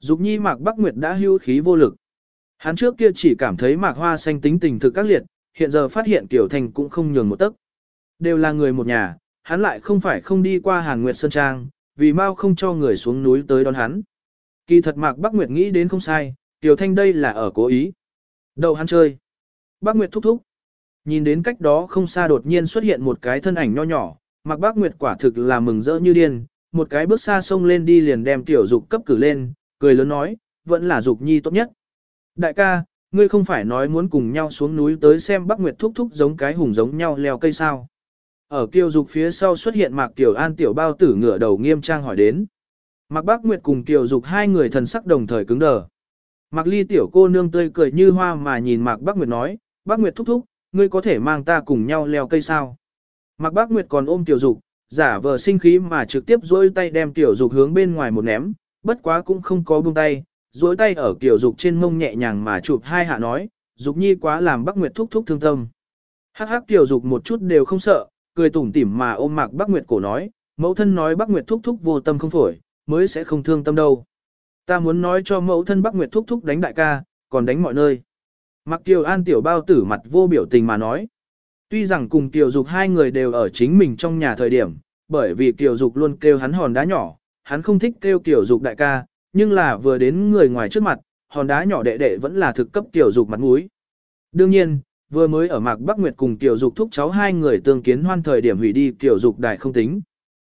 Dục nhi Mạc Bắc Nguyệt đã hưu khí vô lực. Hắn trước kia chỉ cảm thấy Mạc Hoa Xanh tính tình thực các liệt, hiện giờ phát hiện Kiều Thanh cũng không nhường một tấc. Đều là người một nhà, hắn lại không phải không đi qua Hàn Nguyệt Sơn Trang, vì mau không cho người xuống núi tới đón hắn. Kỳ thật Mạc Bắc Nguyệt nghĩ đến không sai, Kiều Thanh đây là ở cố ý. Đầu hắn chơi. Bắc Nguyệt thúc thúc. Nhìn đến cách đó không xa đột nhiên xuất hiện một cái thân ảnh nho nhỏ, Mạc Bắc Nguyệt quả thực là mừng rỡ như điên, một cái bước xa sông lên đi liền đem tiểu dục cấp cử lên, cười lớn nói, vẫn là dục nhi tốt nhất. Đại ca, ngươi không phải nói muốn cùng nhau xuống núi tới xem Bắc Nguyệt thúc thúc giống cái hùng giống nhau leo cây sao. Ở kiều dục phía sau xuất hiện Mạc Tiểu An tiểu bao tử ngửa đầu nghiêm trang hỏi đến. Mạc Bắc Nguyệt cùng kiều dục hai người thần sắc đồng thời cứng đờ. Mạc Ly tiểu cô nương tươi cười như hoa mà nhìn Mạc Bắc Nguyệt nói, Bắc Nguyệt thúc thúc, ngươi có thể mang ta cùng nhau leo cây sao. Mạc Bắc Nguyệt còn ôm tiểu dục, giả vờ sinh khí mà trực tiếp dỗi tay đem tiểu dục hướng bên ngoài một ném, bất quá cũng không có buông tay, duỗi tay ở kiểu dục trên mông nhẹ nhàng mà chụp hai hạ nói, dục nhi quá làm Bắc Nguyệt thúc thúc thương tâm. Hắc hắc tiểu dục một chút đều không sợ, cười tủm tỉm mà ôm Mạc Bắc Nguyệt cổ nói, mẫu thân nói Bắc Nguyệt thúc thúc vô tâm không phổi, mới sẽ không thương tâm đâu. Ta muốn nói cho mẫu thân Bắc Nguyệt thúc thúc đánh đại ca, còn đánh mọi nơi. Mạc Kiều An tiểu bao tử mặt vô biểu tình mà nói. Tuy rằng cùng Kiều Dục hai người đều ở chính mình trong nhà thời điểm, bởi vì Kiều Dục luôn kêu hắn hòn đá nhỏ, hắn không thích kêu tiểu Dục đại ca, nhưng là vừa đến người ngoài trước mặt, hòn đá nhỏ đệ đệ vẫn là thực cấp tiểu Dục mặt mũi. Đương nhiên, vừa mới ở Mạc Bắc Nguyệt cùng tiểu Dục thúc cháu hai người tương kiến hoan thời điểm hủy đi tiểu Dục đại không tính.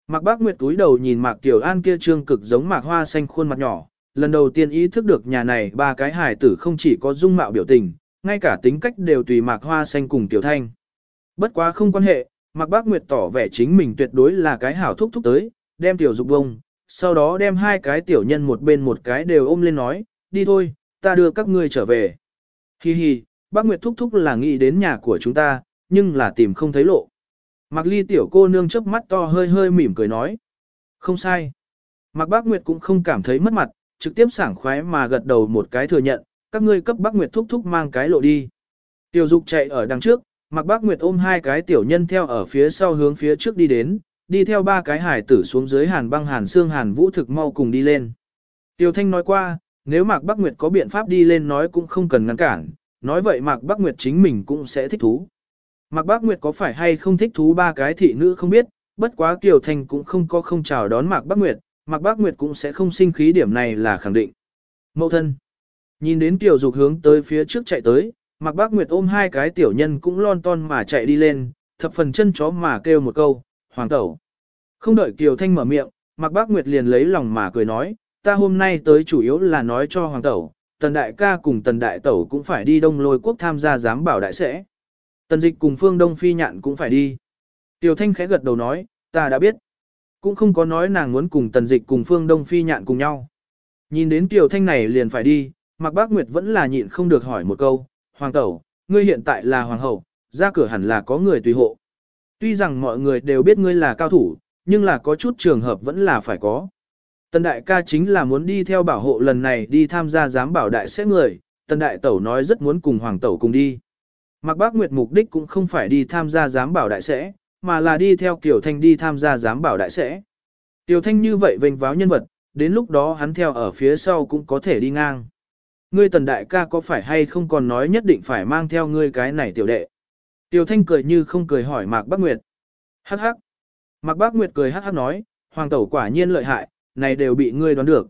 Mạc Bắc Nguyệt túi đầu nhìn Mạc Kiều An kia trương cực giống Mạc Hoa xanh khuôn mặt nhỏ, lần đầu tiên ý thức được nhà này ba cái hài tử không chỉ có dung mạo biểu tình, ngay cả tính cách đều tùy Mạc Hoa xanh cùng Tiểu Thanh. Bất quá không quan hệ, Mạc Bác Nguyệt tỏ vẻ chính mình tuyệt đối là cái hảo thúc thúc tới, đem tiểu dục bông, sau đó đem hai cái tiểu nhân một bên một cái đều ôm lên nói, đi thôi, ta đưa các ngươi trở về. Hi hi, Bác Nguyệt thúc thúc là nghĩ đến nhà của chúng ta, nhưng là tìm không thấy lộ. Mạc Ly tiểu cô nương chớp mắt to hơi hơi mỉm cười nói. Không sai. Mạc Bác Nguyệt cũng không cảm thấy mất mặt, trực tiếp sảng khoái mà gật đầu một cái thừa nhận, các ngươi cấp Bác Nguyệt thúc thúc mang cái lộ đi. Tiểu dục chạy ở đằng trước, Mạc Bác Nguyệt ôm hai cái tiểu nhân theo ở phía sau hướng phía trước đi đến, đi theo ba cái hải tử xuống dưới hàn băng hàn xương hàn vũ thực mau cùng đi lên. Tiêu Thanh nói qua, nếu Mạc Bắc Nguyệt có biện pháp đi lên nói cũng không cần ngăn cản, nói vậy Mạc Bắc Nguyệt chính mình cũng sẽ thích thú. Mạc Bắc Nguyệt có phải hay không thích thú ba cái thị nữ không biết, bất quá Kiều Thanh cũng không có không chào đón Mạc Bắc Nguyệt, Mạc Bắc Nguyệt cũng sẽ không sinh khí điểm này là khẳng định. Mậu thân. Nhìn đến Kiều Dục hướng tới phía trước chạy tới, Mạc Bắc Nguyệt ôm hai cái tiểu nhân cũng lon ton mà chạy đi lên, thập phần chân chó mà kêu một câu, hoàng tẩu. Không đợi Kiều Thanh mở miệng, Mạc Bác Nguyệt liền lấy lòng mà cười nói, ta hôm nay tới chủ yếu là nói cho hoàng tẩu, tần đại ca cùng tần đại tẩu cũng phải đi đông lôi quốc tham gia giám bảo đại sẽ. Tần dịch cùng phương đông phi nhạn cũng phải đi. Kiều Thanh khẽ gật đầu nói, ta đã biết. Cũng không có nói nàng muốn cùng tần dịch cùng phương đông phi nhạn cùng nhau. Nhìn đến Kiều Thanh này liền phải đi, Mạc Bác Nguyệt vẫn là nhịn không được hỏi một câu, Hoàng tẩu, ngươi hiện tại là hoàng hậu, ra cửa hẳn là có người tùy hộ. Tuy rằng mọi người đều biết ngươi là cao thủ, nhưng là có chút trường hợp vẫn là phải có. Tần đại ca chính là muốn đi theo bảo hộ lần này đi tham gia giám bảo đại sẽ người, tần đại tẩu nói rất muốn cùng hoàng tẩu cùng đi. Mạc Bác Nguyệt mục đích cũng không phải đi tham gia giám bảo đại sẽ, mà là đi theo Kiều Thanh đi tham gia giám bảo đại sẽ. Kiều Thanh như vậy vênh váo nhân vật, đến lúc đó hắn theo ở phía sau cũng có thể đi ngang. Ngươi tần đại ca có phải hay không còn nói nhất định phải mang theo ngươi cái này tiểu đệ. Tiểu thanh cười như không cười hỏi Mạc Bác Nguyệt. Hắc hắc. Mạc Bác Nguyệt cười hắc hắc nói, hoàng tẩu quả nhiên lợi hại, này đều bị ngươi đoán được.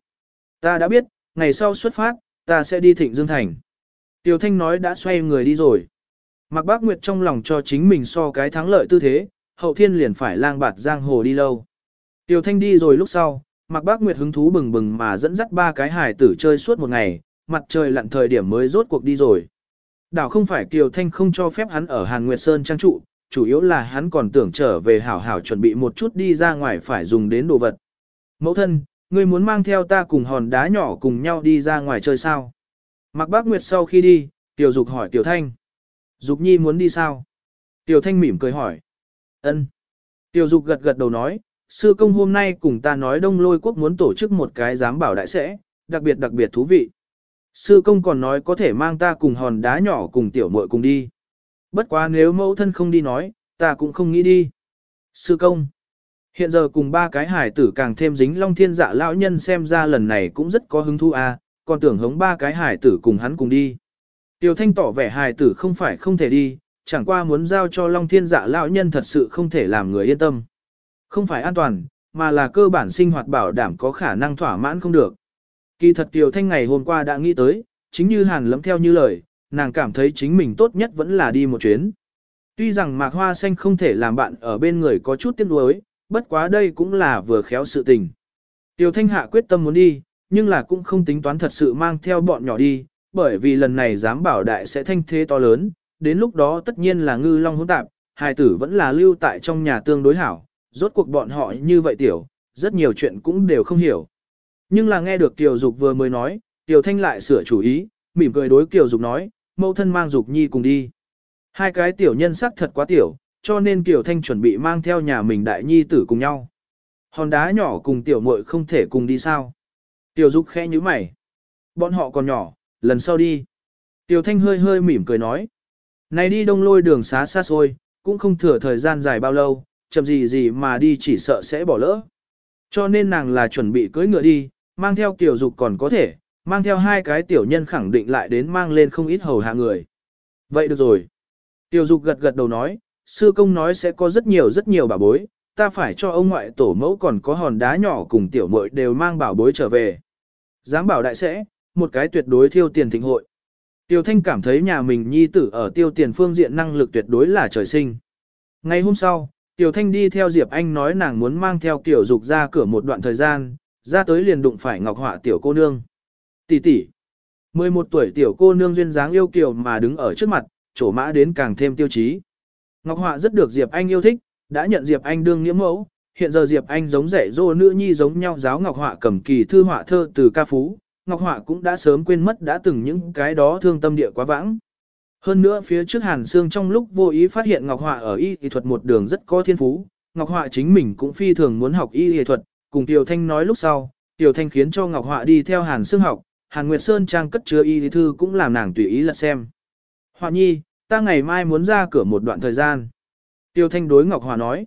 Ta đã biết, ngày sau xuất phát, ta sẽ đi thịnh Dương Thành. Tiểu thanh nói đã xoay người đi rồi. Mạc Bác Nguyệt trong lòng cho chính mình so cái thắng lợi tư thế, hậu thiên liền phải lang bạt giang hồ đi lâu. Tiểu thanh đi rồi lúc sau, Mạc Bác Nguyệt hứng thú bừng bừng mà dẫn dắt ba cái hải tử chơi suốt một ngày, mặt trời lặn thời điểm mới rốt cuộc đi rồi. Đảo không phải Kiều Thanh không cho phép hắn ở Hàn Nguyệt Sơn trang trụ, chủ yếu là hắn còn tưởng trở về hảo hảo chuẩn bị một chút đi ra ngoài phải dùng đến đồ vật. Mẫu thân, ngươi muốn mang theo ta cùng hòn đá nhỏ cùng nhau đi ra ngoài chơi sao? Mặc Bác Nguyệt sau khi đi, Tiểu Dục hỏi Tiểu Thanh. Dục Nhi muốn đi sao? Tiểu Thanh mỉm cười hỏi. Ân. Tiểu Dục gật gật đầu nói, sư công hôm nay cùng ta nói Đông Lôi Quốc muốn tổ chức một cái giám bảo đại sẽ, đặc biệt đặc biệt thú vị. Sư công còn nói có thể mang ta cùng hòn đá nhỏ cùng tiểu muội cùng đi. Bất quá nếu mẫu thân không đi nói, ta cũng không nghĩ đi. Sư công. Hiện giờ cùng ba cái hải tử càng thêm dính long thiên dạ lão nhân xem ra lần này cũng rất có hứng thú à? còn tưởng hống ba cái hải tử cùng hắn cùng đi. Tiêu Thanh tỏ vẻ hải tử không phải không thể đi, chẳng qua muốn giao cho long thiên dạ lão nhân thật sự không thể làm người yên tâm. Không phải an toàn, mà là cơ bản sinh hoạt bảo đảm có khả năng thỏa mãn không được. Kỳ thật Tiểu Thanh ngày hôm qua đã nghĩ tới, chính như hàn lẫm theo như lời, nàng cảm thấy chính mình tốt nhất vẫn là đi một chuyến. Tuy rằng mạc hoa xanh không thể làm bạn ở bên người có chút tiếc nuối, bất quá đây cũng là vừa khéo sự tình. Tiểu Thanh Hạ quyết tâm muốn đi, nhưng là cũng không tính toán thật sự mang theo bọn nhỏ đi, bởi vì lần này dám bảo đại sẽ thanh thế to lớn, đến lúc đó tất nhiên là ngư long hỗn tạp, hài tử vẫn là lưu tại trong nhà tương đối hảo, rốt cuộc bọn họ như vậy tiểu, rất nhiều chuyện cũng đều không hiểu. Nhưng là nghe được Kiều Dục vừa mới nói, tiểu Thanh lại sửa chủ ý, mỉm cười đối Kiều Dục nói, mẫu thân mang Dục Nhi cùng đi. Hai cái tiểu nhân sắc thật quá tiểu, cho nên Kiều Thanh chuẩn bị mang theo nhà mình đại nhi tử cùng nhau. Hòn đá nhỏ cùng tiểu muội không thể cùng đi sao. Tiểu Dục khẽ nhíu mày. Bọn họ còn nhỏ, lần sau đi. Tiểu Thanh hơi hơi mỉm cười nói. Này đi đông lôi đường xá xa xôi, cũng không thừa thời gian dài bao lâu, chậm gì gì mà đi chỉ sợ sẽ bỏ lỡ. Cho nên nàng là chuẩn bị cưỡi ngựa đi, mang theo Tiểu Dục còn có thể, mang theo hai cái tiểu nhân khẳng định lại đến mang lên không ít hầu hạ người. Vậy được rồi. Tiểu Dục gật gật đầu nói, sư công nói sẽ có rất nhiều rất nhiều bảo bối, ta phải cho ông ngoại tổ mẫu còn có hòn đá nhỏ cùng tiểu muội đều mang bảo bối trở về. Dám bảo đại sẽ, một cái tuyệt đối thiêu tiền thịnh hội. Tiêu Thanh cảm thấy nhà mình nhi tử ở tiêu tiền phương diện năng lực tuyệt đối là trời sinh. Ngày hôm sau, Tiêu Thanh đi theo Diệp Anh nói nàng muốn mang theo Tiểu Dục ra cửa một đoạn thời gian, ra tới liền đụng phải Ngọc Họa tiểu cô nương. Tỷ tỷ. 11 tuổi tiểu cô nương duyên dáng yêu kiều mà đứng ở trước mặt, trổ mã đến càng thêm tiêu chí. Ngọc Họa rất được Diệp Anh yêu thích, đã nhận Diệp Anh đương nghĩa mẫu, hiện giờ Diệp Anh giống dạy dỗ nữ nhi giống nhau giáo Ngọc Họa cầm kỳ thư họa thơ từ ca phú, Ngọc Họa cũng đã sớm quên mất đã từng những cái đó thương tâm địa quá vãng. Hơn nữa phía trước Hàn Sương trong lúc vô ý phát hiện Ngọc Họa ở y y thuật một đường rất có thiên phú, Ngọc Họa chính mình cũng phi thường muốn học y y thuật, cùng Tiểu Thanh nói lúc sau, Tiểu Thanh khiến cho Ngọc Họa đi theo Hàn Sương học, Hàn Nguyệt Sơn trang cất chứa y thư cũng làm nàng tùy ý lật xem. Họa nhi, ta ngày mai muốn ra cửa một đoạn thời gian. Tiêu Thanh đối Ngọc Họa nói,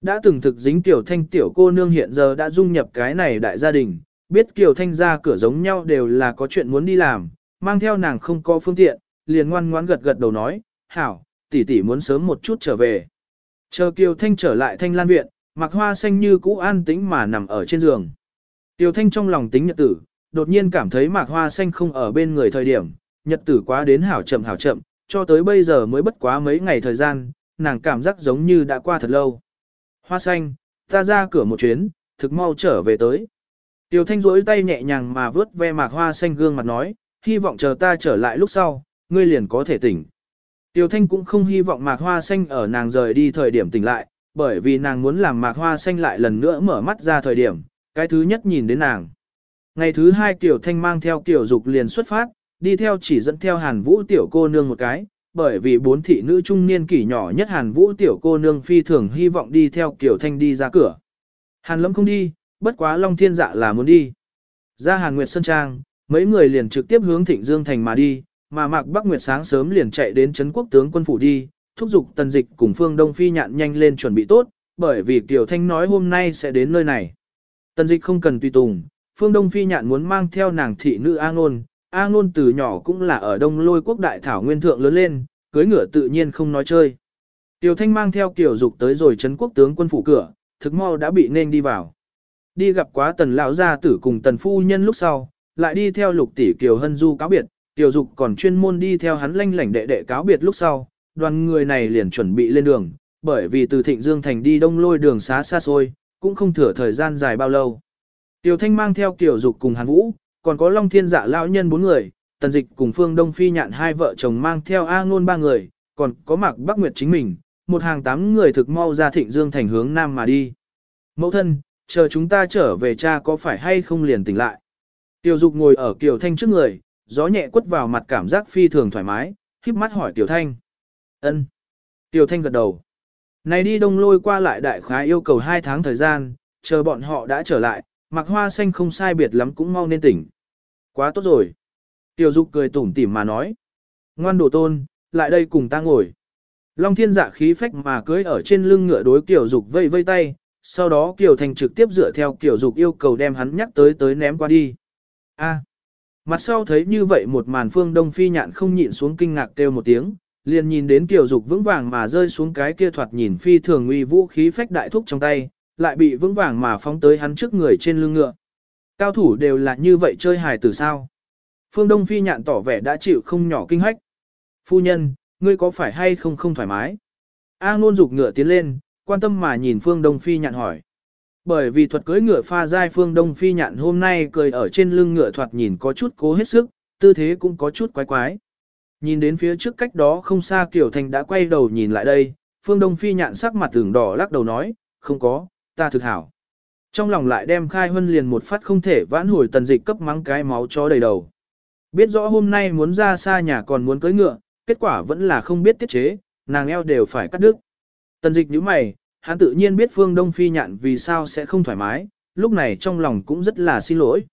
đã từng thực dính Tiểu Thanh tiểu cô nương hiện giờ đã dung nhập cái này đại gia đình, biết Kiều Thanh ra cửa giống nhau đều là có chuyện muốn đi làm, mang theo nàng không có phương tiện, liền ngoan ngoãn gật gật đầu nói, hảo, tỷ tỷ muốn sớm một chút trở về. Chờ Kiều Thanh trở lại Thanh Lan Viện, mặc hoa xanh như cũ an tĩnh mà nằm ở trên giường. Tiêu Thanh trong lòng tính nhật tử, đột nhiên cảm thấy mạc hoa xanh không ở bên người thời điểm, nhật tử quá đến hảo chậm hảo chậm, cho tới bây giờ mới bất quá mấy ngày thời gian, nàng cảm giác giống như đã qua thật lâu. Hoa xanh, ta ra cửa một chuyến, thực mau trở về tới. Tiêu Thanh rỗi tay nhẹ nhàng mà vớt ve mạc hoa xanh gương mặt nói, hy vọng chờ ta trở lại lúc sau, ngươi liền có thể tỉnh. Tiêu Thanh cũng không hy vọng mạc hoa xanh ở nàng rời đi thời điểm tỉnh lại, bởi vì nàng muốn làm mạc hoa xanh lại lần nữa mở mắt ra thời điểm, cái thứ nhất nhìn đến nàng. Ngày thứ hai Tiểu Thanh mang theo Tiểu Dục liền xuất phát, đi theo chỉ dẫn theo Hàn Vũ tiểu cô nương một cái, bởi vì bốn thị nữ trung niên kỷ nhỏ nhất Hàn Vũ tiểu cô nương phi thường hy vọng đi theo Kiều Thanh đi ra cửa. Hàn Lâm không đi, bất quá Long Thiên Dạ là muốn đi. Ra Hàn Nguyệt Sơn Trang, mấy người liền trực tiếp hướng Thịnh Dương Thành mà đi, mà Mạc Bắc Nguyệt sáng sớm liền chạy đến Trấn Quốc tướng quân phủ đi, thúc giục Tần Dịch cùng Phương Đông Phi nhạn nhanh lên chuẩn bị tốt, bởi vì Kiều Thanh nói hôm nay sẽ đến nơi này. Tần Dịch không cần tùy tùng, Phương Đông Phi nhạn muốn mang theo nàng thị nữ A Ngôn, A Ngôn từ nhỏ cũng là ở Đông Lôi quốc đại thảo nguyên thượng lớn lên, cưới ngựa tự nhiên không nói chơi. Tiểu Thanh mang theo Kiều Dục tới rồi trấn quốc tướng quân phủ cửa, thực mau đã bị nên đi vào. Đi gặp quá tần lão gia tử cùng tần phu nhân lúc sau, lại đi theo lục tỷ Kiều Hân Du cáo biệt, Tiểu Dục còn chuyên môn đi theo hắn lanh lảnh đệ đệ cáo biệt lúc sau, đoàn người này liền chuẩn bị lên đường, bởi vì từ Thịnh Dương thành đi Đông Lôi đường xá xa xôi, cũng không thừa thời gian dài bao lâu. Tiểu Thanh mang theo Kiều Dục cùng Hàn Vũ, còn có Long Thiên Dạ lão nhân bốn người, Tần Dịch cùng Phương Đông Phi nhạn hai vợ chồng mang theo A Ngôn ba người, còn có Mạc Bắc Nguyệt chính mình, một hàng tám người thực mau ra Thịnh Dương thành hướng nam mà đi. Mẫu thân, chờ chúng ta trở về cha có phải hay không liền tỉnh lại. Tiểu Dục ngồi ở Kiều Thanh trước người, gió nhẹ quất vào mặt cảm giác phi thường thoải mái, híp mắt hỏi Tiểu Thanh. Ân. Tiểu Thanh gật đầu. Này đi đông lôi qua lại đại khái yêu cầu hai tháng thời gian, chờ bọn họ đã trở lại, mặc hoa xanh không sai biệt lắm cũng mau nên tỉnh. Quá tốt rồi. Tiểu Dục cười tủm tỉm mà nói. Ngoan đồ tôn, lại đây cùng ta ngồi. Long thiên dạ khí phách mà cưới ở trên lưng ngựa đối Kiều Dục vây vây tay, sau đó Kiều Thành trực tiếp dựa theo Kiều Dục yêu cầu đem hắn nhắc tới tới ném qua đi. A. Mặt sau thấy như vậy một màn phương Đông Phi nhạn không nhịn xuống kinh ngạc kêu một tiếng, liền nhìn đến Kiều Dục vững vàng mà rơi xuống cái kia thoạt nhìn phi thường uy vũ khí phách đại thúc trong tay, lại bị vững vàng mà phóng tới hắn trước người trên lưng ngựa. Cao thủ đều là như vậy chơi hài từ sao? Phương Đông Phi nhạn tỏ vẻ đã chịu không nhỏ kinh hách. Phu nhân, ngươi có phải hay không không thoải mái? A ngôn dục ngựa tiến lên, quan tâm mà nhìn Phương Đông Phi nhạn hỏi. Bởi vì thuật cưỡi ngựa pha giai Phương Đông Phi nhạn hôm nay cười ở trên lưng ngựa thoạt nhìn có chút cố hết sức, tư thế cũng có chút quái quái. Nhìn đến phía trước cách đó không xa Kiều Thành đã quay đầu nhìn lại đây, Phương Đông Phi nhạn sắc mặt tưởng đỏ lắc đầu nói, không có, ta thực hảo. Trong lòng lại đem khai huân liền một phát không thể vãn hồi tần dịch cấp mắng cái máu chó đầy đầu. Biết rõ hôm nay muốn ra xa nhà còn muốn cưới ngựa, kết quả vẫn là không biết tiết chế, nàng eo đều phải cắt đứt. Tần dịch như mày, hắn tự nhiên biết Phương Đông Phi nhạn vì sao sẽ không thoải mái, lúc này trong lòng cũng rất là xin lỗi.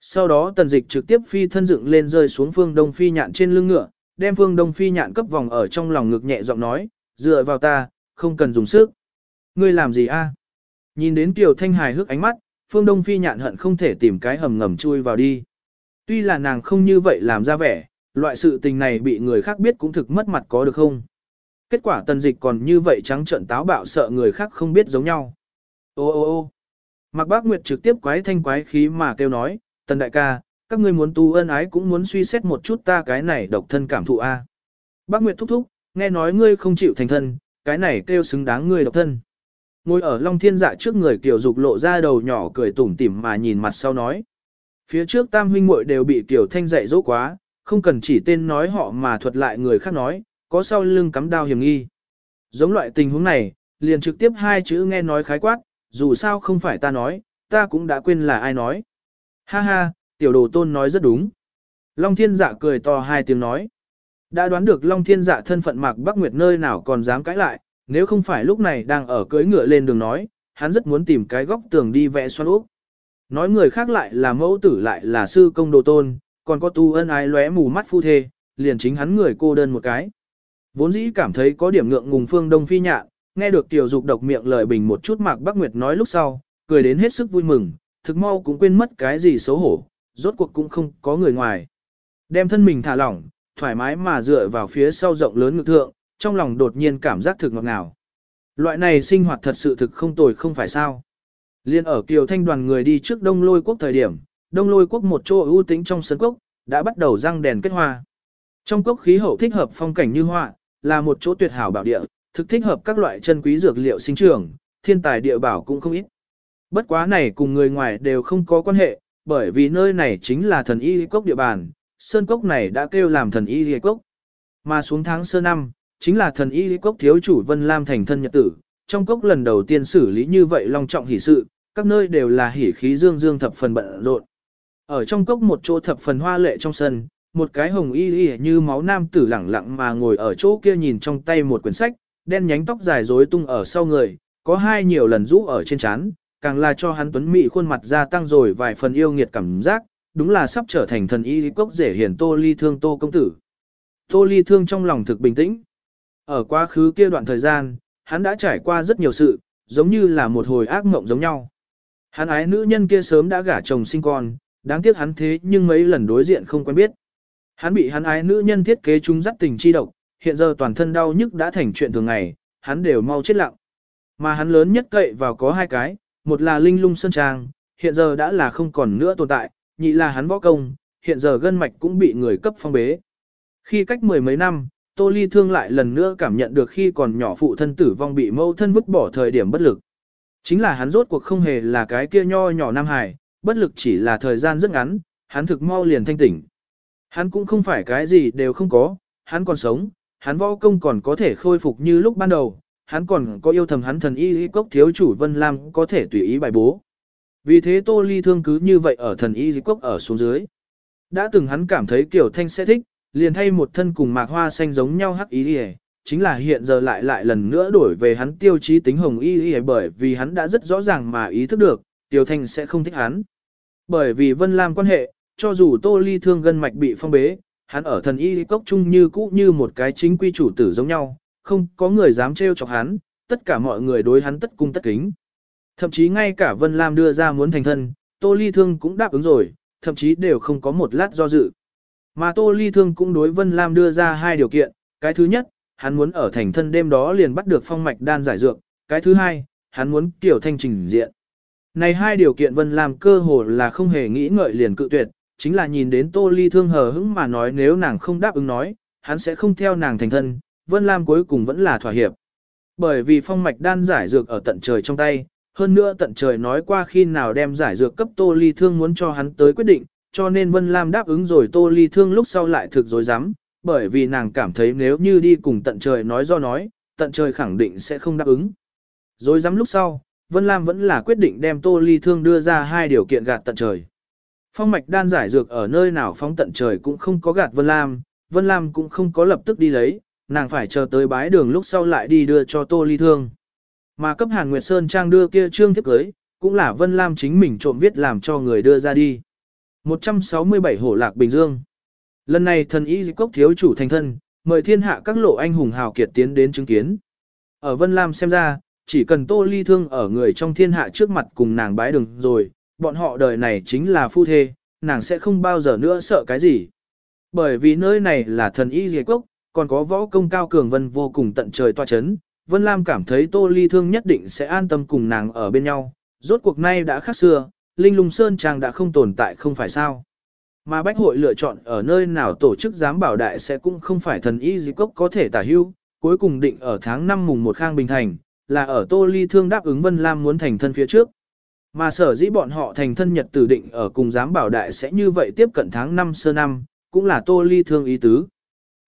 Sau đó tần dịch trực tiếp phi thân dựng lên rơi xuống Phương Đông Phi nhạn trên lưng ngựa, đem Phương Đông Phi nhạn cấp vòng ở trong lòng ngực nhẹ giọng nói, dựa vào ta, không cần dùng sức. Ngươi làm gì a? Nhìn đến Kiều Thanh hài hước ánh mắt, Phương Đông Phi nhạn hận không thể tìm cái hầm ngầm chui vào đi. Tuy là nàng không như vậy làm ra vẻ, loại sự tình này bị người khác biết cũng thực mất mặt có được không? Kết quả tần dịch còn như vậy trắng trợn táo bạo sợ người khác không biết giống nhau. Ô ô ô Mạc Bác Nguyệt trực tiếp quái thanh quái khí mà kêu nói, tần đại ca, các ngươi muốn tu ân ái cũng muốn suy xét một chút ta cái này độc thân cảm thụ a. Bác Nguyệt thúc thúc, nghe nói ngươi không chịu thành thân, cái này kêu xứng đáng ngươi độc thân. Ngồi ở Long Thiên Dạ trước người Kiều Dục lộ ra đầu nhỏ cười tủm tỉm mà nhìn mặt sau nói. Phía trước tam huynh muội đều bị Kiều Thanh dạy dỗ quá, không cần chỉ tên nói họ mà thuật lại người khác nói, có sau lưng cắm đao hiểm nghi. Giống loại tình huống này, liền trực tiếp hai chữ nghe nói khái quát, dù sao không phải ta nói, ta cũng đã quên là ai nói. Ha ha, tiểu đồ tôn nói rất đúng. Long thiên dạ cười to hai tiếng nói. Đã đoán được Long thiên dạ thân phận mạc Bắc Nguyệt nơi nào còn dám cãi lại, nếu không phải lúc này đang ở cưỡi ngựa lên đường nói, hắn rất muốn tìm cái góc tường đi vẽ xoan úp. Nói người khác lại là mẫu tử lại là sư công đồ tôn, còn có tu ân ái lóe mù mắt phu thê, liền chính hắn người cô đơn một cái. Vốn dĩ cảm thấy có điểm ngượng ngùng phương đông phi nhạn, nghe được tiểu dục độc miệng lời bình một chút mạc Bắc Nguyệt nói lúc sau, cười đến hết sức vui mừng, thực mau cũng quên mất cái gì xấu hổ, rốt cuộc cũng không có người ngoài. Đem thân mình thả lỏng, thoải mái mà dựa vào phía sau rộng lớn ngực thượng, trong lòng đột nhiên cảm giác thực ngọt ngào. Loại này sinh hoạt thật sự thực không tồi không phải sao. Liên ở Kiều Thanh đoàn người đi trước Đông Lôi Quốc thời điểm, Đông Lôi Quốc một chỗ ưu tính trong sân cốc, đã bắt đầu răng đèn kết hoa. Trong cốc khí hậu thích hợp phong cảnh như hoa, là một chỗ tuyệt hảo bảo địa, thực thích hợp các loại chân quý dược liệu sinh trưởng, thiên tài địa bảo cũng không ít. Bất quá này cùng người ngoài đều không có quan hệ, bởi vì nơi này chính là thần y cốc địa bàn, sơn cốc này đã kêu làm thần y cốc. Mà xuống tháng sơ năm, chính là thần y cốc thiếu chủ Vân Lam thành thân nhật tử, trong cốc lần đầu tiên xử lý như vậy long trọng hỷ sự, các nơi đều là hỉ khí dương dương thập phần bận rộn. Ở trong cốc một chỗ thập phần hoa lệ trong sân, một cái hồng y y như máu nam tử lẳng lặng mà ngồi ở chỗ kia nhìn trong tay một quyển sách, đen nhánh tóc dài rối tung ở sau người, có hai nhiều lần rũ ở trên trán, càng là cho hắn tuấn mỹ khuôn mặt gia tăng rồi vài phần yêu nghiệt cảm giác, đúng là sắp trở thành thần y cốc rể hiển Tô Ly Thương Tô công tử. Tô Ly Thương trong lòng thực bình tĩnh. Ở quá khứ kia đoạn thời gian, hắn đã trải qua rất nhiều sự, giống như là một hồi ác mộng giống nhau. Hắn ái nữ nhân kia sớm đã gả chồng sinh con, đáng tiếc hắn thế nhưng mấy lần đối diện không quen biết. Hắn bị hắn ái nữ nhân thiết kế chúng dắt tình chi độc, hiện giờ toàn thân đau nhức đã thành chuyện thường ngày, hắn đều mau chết lặng. Mà hắn lớn nhất cậy vào có hai cái, một là linh lung sơn trang, hiện giờ đã là không còn nữa tồn tại, nhị là hắn võ công, hiện giờ gân mạch cũng bị người cấp phong bế. Khi cách mười mấy năm, Tô Ly Thương lại lần nữa cảm nhận được khi còn nhỏ phụ thân tử vong bị mâu thân vứt bỏ thời điểm bất lực. Chính là hắn rốt cuộc không hề là cái kia nho nhỏ Nam Hải, bất lực chỉ là thời gian rất ngắn, hắn thực mau liền thanh tỉnh. Hắn cũng không phải cái gì đều không có, hắn còn sống, hắn võ công còn có thể khôi phục như lúc ban đầu, hắn còn có yêu thầm hắn thần y y cốc thiếu chủ Vân Lam có thể tùy ý bài bố. Vì thế Tô Ly thương cứ như vậy ở thần y y cốc ở xuống dưới. Đã từng hắn cảm thấy Kiều Thanh sẽ thích, liền thay một thân cùng mạc hoa xanh giống nhau hắc y y chính là hiện giờ lại lại lần nữa đổi về hắn tiêu chí tính hồng y y bởi vì hắn đã rất rõ ràng mà ý thức được, Kiều Thanh sẽ không thích hắn. Bởi vì Vân Lam quan hệ, cho dù Tô Ly thương gân mạch bị phong bế, hắn ở thần y cốc chung như cũ như một cái chính quy chủ tử giống nhau, không có người dám trêu chọc hắn, tất cả mọi người đối hắn tất cung tất kính. Thậm chí ngay cả Vân Lam đưa ra muốn thành thân, Tô Ly Thương cũng đáp ứng rồi, thậm chí đều không có một lát do dự. Mà Tô Ly Thương cũng đối Vân Lam đưa ra hai điều kiện, cái thứ nhất, hắn muốn ở thành thân đêm đó liền bắt được phong mạch đan giải dược, cái thứ hai, hắn muốn kiểu thanh trình diện. Này hai điều kiện Vân Lam cơ hồ là không hề nghĩ ngợi liền cự tuyệt, chính là nhìn đến Tô Ly Thương hờ hững mà nói nếu nàng không đáp ứng nói, hắn sẽ không theo nàng thành thân, Vân Lam cuối cùng vẫn là thỏa hiệp. Bởi vì phong mạch đan giải dược ở tận trời trong tay, hơn nữa tận trời nói qua khi nào đem giải dược cấp Tô Ly Thương muốn cho hắn tới quyết định, cho nên Vân Lam đáp ứng rồi Tô Ly Thương lúc sau lại thực dối dám, bởi vì nàng cảm thấy nếu như đi cùng tận trời nói do nói, tận trời khẳng định sẽ không đáp ứng. Dối dám lúc sau, Vân Lam vẫn là quyết định đem Tô Ly Thương đưa ra hai điều kiện gạt tận trời. Phong mạch đan giải dược ở nơi nào phóng tận trời cũng không có gạt Vân Lam, Vân Lam cũng không có lập tức đi lấy, nàng phải chờ tới bái đường lúc sau lại đi đưa cho Tô Ly Thương. Mà cấp Hàn Nguyệt Sơn Trang đưa kia trương thiếp cưới, cũng là Vân Lam chính mình trộm viết làm cho người đưa ra đi. 167 Hổ Lạc Bình Dương Lần này thần y cốc thiếu chủ thành thân, mời thiên hạ các lộ anh hùng hào kiệt tiến đến chứng kiến. Ở Vân Lam xem ra, chỉ cần Tô Ly Thương ở người trong thiên hạ trước mặt cùng nàng bái đường rồi, bọn họ đời này chính là phu thê, nàng sẽ không bao giờ nữa sợ cái gì. Bởi vì nơi này là thần y dề cốc, còn có võ công cao cường vân vô cùng tận trời toa chấn, Vân Lam cảm thấy Tô Ly Thương nhất định sẽ an tâm cùng nàng ở bên nhau, rốt cuộc nay đã khác xưa, Linh Lung Sơn Trang đã không tồn tại không phải sao. Mà Bách hội lựa chọn ở nơi nào tổ chức giám bảo đại sẽ cũng không phải thần y dịp cốc có thể tả hưu, cuối cùng định ở tháng 5 mùng 1 Khang Bình Thành, là ở Tô Ly Thương đáp ứng Vân Lam muốn thành thân phía trước. Mà sở dĩ bọn họ thành thân nhật tử định ở cùng giám bảo đại sẽ như vậy tiếp cận tháng 5 sơ năm, cũng là Tô Ly Thương ý tứ.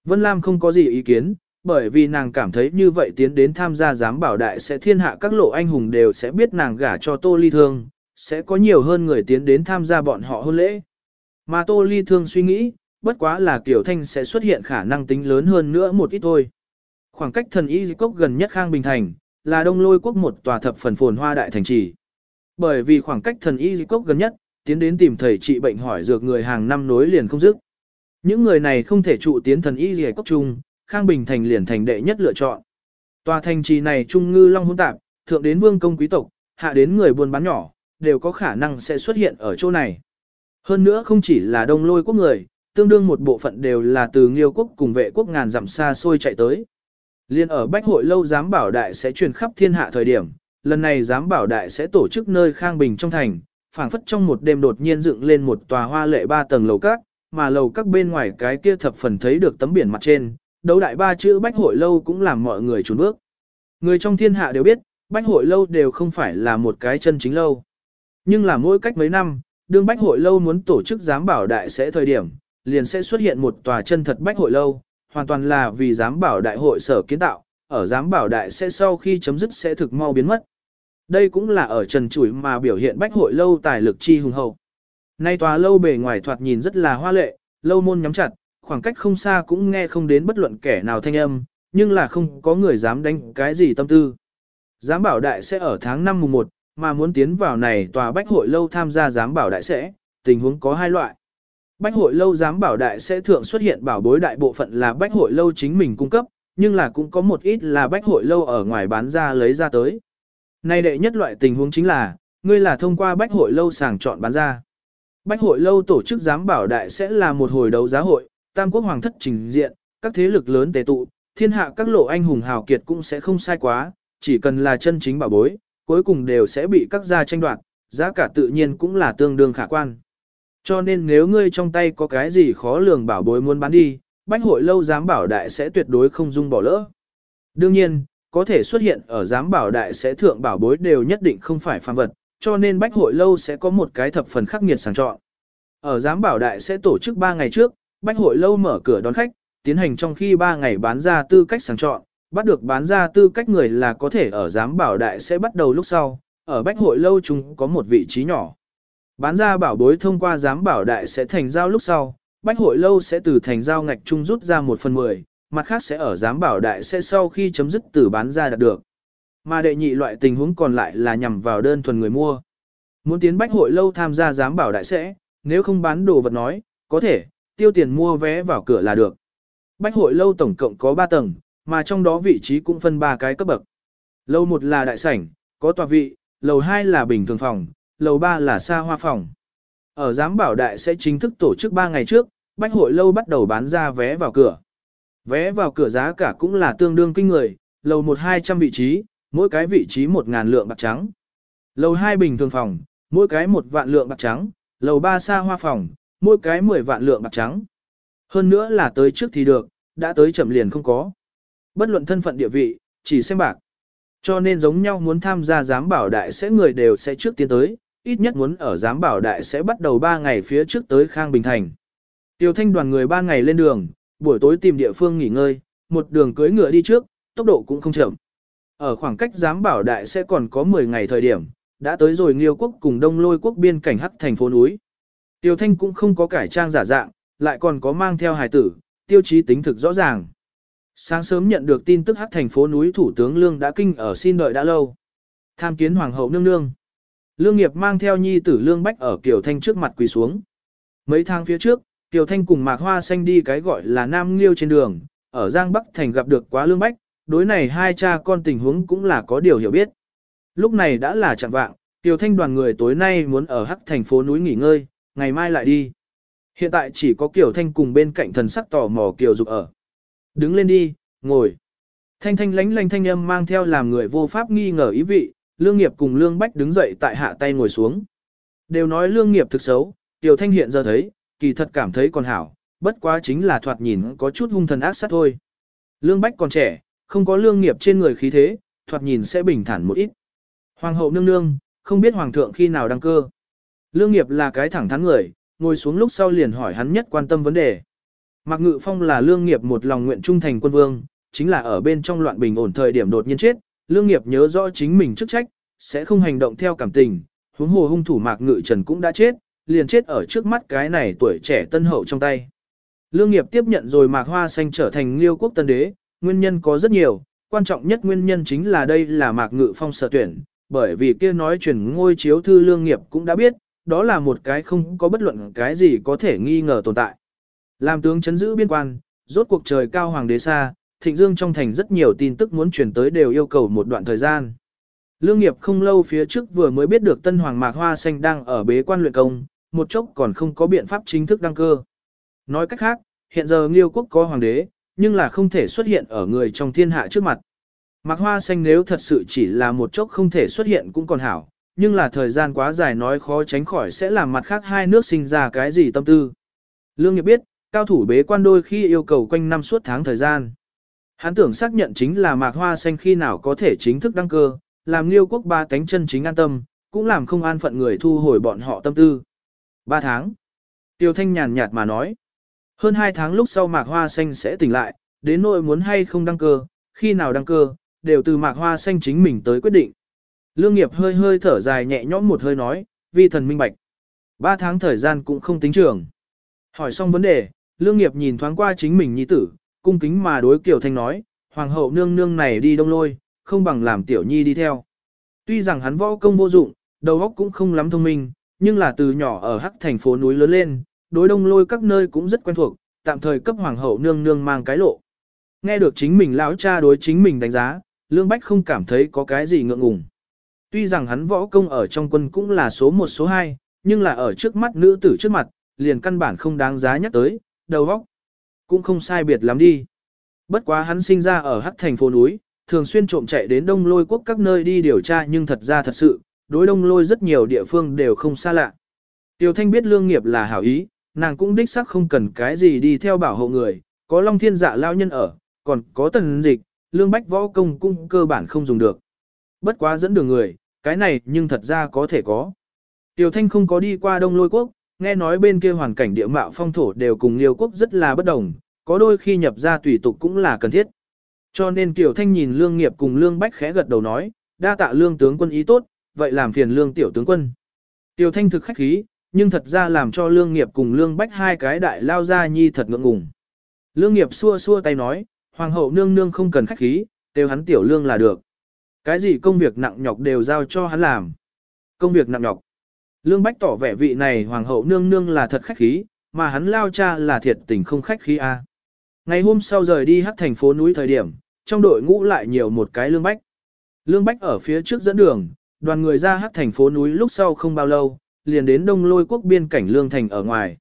Vân Lam không có gì ý kiến, bởi vì nàng cảm thấy như vậy tiến đến tham gia giám bảo đại sẽ thiên hạ các lộ anh hùng đều sẽ biết nàng gả cho Tô Ly Thương, sẽ có nhiều hơn người tiến đến tham gia bọn họ hôn lễ. Mà Tô Ly Thương suy nghĩ, bất quá là Kiều Thanh sẽ xuất hiện khả năng tính lớn hơn nữa một ít thôi. Khoảng cách thần y cốc gần nhất Khang Bình Thành, là đông lôi quốc một tòa thập phần phồn hoa đại thành trì. Bởi vì khoảng cách thần y cốc gần nhất, tiến đến tìm thầy trị bệnh hỏi dược người hàng năm nối liền không dứt. Những người này không thể trụ tiến thần y gì cốc chung, Khang Bình thành liền thành đệ nhất lựa chọn. Tòa thành trì này trung ngư long hỗn tạp, thượng đến vương công quý tộc, hạ đến người buôn bán nhỏ, đều có khả năng sẽ xuất hiện ở chỗ này. Hơn nữa không chỉ là đông lôi quốc người, tương đương một bộ phận đều là từ nghiêu quốc cùng vệ quốc ngàn dặm xa xôi chạy tới. Liên ở Bách hội lâu giám bảo đại sẽ truyền khắp thiên hạ thời điểm, lần này giám bảo đại sẽ tổ chức nơi Khang Bình trong thành, phảng phất trong một đêm đột nhiên dựng lên một tòa hoa lệ ba tầng lầu các, mà lầu các bên ngoài cái kia thập phần thấy được tấm biển mặt trên, đấu đại ba chữ bách hội lâu cũng làm mọi người trốn bước. Người trong thiên hạ đều biết, bách hội lâu đều không phải là một cái chân chính lâu. Nhưng là mỗi cách mấy năm, đương bách hội lâu muốn tổ chức giám bảo đại sẽ thời điểm, liền sẽ xuất hiện một tòa chân thật bách hội lâu, hoàn toàn là vì giám bảo đại hội sở kiến tạo, ở giám bảo đại sẽ sau khi chấm dứt sẽ thực mau biến mất. Đây cũng là ở trần chuỗi mà biểu hiện bách hội lâu tài lực chi hùng hậu. Nay tòa lâu bề ngoài thoạt nhìn rất là hoa lệ, lâu môn nhắm chặt, khoảng cách không xa cũng nghe không đến bất luận kẻ nào thanh âm, nhưng là không có người dám đánh cái gì tâm tư. Giám bảo đại sẽ ở tháng 5 mùng 1, mà muốn tiến vào này tòa bách hội lâu tham gia giám bảo đại sẽ, tình huống có hai loại. Bách hội lâu giám bảo đại sẽ thượng xuất hiện bảo bối đại bộ phận là bách hội lâu chính mình cung cấp, nhưng là cũng có một ít là bách hội lâu ở ngoài bán ra lấy ra tới. Nay đệ nhất loại tình huống chính là, ngươi là thông qua bách hội lâu sàng chọn bán ra. Bách hội lâu tổ chức giám bảo đại sẽ là một hồi đấu giá hội, tam quốc hoàng thất trình diện, các thế lực lớn tề tụ, thiên hạ các lộ anh hùng hào kiệt cũng sẽ không sai quá, chỉ cần là chân chính bảo bối, cuối cùng đều sẽ bị các gia tranh đoạt, giá cả tự nhiên cũng là tương đương khả quan. Cho nên nếu ngươi trong tay có cái gì khó lường bảo bối muốn bán đi, bách hội lâu giám bảo đại sẽ tuyệt đối không dung bỏ lỡ. Đương nhiên, có thể xuất hiện ở giám bảo đại sẽ thượng bảo bối đều nhất định không phải phàm vật, cho nên bách hội lâu sẽ có một cái thập phần khắc nghiệt sàng chọn. Ở giám bảo đại sẽ tổ chức 3 ngày trước, bách hội lâu mở cửa đón khách, tiến hành trong khi 3 ngày bán ra tư cách sàng chọn, bắt được bán ra tư cách người là có thể ở giám bảo đại sẽ bắt đầu lúc sau, ở bách hội lâu chúng có một vị trí nhỏ. Bán ra bảo bối thông qua giám bảo đại sẽ thành giao lúc sau, bách hội lâu sẽ từ thành giao ngạch trung rút ra một phần mười, mặt khác sẽ ở giám bảo đại sẽ sau khi chấm dứt từ bán ra đạt được. Mà đệ nhị loại tình huống còn lại là nhằm vào đơn thuần người mua. Muốn tiến bách hội lâu tham gia giám bảo đại sẽ, nếu không bán đồ vật nói, có thể, tiêu tiền mua vé vào cửa là được. Bách hội lâu tổng cộng có 3 tầng, mà trong đó vị trí cũng phân 3 cái cấp bậc. Lâu một là đại sảnh, có tòa vị, lầu 2 là bình thường phòng, lầu 3 là xa hoa phòng. Ở giám bảo đại sẽ chính thức tổ chức 3 ngày trước, bách hội lâu bắt đầu bán ra vé vào cửa. Vé vào cửa giá cả cũng là tương đương kinh người, lầu 1-200 vị trí, mỗi cái vị trí 1.000 lượng bạc trắng. Lầu 2 bình thường phòng, mỗi cái 1 vạn lượng bạc trắng, lầu 3 xa hoa phòng, mỗi cái 10 vạn lượng bạc trắng. Hơn nữa là tới trước thì được, đã tới chậm liền không có. Bất luận thân phận địa vị, chỉ xem bạc. Cho nên giống nhau muốn tham gia giám bảo đại sẽ người đều sẽ trước tiến tới, ít nhất muốn ở giám bảo đại sẽ bắt đầu 3 ngày phía trước tới Khang Bình Thành. Tiêu thanh đoàn người 3 ngày lên đường, buổi tối tìm địa phương nghỉ ngơi, một đường cưới ngựa đi trước, tốc độ cũng không chậm. Ở khoảng cách giám bảo đại sẽ còn có 10 ngày thời điểm, đã tới rồi Nghiêu quốc cùng Đông Lôi quốc biên cảnh hắc thành phố núi. Tiêu Thanh cũng không có cải trang giả dạng, lại còn có mang theo hài tử, tiêu chí tính thực rõ ràng. Sáng sớm nhận được tin tức hắc thành phố núi thủ tướng Lương đã kinh ở xin đợi đã lâu. Tham kiến hoàng hậu nương nương. Lương nghiệp mang theo nhi tử Lương Bách ở Kiều Thanh trước mặt quỳ xuống. Mấy tháng phía trước, Kiều Thanh cùng Mạc Hoa Xanh đi cái gọi là Nam Liêu trên đường, ở Giang Bắc Thành gặp được quá Lương Bách, đối này hai cha con tình huống cũng là có điều hiểu biết. Lúc này đã là chẳng vạng, Kiều Thanh đoàn người tối nay muốn ở hắc thành phố núi nghỉ ngơi, ngày mai lại đi. Hiện tại chỉ có Kiều Thanh cùng bên cạnh thần sắc tò mò Kiều Dục ở. Đứng lên đi, ngồi. Thanh thanh lánh lánh thanh âm mang theo làm người vô pháp nghi ngờ ý vị, lương nghiệp cùng lương bách đứng dậy tại hạ tay ngồi xuống. Đều nói lương nghiệp thực xấu, Kiều Thanh hiện giờ thấy, kỳ thật cảm thấy còn hảo, bất quá chính là thoạt nhìn có chút hung thần ác sát thôi. Lương bách còn trẻ, không có lương nghiệp trên người khí thế, thoạt nhìn sẽ bình thản một ít. Hoàng hậu nương nương, không biết hoàng thượng khi nào đăng cơ. Lương nghiệp là cái thẳng thắn người, ngồi xuống lúc sau liền hỏi hắn nhất quan tâm vấn đề. Mạc Ngự Phong là lương nghiệp một lòng nguyện trung thành quân vương, chính là ở bên trong loạn bình ổn thời điểm đột nhiên chết, lương nghiệp nhớ rõ chính mình chức trách, sẽ không hành động theo cảm tình, huống hồ hung thủ Mạc Ngự Trần cũng đã chết, liền chết ở trước mắt cái này tuổi trẻ tân hậu trong tay. Lương nghiệp tiếp nhận rồi Mạc Hoa Xanh trở thành liêu quốc tân đế, nguyên nhân có rất nhiều, quan trọng nhất nguyên nhân chính là đây là Mạc Ngự Phong sở tuyển, bởi vì kia nói chuyển ngôi chiếu thư lương nghiệp cũng đã biết, đó là một cái không có bất luận cái gì có thể nghi ngờ tồn tại. Làm tướng chấn giữ biên quan, rốt cuộc trời cao hoàng đế xa, thịnh dương trong thành rất nhiều tin tức muốn truyền tới đều yêu cầu một đoạn thời gian. Lương nghiệp không lâu phía trước vừa mới biết được tân hoàng mạc hoa xanh đang ở bế quan luyện công, một chốc còn không có biện pháp chính thức đăng cơ. Nói cách khác, hiện giờ Nghiêu quốc có hoàng đế, nhưng là không thể xuất hiện ở người trong thiên hạ trước mặt. Mạc hoa xanh nếu thật sự chỉ là một chốc không thể xuất hiện cũng còn hảo, nhưng là thời gian quá dài nói khó tránh khỏi sẽ làm mặt khác hai nước sinh ra cái gì tâm tư. Lương nghiệp biết, cao thủ bế quan đôi khi yêu cầu quanh năm suốt tháng thời gian. Hắn tưởng xác nhận chính là mạc hoa xanh khi nào có thể chính thức đăng cơ, làm liêu quốc ba cánh chân chính an tâm, cũng làm không an phận người thu hồi bọn họ tâm tư. Ba tháng. Tiêu thanh nhàn nhạt mà nói. Hơn hai tháng lúc sau mạc hoa xanh sẽ tỉnh lại, đến nỗi muốn hay không đăng cơ, khi nào đăng cơ, đều từ mạc hoa xanh chính mình tới quyết định. Lương nghiệp hơi hơi thở dài nhẹ nhõm một hơi nói, vi thần minh bạch. Ba tháng thời gian cũng không tính trường. Hỏi xong vấn đề, lương nghiệp nhìn thoáng qua chính mình nhi tử, cung kính mà đối Kiều Thanh nói, hoàng hậu nương nương này đi đông lôi, không bằng làm tiểu nhi đi theo. Tuy rằng hắn võ công vô dụng, đầu óc cũng không lắm thông minh, nhưng là từ nhỏ ở hắc thành phố núi lớn lên, đối đông lôi các nơi cũng rất quen thuộc, tạm thời cấp hoàng hậu nương nương mang cái lộ. Nghe được chính mình lão cha đối chính mình đánh giá, Lương Bách không cảm thấy có cái gì ngượng ngùng. Tuy rằng hắn võ công ở trong quân cũng là số 1 số 2, nhưng là ở trước mắt nữ tử trước mặt, liền căn bản không đáng giá nhắc tới, đầu óc cũng không sai biệt lắm đi. Bất quá hắn sinh ra ở hắc thành phố núi, thường xuyên trộm chạy đến đông lôi quốc các nơi đi điều tra nhưng thật ra thật sự, đối đông lôi rất nhiều địa phương đều không xa lạ. Tiêu Thanh biết lương nghiệp là hảo ý, nàng cũng đích xác không cần cái gì đi theo bảo hộ người, có Long Thiên Dạ lao nhân ở, còn có tần dịch, lương bách võ công cũng cơ bản không dùng được. Bất quá dẫn đường người, cái này nhưng thật ra có thể có. Tiểu Thanh không có đi qua Đông Lôi Quốc, nghe nói bên kia hoàn cảnh địa mạo phong thổ đều cùng Liêu Quốc rất là bất đồng, có đôi khi nhập ra tùy tục cũng là cần thiết. Cho nên Tiểu Thanh nhìn Lương Nghiệp cùng Lương Bách khẽ gật đầu nói, đa tạ Lương tướng quân ý tốt, vậy làm phiền Lương tiểu tướng quân. Tiểu Thanh thực khách khí, nhưng thật ra làm cho Lương Nghiệp cùng Lương Bách hai cái đại lao ra nhi thật ngượng ngùng. Lương Nghiệp xua xua tay nói, Hoàng hậu nương nương không cần khách khí, đều hắn tiểu lương là được. Cái gì công việc nặng nhọc đều giao cho hắn làm. Công việc nặng nhọc. Lương Bách tỏ vẻ vị này hoàng hậu nương nương là thật khách khí, mà hắn lao cha là thiệt tình không khách khí a. Ngày hôm sau rời đi hắc thành phố núi thời điểm, trong đội ngũ lại nhiều một cái Lương Bách. Lương Bách ở phía trước dẫn đường, Đoàn người ra hát thành phố núi lúc sau không bao lâu, liền đến đông lôi quốc biên cảnh lương thành ở ngoài.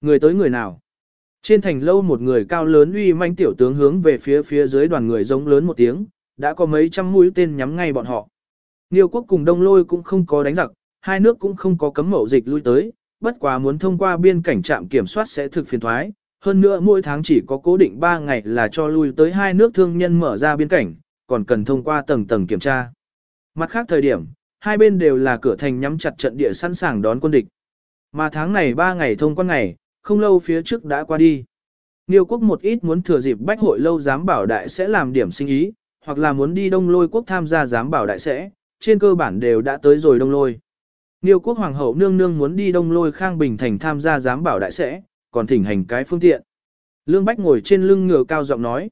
Người tới người nào? Trên thành lâu một người cao lớn uy manh tiểu tướng hướng về phía phía dưới đoàn người giống lớn một tiếng, đã có mấy trăm mũi tên nhắm ngay bọn họ. Nhiều quốc cùng đông lôi cũng không có đánh giặc, hai nước cũng không có cấm mậu dịch lui tới, bất quá muốn thông qua biên cảnh trạm kiểm soát sẽ thực phiền thoái. Hơn nữa mỗi tháng chỉ có cố định 3 ngày là cho lui tới hai nước thương nhân mở ra biên cảnh, còn cần thông qua tầng tầng kiểm tra. Mặt khác thời điểm, hai bên đều là cửa thành nhắm chặt trận địa sẵn sàng đón quân địch. Mà tháng này 3 ngày thông quan ngày, không lâu phía trước đã qua đi. Niêu quốc một ít muốn thừa dịp bách hội lâu giám bảo đại sẽ làm điểm sinh ý, hoặc là muốn đi đông lôi quốc tham gia giám bảo đại sẽ, trên cơ bản đều đã tới rồi đông lôi. Niêu quốc hoàng hậu nương nương muốn đi đông lôi khang bình thành tham gia giám bảo đại sẽ, còn thỉnh hành cái phương tiện. Lương Bách ngồi trên lưng ngựa cao giọng nói.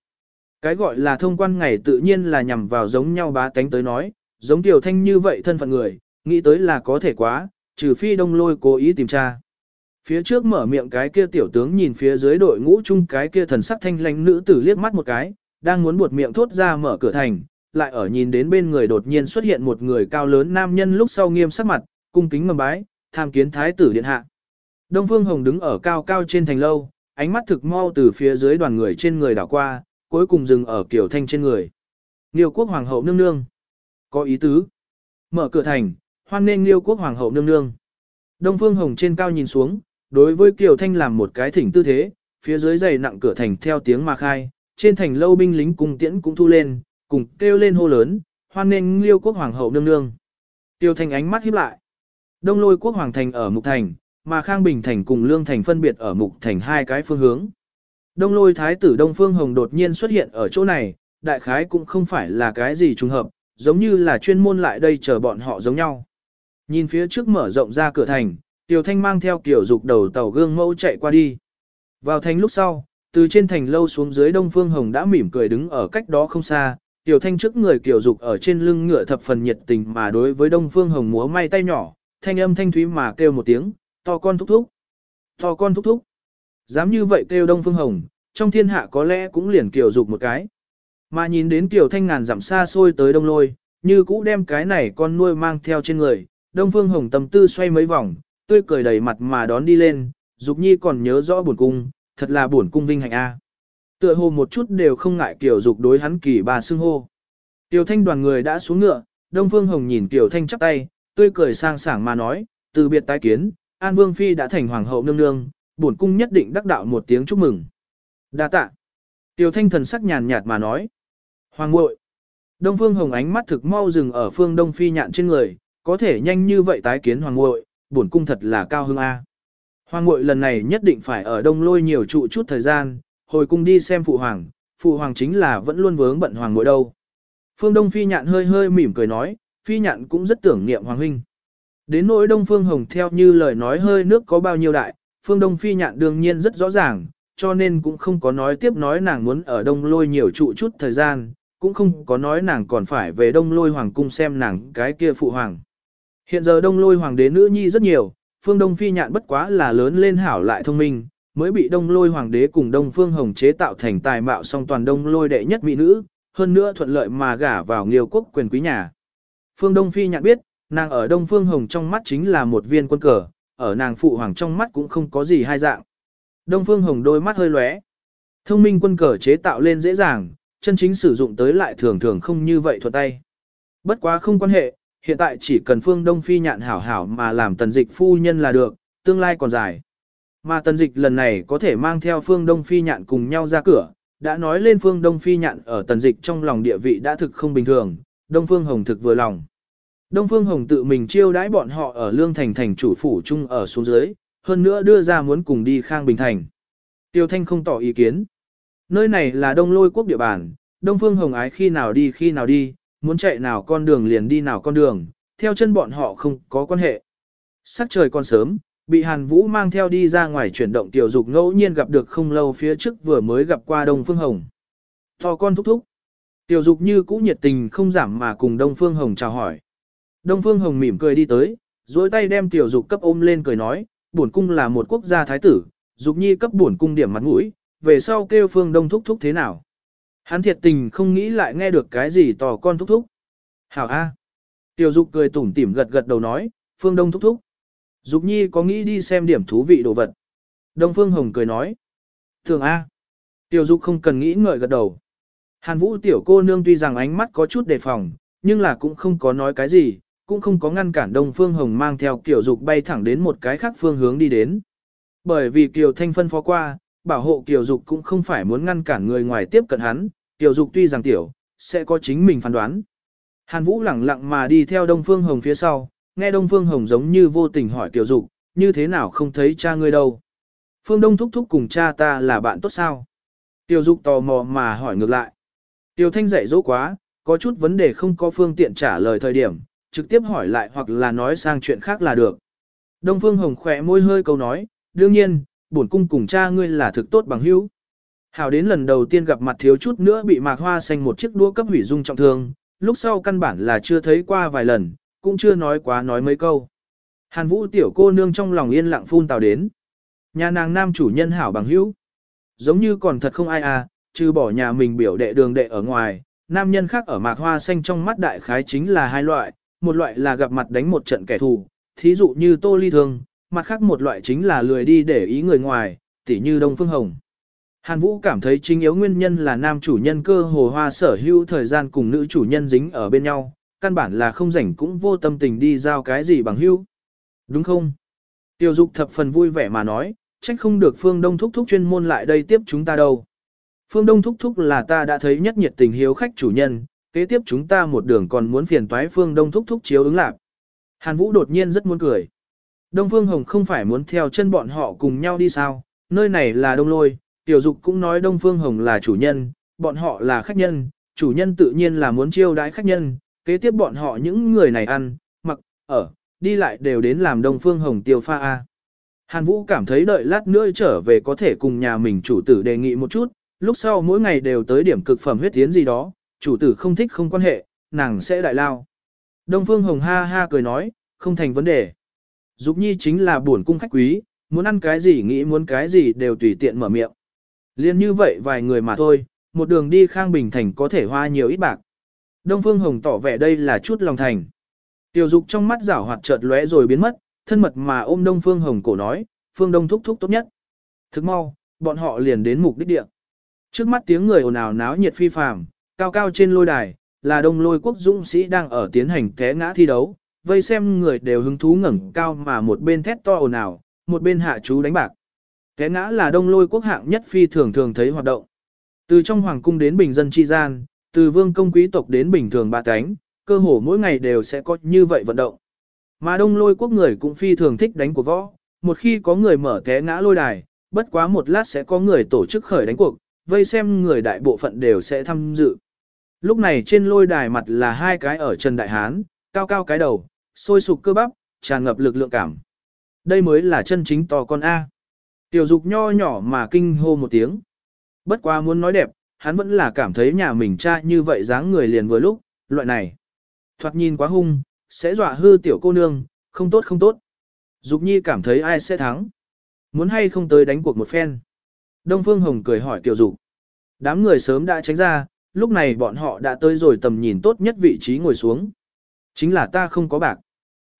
Cái gọi là thông quan ngày tự nhiên là nhằm vào giống nhau bá tánh tới nói, giống tiểu thanh như vậy thân phận người, nghĩ tới là có thể quá, trừ phi đông lôi cố ý tìm tra. Phía trước mở miệng cái kia tiểu tướng nhìn phía dưới đội ngũ chung cái kia thần sắc thanh lãnh nữ tử liếc mắt một cái, đang muốn buột miệng thốt ra mở cửa thành, lại ở nhìn đến bên người đột nhiên xuất hiện một người cao lớn nam nhân lúc sau nghiêm sắc mặt, cung kính mầm bái, tham kiến thái tử điện hạ. Đông Phương Hồng đứng ở cao cao trên thành lâu, ánh mắt thực mau từ phía dưới đoàn người trên người đảo qua, cuối cùng dừng ở Kiều Thanh trên người. Liêu quốc hoàng hậu nương nương. Có ý tứ. Mở cửa thành, hoan nên Liêu quốc hoàng hậu nương nương. Đông Phương Hồng trên cao nhìn xuống, đối với Kiều Thanh làm một cái thỉnh tư thế, phía dưới dày nặng cửa thành theo tiếng mà khai, trên thành lâu binh lính cùng tiễn cũng thu lên, cùng kêu lên hô lớn, hoan nên Liêu quốc hoàng hậu nương nương. Tiêu Thanh ánh mắt híp lại. Đông lôi quốc hoàng thành ở Mục Thành, mà Khang Bình Thành cùng Lương Thành phân biệt ở Mục Thành hai cái phương hướng. Đông lôi thái tử Đông Phương Hồng đột nhiên xuất hiện ở chỗ này, đại khái cũng không phải là cái gì trùng hợp, giống như là chuyên môn lại đây chờ bọn họ giống nhau. Nhìn phía trước mở rộng ra cửa thành, Tiểu Thanh mang theo kiểu dục đầu tàu gương mẫu chạy qua đi. Vào thành lúc sau, từ trên thành lâu xuống dưới Đông Phương Hồng đã mỉm cười đứng ở cách đó không xa, Tiểu Thanh trước người kiểu dục ở trên lưng ngựa thập phần nhiệt tình mà đối với Đông Phương Hồng múa may tay nhỏ, thanh âm thanh thúy mà kêu một tiếng, to con thúc thúc. To con thúc thúc. Dám như vậy kêu Đông Phương Hồng, trong thiên hạ có lẽ cũng liền kiểu dục một cái. Mà nhìn đến Tiểu Thanh ngàn dặm xa xôi tới đông lôi, như cũ đem cái này con nuôi mang theo trên người, Đông Phương Hồng tâm tư xoay mấy vòng, tươi cười đầy mặt mà đón đi lên, Dục Nhi còn nhớ rõ buồn cung, thật là buồn cung vinh hạnh a. Tựa hồ một chút đều không ngại Kiều Dục đối hắn kỳ bà xưng hô. Tiểu Thanh đoàn người đã xuống ngựa, Đông Phương Hồng nhìn Tiểu Thanh chắp tay, tươi cười sang sảng mà nói, từ biệt tái kiến, An Vương Phi đã thành hoàng hậu nương nương, bổn cung nhất định đắc đạo một tiếng chúc mừng. Đa tạ. Tiểu thanh thần sắc nhàn nhạt mà nói. Hoàng muội Đông Phương Hồng ánh mắt thực mau dừng ở phương Đông Phi nhạn trên người, có thể nhanh như vậy tái kiến hoàng muội bổn cung thật là cao hưng A. Hoàng muội lần này nhất định phải ở đông lôi nhiều trụ chút thời gian, hồi cung đi xem phụ hoàng, phụ hoàng chính là vẫn luôn vướng bận hoàng muội đâu. Phương Đông Phi nhạn hơi hơi mỉm cười nói, Phi nhạn cũng rất tưởng niệm hoàng huynh. Đến nỗi Đông Phương Hồng theo như lời nói hơi nước có bao nhiêu đại, Phương Đông Phi nhạn đương nhiên rất rõ ràng, cho nên cũng không có nói tiếp nói nàng muốn ở đông lôi nhiều trụ chút thời gian, cũng không có nói nàng còn phải về đông lôi hoàng cung xem nàng cái kia phụ hoàng. Hiện giờ đông lôi hoàng đế nữ nhi rất nhiều, phương đông phi nhạn bất quá là lớn lên hảo lại thông minh, mới bị đông lôi hoàng đế cùng đông phương hồng chế tạo thành tài mạo song toàn đông lôi đệ nhất mỹ nữ, hơn nữa thuận lợi mà gả vào nghiêu quốc quyền quý nhà. Phương đông phi nhạn biết, nàng ở đông phương hồng trong mắt chính là một viên quân cờ, ở nàng phụ hoàng trong mắt cũng không có gì hai dạng. Đông Phương Hồng đôi mắt hơi lóe. Thông minh quân cờ chế tạo lên dễ dàng, chân chính sử dụng tới lại thường thường không như vậy thuận tay. Bất quá không quan hệ, hiện tại chỉ cần Phương Đông Phi nhạn hảo hảo mà làm tần dịch phu nhân là được, tương lai còn dài. Mà tần dịch lần này có thể mang theo Phương Đông Phi nhạn cùng nhau ra cửa, đã nói lên Phương Đông Phi nhạn ở tần dịch trong lòng địa vị đã thực không bình thường, Đông Phương Hồng thực vừa lòng. Đông Phương Hồng tự mình chiêu đãi bọn họ ở Lương Thành thành chủ phủ chung ở xuống dưới, hơn nữa đưa ra muốn cùng đi Khang Bình Thành. Tiêu Thanh không tỏ ý kiến. Nơi này là đông lôi quốc địa bàn, Đông Phương Hồng ái khi nào đi khi nào đi, muốn chạy nào con đường liền đi nào con đường, theo chân bọn họ không có quan hệ. Sắc trời còn sớm, bị Hàn Vũ mang theo đi ra ngoài chuyển động tiểu dục ngẫu nhiên gặp được không lâu phía trước vừa mới gặp qua Đông Phương Hồng. To con thúc thúc. Tiểu dục như cũ nhiệt tình không giảm mà cùng Đông Phương Hồng chào hỏi. Đông Phương Hồng mỉm cười đi tới, duỗi tay đem tiểu dục cấp ôm lên cười nói, bổn cung là một quốc gia thái tử, dục nhi cấp bổn cung điểm mặt mũi, về sau kêu phương đông thúc thúc thế nào. Hắn thiệt tình không nghĩ lại nghe được cái gì tò con thúc thúc. Hảo A. Tiểu Dục cười tủm tỉm gật gật đầu nói, Phương Đông thúc thúc. Dục Nhi có nghĩ đi xem điểm thú vị đồ vật. Đông Phương Hồng cười nói. Thường A. Tiểu Dục không cần nghĩ ngợi gật đầu. Hàn Vũ tiểu cô nương tuy rằng ánh mắt có chút đề phòng, nhưng là cũng không có nói cái gì, cũng không có ngăn cản Đông Phương Hồng mang theo Kiều Dục bay thẳng đến một cái khác phương hướng đi đến. Bởi vì Kiều Thanh phân phó qua, bảo hộ Kiều Dục cũng không phải muốn ngăn cản người ngoài tiếp cận hắn, Kiều Dục tuy rằng tiểu, sẽ có chính mình phán đoán. Hàn Vũ lẳng lặng mà đi theo Đông Phương Hồng phía sau, nghe Đông Phương Hồng giống như vô tình hỏi Kiều Dục, như thế nào không thấy cha ngươi đâu. Phương Đông thúc thúc cùng cha ta là bạn tốt sao? Tiêu Dục tò mò mà hỏi ngược lại. Tiêu Thanh dạy dỗ quá, có chút vấn đề không có phương tiện trả lời thời điểm, trực tiếp hỏi lại hoặc là nói sang chuyện khác là được. Đông Phương Hồng khỏe môi hơi câu nói, đương nhiên, bổn cung cùng cha ngươi là thực tốt bằng hữu. Hảo đến lần đầu tiên gặp mặt thiếu chút nữa bị mạc hoa xanh một chiếc đũa cấp hủy dung trọng thương, lúc sau căn bản là chưa thấy qua vài lần, cũng chưa nói quá nói mấy câu. Hàn Vũ tiểu cô nương trong lòng yên lặng phun tào đến. Nhà nàng nam chủ nhân hảo bằng hữu. Giống như còn thật không ai à, trừ bỏ nhà mình biểu đệ đường đệ ở ngoài, nam nhân khác ở mạc hoa xanh trong mắt đại khái chính là hai loại, một loại là gặp mặt đánh một trận kẻ thù, thí dụ như tô ly thương, mặt khác một loại chính là lười đi để ý người ngoài, tỉ như Đông Phương Hồng. Hàn Vũ cảm thấy chính yếu nguyên nhân là nam chủ nhân cơ hồ hoa sở hữu thời gian cùng nữ chủ nhân dính ở bên nhau, căn bản là không rảnh cũng vô tâm tình đi giao cái gì bằng hữu. Đúng không? Tiêu dục thập phần vui vẻ mà nói, trách không được phương đông thúc thúc chuyên môn lại đây tiếp chúng ta đâu. Phương đông thúc thúc là ta đã thấy nhất nhiệt tình hiếu khách chủ nhân, kế tiếp chúng ta một đường còn muốn phiền toái phương đông thúc thúc chiếu ứng lạc. Hàn Vũ đột nhiên rất muốn cười. Đông Phương Hồng không phải muốn theo chân bọn họ cùng nhau đi sao, nơi này là đông lôi, tiểu dục cũng nói Đông Phương Hồng là chủ nhân, bọn họ là khách nhân, chủ nhân tự nhiên là muốn chiêu đãi khách nhân, kế tiếp bọn họ những người này ăn, mặc, ở, đi lại đều đến làm Đông Phương Hồng tiêu pha A. Hàn Vũ cảm thấy đợi lát nữa trở về có thể cùng nhà mình chủ tử đề nghị một chút, lúc sau mỗi ngày đều tới điểm cực phẩm huyết tiến gì đó, chủ tử không thích không quan hệ, nàng sẽ đại lao. Đông Phương Hồng ha ha cười nói, không thành vấn đề. Dục nhi chính là buồn cung khách quý, muốn ăn cái gì nghĩ muốn cái gì đều tùy tiện mở miệng. Liên như vậy vài người mà thôi, một đường đi Khang Bình Thành có thể hoa nhiều ít bạc. Đông Phương Hồng tỏ vẻ đây là chút lòng thành. Tiểu dục trong mắt rảo hoạt chợt lóe rồi biến mất, thân mật mà ôm Đông Phương Hồng cổ nói, Phương Đông thúc thúc tốt nhất. Thức mau, bọn họ liền đến mục đích địa. Trước mắt tiếng người ồn ào náo nhiệt phi phàm, cao cao trên lôi đài, là đông lôi quốc dũng sĩ đang ở tiến hành té ngã thi đấu, vây xem người đều hứng thú ngẩng cao mà một bên thét to ồn ào, một bên hạ chú đánh bạc. Té ngã là đông lôi quốc hạng nhất phi thường thường thấy hoạt động. Từ trong hoàng cung đến bình dân chi gian, từ vương công quý tộc đến bình thường ba cánh, cơ hồ mỗi ngày đều sẽ có như vậy vận động. Mà đông lôi quốc người cũng phi thường thích đánh của võ, một khi có người mở té ngã lôi đài, bất quá một lát sẽ có người tổ chức khởi đánh cuộc, vây xem người đại bộ phận đều sẽ tham dự. Lúc này trên lôi đài mặt là hai cái ở Trần Đại Hán, cao cao cái đầu, sôi sục cơ bắp, tràn ngập lực lượng cảm. Đây mới là chân chính to con A. Tiểu dục nho nhỏ mà kinh hô một tiếng. Bất quá muốn nói đẹp, hắn vẫn là cảm thấy nhà mình cha như vậy dáng người liền vừa lúc, loại này. Thoạt nhìn quá hung, sẽ dọa hư tiểu cô nương, không tốt không tốt. Dục nhi cảm thấy ai sẽ thắng. Muốn hay không tới đánh cuộc một phen. Đông Phương Hồng cười hỏi tiểu dục. Đám người sớm đã tránh ra, lúc này bọn họ đã tới rồi tầm nhìn tốt nhất vị trí ngồi xuống. Chính là ta không có bạc.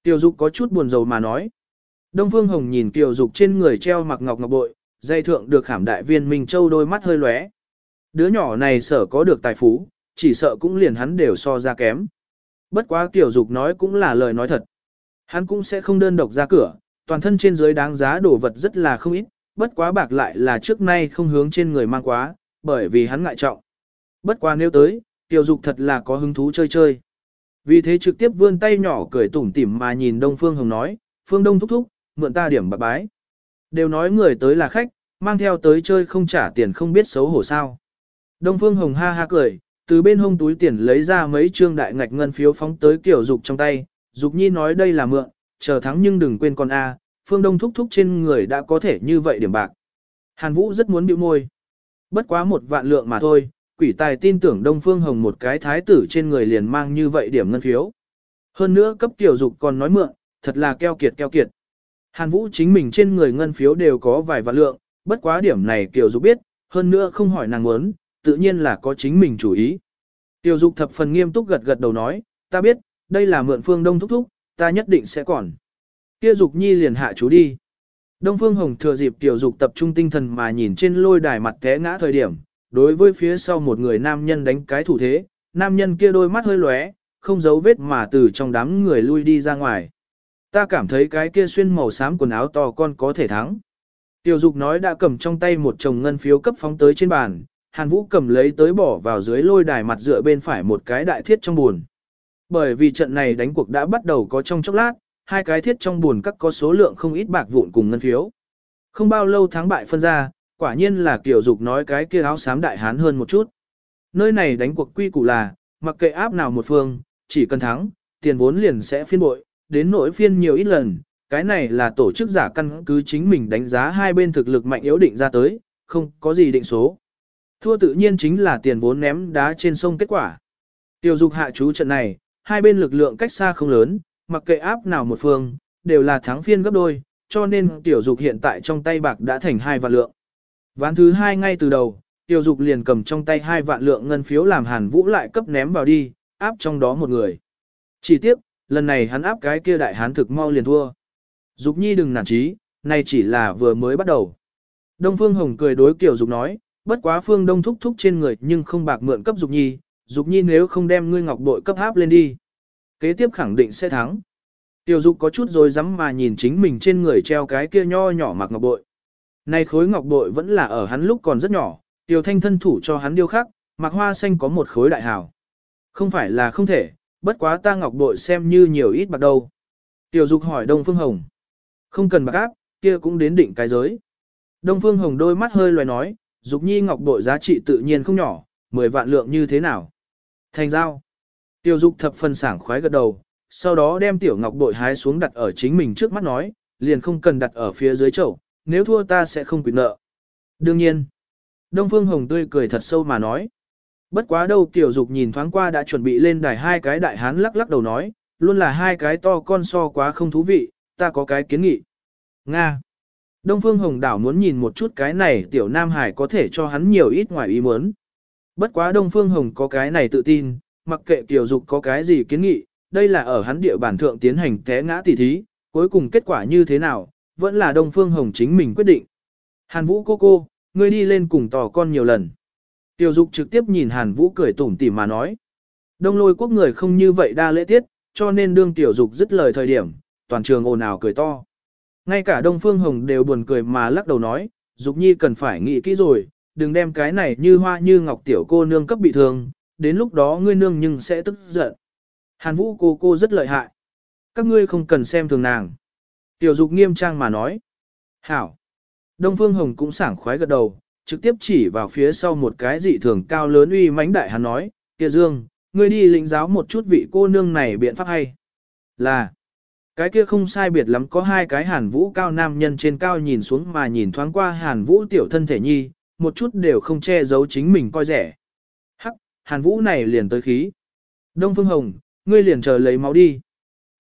Tiểu dục có chút buồn rầu mà nói. Đông Phương Hồng nhìn Tiểu dục trên người treo mặc ngọc ngọc bội, dây thượng được khảm đại viên Minh Châu đôi mắt hơi lóe. Đứa nhỏ này sợ có được tài phú, chỉ sợ cũng liền hắn đều so ra kém. Bất quá Tiểu dục nói cũng là lời nói thật. Hắn cũng sẽ không đơn độc ra cửa, toàn thân trên dưới đáng giá đồ vật rất là không ít, bất quá bạc lại là trước nay không hướng trên người mang quá, bởi vì hắn ngại trọng. Bất quá nếu tới, Tiểu Dục thật là có hứng thú chơi chơi. Vì thế trực tiếp vươn tay nhỏ cười tủm tỉm mà nhìn Đông Phương Hồng nói, Phương Đông thúc thúc, mượn ta điểm bạc bái. Đều nói người tới là khách, mang theo tới chơi không trả tiền không biết xấu hổ sao. Đông Phương Hồng ha ha cười, từ bên hông túi tiền lấy ra mấy trương đại ngạch ngân phiếu phóng tới kiểu Dục trong tay, Dục Nhi nói đây là mượn, chờ thắng nhưng đừng quên con A, Phương Đông thúc thúc trên người đã có thể như vậy điểm bạc. Hàn Vũ rất muốn bĩu môi. Bất quá một vạn lượng mà thôi, quỷ tài tin tưởng Đông Phương Hồng một cái thái tử trên người liền mang như vậy điểm ngân phiếu. Hơn nữa cấp tiểu dục còn nói mượn, thật là keo kiệt keo kiệt. Hàn Vũ chính mình trên người ngân phiếu đều có vài vạn lượng, bất quá điểm này tiểu dục biết, hơn nữa không hỏi nàng muốn, tự nhiên là có chính mình chủ ý. Tiểu dục thập phần nghiêm túc gật gật đầu nói, ta biết, đây là mượn phương đông thúc thúc, ta nhất định sẽ còn. Kia dục nhi liền hạ chú đi. Đông Phương Hồng thừa dịp tiểu dục tập trung tinh thần mà nhìn trên lôi đài mặt té ngã thời điểm, đối với phía sau một người nam nhân đánh cái thủ thế, nam nhân kia đôi mắt hơi lóe, không giấu vết mà từ trong đám người lui đi ra ngoài. Ta cảm thấy cái kia xuyên màu xám quần áo to con có thể thắng. Tiểu dục nói đã cầm trong tay một chồng ngân phiếu cấp phóng tới trên bàn, Hàn Vũ cầm lấy tới bỏ vào dưới lôi đài mặt dựa bên phải một cái đại thiết trong buồn. Bởi vì trận này đánh cuộc đã bắt đầu có trong chốc lát, hai cái thiết trong buồn các có số lượng không ít bạc vụn cùng ngân phiếu. Không bao lâu thắng bại phân ra, quả nhiên là kiểu dục nói cái kia áo xám đại hán hơn một chút. Nơi này đánh cuộc quy củ là, mặc kệ áp nào một phương, chỉ cần thắng, tiền vốn liền sẽ phiên bội, đến nỗi phiên nhiều ít lần, cái này là tổ chức giả căn cứ chính mình đánh giá hai bên thực lực mạnh yếu định ra tới, không có gì định số. Thua tự nhiên chính là tiền vốn ném đá trên sông kết quả. Tiểu dục hạ chú trận này, hai bên lực lượng cách xa không lớn, mặc kệ áp nào một phương, đều là thắng phiên gấp đôi, cho nên tiểu dục hiện tại trong tay bạc đã thành hai vạn lượng. Ván thứ hai ngay từ đầu, Tiêu dục liền cầm trong tay hai vạn lượng ngân phiếu làm hàn vũ lại cấp ném vào đi, áp trong đó một người. Chỉ tiếc, lần này hắn áp cái kia đại hán thực mau liền thua. Dục nhi đừng nản chí, này chỉ là vừa mới bắt đầu. Đông Phương Hồng cười đối kiểu dục nói, bất quá phương đông thúc thúc trên người nhưng không bạc mượn cấp dục nhi, dục nhi nếu không đem ngươi ngọc bội cấp áp lên đi. Kế tiếp khẳng định sẽ thắng. Tiểu dục có chút rồi dám mà nhìn chính mình trên người treo cái kia nho nhỏ mặc ngọc bội. Này khối ngọc bội vẫn là ở hắn lúc còn rất nhỏ, tiểu thanh thân thủ cho hắn điêu khắc, mặc hoa xanh có một khối đại hào. Không phải là không thể, bất quá ta ngọc bội xem như nhiều ít bạc đâu. Tiểu dục hỏi Đông Phương Hồng. Không cần bạc áp, kia cũng đến định cái giới. Đông Phương Hồng đôi mắt hơi loài nói, dục nhi ngọc bội giá trị tự nhiên không nhỏ, 10 vạn lượng như thế nào. Thành giao. Tiểu dục thập phần sảng khoái gật đầu, sau đó đem tiểu ngọc bội hái xuống đặt ở chính mình trước mắt nói, liền không cần đặt ở phía dưới chậu, nếu thua ta sẽ không quyền nợ. Đương nhiên. Đông Phương Hồng tươi cười thật sâu mà nói. Bất quá đâu tiểu dục nhìn thoáng qua đã chuẩn bị lên đài hai cái đại hán lắc lắc đầu nói, luôn là hai cái to con so quá không thú vị, ta có cái kiến nghị. Nga. Đông Phương Hồng đảo muốn nhìn một chút cái này tiểu Nam Hải có thể cho hắn nhiều ít ngoài ý muốn. Bất quá Đông Phương Hồng có cái này tự tin, mặc kệ tiểu dục có cái gì kiến nghị, đây là ở hắn địa bản thượng tiến hành té ngã tỉ thí, cuối cùng kết quả như thế nào, vẫn là Đông Phương Hồng chính mình quyết định. Hàn Vũ cô cô, ngươi đi lên cùng tò con nhiều lần. Tiểu dục trực tiếp nhìn Hàn Vũ cười tủm tỉm mà nói. Đông lôi quốc người không như vậy đa lễ tiết, cho nên đương tiểu dục dứt lời thời điểm, toàn trường ồn ào cười to. Ngay cả Đông Phương Hồng đều buồn cười mà lắc đầu nói, dục nhi cần phải nghĩ kỹ rồi, đừng đem cái này như hoa như ngọc tiểu cô nương cấp bị thương, đến lúc đó ngươi nương nhưng sẽ tức giận. Hàn Vũ cô cô rất lợi hại. Các ngươi không cần xem thường nàng. Tiểu dục nghiêm trang mà nói. Hảo. Đông Phương Hồng cũng sảng khoái gật đầu, trực tiếp chỉ vào phía sau một cái dị thường cao lớn uy mãnh đại hắn nói, kia Dương, ngươi đi lĩnh giáo một chút vị cô nương này biện pháp hay. Là, cái kia không sai biệt lắm có hai cái hàn vũ cao nam nhân trên cao nhìn xuống mà nhìn thoáng qua hàn vũ tiểu thân thể nhi, một chút đều không che giấu chính mình coi rẻ. Hắc, hàn vũ này liền tới khí. Đông Phương Hồng, ngươi liền chờ lấy máu đi.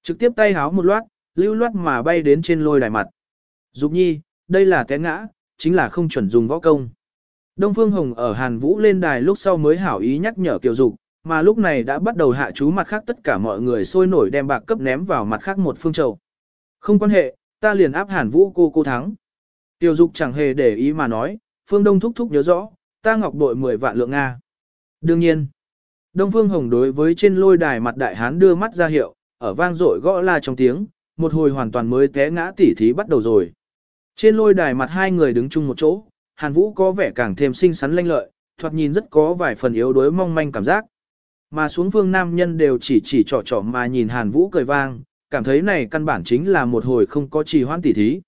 Trực tiếp tay háo một loát, lưu loát mà bay đến trên lôi đài mặt. Dục nhi, đây là té ngã, chính là không chuẩn dùng võ công. Đông Phương Hồng ở Hàn Vũ lên đài lúc sau mới hảo ý nhắc nhở Kiều Dục, mà lúc này đã bắt đầu hạ chú mặt khác tất cả mọi người sôi nổi đem bạc cấp ném vào mặt khác một phương châu. Không quan hệ, ta liền áp Hàn Vũ cô cô thắng. Tiêu Dục chẳng hề để ý mà nói, Phương Đông thúc thúc nhớ rõ, ta ngọc đội 10 vạn lượng Nga. Đương nhiên, Đông Phương Hồng đối với trên lôi đài mặt đại hán đưa mắt ra hiệu, ở vang dội gõ la trong tiếng, một hồi hoàn toàn mới té ngã tỉ thí bắt đầu rồi. Trên lôi đài mặt hai người đứng chung một chỗ, Hàn Vũ có vẻ càng thêm xinh xắn lanh lợi, thoạt nhìn rất có vài phần yếu đuối mong manh cảm giác. Mà xuống phương nam nhân đều chỉ chỉ trỏ trỏ mà nhìn Hàn Vũ cười vang, cảm thấy này căn bản chính là một hồi không có trì hoãn tỉ thí.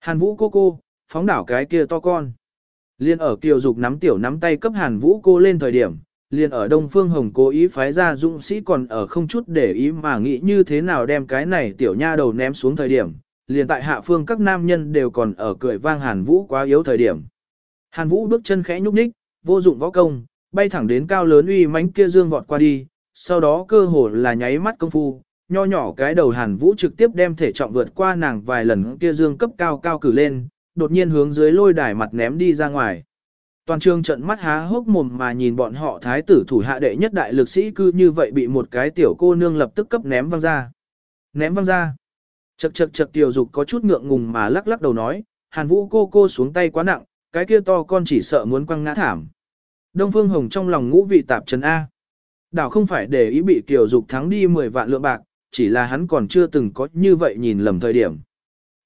Hàn Vũ cô cô, phóng đảo cái kia to con. Liên ở kiều dục nắm tiểu nắm tay cấp Hàn Vũ cô lên thời điểm, liền ở Đông Phương Hồng cố ý phái ra dũng sĩ còn ở không chút để ý mà nghĩ như thế nào đem cái này tiểu nha đầu ném xuống thời điểm, liền tại hạ phương các nam nhân đều còn ở cười vang Hàn Vũ quá yếu thời điểm. Hàn Vũ bước chân khẽ nhúc nhích, vô dụng võ công, bay thẳng đến cao lớn uy mãnh kia dương vọt qua đi, sau đó cơ hồ là nháy mắt công phu, nho nhỏ cái đầu Hàn Vũ trực tiếp đem thể trọng vượt qua nàng vài lần kia dương cấp cao cao cử lên, đột nhiên hướng dưới lôi đài mặt ném đi ra ngoài. Toàn trường trận mắt há hốc mồm mà nhìn bọn họ thái tử thủ hạ đệ nhất đại lực sĩ cư như vậy bị một cái tiểu cô nương lập tức cấp ném văng ra. Ném văng ra. Chật chật chật tiểu dục có chút ngượng ngùng mà lắc lắc đầu nói, hàn vũ cô cô xuống tay quá nặng, cái kia to con chỉ sợ muốn quăng ngã thảm. Đông Phương Hồng trong lòng ngũ vị tạp trần A. Đảo không phải để ý bị tiểu dục thắng đi 10 vạn lượng bạc, chỉ là hắn còn chưa từng có như vậy nhìn lầm thời điểm.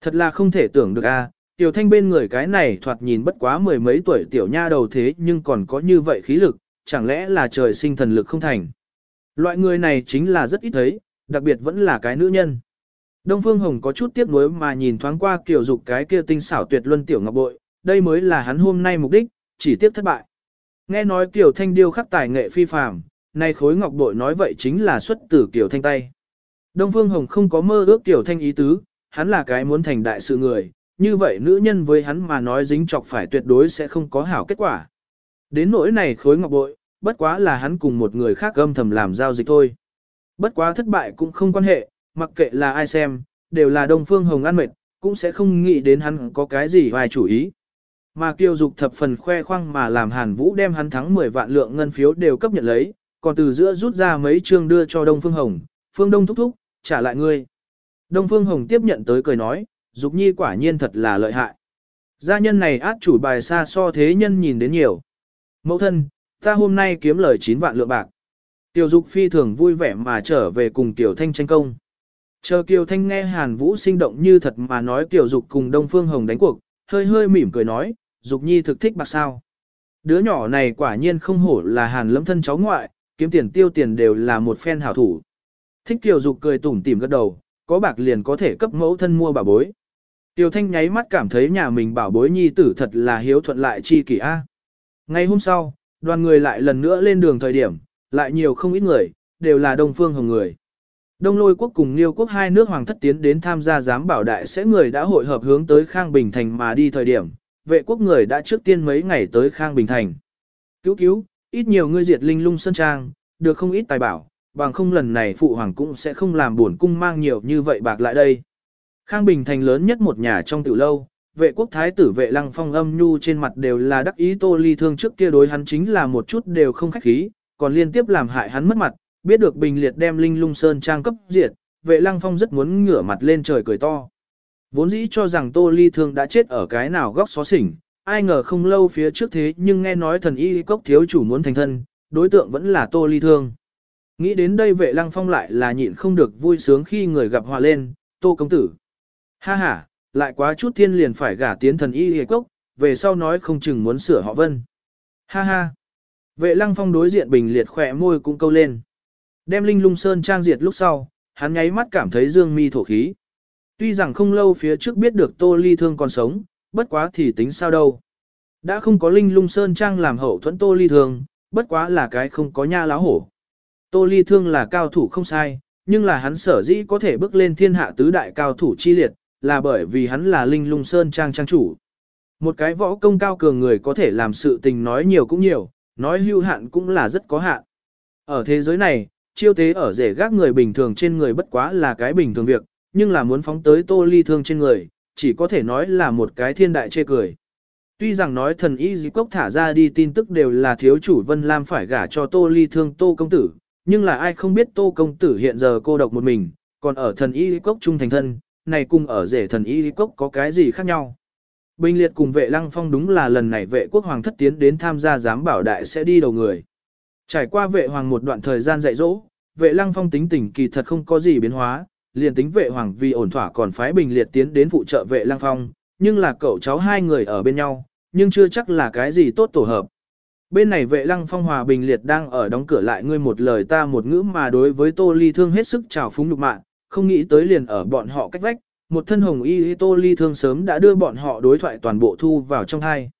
Thật là không thể tưởng được A, tiểu thanh bên người cái này thoạt nhìn bất quá mười mấy tuổi tiểu nha đầu thế nhưng còn có như vậy khí lực, chẳng lẽ là trời sinh thần lực không thành. Loại người này chính là rất ít thấy, đặc biệt vẫn là cái nữ nhân. Đông Phương Hồng có chút tiếc nuối mà nhìn thoáng qua kiểu dục cái kia tinh xảo tuyệt luân tiểu ngọc bội, đây mới là hắn hôm nay mục đích, chỉ tiếc thất bại. Nghe nói kiểu thanh điêu khắc tài nghệ phi phàm, nay khối ngọc bội nói vậy chính là xuất từ kiểu thanh tay. Đông Phương Hồng không có mơ ước kiểu thanh ý tứ, hắn là cái muốn thành đại sự người, như vậy nữ nhân với hắn mà nói dính chọc phải tuyệt đối sẽ không có hảo kết quả. Đến nỗi này khối ngọc bội, bất quá là hắn cùng một người khác âm thầm làm giao dịch thôi. Bất quá thất bại cũng không quan hệ, mặc kệ là ai xem, đều là Đông Phương Hồng ăn mệt, cũng sẽ không nghĩ đến hắn có cái gì vài chủ ý. Mà kiêu dục thập phần khoe khoang mà làm Hàn Vũ đem hắn thắng 10 vạn lượng ngân phiếu đều cấp nhận lấy, còn từ giữa rút ra mấy chương đưa cho Đông Phương Hồng, Phương Đông thúc thúc, trả lại ngươi. Đông Phương Hồng tiếp nhận tới cười nói, Dục Nhi quả nhiên thật là lợi hại. Gia nhân này át chủ bài xa so thế nhân nhìn đến nhiều. Mẫu thân, ta hôm nay kiếm lời 9 vạn lượng bạc. Tiểu Dục phi thường vui vẻ mà trở về cùng Tiểu Thanh tranh công. Chờ Kiều Thanh nghe Hàn Vũ sinh động như thật mà nói Tiểu Dục cùng Đông Phương Hồng đánh cuộc, hơi hơi mỉm cười nói, Dục Nhi thực thích bạc sao. Đứa nhỏ này quả nhiên không hổ là Hàn lâm thân cháu ngoại, kiếm tiền tiêu tiền đều là một phen hảo thủ. Thích Kiều Dục cười tủm tỉm gật đầu, có bạc liền có thể cấp mẫu thân mua bà bối. Tiểu Thanh nháy mắt cảm thấy nhà mình bảo bối nhi tử thật là hiếu thuận lại chi kỷ a. Ngày hôm sau, đoàn người lại lần nữa lên đường thời điểm, lại nhiều không ít người, đều là Đông Phương Hồng người. Đông Lôi quốc cùng Liêu quốc hai nước hoàng thất tiến đến tham gia giám bảo đại sẽ người đã hội hợp hướng tới Khang Bình Thành mà đi thời điểm, vệ quốc người đã trước tiên mấy ngày tới Khang Bình Thành. Cứu cứu, ít nhiều ngươi diệt linh lung sơn trang, được không ít tài bảo, bằng không lần này phụ hoàng cũng sẽ không làm buồn cung mang nhiều như vậy bạc lại đây. Khang Bình thành lớn nhất một nhà trong tiểu lâu, vệ quốc thái tử vệ lăng phong âm nhu trên mặt đều là đắc ý tô ly thương trước kia đối hắn chính là một chút đều không khách khí, còn liên tiếp làm hại hắn mất mặt, biết được bình liệt đem linh lung sơn trang cấp diệt, vệ lăng phong rất muốn ngửa mặt lên trời cười to. Vốn dĩ cho rằng tô ly thương đã chết ở cái nào góc xó xỉnh, ai ngờ không lâu phía trước thế nhưng nghe nói thần y cốc thiếu chủ muốn thành thân, đối tượng vẫn là tô ly thương. Nghĩ đến đây vệ lăng phong lại là nhịn không được vui sướng khi người gặp hòa lên, tô công tử. Ha ha, lại quá chút thiên liền phải gả tiến thần y hề cốc, về sau nói không chừng muốn sửa họ vân. Ha ha. Vệ lăng phong đối diện bình liệt khỏe môi cũng câu lên. Đem linh lung sơn trang diệt lúc sau, hắn nháy mắt cảm thấy dương mi thổ khí. Tuy rằng không lâu phía trước biết được tô ly thương còn sống, bất quá thì tính sao đâu. Đã không có linh lung sơn trang làm hậu thuẫn tô ly thương, bất quá là cái không có nha láo hổ. Tô ly thương là cao thủ không sai, nhưng là hắn sở dĩ có thể bước lên thiên hạ tứ đại cao thủ chi liệt, là bởi vì hắn là linh lung sơn trang trang chủ. Một cái võ công cao cường người có thể làm sự tình nói nhiều cũng nhiều, nói hưu hạn cũng là rất có hạn. Ở thế giới này, chiêu tế ở rể gác người bình thường trên người bất quá là cái bình thường việc, nhưng là muốn phóng tới tô ly thương trên người, chỉ có thể nói là một cái thiên đại chê cười. Tuy rằng nói thần y dĩ cốc thả ra đi tin tức đều là thiếu chủ Vân Lam phải gả cho tô ly thương tô công tử, nhưng là ai không biết tô công tử hiện giờ cô độc một mình, còn ở thần y cốc trung thành thân, này cùng ở rể thần y cốc có cái gì khác nhau. Bình liệt cùng vệ lăng phong đúng là lần này vệ quốc hoàng thất tiến đến tham gia giám bảo đại sẽ đi đầu người. Trải qua vệ hoàng một đoạn thời gian dạy dỗ, vệ lăng phong tính tình kỳ thật không có gì biến hóa, liền tính vệ hoàng vì ổn thỏa còn phái bình liệt tiến đến phụ trợ vệ lăng phong, nhưng là cậu cháu hai người ở bên nhau, nhưng chưa chắc là cái gì tốt tổ hợp. Bên này vệ lăng phong hòa bình liệt đang ở đóng cửa lại ngươi một lời ta một ngữ mà đối với tô ly thương hết sức trào phúng nhục mạng, không nghĩ tới liền ở bọn họ cách vách, một thân hồng y tô ly thương sớm đã đưa bọn họ đối thoại toàn bộ thu vào trong hai.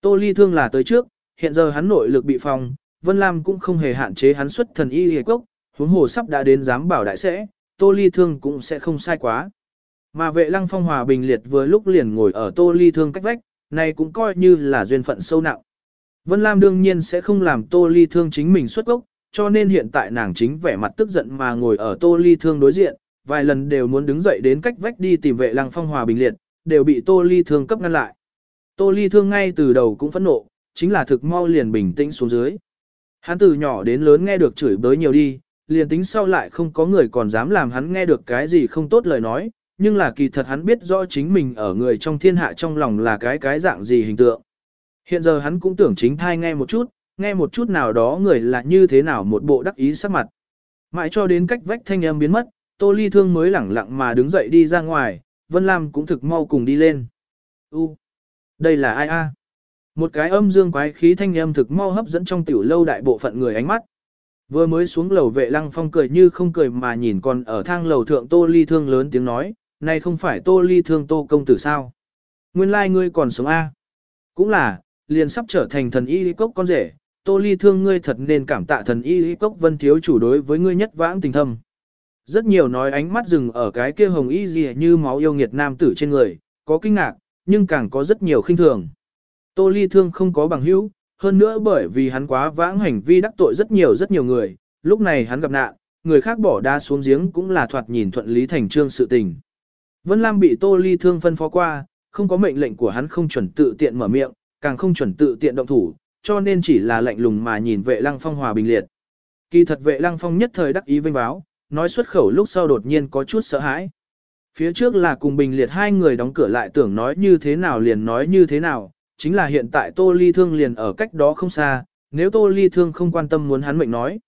Tô ly thương là tới trước, hiện giờ hắn nội lực bị phòng Vân Lam cũng không hề hạn chế hắn xuất thần y hề cốc, huống hồ sắp đã đến giám bảo đại sẽ, tô ly thương cũng sẽ không sai quá. Mà vệ lăng phong hòa bình liệt vừa lúc liền ngồi ở tô ly thương cách vách, này cũng coi như là duyên phận sâu nặng. Vân Lam đương nhiên sẽ không làm tô ly thương chính mình xuất gốc, cho nên hiện tại nàng chính vẻ mặt tức giận mà ngồi ở tô ly thương đối diện, vài lần đều muốn đứng dậy đến cách vách đi tìm vệ lăng phong hòa bình liệt, đều bị Tô Ly Thương cấp ngăn lại. Tô Ly Thương ngay từ đầu cũng phẫn nộ, chính là thực mau liền bình tĩnh xuống dưới. Hắn từ nhỏ đến lớn nghe được chửi bới nhiều đi, liền tính sau lại không có người còn dám làm hắn nghe được cái gì không tốt lời nói, nhưng là kỳ thật hắn biết rõ chính mình ở người trong thiên hạ trong lòng là cái cái dạng gì hình tượng. Hiện giờ hắn cũng tưởng chính thai nghe một chút, nghe một chút nào đó người là như thế nào một bộ đắc ý sắc mặt. Mãi cho đến cách vách thanh âm biến mất, Tô Ly Thương mới lẳng lặng mà đứng dậy đi ra ngoài, Vân Lam cũng thực mau cùng đi lên. U, đây là ai a? Một cái âm dương quái khí thanh âm thực mau hấp dẫn trong tiểu lâu đại bộ phận người ánh mắt. Vừa mới xuống lầu vệ lăng phong cười như không cười mà nhìn còn ở thang lầu thượng Tô Ly Thương lớn tiếng nói, này không phải Tô Ly Thương Tô công tử sao? Nguyên lai like ngươi còn sống a? Cũng là, liền sắp trở thành thần y cốc con rể, Tô Ly Thương ngươi thật nên cảm tạ thần y cốc vân thiếu chủ đối với ngươi nhất vãng tình thâm. Rất nhiều nói ánh mắt dừng ở cái kia hồng y gì như máu yêu nghiệt nam tử trên người, có kinh ngạc, nhưng càng có rất nhiều khinh thường. Tô ly thương không có bằng hữu, hơn nữa bởi vì hắn quá vãng hành vi đắc tội rất nhiều rất nhiều người, lúc này hắn gặp nạn, người khác bỏ đa xuống giếng cũng là thoạt nhìn thuận lý thành trương sự tình. Vân Lam bị Tô ly thương phân phó qua, không có mệnh lệnh của hắn không chuẩn tự tiện mở miệng, càng không chuẩn tự tiện động thủ, cho nên chỉ là lệnh lùng mà nhìn vệ lăng phong hòa bình liệt. Kỳ thật vệ lăng phong nhất thời đắc ý vinh báo, nói xuất khẩu lúc sau đột nhiên có chút sợ hãi. Phía trước là cùng bình liệt hai người đóng cửa lại tưởng nói như thế nào liền nói như thế nào, chính là hiện tại Tô Ly Thương liền ở cách đó không xa, nếu Tô Ly Thương không quan tâm muốn hắn mệnh nói.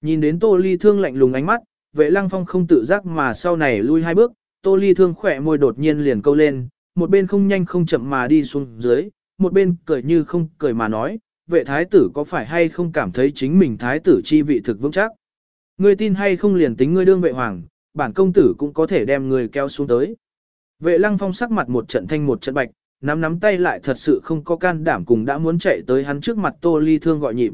Nhìn đến Tô Ly Thương lạnh lùng ánh mắt, vệ lăng phong không tự giác mà sau này lui hai bước, Tô Ly Thương khỏe môi đột nhiên liền câu lên, một bên không nhanh không chậm mà đi xuống dưới, một bên cười như không cười mà nói, vệ thái tử có phải hay không cảm thấy chính mình thái tử chi vị thực vững chắc. Ngươi tin hay không liền tính ngươi đương vệ hoàng, bản công tử cũng có thể đem ngươi kéo xuống tới. Vệ lăng phong sắc mặt một trận thanh một trận bạch, nắm nắm tay lại thật sự không có can đảm cùng đã muốn chạy tới hắn trước mặt tô ly thương gọi nhịp.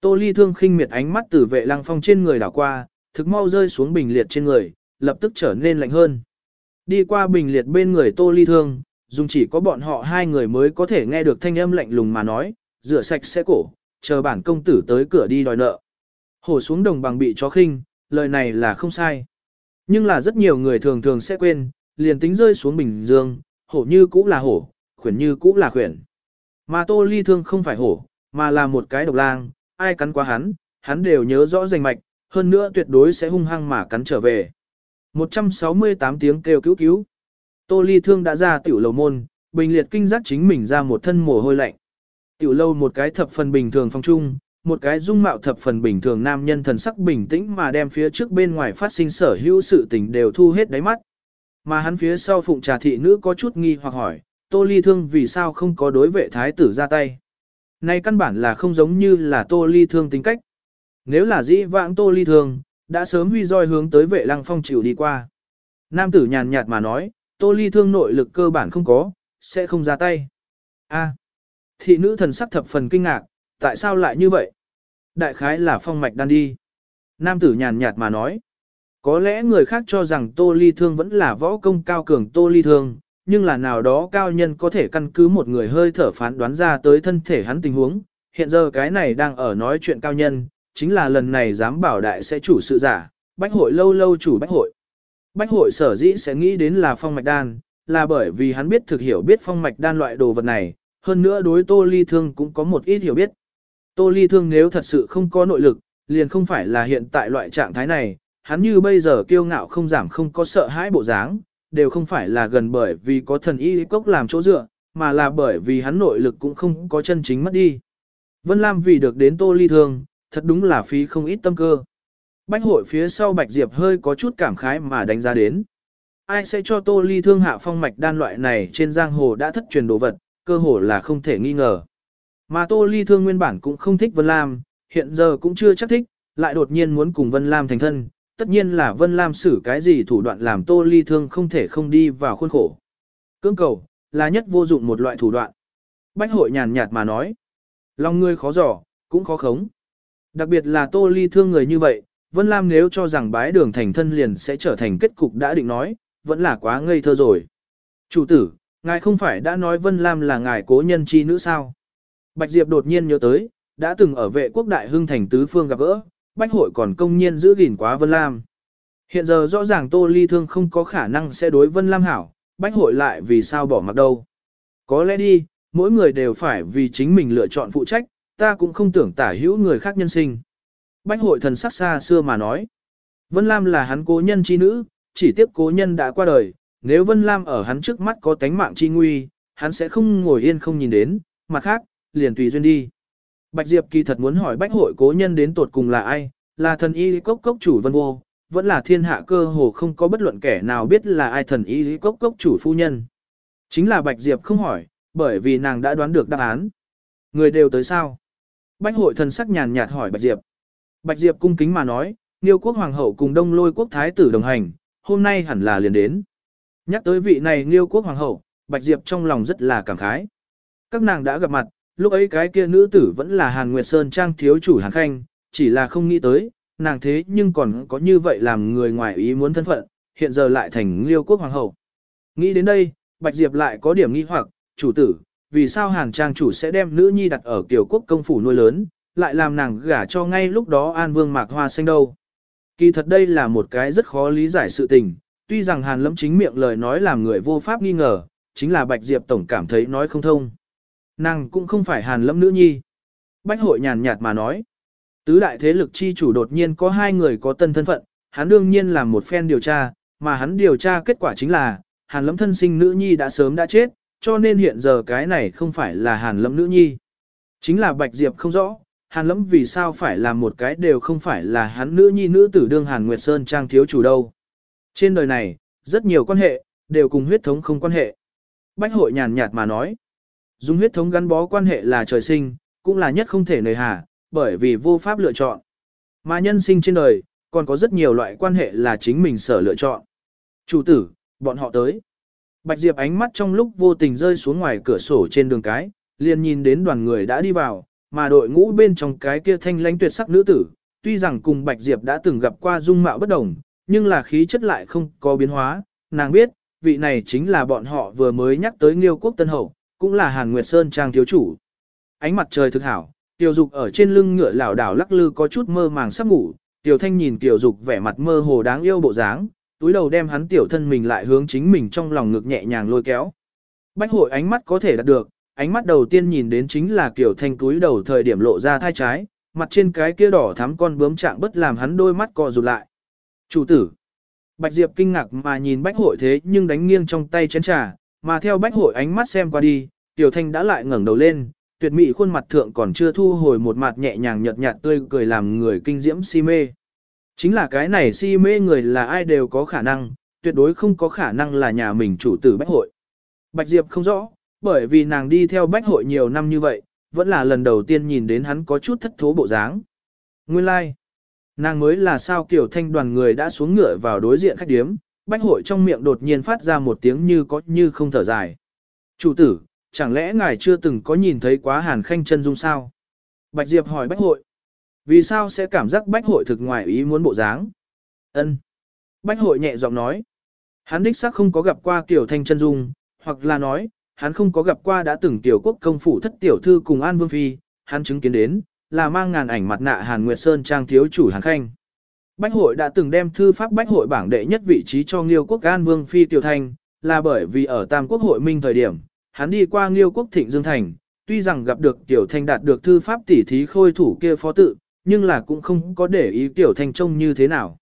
Tô ly thương khinh miệt ánh mắt từ vệ lăng phong trên người đảo qua, thực mau rơi xuống bình liệt trên người, lập tức trở nên lạnh hơn. Đi qua bình liệt bên người tô ly thương, dùng chỉ có bọn họ hai người mới có thể nghe được thanh âm lạnh lùng mà nói, rửa sạch sẽ cổ, chờ bản công tử tới cửa đi đòi nợ. Hổ xuống đồng bằng bị chó khinh, lời này là không sai. Nhưng là rất nhiều người thường thường sẽ quên, liền tính rơi xuống bình dương, hổ như cũ là hổ, khuyển như cũ là khuyển. Mà tô ly thương không phải hổ, mà là một cái độc lang, ai cắn qua hắn, hắn đều nhớ rõ rành mạch, hơn nữa tuyệt đối sẽ hung hăng mà cắn trở về. 168 tiếng kêu cứu cứu. Tô ly thương đã ra tiểu lầu môn, bình liệt kinh giác chính mình ra một thân mồ hôi lạnh. Tiểu lâu một cái thập phần bình thường phong trung, một cái dung mạo thập phần bình thường nam nhân thần sắc bình tĩnh mà đem phía trước bên ngoài phát sinh sở hữu sự tình đều thu hết đáy mắt. Mà hắn phía sau phụng trà thị nữ có chút nghi hoặc hỏi, Tô Ly Thương vì sao không có đối vệ thái tử ra tay. Này căn bản là không giống như là Tô Ly Thương tính cách. Nếu là dĩ vãng Tô Ly Thương, đã sớm huy roi hướng tới vệ lăng phong chịu đi qua. Nam tử nhàn nhạt mà nói, Tô Ly Thương nội lực cơ bản không có, sẽ không ra tay. A. thị nữ thần sắc thập phần kinh ngạc, tại sao lại như vậy? Đại khái là phong mạch đan đi. Nam tử nhàn nhạt mà nói. Có lẽ người khác cho rằng Tô Ly Thương vẫn là võ công cao cường Tô Ly Thương, nhưng là nào đó cao nhân có thể căn cứ một người hơi thở phán đoán ra tới thân thể hắn tình huống. Hiện giờ cái này đang ở nói chuyện cao nhân, chính là lần này dám bảo đại sẽ chủ sự giả, bách hội lâu lâu chủ bách hội. Bách hội sở dĩ sẽ nghĩ đến là phong mạch đan, là bởi vì hắn biết thực hiểu biết phong mạch đan loại đồ vật này, hơn nữa đối Tô Ly Thương cũng có một ít hiểu biết. Tô Ly Thương nếu thật sự không có nội lực, liền không phải là hiện tại loại trạng thái này, hắn như bây giờ kiêu ngạo không giảm không có sợ hãi bộ dáng, đều không phải là gần bởi vì có thần y cốc làm chỗ dựa, mà là bởi vì hắn nội lực cũng không có chân chính mất đi. Vân Lam vì được đến Tô Ly Thương, thật đúng là phí không ít tâm cơ. Bách hội phía sau Bạch Diệp hơi có chút cảm khái mà đánh giá đến. Ai sẽ cho Tô Ly Thương hạ phong mạch đan loại này trên giang hồ đã thất truyền đồ vật, cơ hồ là không thể nghi ngờ. Mà Tô Ly Thương nguyên bản cũng không thích Vân Lam, hiện giờ cũng chưa chắc thích, lại đột nhiên muốn cùng Vân Lam thành thân, tất nhiên là Vân Lam xử cái gì thủ đoạn làm Tô Ly Thương không thể không đi vào khuôn khổ. Cưỡng cầu, là nhất vô dụng một loại thủ đoạn. Bách hội nhàn nhạt mà nói, lòng ngươi khó dò, cũng khó khống. Đặc biệt là Tô Ly Thương người như vậy, Vân Lam nếu cho rằng bái đường thành thân liền sẽ trở thành kết cục đã định nói, vẫn là quá ngây thơ rồi. Chủ tử, ngài không phải đã nói Vân Lam là ngài cố nhân chi nữ sao? Bạch Diệp đột nhiên nhớ tới, đã từng ở vệ quốc đại hưng thành tứ phương gặp gỡ, bách hội còn công nhiên giữ gìn quá Vân Lam. Hiện giờ rõ ràng Tô Ly Thương không có khả năng sẽ đối Vân Lam hảo, bách hội lại vì sao bỏ mặc đâu. Có lẽ đi, mỗi người đều phải vì chính mình lựa chọn phụ trách, ta cũng không tưởng tả hữu người khác nhân sinh. Bách hội thần sắc xa xưa mà nói. Vân Lam là hắn cố nhân chi nữ, chỉ tiếc cố nhân đã qua đời, nếu Vân Lam ở hắn trước mắt có tánh mạng chi nguy, hắn sẽ không ngồi yên không nhìn đến, mặt khác, liền tùy duyên đi. Bạch Diệp kỳ thật muốn hỏi bách hội cố nhân đến tột cùng là ai, là thần y cốc cốc chủ vân vô, vẫn là thiên hạ cơ hồ không có bất luận kẻ nào biết là ai thần y cốc cốc chủ phu nhân. Chính là Bạch Diệp không hỏi, bởi vì nàng đã đoán được đáp án. Người đều tới sao? Bách hội thần sắc nhàn nhạt hỏi Bạch Diệp. Bạch Diệp cung kính mà nói, Niêu quốc hoàng hậu cùng đông lôi quốc thái tử đồng hành, hôm nay hẳn là liền đến. Nhắc tới vị này Niêu quốc hoàng hậu, Bạch Diệp trong lòng rất là cảm khái. Các nàng đã gặp mặt, lúc ấy cái kia nữ tử vẫn là Hàn Nguyệt Sơn Trang thiếu chủ Hàn Khanh, chỉ là không nghĩ tới, nàng thế nhưng còn có như vậy làm người ngoài ý muốn thân phận, hiện giờ lại thành Liêu quốc hoàng hậu. Nghĩ đến đây, Bạch Diệp lại có điểm nghi hoặc, chủ tử, vì sao Hàn Trang chủ sẽ đem nữ nhi đặt ở Tiểu quốc công phủ nuôi lớn, lại làm nàng gả cho ngay lúc đó An Vương Mạc Hoa xanh đâu. Kỳ thật đây là một cái rất khó lý giải sự tình, tuy rằng Hàn Lâm chính miệng lời nói làm người vô pháp nghi ngờ, chính là Bạch Diệp tổng cảm thấy nói không thông. Nàng cũng không phải Hàn Lâm nữ nhi. Bách hội nhàn nhạt mà nói. Tứ đại thế lực chi chủ đột nhiên có hai người có tân thân phận, hắn đương nhiên làm một phen điều tra, mà hắn điều tra kết quả chính là, Hàn Lâm thân sinh nữ nhi đã sớm đã chết, cho nên hiện giờ cái này không phải là Hàn Lâm nữ nhi. Chính là Bạch Diệp không rõ, Hàn Lâm vì sao phải làm một cái đều không phải là hắn nữ nhi nữ tử đương Hàn Nguyệt Sơn trang thiếu chủ đâu. Trên đời này, rất nhiều quan hệ, đều cùng huyết thống không quan hệ. Bách hội nhàn nhạt mà nói, dùng huyết thống gắn bó quan hệ là trời sinh, cũng là nhất không thể nời hà, bởi vì vô pháp lựa chọn. Mà nhân sinh trên đời, còn có rất nhiều loại quan hệ là chính mình sở lựa chọn. Chủ tử, bọn họ tới. Bạch Diệp ánh mắt trong lúc vô tình rơi xuống ngoài cửa sổ trên đường cái, liền nhìn đến đoàn người đã đi vào, mà đội ngũ bên trong cái kia thanh lãnh tuyệt sắc nữ tử, tuy rằng cùng Bạch Diệp đã từng gặp qua dung mạo bất đồng, nhưng là khí chất lại không có biến hóa, nàng biết, vị này chính là bọn họ vừa mới nhắc tới Nghiêu Quốc Tân Hậu, cũng là Hàn Nguyệt Sơn Trang thiếu chủ. Ánh mặt trời thực hảo, Tiểu Dục ở trên lưng ngựa lảo đảo lắc lư có chút mơ màng sắp ngủ, Tiểu Thanh nhìn Tiểu Dục vẻ mặt mơ hồ đáng yêu bộ dáng, túi đầu đem hắn tiểu thân mình lại hướng chính mình trong lòng ngực nhẹ nhàng lôi kéo. Bách hội ánh mắt có thể đạt được, ánh mắt đầu tiên nhìn đến chính là Tiểu Thanh túi đầu thời điểm lộ ra thai trái, mặt trên cái kia đỏ thắm con bướm trạng bất làm hắn đôi mắt co rụt lại. Chủ tử. Bạch Diệp kinh ngạc mà nhìn bách hội thế nhưng đánh nghiêng trong tay chén trà, mà theo bách hội ánh mắt xem qua đi, Tiểu Thanh đã lại ngẩng đầu lên, tuyệt mỹ khuôn mặt thượng còn chưa thu hồi một mặt nhẹ nhàng nhợt nhạt tươi cười làm người kinh diễm si mê. Chính là cái này si mê người là ai đều có khả năng, tuyệt đối không có khả năng là nhà mình chủ tử bách hội. Bạch Diệp không rõ, bởi vì nàng đi theo bách hội nhiều năm như vậy, vẫn là lần đầu tiên nhìn đến hắn có chút thất thố bộ dáng. Nguyên lai, like. nàng mới là sao kiểu thanh đoàn người đã xuống ngựa vào đối diện khách điếm, bách hội trong miệng đột nhiên phát ra một tiếng như có như không thở dài. Chủ tử, chẳng lẽ ngài chưa từng có nhìn thấy quá hàn khanh chân dung sao? Bạch Diệp hỏi bách hội. Vì sao sẽ cảm giác bách hội thực ngoài ý muốn bộ dáng? Ân. Bách hội nhẹ giọng nói. Hắn đích xác không có gặp qua tiểu thanh chân dung, hoặc là nói, hắn không có gặp qua đã từng tiểu quốc công phủ thất tiểu thư cùng An Vương Phi, hắn chứng kiến đến, là mang ngàn ảnh mặt nạ Hàn Nguyệt Sơn trang thiếu chủ Hàn Khanh. Bách hội đã từng đem thư pháp bách hội bảng đệ nhất vị trí cho Nghiêu quốc An Vương Phi Tiểu Thanh, là bởi vì ở Tam Quốc hội minh thời điểm, hắn đi qua Nghiêu quốc Thịnh Dương Thành, tuy rằng gặp được Tiểu Thanh đạt được thư pháp tỉ thí khôi thủ kia phó tự, nhưng là cũng không có để ý Tiểu Thanh trông như thế nào.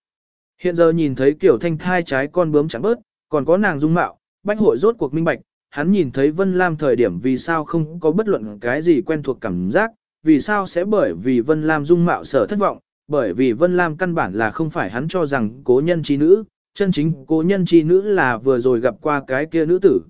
Hiện giờ nhìn thấy Tiểu Thanh thai trái con bướm chẳng bớt, còn có nàng dung mạo, bách hội rốt cuộc minh bạch, hắn nhìn thấy Vân Lam thời điểm vì sao không có bất luận cái gì quen thuộc cảm giác, vì sao sẽ bởi vì Vân Lam dung mạo sở thất vọng, bởi vì Vân Lam căn bản là không phải hắn cho rằng cố nhân chi nữ, chân chính cố nhân chi nữ là vừa rồi gặp qua cái kia nữ tử.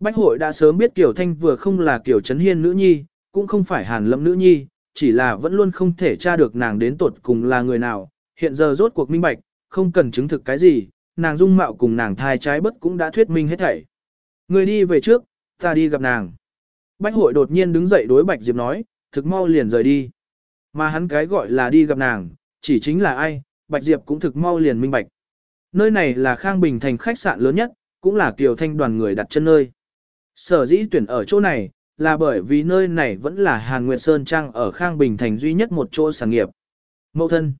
Bách hội đã sớm biết Kiều Thanh vừa không là Kiều Trấn Hiên nữ nhi, cũng không phải Hàn Lâm nữ nhi, chỉ là vẫn luôn không thể tra được nàng đến tột cùng là người nào, hiện giờ rốt cuộc minh bạch, không cần chứng thực cái gì, nàng dung mạo cùng nàng thai trái bất cũng đã thuyết minh hết thảy. Người đi về trước, ta đi gặp nàng. Bách hội đột nhiên đứng dậy đối Bạch Diệp nói, thực mau liền rời đi. Mà hắn cái gọi là đi gặp nàng, chỉ chính là ai, Bạch Diệp cũng thực mau liền minh bạch. Nơi này là Khang Bình thành khách sạn lớn nhất, cũng là Kiều Thanh đoàn người đặt chân nơi. Sở dĩ tuyển ở chỗ này, là bởi vì nơi này vẫn là Hàn Nguyệt Sơn Trang ở Khang Bình thành duy nhất một chỗ sản nghiệp. Mậu thân.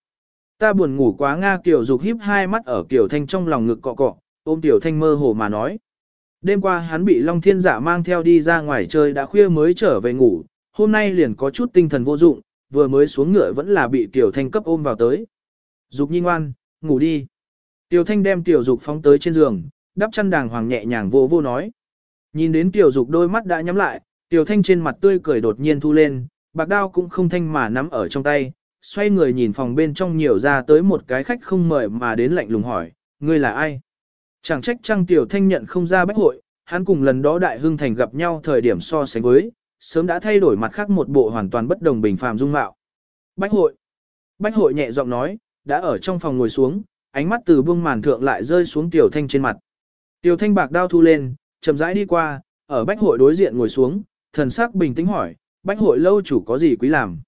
Ta buồn ngủ quá Nga Kiều dục híp hai mắt ở Kiều Thanh trong lòng ngực cọ cọ, ôm Kiều Thanh mơ hồ mà nói. Đêm qua hắn bị Long Thiên Giả mang theo đi ra ngoài chơi đã khuya mới trở về ngủ, hôm nay liền có chút tinh thần vô dụng, vừa mới xuống ngựa vẫn là bị Tiểu Thanh cấp ôm vào tới. Dục nhi ngoan, ngủ đi. Tiểu Thanh đem Tiểu Dục phóng tới trên giường, đắp chăn đàng hoàng nhẹ nhàng vô vô nói. Nhìn đến Tiểu Dục đôi mắt đã nhắm lại, Tiểu Thanh trên mặt tươi cười đột nhiên thu lên, bạc đao cũng không thanh mà nắm ở trong tay, xoay người nhìn phòng bên trong nhiều ra tới một cái khách không mời mà đến lạnh lùng hỏi, ngươi là ai? Chẳng trách trăng Tiểu Thanh nhận không ra bách hội, hắn cùng lần đó Đại Hưng Thành gặp nhau thời điểm so sánh với, sớm đã thay đổi mặt khác một bộ hoàn toàn bất đồng bình phàm dung mạo. Bách hội. Bách hội nhẹ giọng nói, đã ở trong phòng ngồi xuống, ánh mắt từ buông màn thượng lại rơi xuống Tiểu Thanh trên mặt. Tiểu Thanh bạc đao thu lên, chậm rãi đi qua, ở bách hội đối diện ngồi xuống, thần sắc bình tĩnh hỏi, bách hội lâu chủ có gì quý làm.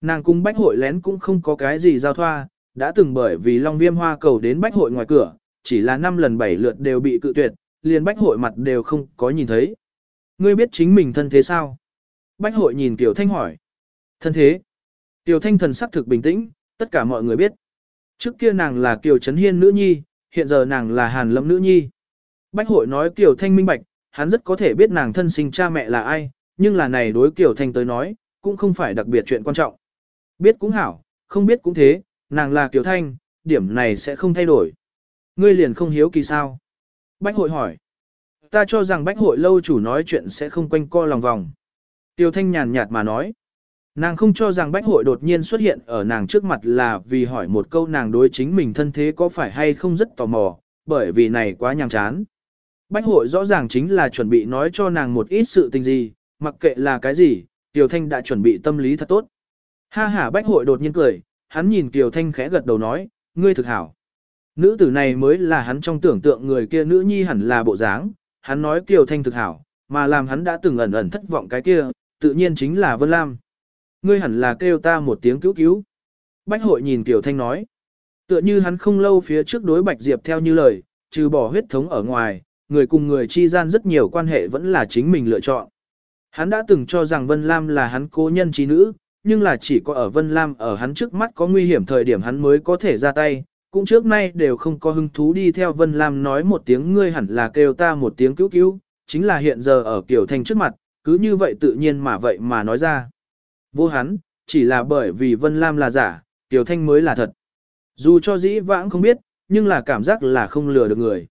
Nàng cung bách hội lén cũng không có cái gì giao thoa, đã từng bởi vì long viêm hoa cầu đến bách hội ngoài cửa, chỉ là năm lần bảy lượt đều bị cự tuyệt, liền bách hội mặt đều không có nhìn thấy. Ngươi biết chính mình thân thế sao? Bách hội nhìn Tiểu Thanh hỏi. Thân thế? Tiểu Thanh thần sắc thực bình tĩnh, tất cả mọi người biết. Trước kia nàng là Kiều Trấn Hiên nữ nhi, hiện giờ nàng là Hàn Lâm nữ nhi. Bách hội nói Kiều Thanh minh bạch, hắn rất có thể biết nàng thân sinh cha mẹ là ai, nhưng là này đối Kiều Thanh tới nói, cũng không phải đặc biệt chuyện quan trọng. Biết cũng hảo, không biết cũng thế, nàng là Kiều Thanh, điểm này sẽ không thay đổi. Ngươi liền không hiếu kỳ sao? Bách hội hỏi. Ta cho rằng bách hội lâu chủ nói chuyện sẽ không quanh co lòng vòng. Tiêu Thanh nhàn nhạt mà nói. Nàng không cho rằng bách hội đột nhiên xuất hiện ở nàng trước mặt là vì hỏi một câu nàng đối chính mình thân thế có phải hay không rất tò mò, bởi vì này quá nhàm chán. Bách hội rõ ràng chính là chuẩn bị nói cho nàng một ít sự tình gì, mặc kệ là cái gì, Tiêu Thanh đã chuẩn bị tâm lý thật tốt. Ha ha bách hội đột nhiên cười, hắn nhìn Tiêu Thanh khẽ gật đầu nói, ngươi thực hảo. Nữ tử này mới là hắn trong tưởng tượng người kia nữ nhi hẳn là bộ dáng, hắn nói Kiều Thanh thực hảo, mà làm hắn đã từng ẩn ẩn thất vọng cái kia, tự nhiên chính là Vân Lam. Ngươi hẳn là kêu ta một tiếng cứu cứu. Bách hội nhìn Kiều Thanh nói. Tựa như hắn không lâu phía trước đối Bạch Diệp theo như lời, trừ bỏ huyết thống ở ngoài, người cùng người chi gian rất nhiều quan hệ vẫn là chính mình lựa chọn. Hắn đã từng cho rằng Vân Lam là hắn cố nhân trí nữ, nhưng là chỉ có ở Vân Lam ở hắn trước mắt có nguy hiểm thời điểm hắn mới có thể ra tay, cũng trước nay đều không có hứng thú đi theo Vân Lam nói một tiếng ngươi hẳn là kêu ta một tiếng cứu cứu, chính là hiện giờ ở Kiều Thanh trước mặt, cứ như vậy tự nhiên mà vậy mà nói ra. Vô hắn, chỉ là bởi vì Vân Lam là giả, tiểu Thanh mới là thật. Dù cho dĩ vãng không biết, nhưng là cảm giác là không lừa được người.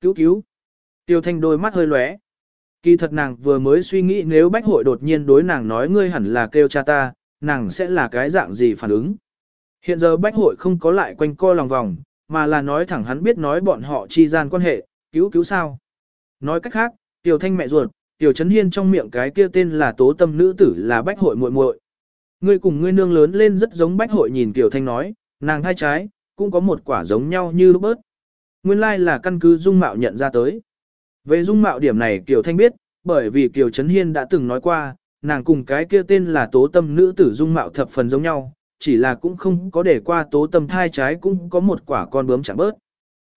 Cứu cứu. tiểu Thanh đôi mắt hơi lóe. Kỳ thật nàng vừa mới suy nghĩ nếu bách hội đột nhiên đối nàng nói ngươi hẳn là kêu cha ta, nàng sẽ là cái dạng gì phản ứng. Hiện giờ bách hội không có lại quanh co lòng vòng, mà là nói thẳng hắn biết nói bọn họ chi gian quan hệ, cứu cứu sao. Nói cách khác, Tiểu Thanh mẹ ruột, Tiểu Trấn Hiên trong miệng cái kia tên là tố tâm nữ tử là bách hội muội muội. Ngươi cùng ngươi nương lớn lên rất giống bách hội nhìn Tiểu Thanh nói, nàng hai trái, cũng có một quả giống nhau như lúc bớt. Nguyên lai là căn cứ dung mạo nhận ra tới. Về dung mạo điểm này Tiểu Thanh biết, bởi vì Tiểu Trấn Hiên đã từng nói qua, nàng cùng cái kia tên là tố tâm nữ tử dung mạo thập phần giống nhau, chỉ là cũng không có để qua tố tâm thai trái cũng có một quả con bướm chẳng bớt.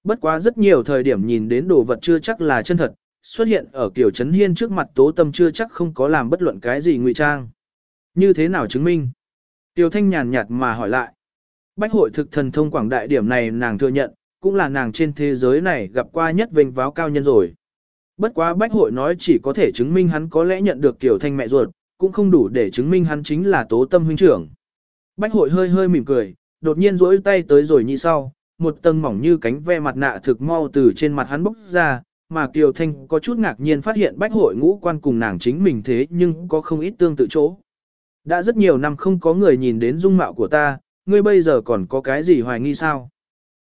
Bất quá rất nhiều thời điểm nhìn đến đồ vật chưa chắc là chân thật, xuất hiện ở kiểu chấn hiên trước mặt tố tâm chưa chắc không có làm bất luận cái gì ngụy trang. Như thế nào chứng minh? Tiêu thanh nhàn nhạt mà hỏi lại. Bách hội thực thần thông quảng đại điểm này nàng thừa nhận, cũng là nàng trên thế giới này gặp qua nhất vinh váo cao nhân rồi. Bất quá bách hội nói chỉ có thể chứng minh hắn có lẽ nhận được tiểu thanh mẹ ruột, cũng không đủ để chứng minh hắn chính là tố tâm huynh trưởng. Bách hội hơi hơi mỉm cười, đột nhiên duỗi tay tới rồi như sau, một tầng mỏng như cánh ve mặt nạ thực mau từ trên mặt hắn bốc ra, mà Kiều Thanh có chút ngạc nhiên phát hiện bách hội ngũ quan cùng nàng chính mình thế nhưng có không ít tương tự chỗ. Đã rất nhiều năm không có người nhìn đến dung mạo của ta, ngươi bây giờ còn có cái gì hoài nghi sao?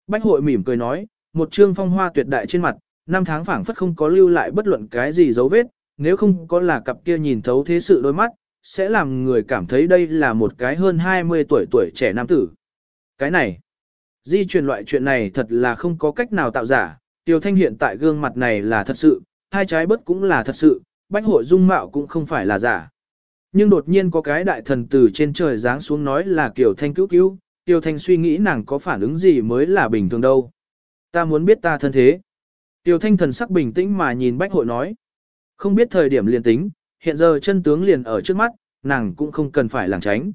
Bách hội mỉm cười nói, một trương phong hoa tuyệt đại trên mặt, năm tháng phảng phất không có lưu lại bất luận cái gì dấu vết, nếu không có là cặp kia nhìn thấu thế sự đôi mắt, sẽ làm người cảm thấy đây là một cái hơn 20 tuổi tuổi trẻ nam tử. Cái này, di truyền loại chuyện này thật là không có cách nào tạo giả, Tiêu Thanh hiện tại gương mặt này là thật sự, hai trái bất cũng là thật sự, bách hội dung mạo cũng không phải là giả. Nhưng đột nhiên có cái đại thần từ trên trời giáng xuống nói là Kiều Thanh cứu cứu, Tiêu Thanh suy nghĩ nàng có phản ứng gì mới là bình thường đâu. Ta muốn biết ta thân thế. Tiêu Thanh thần sắc bình tĩnh mà nhìn bách hội nói. Không biết thời điểm liền tính, hiện giờ chân tướng liền ở trước mắt, nàng cũng không cần phải lảng tránh.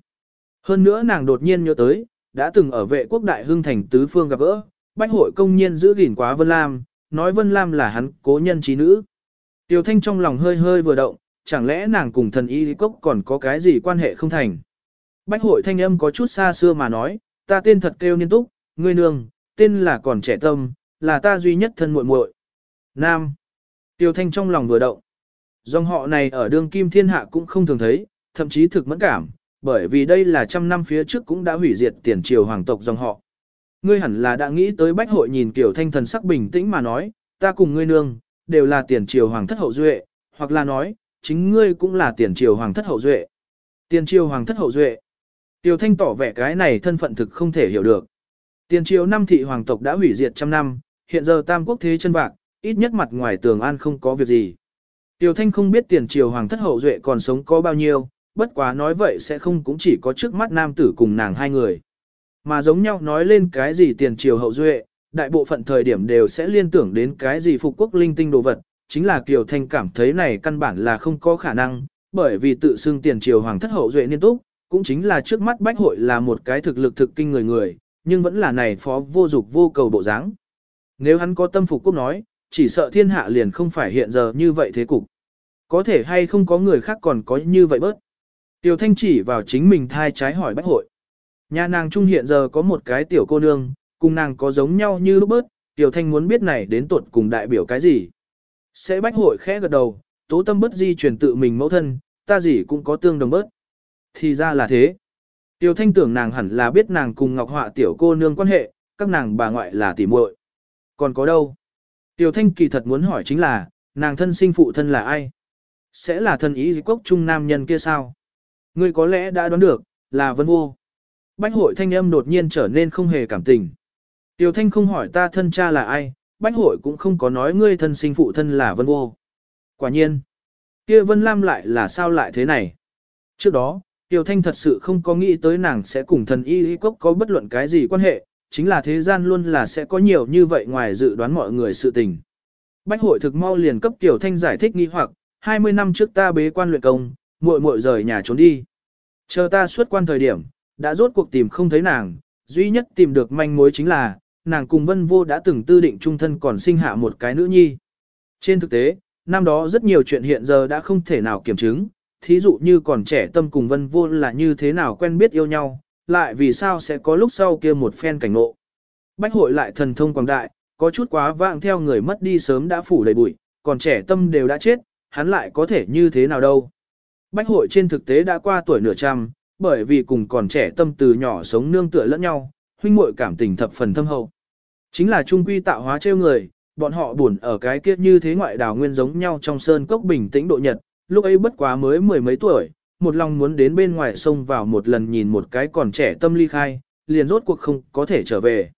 Hơn nữa nàng đột nhiên nhớ tới, đã từng ở vệ quốc đại hương thành tứ phương gặp gỡ, bách hội công nhiên giữ gìn quá Vân Lam, nói Vân Lam là hắn cố nhân trí nữ. Tiêu Thanh trong lòng hơi hơi vừa động, chẳng lẽ nàng cùng thần y cốc còn có cái gì quan hệ không thành. Bách hội thanh âm có chút xa xưa mà nói, ta tên thật kêu niên túc, ngươi nương, tên là còn trẻ tâm, là ta duy nhất thân muội muội. Nam. Tiêu Thanh trong lòng vừa động. Dòng họ này ở Đường kim thiên hạ cũng không thường thấy, thậm chí thực mẫn cảm, bởi vì đây là trăm năm phía trước cũng đã hủy diệt tiền triều hoàng tộc dòng họ. Ngươi hẳn là đã nghĩ tới bách hội nhìn kiểu thanh thần sắc bình tĩnh mà nói, ta cùng ngươi nương, đều là tiền triều hoàng thất hậu duệ, hoặc là nói, chính ngươi cũng là tiền triều hoàng thất hậu duệ. Tiền triều hoàng thất hậu duệ. Tiêu thanh tỏ vẻ cái này thân phận thực không thể hiểu được. Tiền triều năm thị hoàng tộc đã hủy diệt trăm năm, hiện giờ tam quốc thế chân bạc, ít nhất mặt ngoài tường an không có việc gì. Tiêu thanh không biết tiền triều hoàng thất hậu duệ còn sống có bao nhiêu, bất quá nói vậy sẽ không cũng chỉ có trước mắt nam tử cùng nàng hai người. Mà giống nhau nói lên cái gì tiền triều hậu duệ, đại bộ phận thời điểm đều sẽ liên tưởng đến cái gì phục quốc linh tinh đồ vật, chính là Kiều Thanh cảm thấy này căn bản là không có khả năng, bởi vì tự xưng tiền triều hoàng thất hậu duệ niên túc, cũng chính là trước mắt bách hội là một cái thực lực thực kinh người người, nhưng vẫn là này phó vô dục vô cầu bộ dáng. Nếu hắn có tâm phục quốc nói, chỉ sợ thiên hạ liền không phải hiện giờ như vậy thế cục. Có thể hay không có người khác còn có như vậy bớt. Tiểu Thanh chỉ vào chính mình thai trái hỏi bách hội. Nhà nàng trung hiện giờ có một cái tiểu cô nương, cùng nàng có giống nhau như lúc bớt, Tiểu Thanh muốn biết này đến tuột cùng đại biểu cái gì. Sẽ bách hội khẽ gật đầu, tố tâm bất di chuyển tự mình mẫu thân, ta gì cũng có tương đồng bớt. Thì ra là thế. Tiểu Thanh tưởng nàng hẳn là biết nàng cùng Ngọc Họa tiểu cô nương quan hệ, các nàng bà ngoại là tỉ muội. Còn có đâu? Tiểu Thanh kỳ thật muốn hỏi chính là, nàng thân sinh phụ thân là ai? Sẽ là thân ý cốc trung nam nhân kia sao? Ngươi có lẽ đã đoán được, là vân vô. Bách hội thanh âm đột nhiên trở nên không hề cảm tình. Tiểu thanh không hỏi ta thân cha là ai, bách hội cũng không có nói ngươi thân sinh phụ thân là vân vô. Quả nhiên, kia vân lam lại là sao lại thế này? Trước đó, Tiểu thanh thật sự không có nghĩ tới nàng sẽ cùng thần y y cốc có bất luận cái gì quan hệ, chính là thế gian luôn là sẽ có nhiều như vậy ngoài dự đoán mọi người sự tình. Bách hội thực mau liền cấp Tiểu thanh giải thích nghi hoặc, 20 năm trước ta bế quan luyện công, muội muội rời nhà trốn đi. Chờ ta xuất quan thời điểm, đã rốt cuộc tìm không thấy nàng, duy nhất tìm được manh mối chính là, nàng cùng vân vô đã từng tư định trung thân còn sinh hạ một cái nữ nhi. Trên thực tế, năm đó rất nhiều chuyện hiện giờ đã không thể nào kiểm chứng, thí dụ như còn trẻ tâm cùng vân vô là như thế nào quen biết yêu nhau, lại vì sao sẽ có lúc sau kia một phen cảnh ngộ. Bách hội lại thần thông quảng đại, có chút quá vạng theo người mất đi sớm đã phủ đầy bụi, còn trẻ tâm đều đã chết, hắn lại có thể như thế nào đâu. Bách hội trên thực tế đã qua tuổi nửa trăm, bởi vì cùng còn trẻ tâm từ nhỏ sống nương tựa lẫn nhau, huynh muội cảm tình thập phần thâm hậu. Chính là trung quy tạo hóa trêu người, bọn họ buồn ở cái kiếp như thế ngoại đảo nguyên giống nhau trong sơn cốc bình tĩnh độ nhật, lúc ấy bất quá mới mười mấy tuổi, một lòng muốn đến bên ngoài sông vào một lần nhìn một cái còn trẻ tâm ly khai, liền rốt cuộc không có thể trở về.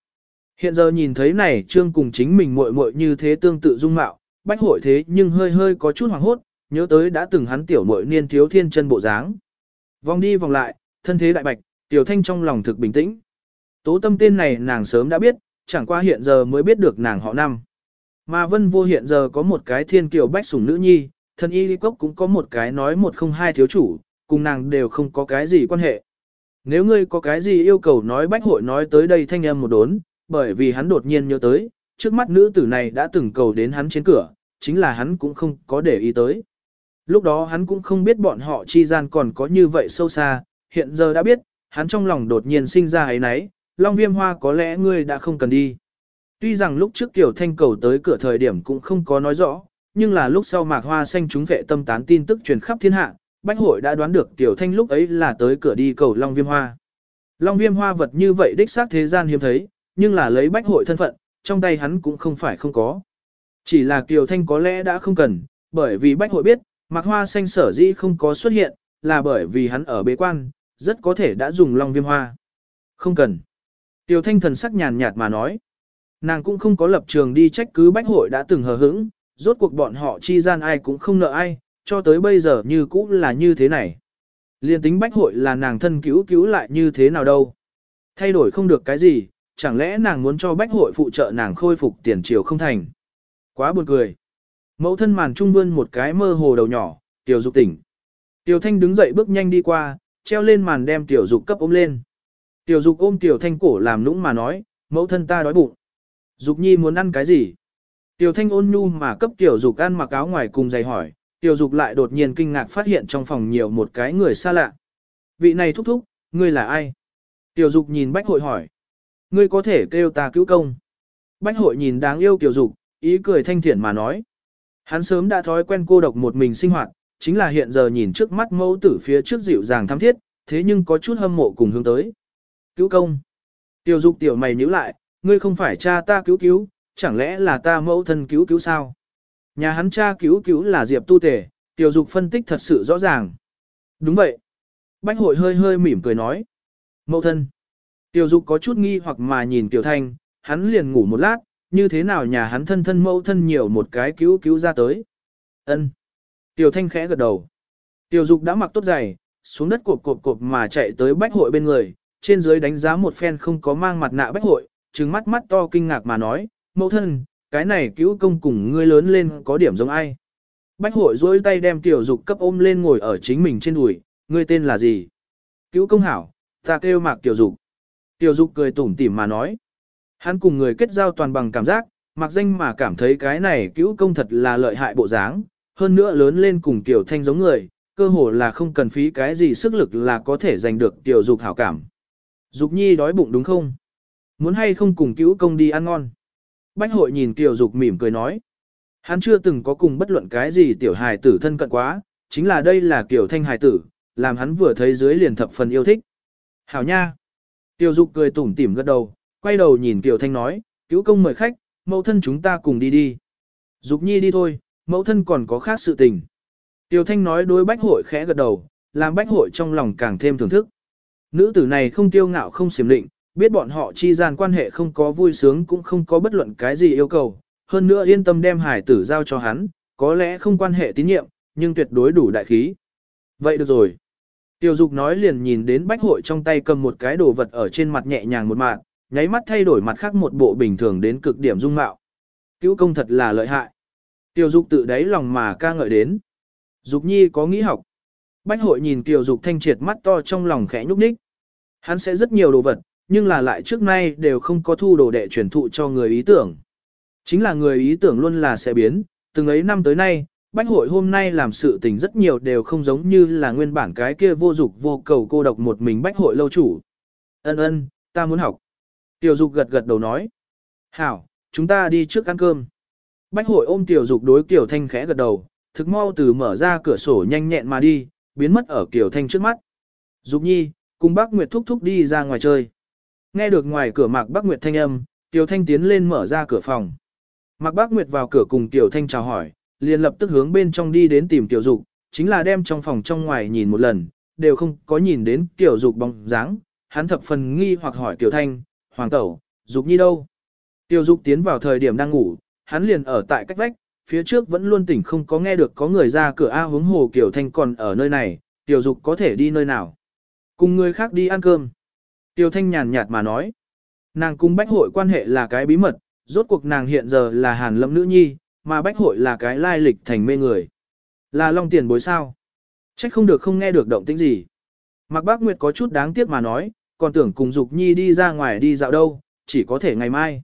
Hiện giờ nhìn thấy này trương cùng chính mình muội muội như thế tương tự dung mạo, bách hội thế nhưng hơi hơi có chút hoàng hốt, nhớ tới đã từng hắn tiểu muội niên thiếu thiên chân bộ dáng. Vòng đi vòng lại, thân thế đại bạch, tiểu thanh trong lòng thực bình tĩnh. Tố tâm tên này nàng sớm đã biết, chẳng qua hiện giờ mới biết được nàng họ năm. Mà vân vô hiện giờ có một cái thiên kiều bách sủng nữ nhi, thân y cốc cũng có một cái nói một không hai thiếu chủ, cùng nàng đều không có cái gì quan hệ. Nếu ngươi có cái gì yêu cầu nói bách hội nói tới đây thanh âm một đốn, bởi vì hắn đột nhiên nhớ tới, trước mắt nữ tử này đã từng cầu đến hắn trên cửa, chính là hắn cũng không có để ý tới. Lúc đó hắn cũng không biết bọn họ chi gian còn có như vậy sâu xa, hiện giờ đã biết, hắn trong lòng đột nhiên sinh ra ấy nấy, Long Viêm Hoa có lẽ ngươi đã không cần đi. Tuy rằng lúc trước Tiểu Thanh cầu tới cửa thời điểm cũng không có nói rõ, nhưng là lúc sau Mạc Hoa xanh chúng vệ tâm tán tin tức truyền khắp thiên hạ, Bách hội đã đoán được Tiểu Thanh lúc ấy là tới cửa đi cầu Long Viêm Hoa. Long Viêm Hoa vật như vậy đích xác thế gian hiếm thấy, nhưng là lấy Bách hội thân phận, trong tay hắn cũng không phải không có. Chỉ là Kiều Thanh có lẽ đã không cần, bởi vì Bách hội biết, Mạc Hoa xanh sở dĩ không có xuất hiện, là bởi vì hắn ở bế quan, rất có thể đã dùng long viêm hoa. Không cần. Tiểu thanh thần sắc nhàn nhạt mà nói. Nàng cũng không có lập trường đi trách cứ bách hội đã từng hờ hững, rốt cuộc bọn họ chi gian ai cũng không nợ ai, cho tới bây giờ như cũ là như thế này. Liên tính bách hội là nàng thân cứu cứu lại như thế nào đâu. Thay đổi không được cái gì, chẳng lẽ nàng muốn cho bách hội phụ trợ nàng khôi phục tiền triều không thành. Quá buồn cười. Mẫu thân màn trung vươn một cái mơ hồ đầu nhỏ, tiểu dục tỉnh. Tiểu thanh đứng dậy bước nhanh đi qua, treo lên màn đem tiểu dục cấp ôm lên. Tiểu dục ôm tiểu thanh cổ làm nũng mà nói, mẫu thân ta đói bụng. Dục nhi muốn ăn cái gì? Tiểu thanh ôn nhu mà cấp tiểu dục ăn mặc áo ngoài cùng giày hỏi, tiểu dục lại đột nhiên kinh ngạc phát hiện trong phòng nhiều một cái người xa lạ. Vị này thúc thúc, ngươi là ai? Tiểu dục nhìn bách hội hỏi. Ngươi có thể kêu ta cứu công. Bách hội nhìn đáng yêu tiểu dục, ý cười thanh thiện mà nói. Hắn sớm đã thói quen cô độc một mình sinh hoạt, chính là hiện giờ nhìn trước mắt mẫu tử phía trước dịu dàng thắm thiết, thế nhưng có chút hâm mộ cùng hướng tới. Cứu công. Tiểu dục tiểu mày nhíu lại, ngươi không phải cha ta cứu cứu, chẳng lẽ là ta mẫu thân cứu cứu sao? Nhà hắn cha cứu cứu là Diệp Tu Tề, tiểu dục phân tích thật sự rõ ràng. Đúng vậy. Bách hội hơi hơi mỉm cười nói. Mẫu thân. Tiểu dục có chút nghi hoặc mà nhìn tiểu thanh, hắn liền ngủ một lát, như thế nào nhà hắn thân thân mẫu thân nhiều một cái cứu cứu ra tới. ân Tiểu thanh khẽ gật đầu. Tiểu dục đã mặc tốt giày, xuống đất cộp cộp cộp mà chạy tới bách hội bên người, trên dưới đánh giá một phen không có mang mặt nạ bách hội, trừng mắt mắt to kinh ngạc mà nói, mẫu thân, cái này cứu công cùng ngươi lớn lên có điểm giống ai. Bách hội dối tay đem tiểu dục cấp ôm lên ngồi ở chính mình trên đùi, ngươi tên là gì? Cứu công hảo, ta kêu mạc tiểu dục. Tiểu dục cười tủm tỉm mà nói. Hắn cùng người kết giao toàn bằng cảm giác, mặc danh mà cảm thấy cái này cứu công thật là lợi hại bộ dáng, hơn nữa lớn lên cùng tiểu thanh giống người, cơ hồ là không cần phí cái gì sức lực là có thể giành được tiểu dục hảo cảm. Dục nhi đói bụng đúng không? Muốn hay không cùng cứu công đi ăn ngon? Bách hội nhìn tiểu dục mỉm cười nói. Hắn chưa từng có cùng bất luận cái gì tiểu hài tử thân cận quá, chính là đây là kiểu thanh hài tử, làm hắn vừa thấy dưới liền thập phần yêu thích. Hảo nha! Tiểu dục cười tủm tỉm gật đầu, quay đầu nhìn tiểu thanh nói, cứu công mời khách, mẫu thân chúng ta cùng đi đi. Dục nhi đi thôi, mẫu thân còn có khác sự tình. Tiểu thanh nói đối bách hội khẽ gật đầu, làm bách hội trong lòng càng thêm thưởng thức. Nữ tử này không tiêu ngạo không xiểm định, biết bọn họ chi gian quan hệ không có vui sướng cũng không có bất luận cái gì yêu cầu, hơn nữa yên tâm đem hải tử giao cho hắn, có lẽ không quan hệ tín nhiệm, nhưng tuyệt đối đủ đại khí. Vậy được rồi. Tiêu dục nói liền nhìn đến bách hội trong tay cầm một cái đồ vật ở trên mặt nhẹ nhàng một mạng, nháy mắt thay đổi mặt khác một bộ bình thường đến cực điểm dung mạo. Cứu công thật là lợi hại. Tiêu dục tự đáy lòng mà ca ngợi đến. Dục nhi có nghĩ học. Bách hội nhìn Tiêu dục thanh triệt mắt to trong lòng khẽ nhúc nhích. Hắn sẽ rất nhiều đồ vật, nhưng là lại trước nay đều không có thu đồ đệ truyền thụ cho người ý tưởng. Chính là người ý tưởng luôn là sẽ biến, từng ấy năm tới nay, bách hội hôm nay làm sự tình rất nhiều đều không giống như là nguyên bản cái kia vô dục vô cầu cô độc một mình bách hội lâu chủ. Ân ân, ta muốn học. Tiểu dục gật gật đầu nói. Hảo, chúng ta đi trước ăn cơm. Bách hội ôm tiểu dục đối tiểu thanh khẽ gật đầu, thực mau từ mở ra cửa sổ nhanh nhẹn mà đi, biến mất ở tiểu thanh trước mắt. Dục nhi, cùng bác Nguyệt thúc thúc đi ra ngoài chơi. Nghe được ngoài cửa Mạc Bác Nguyệt thanh âm, Tiểu Thanh tiến lên mở ra cửa phòng. Mạc Bác Nguyệt vào cửa cùng Tiểu Thanh chào hỏi, liền lập tức hướng bên trong đi đến tìm Tiểu Dục, chính là đem trong phòng trong ngoài nhìn một lần, đều không có nhìn đến Tiểu Dục bóng dáng. Hắn thập phần nghi hoặc hỏi Tiểu Thanh, Hoàng Tẩu, Dục Nhi đâu? Tiêu Dục tiến vào thời điểm đang ngủ, hắn liền ở tại cách vách, phía trước vẫn luôn tỉnh không có nghe được có người ra cửa A hướng hồ Tiểu Thanh còn ở nơi này, Tiểu Dục có thể đi nơi nào? Cùng người khác đi ăn cơm. Tiêu Thanh nhàn nhạt mà nói. Nàng cùng bách hội quan hệ là cái bí mật, rốt cuộc nàng hiện giờ là hàn lâm nữ nhi, mà bách hội là cái lai lịch thành mê người. Là long tiền bối sao? Trách không được không nghe được động tĩnh gì. Mạc Bác Nguyệt có chút đáng tiếc mà nói, còn tưởng cùng Dục Nhi đi ra ngoài đi dạo đâu, chỉ có thể ngày mai.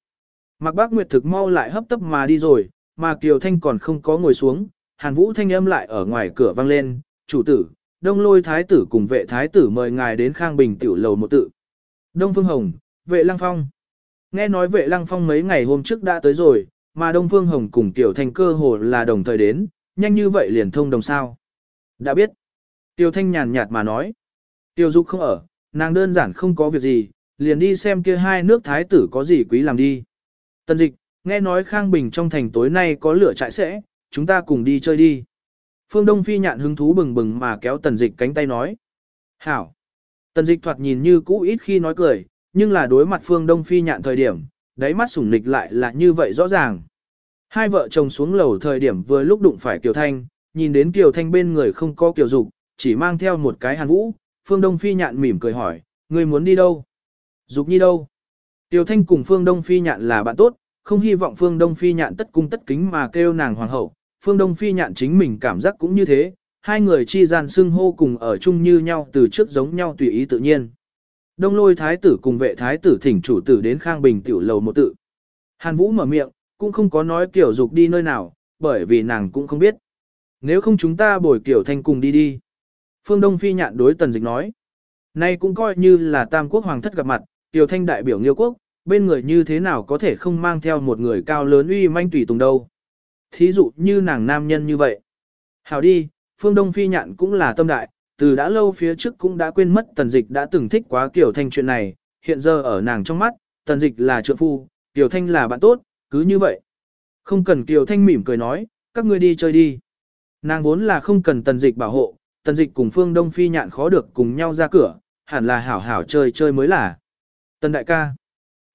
Mạc Bác Nguyệt thực mau lại hấp tấp mà đi rồi, mà Kiều Thanh còn không có ngồi xuống, Hàn Vũ thanh âm lại ở ngoài cửa vang lên, chủ tử, đông lôi thái tử cùng vệ thái tử mời ngài đến Khang Bình tiểu lầu một tự. Đông Phương Hồng, vệ Lăng Phong. Nghe nói vệ Lăng Phong mấy ngày hôm trước đã tới rồi, mà Đông Phương Hồng cùng Tiểu Thanh cơ hồ là đồng thời đến, nhanh như vậy liền thông đồng sao. Đã biết. Tiểu Thanh nhàn nhạt mà nói. Tiểu Dục không ở, nàng đơn giản không có việc gì, liền đi xem kia hai nước thái tử có gì quý làm đi. Tân dịch, nghe nói Khang Bình trong thành tối nay có lửa trại sẽ, chúng ta cùng đi chơi đi. Phương Đông Phi nhạn hứng thú bừng bừng mà kéo tần dịch cánh tay nói. Hảo. Tần dịch thoạt nhìn như cũ ít khi nói cười, nhưng là đối mặt Phương Đông Phi nhạn thời điểm, đáy mắt sủng nịch lại là như vậy rõ ràng. Hai vợ chồng xuống lầu thời điểm vừa lúc đụng phải Kiều Thanh, nhìn đến Kiều Thanh bên người không có Kiều Dục, chỉ mang theo một cái hàn vũ, Phương Đông Phi nhạn mỉm cười hỏi, người muốn đi đâu? Dục nhi đâu? Tiêu Thanh cùng Phương Đông Phi nhạn là bạn tốt, không hy vọng Phương Đông Phi nhạn tất cung tất kính mà kêu nàng hoàng hậu, Phương Đông Phi nhạn chính mình cảm giác cũng như thế, hai người chi gian xưng hô cùng ở chung như nhau từ trước giống nhau tùy ý tự nhiên. Đông lôi thái tử cùng vệ thái tử thỉnh chủ tử đến Khang Bình tiểu lầu một tự. Hàn Vũ mở miệng, cũng không có nói kiểu dục đi nơi nào, bởi vì nàng cũng không biết. Nếu không chúng ta bồi kiểu thanh cùng đi đi. Phương Đông Phi nhạn đối tần dịch nói. Nay cũng coi như là tam quốc hoàng thất gặp mặt, tiểu thanh đại biểu nghiêu quốc, bên người như thế nào có thể không mang theo một người cao lớn uy manh tùy tùng đâu. Thí dụ như nàng nam nhân như vậy. Hảo đi, Phương Đông Phi nhạn cũng là tâm đại, từ đã lâu phía trước cũng đã quên mất tần dịch đã từng thích quá Kiều Thanh chuyện này, hiện giờ ở nàng trong mắt, tần dịch là trượng phu, Kiều Thanh là bạn tốt, cứ như vậy. Không cần Kiều Thanh mỉm cười nói, các ngươi đi chơi đi. Nàng vốn là không cần tần dịch bảo hộ, tần dịch cùng Phương Đông Phi nhạn khó được cùng nhau ra cửa, hẳn là hảo hảo chơi chơi mới là. Tần đại ca.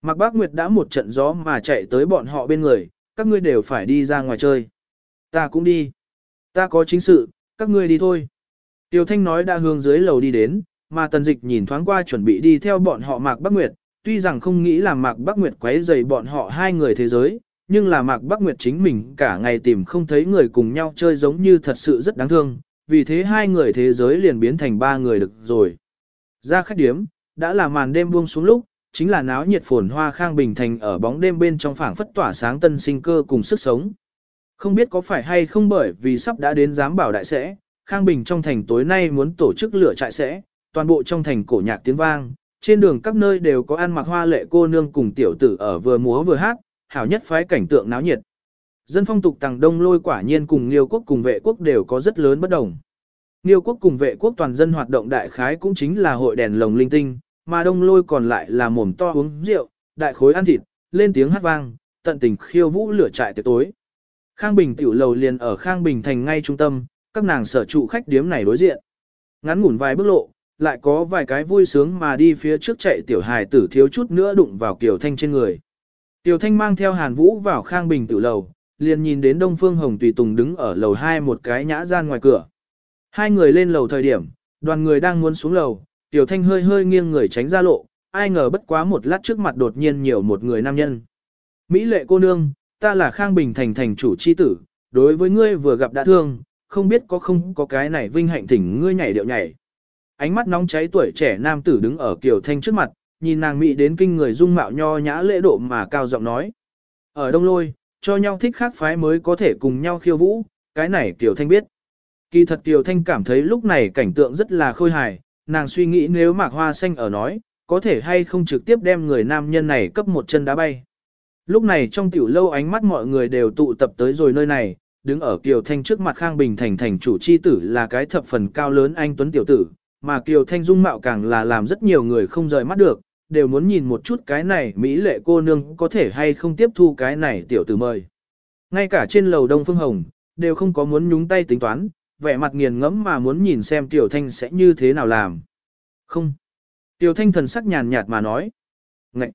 Mạc Bác Nguyệt đã một trận gió mà chạy tới bọn họ bên người, các ngươi đều phải đi ra ngoài chơi. Ta cũng đi. Ta có chính sự, các ngươi đi thôi. Tiêu Thanh nói đã hướng dưới lầu đi đến, mà Tần Dịch nhìn thoáng qua chuẩn bị đi theo bọn họ Mạc Bắc Nguyệt, tuy rằng không nghĩ là Mạc Bắc Nguyệt quấy rầy bọn họ hai người thế giới, nhưng là Mạc Bắc Nguyệt chính mình cả ngày tìm không thấy người cùng nhau chơi giống như thật sự rất đáng thương, vì thế hai người thế giới liền biến thành ba người được rồi. Ra khách điếm, đã là màn đêm buông xuống lúc, chính là náo nhiệt phồn hoa khang bình thành ở bóng đêm bên trong phảng phất tỏa sáng tân sinh cơ cùng sức sống. Không biết có phải hay không bởi vì sắp đã đến giám bảo đại sẽ, Khang Bình trong thành tối nay muốn tổ chức lửa trại sẽ, toàn bộ trong thành cổ nhạc tiếng vang, trên đường các nơi đều có ăn mặc hoa lệ cô nương cùng tiểu tử ở vừa múa vừa hát, hảo nhất phái cảnh tượng náo nhiệt. Dân phong tục tàng đông lôi quả nhiên cùng Liêu quốc cùng vệ quốc đều có rất lớn bất đồng. Liêu quốc cùng vệ quốc toàn dân hoạt động đại khái cũng chính là hội đèn lồng linh tinh, mà đông lôi còn lại là mồm to uống rượu, đại khối ăn thịt, lên tiếng hát vang, tận tình khiêu vũ lửa trại tiệc tối. Khang Bình tiểu lầu liền ở Khang Bình thành ngay trung tâm, các nàng sở trụ khách điếm này đối diện. Ngắn ngủn vài bước lộ, lại có vài cái vui sướng mà đi phía trước chạy tiểu hài tử thiếu chút nữa đụng vào Kiều Thanh trên người. Tiểu Thanh mang theo Hàn Vũ vào Khang Bình tiểu lầu, liền nhìn đến Đông Phương Hồng Tùy Tùng đứng ở lầu 2 một cái nhã gian ngoài cửa. Hai người lên lầu thời điểm, đoàn người đang muốn xuống lầu, Tiểu Thanh hơi hơi nghiêng người tránh ra lộ, ai ngờ bất quá một lát trước mặt đột nhiên nhiều một người nam nhân. Mỹ lệ cô nương, ta là Khang Bình thành thành chủ chi tử, đối với ngươi vừa gặp đã thương, không biết có không có cái này vinh hạnh thỉnh ngươi nhảy điệu nhảy. Ánh mắt nóng cháy tuổi trẻ nam tử đứng ở Kiều Thanh trước mặt, nhìn nàng mỹ đến kinh người dung mạo nho nhã lễ độ mà cao giọng nói. Ở Đông Lôi, cho nhau thích khác phái mới có thể cùng nhau khiêu vũ, cái này Kiều Thanh biết. Kỳ thật Kiều Thanh cảm thấy lúc này cảnh tượng rất là khôi hài, nàng suy nghĩ nếu mạc hoa xanh ở nói, có thể hay không trực tiếp đem người nam nhân này cấp một chân đá bay. Lúc này trong tiểu lâu ánh mắt mọi người đều tụ tập tới rồi nơi này, đứng ở Kiều Thanh trước mặt Khang Bình Thành thành chủ chi tử là cái thập phần cao lớn anh tuấn tiểu tử, mà Kiều Thanh dung mạo càng là làm rất nhiều người không rời mắt được, đều muốn nhìn một chút cái này Mỹ lệ cô nương có thể hay không tiếp thu cái này tiểu tử mời. Ngay cả trên lầu Đông Phương Hồng, đều không có muốn nhúng tay tính toán, vẻ mặt nghiền ngẫm mà muốn nhìn xem Tiểu Thanh sẽ như thế nào làm. Không. Tiểu Thanh thần sắc nhàn nhạt mà nói. Ngậy.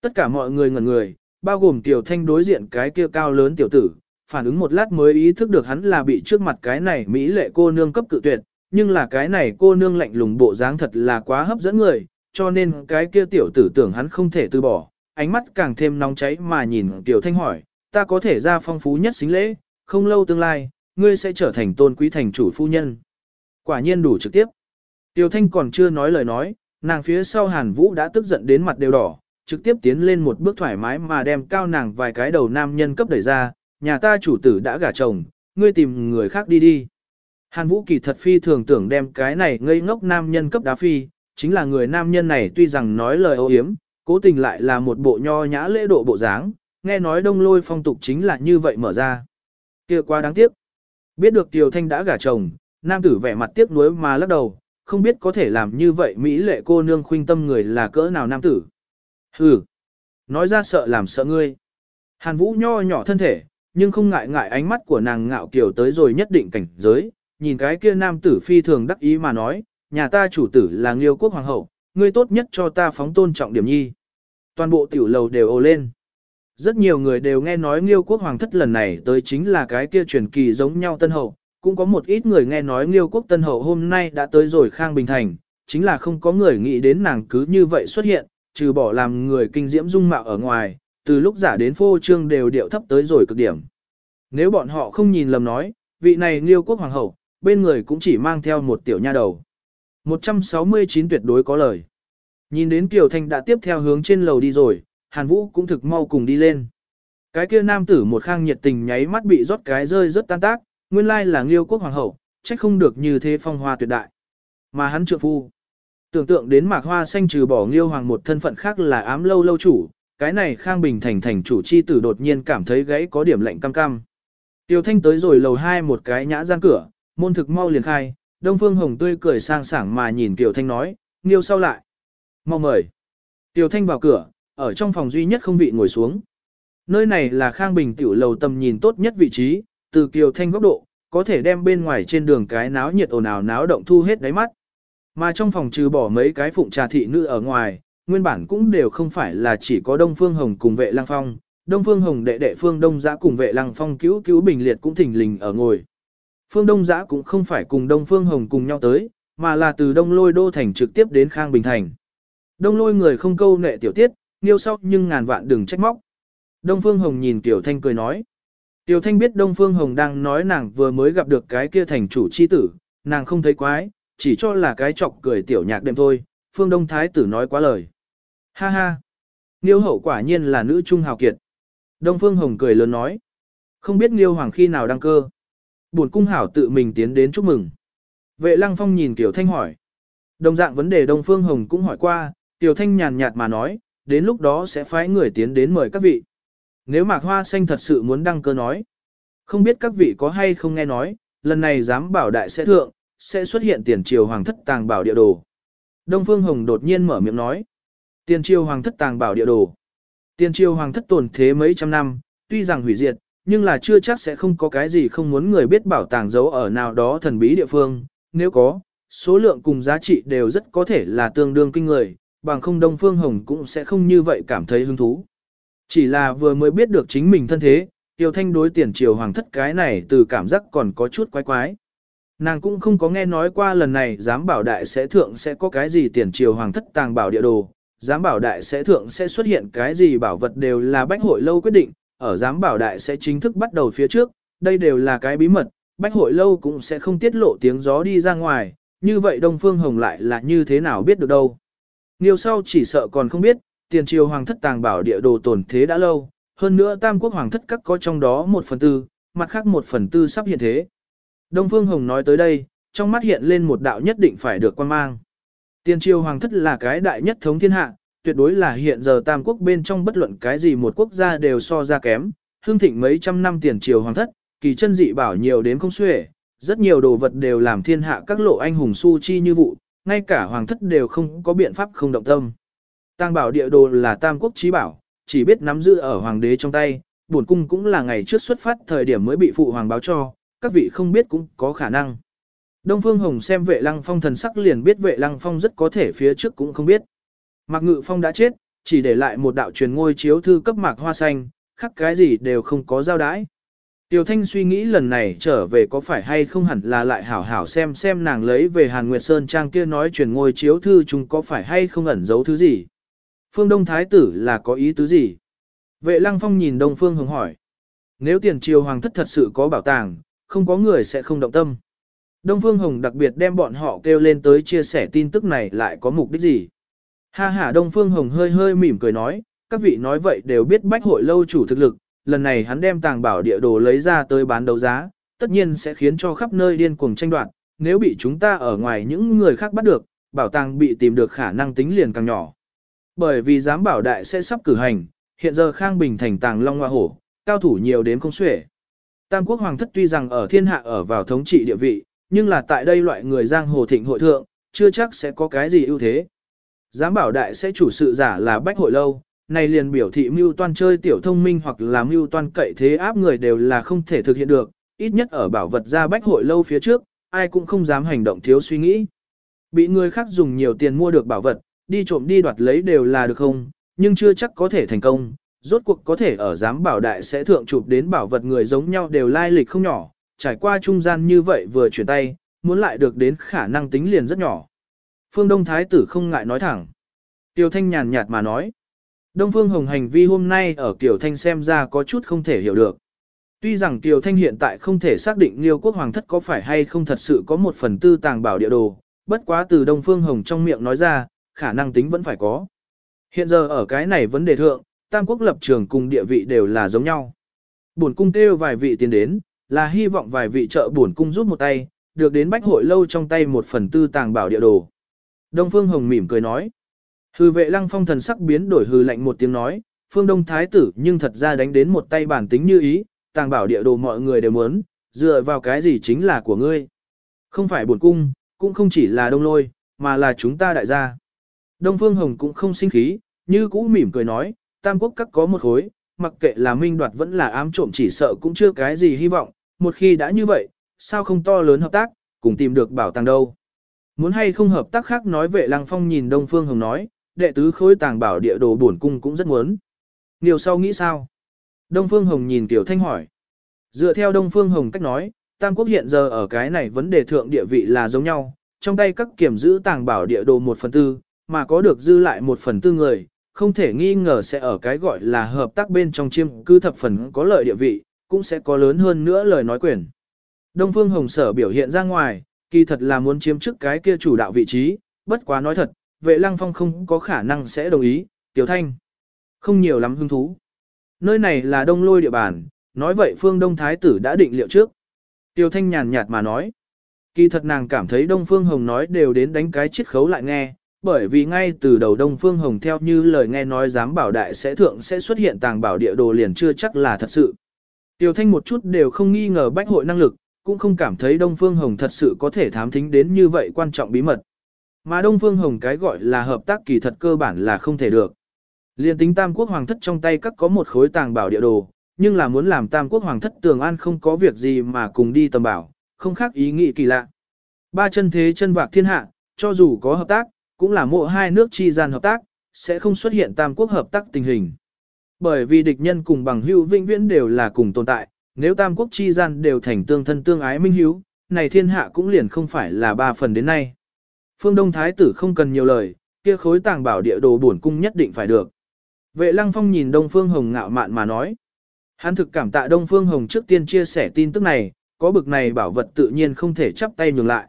Tất cả mọi người ngẩn người, bao gồm Tiểu Thanh đối diện cái kia cao lớn tiểu tử, phản ứng một lát mới ý thức được hắn là bị trước mặt cái này Mỹ lệ cô nương cấp cự tuyệt, nhưng là cái này cô nương lạnh lùng bộ dáng thật là quá hấp dẫn người, cho nên cái kia tiểu tử tưởng hắn không thể từ bỏ, ánh mắt càng thêm nóng cháy mà nhìn Tiểu Thanh hỏi, ta có thể ra phong phú nhất xính lễ, không lâu tương lai, ngươi sẽ trở thành tôn quý thành chủ phu nhân. Quả nhiên đủ trực tiếp. Tiểu Thanh còn chưa nói lời nói, nàng phía sau Hàn Vũ đã tức giận đến mặt đều đỏ, trực tiếp tiến lên một bước thoải mái mà đem cao nàng vài cái đầu nam nhân cấp đẩy ra, nhà ta chủ tử đã gả chồng, ngươi tìm người khác đi đi. Hàn Vũ kỳ thật phi thường tưởng đem cái này ngây ngốc nam nhân cấp đá phi, chính là người nam nhân này tuy rằng nói lời ô hiếm, cố tình lại là một bộ nho nhã lễ độ bộ dáng, nghe nói đông lôi phong tục chính là như vậy mở ra. kia quá đáng tiếc. Biết được Tiểu Thanh đã gả chồng, nam tử vẻ mặt tiếc nuối mà lắc đầu, không biết có thể làm như vậy Mỹ lệ cô nương khuynh tâm người là cỡ nào nam tử. Hừ, nói ra sợ làm sợ ngươi. Hàn Vũ nho nhỏ thân thể, nhưng không ngại ngại ánh mắt của nàng ngạo kiều tới rồi nhất định cảnh giới, nhìn cái kia nam tử phi thường đắc ý mà nói, nhà ta chủ tử là nghiêu quốc hoàng hậu, ngươi tốt nhất cho ta phóng tôn trọng điểm nhi. Toàn bộ tiểu lầu đều ồ lên. Rất nhiều người đều nghe nói nghiêu quốc hoàng thất lần này tới chính là cái kia truyền kỳ giống nhau tân hậu, cũng có một ít người nghe nói nghiêu quốc tân hậu hôm nay đã tới rồi khang bình thành, chính là không có người nghĩ đến nàng cứ như vậy xuất hiện, trừ bỏ làm người kinh diễm dung mạo ở ngoài, từ lúc giả đến phô trương đều điệu thấp tới rồi cực điểm. Nếu bọn họ không nhìn lầm nói, vị này liêu quốc hoàng hậu, bên người cũng chỉ mang theo một tiểu nha đầu. 169 tuyệt đối có lời. Nhìn đến Kiều Thanh đã tiếp theo hướng trên lầu đi rồi, Hàn Vũ cũng thực mau cùng đi lên. Cái kia nam tử một khang nhiệt tình nháy mắt bị rót cái rơi rất tan tác, nguyên lai là Nghiêu quốc hoàng hậu, trách không được như thế phong hoa tuyệt đại. Mà hắn trượng phu, tưởng tượng đến mạc hoa xanh trừ bỏ Nghiêu hoàng một thân phận khác là ám lâu lâu chủ, cái này Khang Bình thành thành chủ chi tử đột nhiên cảm thấy gãy có điểm lạnh cam cam. Tiêu Thanh tới rồi lầu hai một cái nhã gian cửa, môn thực mau liền khai, Đông Phương Hồng tươi cười sang sảng mà nhìn Kiều Thanh nói, Nghiêu sau lại. Mau mời. Tiểu Thanh vào cửa, ở trong phòng duy nhất không vị ngồi xuống. Nơi này là Khang Bình tiểu lầu tầm nhìn tốt nhất vị trí, từ Kiều Thanh góc độ, có thể đem bên ngoài trên đường cái náo nhiệt ồn ào náo động thu hết đáy mắt. Mà trong phòng trừ bỏ mấy cái phụng trà thị nữ ở ngoài, nguyên bản cũng đều không phải là chỉ có Đông Phương Hồng cùng vệ lang Phong, Đông Phương Hồng đệ đệ Phương Đông Giã cùng vệ Lăng Phong cứu cứu bình liệt cũng thỉnh lình ở ngồi. Phương Đông Giã cũng không phải cùng Đông Phương Hồng cùng nhau tới, mà là từ Đông Lôi Đô Thành trực tiếp đến Khang Bình Thành. Đông Lôi người không câu nệ tiểu tiết, nghiêu sóc nhưng ngàn vạn đừng trách móc. Đông Phương Hồng nhìn Tiểu Thanh cười nói. Tiểu Thanh biết Đông Phương Hồng đang nói nàng vừa mới gặp được cái kia thành chủ chi tử, nàng không thấy quái, chỉ cho là cái chọc cười tiểu nhạc đêm thôi, Phương Đông Thái tử nói quá lời. Ha ha! Nghiêu hậu quả nhiên là nữ trung hào kiệt. Đông Phương Hồng cười lớn nói. Không biết Nghiêu Hoàng khi nào đăng cơ. Buồn cung hảo tự mình tiến đến chúc mừng. Vệ Lăng Phong nhìn Tiểu Thanh hỏi. Đồng dạng vấn đề Đông Phương Hồng cũng hỏi qua, Tiểu Thanh nhàn nhạt mà nói, đến lúc đó sẽ phái người tiến đến mời các vị. Nếu Mạc Hoa Xanh thật sự muốn đăng cơ nói, không biết các vị có hay không nghe nói, lần này dám bảo đại sẽ thượng, sẽ xuất hiện tiền triều hoàng thất tàng bảo địa đồ. Đông Phương Hồng đột nhiên mở miệng nói, tiền triều hoàng thất tàng bảo địa đồ. Tiền triều hoàng thất tồn thế mấy trăm năm, tuy rằng hủy diệt, nhưng là chưa chắc sẽ không có cái gì không muốn người biết bảo tàng giấu ở nào đó thần bí địa phương, nếu có, số lượng cùng giá trị đều rất có thể là tương đương kinh người, bằng không Đông Phương Hồng cũng sẽ không như vậy cảm thấy hứng thú. Chỉ là vừa mới biết được chính mình thân thế, Tiêu Thanh đối tiền triều hoàng thất cái này từ cảm giác còn có chút quái quái. Nàng cũng không có nghe nói qua lần này dám bảo đại sẽ thượng sẽ có cái gì tiền triều hoàng thất tàng bảo địa đồ, dám bảo đại sẽ thượng sẽ xuất hiện cái gì bảo vật đều là bách hội lâu quyết định, ở giám bảo đại sẽ chính thức bắt đầu phía trước, đây đều là cái bí mật, bách hội lâu cũng sẽ không tiết lộ tiếng gió đi ra ngoài, như vậy Đông Phương Hồng lại là như thế nào biết được đâu. Nhiều sau chỉ sợ còn không biết, tiền triều hoàng thất tàng bảo địa đồ tổn thế đã lâu, hơn nữa tam quốc hoàng thất các có trong đó một phần tư, mặt khác một phần tư sắp hiện thế. Đông Phương Hồng nói tới đây, trong mắt hiện lên một đạo nhất định phải được quan mang. Tiền triều hoàng thất là cái đại nhất thống thiên hạ, tuyệt đối là hiện giờ tam quốc bên trong bất luận cái gì một quốc gia đều so ra kém, hương thịnh mấy trăm năm tiền triều hoàng thất, kỳ chân dị bảo nhiều đến không xuể, rất nhiều đồ vật đều làm thiên hạ các lộ anh hùng su chi như vụ, ngay cả hoàng thất đều không có biện pháp không động tâm. Tang bảo địa đồ là tam quốc trí bảo, chỉ biết nắm giữ ở hoàng đế trong tay, buồn cung cũng là ngày trước xuất phát thời điểm mới bị phụ hoàng báo cho, các vị không biết cũng có khả năng. Đông Phương Hồng xem vệ lăng phong thần sắc liền biết vệ lăng phong rất có thể phía trước cũng không biết. Mạc Ngự Phong đã chết, chỉ để lại một đạo truyền ngôi chiếu thư cấp mạc hoa xanh, khắc cái gì đều không có giao đái. Tiểu Thanh suy nghĩ lần này trở về có phải hay không hẳn là lại hảo hảo xem xem nàng lấy về Hàn Nguyệt Sơn Trang kia nói truyền ngôi chiếu thư chúng có phải hay không ẩn giấu thứ gì. Phương Đông Thái tử là có ý tứ gì? Vệ Lăng Phong nhìn Đông Phương Hồng hỏi. Nếu tiền triều hoàng thất thật sự có bảo tàng, không có người sẽ không động tâm. Đông Phương Hồng đặc biệt đem bọn họ kêu lên tới chia sẻ tin tức này lại có mục đích gì? Ha ha Đông Phương Hồng hơi hơi mỉm cười nói, các vị nói vậy đều biết bách hội lâu chủ thực lực, lần này hắn đem tàng bảo địa đồ lấy ra tới bán đấu giá, tất nhiên sẽ khiến cho khắp nơi điên cuồng tranh đoạt, nếu bị chúng ta ở ngoài những người khác bắt được, bảo tàng bị tìm được khả năng tính liền càng nhỏ. Bởi vì giám bảo đại sẽ sắp cử hành, hiện giờ Khang Bình thành tàng long hoa hổ, cao thủ nhiều đến không xuể. Tam quốc hoàng thất tuy rằng ở thiên hạ ở vào thống trị địa vị, nhưng là tại đây loại người giang hồ thịnh hội thượng, chưa chắc sẽ có cái gì ưu thế. Dám bảo đại sẽ chủ sự giả là bách hội lâu, này liền biểu thị mưu toan chơi tiểu thông minh hoặc là mưu toan cậy thế áp người đều là không thể thực hiện được, ít nhất ở bảo vật ra bách hội lâu phía trước, ai cũng không dám hành động thiếu suy nghĩ. Bị người khác dùng nhiều tiền mua được bảo vật, đi trộm đi đoạt lấy đều là được không, nhưng chưa chắc có thể thành công. Rốt cuộc có thể ở giám bảo đại sẽ thượng chụp đến bảo vật người giống nhau đều lai lịch không nhỏ, trải qua trung gian như vậy vừa chuyển tay, muốn lại được đến khả năng tính liền rất nhỏ. Phương Đông Thái tử không ngại nói thẳng. Tiêu Thanh nhàn nhạt mà nói. Đông Phương Hồng hành vi hôm nay ở Kiều Thanh xem ra có chút không thể hiểu được. Tuy rằng Kiều Thanh hiện tại không thể xác định Liêu quốc hoàng thất có phải hay không thật sự có một phần tư tàng bảo địa đồ, bất quá từ Đông Phương Hồng trong miệng nói ra, khả năng tính vẫn phải có. Hiện giờ ở cái này vấn đề thượng, tam quốc lập trường cùng địa vị đều là giống nhau. Bổn cung kêu vài vị tiến đến, là hy vọng vài vị trợ bổn cung rút một tay, được đến bách hội lâu trong tay một phần tư tàng bảo địa đồ. Đông Phương Hồng mỉm cười nói. Hư vệ lăng phong thần sắc biến đổi hư lạnh một tiếng nói, phương đông thái tử nhưng thật ra đánh đến một tay bản tính như ý, tàng bảo địa đồ mọi người đều muốn, dựa vào cái gì chính là của ngươi. Không phải buồn cung, cũng không chỉ là đông lôi, mà là chúng ta đại gia. Đông Phương Hồng cũng không sinh khí, như cũ mỉm cười nói, tam quốc các có một khối, mặc kệ là minh đoạt vẫn là ám trộm chỉ sợ cũng chưa cái gì hy vọng, một khi đã như vậy, sao không to lớn hợp tác, cùng tìm được bảo tàng đâu. Muốn hay không hợp tác khác nói vệ lăng phong nhìn Đông Phương Hồng nói, đệ tứ khối tàng bảo địa đồ bổn cung cũng rất muốn. Nhiều sau nghĩ sao? Đông Phương Hồng nhìn Tiểu Thanh hỏi. Dựa theo Đông Phương Hồng cách nói, Tam Quốc hiện giờ ở cái này vấn đề thượng địa vị là giống nhau, trong tay các kiểm giữ tàng bảo địa đồ một phần tư, mà có được dư lại một phần tư người, không thể nghi ngờ sẽ ở cái gọi là hợp tác bên trong chiêm cư thập phần có lợi địa vị, cũng sẽ có lớn hơn nữa lời nói quyền. Đông Phương Hồng Sở biểu hiện ra ngoài, kỳ thật là muốn chiếm chức cái kia chủ đạo vị trí, bất quá nói thật, vệ lăng phong không có khả năng sẽ đồng ý, tiểu thanh. Không nhiều lắm hứng thú. Nơi này là đông lôi địa bàn, nói vậy phương đông thái tử đã định liệu trước. Tiểu thanh nhàn nhạt mà nói. Kỳ thật nàng cảm thấy Đông Phương Hồng nói đều đến đánh cái chiết khấu lại nghe, bởi vì ngay từ đầu Đông Phương Hồng theo như lời nghe nói dám bảo đại sẽ thượng sẽ xuất hiện tàng bảo địa đồ liền chưa chắc là thật sự. Tiểu Thanh một chút đều không nghi ngờ bách hội năng lực, cũng không cảm thấy Đông Phương Hồng thật sự có thể thám thính đến như vậy quan trọng bí mật. Mà Đông Phương Hồng cái gọi là hợp tác kỳ thật cơ bản là không thể được. Liên tính Tam Quốc Hoàng thất trong tay các có một khối tàng bảo địa đồ, nhưng là muốn làm Tam Quốc Hoàng thất tường an không có việc gì mà cùng đi tầm bảo, không khác ý nghĩ kỳ lạ. Ba chân thế chân vạc thiên hạ, cho dù có hợp tác, cũng là mộ hai nước chi gian hợp tác, sẽ không xuất hiện Tam Quốc hợp tác tình hình. Bởi vì địch nhân cùng bằng hữu vinh viễn đều là cùng tồn tại, nếu Tam Quốc chi gian đều thành tương thân tương ái minh hiếu, này thiên hạ cũng liền không phải là ba phần đến nay. Phương Đông Thái tử không cần nhiều lời, kia khối tàng bảo địa đồ bổn cung nhất định phải được. Vệ Lăng Phong nhìn Đông Phương Hồng ngạo mạn mà nói. Hắn thực cảm tạ Đông Phương Hồng trước tiên chia sẻ tin tức này, có bực này bảo vật tự nhiên không thể chắp tay nhường lại.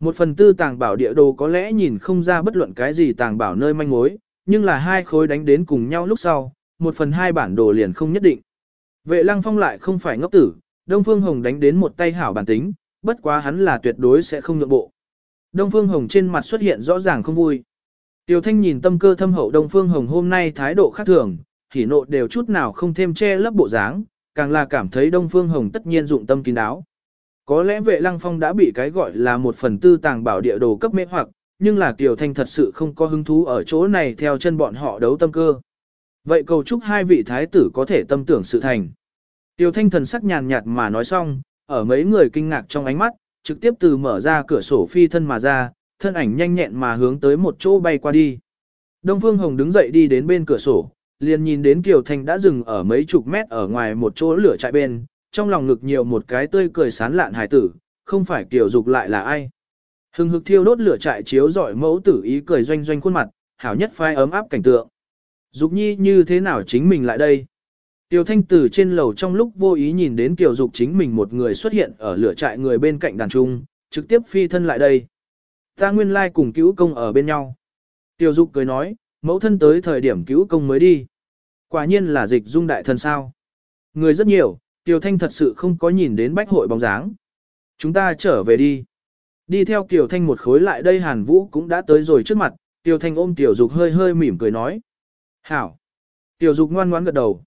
Một phần tư tàng bảo địa đồ có lẽ nhìn không ra bất luận cái gì tàng bảo nơi manh mối, nhưng là hai khối đánh đến cùng nhau lúc sau, một phần hai bản đồ liền không nhất định. Vệ Lăng Phong lại không phải ngốc tử, Đông Phương Hồng đánh đến một tay hảo bản tính, bất quá hắn là tuyệt đối sẽ không nhượng bộ. Đông Phương Hồng trên mặt xuất hiện rõ ràng không vui. Tiêu Thanh nhìn tâm cơ thâm hậu Đông Phương Hồng hôm nay thái độ khác thường, hỉ nộ đều chút nào không thêm che lấp bộ dáng, càng là cảm thấy Đông Phương Hồng tất nhiên dụng tâm kín đáo. Có lẽ vệ lăng phong đã bị cái gọi là một phần tư tàng bảo địa đồ cấp mê hoặc, nhưng là Kiều Thanh thật sự không có hứng thú ở chỗ này theo chân bọn họ đấu tâm cơ. Vậy cầu chúc hai vị thái tử có thể tâm tưởng sự thành. Tiêu Thanh thần sắc nhàn nhạt mà nói xong, ở mấy người kinh ngạc trong ánh mắt, trực tiếp từ mở ra cửa sổ phi thân mà ra, thân ảnh nhanh nhẹn mà hướng tới một chỗ bay qua đi. Đông Phương Hồng đứng dậy đi đến bên cửa sổ, liền nhìn đến Kiều Thanh đã dừng ở mấy chục mét ở ngoài một chỗ lửa trại bên, trong lòng ngực nhiều một cái tươi cười sán lạn hài tử, không phải Kiều Dục lại là ai. Hưng hực thiêu đốt lửa trại chiếu dọi mẫu tử ý cười doanh doanh khuôn mặt, hảo nhất phai ấm áp cảnh tượng. Dục nhi như thế nào chính mình lại đây? Tiêu thanh tử trên lầu trong lúc vô ý nhìn đến tiểu Dục chính mình một người xuất hiện ở lửa trại người bên cạnh đàn trung, trực tiếp phi thân lại đây. Ta nguyên lai cùng cứu công ở bên nhau. Tiêu Dục cười nói, mẫu thân tới thời điểm cứu công mới đi. Quả nhiên là dịch dung đại thần sao. Người rất nhiều, Tiêu Thanh thật sự không có nhìn đến bách hội bóng dáng. Chúng ta trở về đi. Đi theo Kiều Thanh một khối lại đây Hàn Vũ cũng đã tới rồi trước mặt, Tiêu Thanh ôm Tiểu Dục hơi hơi mỉm cười nói. Hảo. Tiểu Dục ngoan ngoãn gật đầu.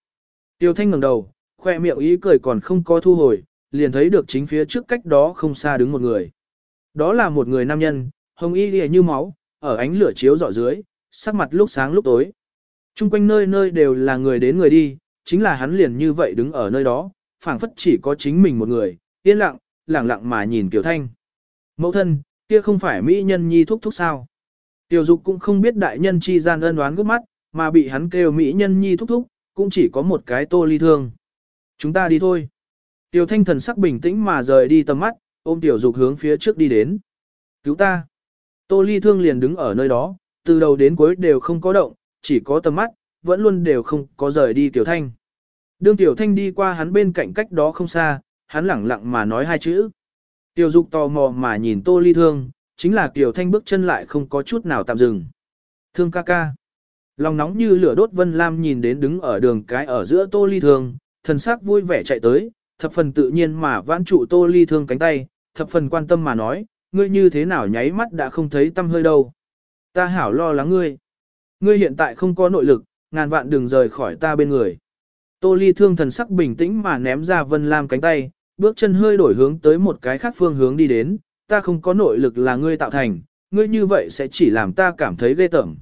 Tiểu Thanh ngẩng đầu, khoe miệng ý cười còn không có thu hồi, liền thấy được chính phía trước cách đó không xa đứng một người. Đó là một người nam nhân, hồng y lìa như máu, ở ánh lửa chiếu rọi dưới, sắc mặt lúc sáng lúc tối. Trung quanh nơi nơi đều là người đến người đi, chính là hắn liền như vậy đứng ở nơi đó, phảng phất chỉ có chính mình một người, yên lặng, lặng lặng mà nhìn Tiểu Thanh. Mẫu thân, kia không phải mỹ nhân nhi thúc thúc sao. Tiểu dục cũng không biết đại nhân chi gian ân đoán gấp mắt, mà bị hắn kêu mỹ nhân nhi thúc thúc, cũng chỉ có một cái tô ly thương. Chúng ta đi thôi. Tiểu thanh thần sắc bình tĩnh mà rời đi tầm mắt, ôm tiểu dục hướng phía trước đi đến. Cứu ta. Tô ly thương liền đứng ở nơi đó, từ đầu đến cuối đều không có động, chỉ có tầm mắt, vẫn luôn đều không có rời đi tiểu thanh. Đương tiểu thanh đi qua hắn bên cạnh cách đó không xa, hắn lẳng lặng mà nói hai chữ. Tiểu dục tò mò mà nhìn tô ly thương, chính là tiểu thanh bước chân lại không có chút nào tạm dừng. Thương ca ca. Lòng nóng như lửa đốt Vân Lam nhìn đến đứng ở đường cái ở giữa Tô Ly Thương, thần sắc vui vẻ chạy tới, thập phần tự nhiên mà vãn trụ Tô Ly Thương cánh tay, thập phần quan tâm mà nói, ngươi như thế nào nháy mắt đã không thấy tâm hơi đâu. Ta hảo lo lắng ngươi. Ngươi hiện tại không có nội lực, ngàn vạn đừng rời khỏi ta bên người. Tô Ly Thương thần sắc bình tĩnh mà ném ra Vân Lam cánh tay, bước chân hơi đổi hướng tới một cái khác phương hướng đi đến, ta không có nội lực là ngươi tạo thành, ngươi như vậy sẽ chỉ làm ta cảm thấy ghê tởm.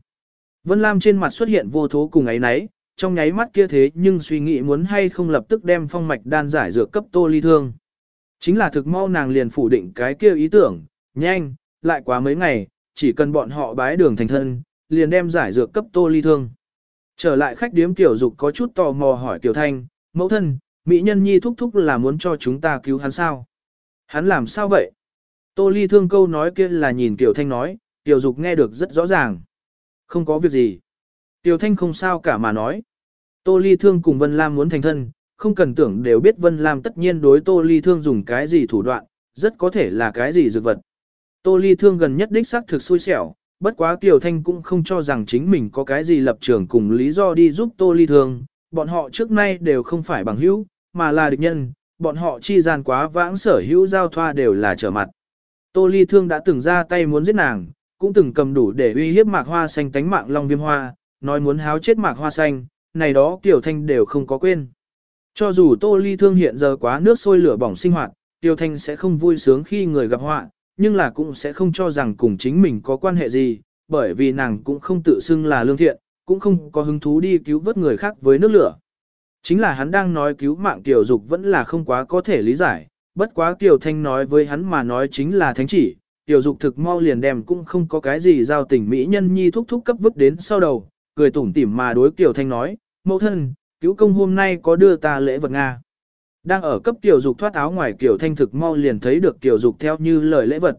Vân Lam trên mặt xuất hiện vô thố cùng ấy nấy, trong nháy mắt kia thế nhưng suy nghĩ muốn hay không lập tức đem phong mạch đan giải dược cấp tô ly thương. Chính là thực mau nàng liền phủ định cái kia ý tưởng, nhanh, lại quá mấy ngày, chỉ cần bọn họ bái đường thành thân, liền đem giải dược cấp tô ly thương. Trở lại khách điếm tiểu dục có chút tò mò hỏi tiểu thanh, mẫu thân, mỹ nhân nhi thúc thúc là muốn cho chúng ta cứu hắn sao? Hắn làm sao vậy? Tô ly thương câu nói kia là nhìn tiểu thanh nói, tiểu dục nghe được rất rõ ràng. Không có việc gì. Tiểu Thanh không sao cả mà nói. Tô Ly Thương cùng Vân Lam muốn thành thân, không cần tưởng đều biết Vân Lam tất nhiên đối Tô Ly Thương dùng cái gì thủ đoạn, rất có thể là cái gì dược vật. Tô Ly Thương gần nhất đích xác thực xui xẻo, bất quá Tiểu Thanh cũng không cho rằng chính mình có cái gì lập trường cùng lý do đi giúp Tô Ly Thương, bọn họ trước nay đều không phải bằng hữu, mà là địch nhân, bọn họ chi gian quá vãng sở hữu giao thoa đều là trở mặt. Tô Ly Thương đã từng ra tay muốn giết nàng, cũng từng cầm đủ để uy hiếp mạc hoa xanh tánh mạng long viêm hoa, nói muốn háo chết mạc hoa xanh, này đó Tiểu Thanh đều không có quên. Cho dù Tô Ly Thương hiện giờ quá nước sôi lửa bỏng sinh hoạt, Tiểu Thanh sẽ không vui sướng khi người gặp họa, nhưng là cũng sẽ không cho rằng cùng chính mình có quan hệ gì, bởi vì nàng cũng không tự xưng là lương thiện, cũng không có hứng thú đi cứu vớt người khác với nước lửa. Chính là hắn đang nói cứu mạng Tiểu Dục vẫn là không quá có thể lý giải, bất quá Tiểu Thanh nói với hắn mà nói chính là thánh chỉ, tiểu dục thực mau liền đem cũng không có cái gì giao tình mỹ nhân nhi thúc thúc cấp vứt đến sau đầu, cười tủm tỉm mà đối Kiều Thanh nói, mẫu thân, cứu công hôm nay có đưa ta lễ vật Nga. Đang ở cấp tiểu dục thoát áo ngoài Kiều Thanh thực mau liền thấy được tiểu dục theo như lời lễ vật.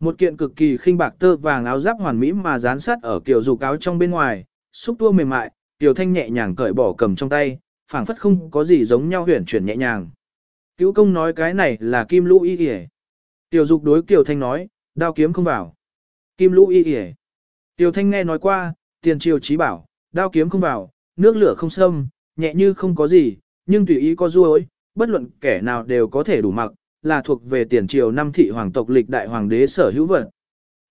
Một kiện cực kỳ khinh bạc tơ vàng áo giáp hoàn mỹ mà dán sát ở Kiều dục áo trong bên ngoài, xúc tua mềm mại, Kiều Thanh nhẹ nhàng cởi bỏ cầm trong tay, phảng phất không có gì giống nhau huyển chuyển nhẹ nhàng. Cứu công nói cái này là kim lũ y kìa. Tiểu dục đối Kiều Thanh nói, đao kiếm không vào. Kim lũ y y Tiểu Thanh nghe nói qua, tiền triều trí bảo, đao kiếm không vào, nước lửa không xâm, nhẹ như không có gì, nhưng tùy ý có ruối, bất luận kẻ nào đều có thể đủ mặc, là thuộc về tiền triều năm thị hoàng tộc lịch đại hoàng đế sở hữu vật.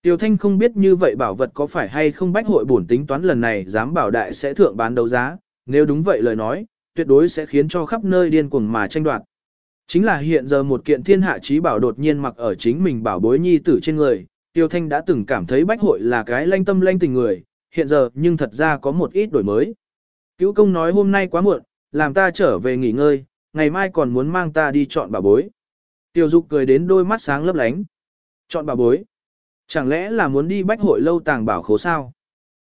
Tiểu Thanh không biết như vậy bảo vật có phải hay không bách hội bổn tính toán lần này dám bảo đại sẽ thượng bán đấu giá, nếu đúng vậy lời nói, tuyệt đối sẽ khiến cho khắp nơi điên cuồng mà tranh đoạt. Chính là hiện giờ một kiện thiên hạ trí bảo đột nhiên mặc ở chính mình bảo bối nhi tử trên người, Tiêu Thanh đã từng cảm thấy bách hội là cái lanh tâm lanh tình người, hiện giờ nhưng thật ra có một ít đổi mới. Cứu công nói hôm nay quá muộn, làm ta trở về nghỉ ngơi, ngày mai còn muốn mang ta đi chọn bảo bối. Tiêu Dục cười đến đôi mắt sáng lấp lánh. Chọn bảo bối? Chẳng lẽ là muốn đi bách hội lâu tàng bảo khố sao?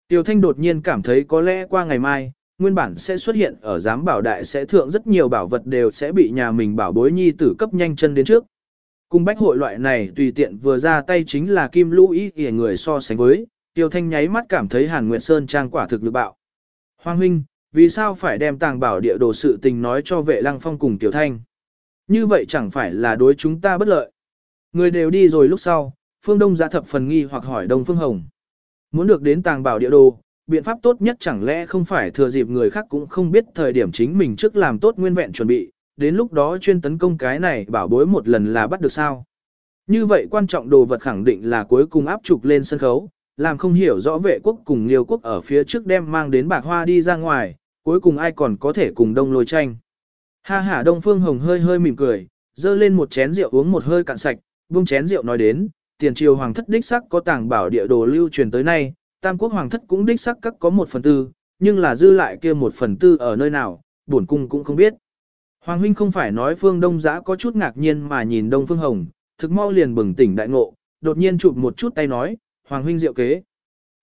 Tiêu Thanh đột nhiên cảm thấy có lẽ qua ngày mai, nguyên bản sẽ xuất hiện ở giám bảo đại sẽ thượng rất nhiều bảo vật đều sẽ bị nhà mình bảo bối nhi tử cấp nhanh chân đến trước. Cung bách hội loại này tùy tiện vừa ra tay chính là kim lũ ý kìa người so sánh với, tiêu thanh nháy mắt cảm thấy Hàn Nguyệt Sơn trang quả thực lực bạo. Hoàng huynh, vì sao phải đem tàng bảo địa đồ sự tình nói cho vệ lăng phong cùng tiểu thanh? Như vậy chẳng phải là đối chúng ta bất lợi. Người đều đi rồi lúc sau, phương đông giã thập phần nghi hoặc hỏi đông phương hồng. Muốn được đến tàng bảo địa đồ, biện pháp tốt nhất chẳng lẽ không phải thừa dịp người khác cũng không biết thời điểm chính mình trước làm tốt nguyên vẹn chuẩn bị, đến lúc đó chuyên tấn công cái này bảo bối một lần là bắt được sao. Như vậy quan trọng đồ vật khẳng định là cuối cùng áp trục lên sân khấu, làm không hiểu rõ vệ quốc cùng liêu quốc ở phía trước đem mang đến bạc hoa đi ra ngoài, cuối cùng ai còn có thể cùng đông lôi tranh. Ha ha đông phương hồng hơi hơi mỉm cười, dơ lên một chén rượu uống một hơi cạn sạch, buông chén rượu nói đến, tiền triều hoàng thất đích sắc có tàng bảo địa đồ lưu truyền tới nay, Tam quốc hoàng thất cũng đích sắc các có một phần tư, nhưng là dư lại kia một phần tư ở nơi nào, bổn cung cũng không biết. Hoàng huynh không phải nói phương đông giã có chút ngạc nhiên mà nhìn đông phương hồng, thực mau liền bừng tỉnh đại ngộ, đột nhiên chụp một chút tay nói, Hoàng huynh diệu kế.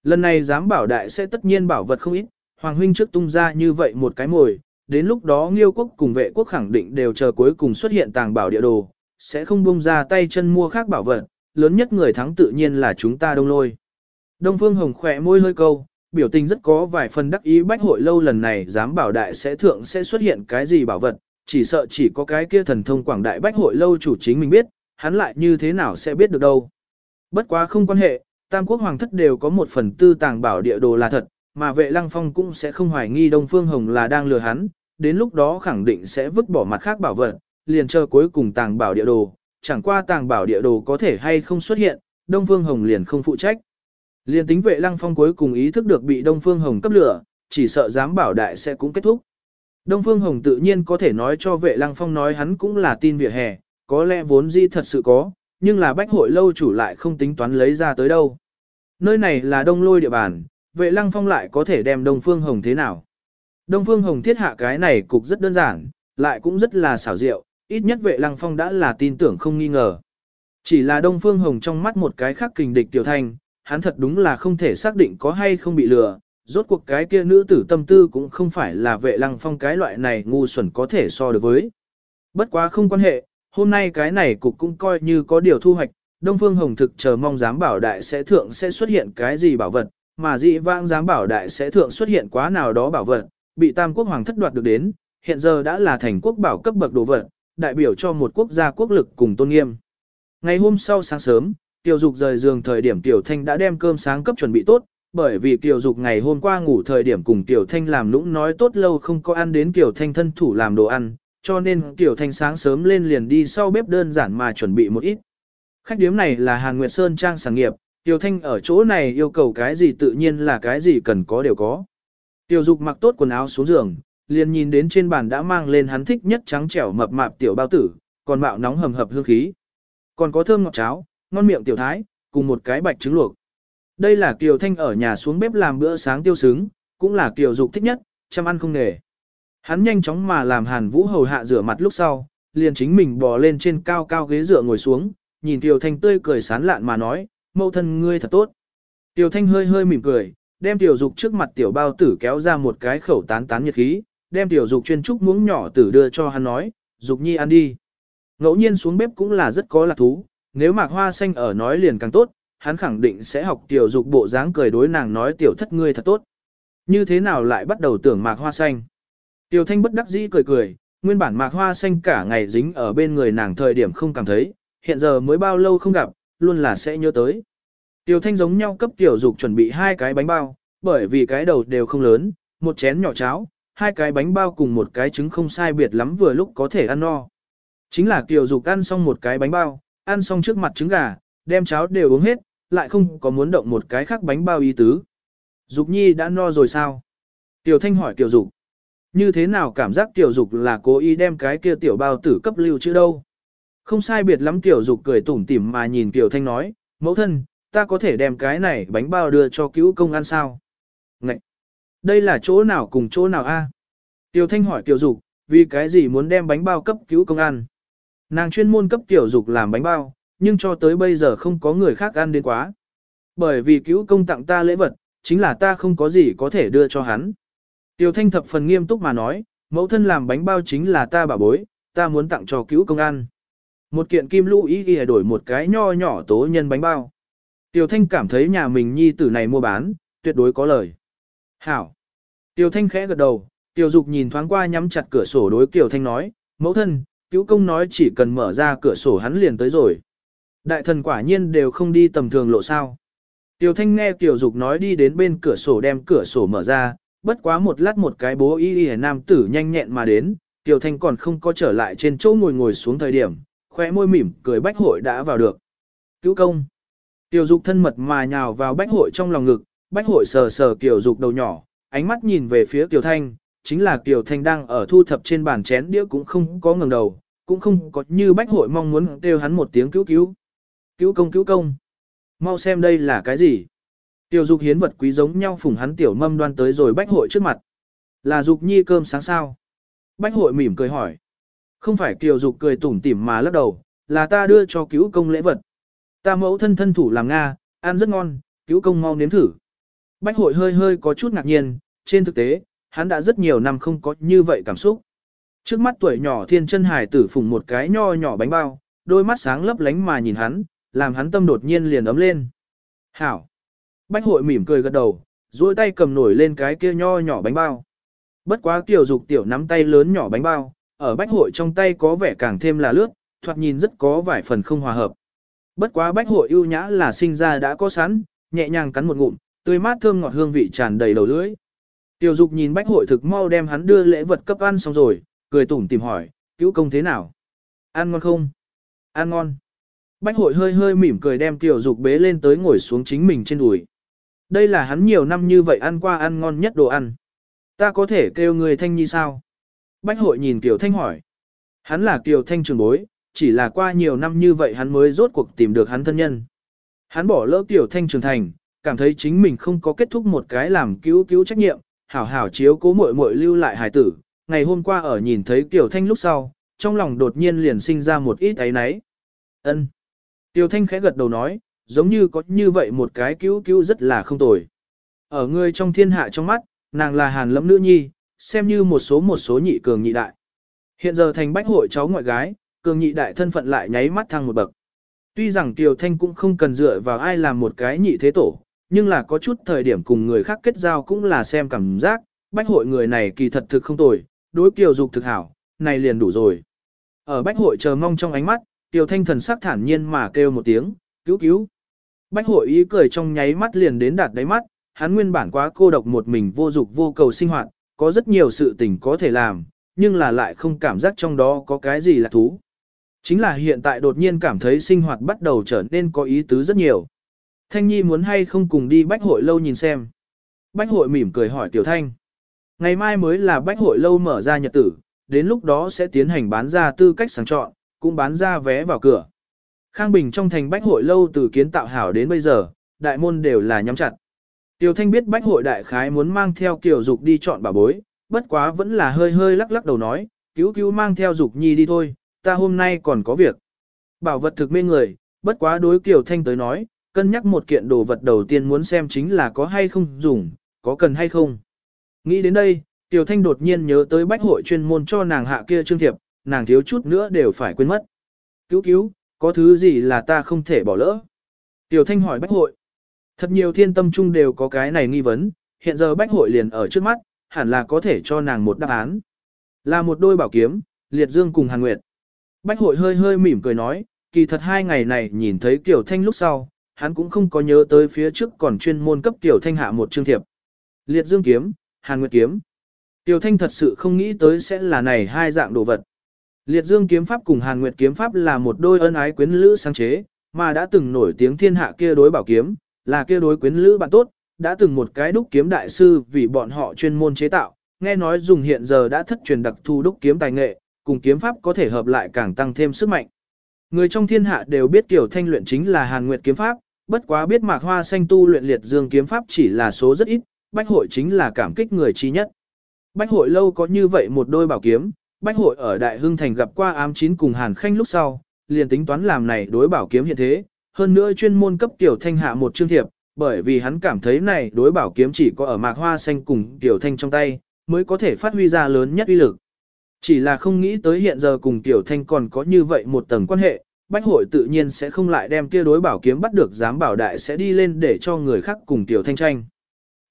Lần này dám bảo đại sẽ tất nhiên bảo vật không ít, Hoàng huynh trước tung ra như vậy một cái mồi, đến lúc đó nghiêu quốc cùng vệ quốc khẳng định đều chờ cuối cùng xuất hiện tàng bảo địa đồ, sẽ không bông ra tay chân mua khác bảo vật, lớn nhất người thắng tự nhiên là chúng ta đông lôi. Đông Phương Hồng khỏe môi hơi câu, biểu tình rất có vài phần đắc ý bách hội lâu lần này dám bảo đại sẽ thượng sẽ xuất hiện cái gì bảo vật, chỉ sợ chỉ có cái kia thần thông quảng đại bách hội lâu chủ chính mình biết, hắn lại như thế nào sẽ biết được đâu. Bất quá không quan hệ, Tam quốc hoàng thất đều có một phần tư tàng bảo địa đồ là thật, mà vệ lăng phong cũng sẽ không hoài nghi Đông Phương Hồng là đang lừa hắn, đến lúc đó khẳng định sẽ vứt bỏ mặt khác bảo vật, liền chờ cuối cùng tàng bảo địa đồ, chẳng qua tàng bảo địa đồ có thể hay không xuất hiện, Đông Phương Hồng liền không phụ trách liên tính vệ lăng phong cuối cùng ý thức được bị Đông Phương Hồng cấp lửa, chỉ sợ dám bảo đại sẽ cũng kết thúc. Đông Phương Hồng tự nhiên có thể nói cho vệ lăng phong nói hắn cũng là tin vỉa hè, có lẽ vốn di thật sự có, nhưng là bách hội lâu chủ lại không tính toán lấy ra tới đâu. Nơi này là đông lôi địa bàn, vệ lăng phong lại có thể đem Đông Phương Hồng thế nào. Đông Phương Hồng thiết hạ cái này cục rất đơn giản, lại cũng rất là xảo diệu, ít nhất vệ lăng phong đã là tin tưởng không nghi ngờ. Chỉ là Đông Phương Hồng trong mắt một cái khác kình địch tiểu thanh, hắn thật đúng là không thể xác định có hay không bị lừa, rốt cuộc cái kia nữ tử tâm tư cũng không phải là vệ lăng phong cái loại này ngu xuẩn có thể so được với. Bất quá không quan hệ, hôm nay cái này cục cũng coi như có điều thu hoạch, Đông Phương Hồng thực chờ mong giám bảo đại sẽ thượng sẽ xuất hiện cái gì bảo vật, mà dị vãng giám bảo đại sẽ thượng xuất hiện quá nào đó bảo vật, bị Tam Quốc Hoàng thất đoạt được đến, hiện giờ đã là thành quốc bảo cấp bậc đồ vật, đại biểu cho một quốc gia quốc lực cùng tôn nghiêm. Ngày hôm sau sáng sớm, Tiểu Dục rời giường thời điểm Tiểu Thanh đã đem cơm sáng cấp chuẩn bị tốt, bởi vì Tiểu Dục ngày hôm qua ngủ thời điểm cùng Tiểu Thanh làm lũng nói tốt lâu không có ăn đến Tiểu Thanh thân thủ làm đồ ăn, cho nên Tiểu Thanh sáng sớm lên liền đi sau bếp đơn giản mà chuẩn bị một ít. Khách điếm này là Hàn Nguyệt Sơn Trang sản nghiệp, Tiểu Thanh ở chỗ này yêu cầu cái gì tự nhiên là cái gì cần có đều có. Tiểu Dục mặc tốt quần áo xuống giường, liền nhìn đến trên bàn đã mang lên hắn thích nhất trắng trẻo mập mạp tiểu bao tử, còn mạo nóng hầm hập hương khí. Còn có thơm ngọt cháo, ngon miệng tiểu thái, cùng một cái bạch trứng luộc. Đây là Kiều Thanh ở nhà xuống bếp làm bữa sáng tiêu sướng, cũng là Kiều Dục thích nhất, chăm ăn không nghề. Hắn nhanh chóng mà làm Hàn Vũ hầu hạ rửa mặt lúc sau, liền chính mình bò lên trên cao cao ghế dựa ngồi xuống, nhìn Kiều Thanh tươi cười sán lạn mà nói, mẫu thân ngươi thật tốt. Kiều Thanh hơi hơi mỉm cười, đem Tiểu Dục trước mặt tiểu bao tử kéo ra một cái khẩu tán tán nhiệt khí, đem Tiểu Dục chuyên trúc muỗng nhỏ tử đưa cho hắn nói, Dục nhi ăn đi. Ngẫu nhiên xuống bếp cũng là rất có lạc thú, nếu mạc hoa xanh ở nói liền càng tốt, hắn khẳng định sẽ học tiểu dục bộ dáng cười đối nàng nói tiểu thất ngươi thật tốt. Như thế nào lại bắt đầu tưởng mạc hoa xanh? Tiểu thanh bất đắc dĩ cười cười, nguyên bản mạc hoa xanh cả ngày dính ở bên người nàng thời điểm không cảm thấy, hiện giờ mới bao lâu không gặp, luôn là sẽ nhớ tới. Tiểu thanh giống nhau cấp tiểu dục chuẩn bị hai cái bánh bao, bởi vì cái đầu đều không lớn, một chén nhỏ cháo, hai cái bánh bao cùng một cái trứng không sai biệt lắm vừa lúc có thể ăn no. Chính là tiểu dục ăn xong một cái bánh bao, ăn xong trước mặt trứng gà, đem cháo đều uống hết, lại không có muốn động một cái khác bánh bao y tứ. Dục nhi đã no rồi sao? Tiểu thanh hỏi tiểu dục. Như thế nào cảm giác tiểu dục là cố ý đem cái kia tiểu bao tử cấp lưu chứ đâu? Không sai biệt lắm tiểu dục cười tủm tỉm mà nhìn tiểu thanh nói, mẫu thân, ta có thể đem cái này bánh bao đưa cho cứu công ăn sao? Ngậy! Đây là chỗ nào cùng chỗ nào a? Tiểu thanh hỏi tiểu dục, vì cái gì muốn đem bánh bao cấp cứu công ăn? Nàng chuyên môn cấp tiểu dục làm bánh bao, nhưng cho tới bây giờ không có người khác ăn đến quá. Bởi vì cứu công tặng ta lễ vật, chính là ta không có gì có thể đưa cho hắn. Tiểu thanh thập phần nghiêm túc mà nói, mẫu thân làm bánh bao chính là ta bảo bối, ta muốn tặng cho cứu công ăn. Một kiện kim lũ ý ghi đổi một cái nho nhỏ tố nhân bánh bao. Tiểu thanh cảm thấy nhà mình nhi tử này mua bán, tuyệt đối có lời. Hảo. Tiểu thanh khẽ gật đầu, tiểu dục nhìn thoáng qua nhắm chặt cửa sổ đối tiểu thanh nói, mẫu thân, cứu công nói chỉ cần mở ra cửa sổ hắn liền tới rồi. Đại thần quả nhiên đều không đi tầm thường lộ sao. Tiểu thanh nghe tiểu dục nói đi đến bên cửa sổ đem cửa sổ mở ra, bất quá một lát một cái bố y y nam tử nhanh nhẹn mà đến, tiểu thanh còn không có trở lại trên chỗ ngồi ngồi xuống thời điểm, khóe môi mỉm cười bách hội đã vào được. Cứu công. Tiểu dục thân mật mà nhào vào bách hội trong lòng ngực, bách hội sờ sờ tiểu dục đầu nhỏ, ánh mắt nhìn về phía tiểu thanh, chính là tiểu thanh đang ở thu thập trên bàn chén đĩa cũng không có ngẩng đầu, cũng không có như bách hội mong muốn kêu hắn một tiếng cứu cứu. Cứu công cứu công. Mau xem đây là cái gì. Tiểu dục hiến vật quý giống nhau phùng hắn tiểu mâm đoan tới rồi bách hội trước mặt. Là dục nhi cơm sáng sao. Bách hội mỉm cười hỏi. Không phải tiểu dục cười tủm tỉm mà lắc đầu, là ta đưa cho cứu công lễ vật. Ta mẫu thân thân thủ làm Nga, ăn rất ngon, cứu công mau nếm thử. Bách hội hơi hơi có chút ngạc nhiên, trên thực tế, hắn đã rất nhiều năm không có như vậy cảm xúc. Trước mắt tuổi nhỏ thiên chân hải tử phùng một cái nho nhỏ bánh bao, đôi mắt sáng lấp lánh mà nhìn hắn, làm hắn tâm đột nhiên liền ấm lên. Hảo! Bách hội mỉm cười gật đầu, duỗi tay cầm nổi lên cái kia nho nhỏ bánh bao. Bất quá tiểu dục tiểu nắm tay lớn nhỏ bánh bao, ở bách hội trong tay có vẻ càng thêm là lướt, thoạt nhìn rất có vài phần không hòa hợp. Bất quá bách hội ưu nhã là sinh ra đã có sẵn, nhẹ nhàng cắn một ngụm, tươi mát thơm ngọt hương vị tràn đầy đầu lưỡi. Tiểu Dục nhìn Bách Hội thực mau đem hắn đưa lễ vật cấp ăn xong rồi, cười tủm tìm hỏi, cứu công thế nào? Ăn ngon không? Ăn ngon. Bách Hội hơi hơi mỉm cười đem Tiểu Dục bế lên tới ngồi xuống chính mình trên đùi. Đây là hắn nhiều năm như vậy ăn qua ăn ngon nhất đồ ăn. Ta có thể kêu người Thanh Nhi sao? Bách Hội nhìn Tiểu Thanh hỏi. Hắn là Tiểu Thanh trường bối, chỉ là qua nhiều năm như vậy hắn mới rốt cuộc tìm được hắn thân nhân. Hắn bỏ lỡ Tiểu Thanh trưởng thành, cảm thấy chính mình không có kết thúc một cái làm cứu cứu trách nhiệm, hảo hảo chiếu cố muội muội lưu lại hài tử. Ngày hôm qua ở nhìn thấy Tiểu Thanh lúc sau, trong lòng đột nhiên liền sinh ra một ít ấy náy. Ân. Tiểu Thanh khẽ gật đầu nói, giống như có như vậy một cái cứu cứu rất là không tồi. Ở người trong thiên hạ trong mắt, nàng là hàn lâm nữ nhi, xem như một số một số nhị cường nhị đại. Hiện giờ thành bách hội cháu ngoại gái, cường nhị đại thân phận lại nháy mắt thăng một bậc. Tuy rằng Tiểu Thanh cũng không cần dựa vào ai làm một cái nhị thế tổ, nhưng là có chút thời điểm cùng người khác kết giao cũng là xem cảm giác, bách hội người này kỳ thật thực không tồi, đối kiều dục thực hảo, này liền đủ rồi. Ở bách hội chờ mong trong ánh mắt, Tiểu Thanh thần sắc thản nhiên mà kêu một tiếng, cứu cứu. Bách hội ý cười trong nháy mắt liền đến đạt đáy mắt, hắn nguyên bản quá cô độc một mình vô dục vô cầu sinh hoạt, có rất nhiều sự tình có thể làm, nhưng là lại không cảm giác trong đó có cái gì là thú. Chính là hiện tại đột nhiên cảm thấy sinh hoạt bắt đầu trở nên có ý tứ rất nhiều. Thanh Nhi muốn hay không cùng đi bách hội lâu nhìn xem. Bách hội mỉm cười hỏi Tiểu Thanh. Ngày mai mới là bách hội lâu mở ra nhật tử, đến lúc đó sẽ tiến hành bán ra tư cách sáng chọn, cũng bán ra vé vào cửa. Khang Bình trong thành bách hội lâu từ kiến tạo hảo đến bây giờ, đại môn đều là nhắm chặt. Tiêu Thanh biết bách hội đại khái muốn mang theo kiểu dục đi chọn bà bối, bất quá vẫn là hơi hơi lắc lắc đầu nói, cứu cứu mang theo dục nhi đi thôi, ta hôm nay còn có việc. Bảo vật thực mê người, bất quá đối Kiều Thanh tới nói, cân nhắc một kiện đồ vật đầu tiên muốn xem chính là có hay không dùng, có cần hay không. Nghĩ đến đây, Tiểu Thanh đột nhiên nhớ tới bách hội chuyên môn cho nàng hạ kia trương thiệp, nàng thiếu chút nữa đều phải quên mất. Cứu cứu, có thứ gì là ta không thể bỏ lỡ? Tiểu Thanh hỏi bách hội. Thật nhiều thiên tâm chung đều có cái này nghi vấn, hiện giờ bách hội liền ở trước mắt, hẳn là có thể cho nàng một đáp án. Là một đôi bảo kiếm, liệt dương cùng hàn nguyệt. Bách hội hơi hơi mỉm cười nói, kỳ thật hai ngày này nhìn thấy Kiều Thanh lúc sau, hắn cũng không có nhớ tới phía trước còn chuyên môn cấp Kiều Thanh hạ một chương thiệp. Liệt dương kiếm, hàn nguyệt kiếm. Tiêu Thanh thật sự không nghĩ tới sẽ là này hai dạng đồ vật. Liệt dương kiếm pháp cùng hàn nguyệt kiếm pháp là một đôi ân ái quyến lữ sáng chế, mà đã từng nổi tiếng thiên hạ kia đối bảo kiếm, là kia đối quyến lữ bạn tốt, đã từng một cái đúc kiếm đại sư vì bọn họ chuyên môn chế tạo, nghe nói dùng hiện giờ đã thất truyền đặc thu đúc kiếm tài nghệ, cùng kiếm pháp có thể hợp lại càng tăng thêm sức mạnh. Người trong thiên hạ đều biết Tiểu thanh luyện chính là Hàn Nguyệt kiếm pháp, bất quá biết Mạc Hoa xanh tu luyện liệt dương kiếm pháp chỉ là số rất ít, Bách hội chính là cảm kích người trí nhất. Bách hội lâu có như vậy một đôi bảo kiếm, Bách hội ở Đại Hưng Thành gặp qua ám chín cùng Hàn Khanh lúc sau, liền tính toán làm này đối bảo kiếm hiện thế, hơn nữa chuyên môn cấp tiểu thanh hạ một chương thiệp, bởi vì hắn cảm thấy này đối bảo kiếm chỉ có ở Mạc Hoa xanh cùng tiểu thanh trong tay, mới có thể phát huy ra lớn nhất uy lực. Chỉ là không nghĩ tới hiện giờ cùng Tiểu Thanh còn có như vậy một tầng quan hệ, Bách hội tự nhiên sẽ không lại đem kia đối bảo kiếm bắt được dám bảo đại sẽ đi lên để cho người khác cùng Tiểu Thanh tranh.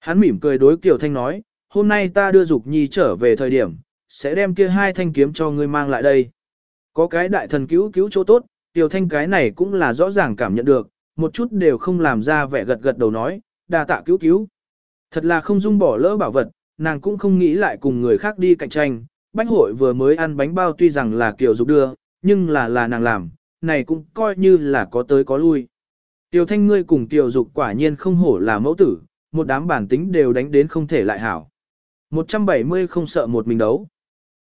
Hắn mỉm cười đối Tiểu Thanh nói, hôm nay ta đưa Dục Nhi trở về thời điểm, sẽ đem kia hai thanh kiếm cho ngươi mang lại đây. Có cái đại thần cứu cứu chỗ tốt, Tiểu Thanh cái này cũng là rõ ràng cảm nhận được, một chút đều không làm ra vẻ gật gật đầu nói, Đa tạ cứu cứu. Thật là không dung bỏ lỡ bảo vật, nàng cũng không nghĩ lại cùng người khác đi cạnh tranh, bách hội vừa mới ăn bánh bao tuy rằng là Kiều dục đưa, nhưng là là nàng làm, này cũng coi như là có tới có lui. Tiểu thanh ngươi cùng tiểu dục quả nhiên không hổ là mẫu tử, một đám bản tính đều đánh đến không thể lại hảo. 170 không sợ một mình đấu.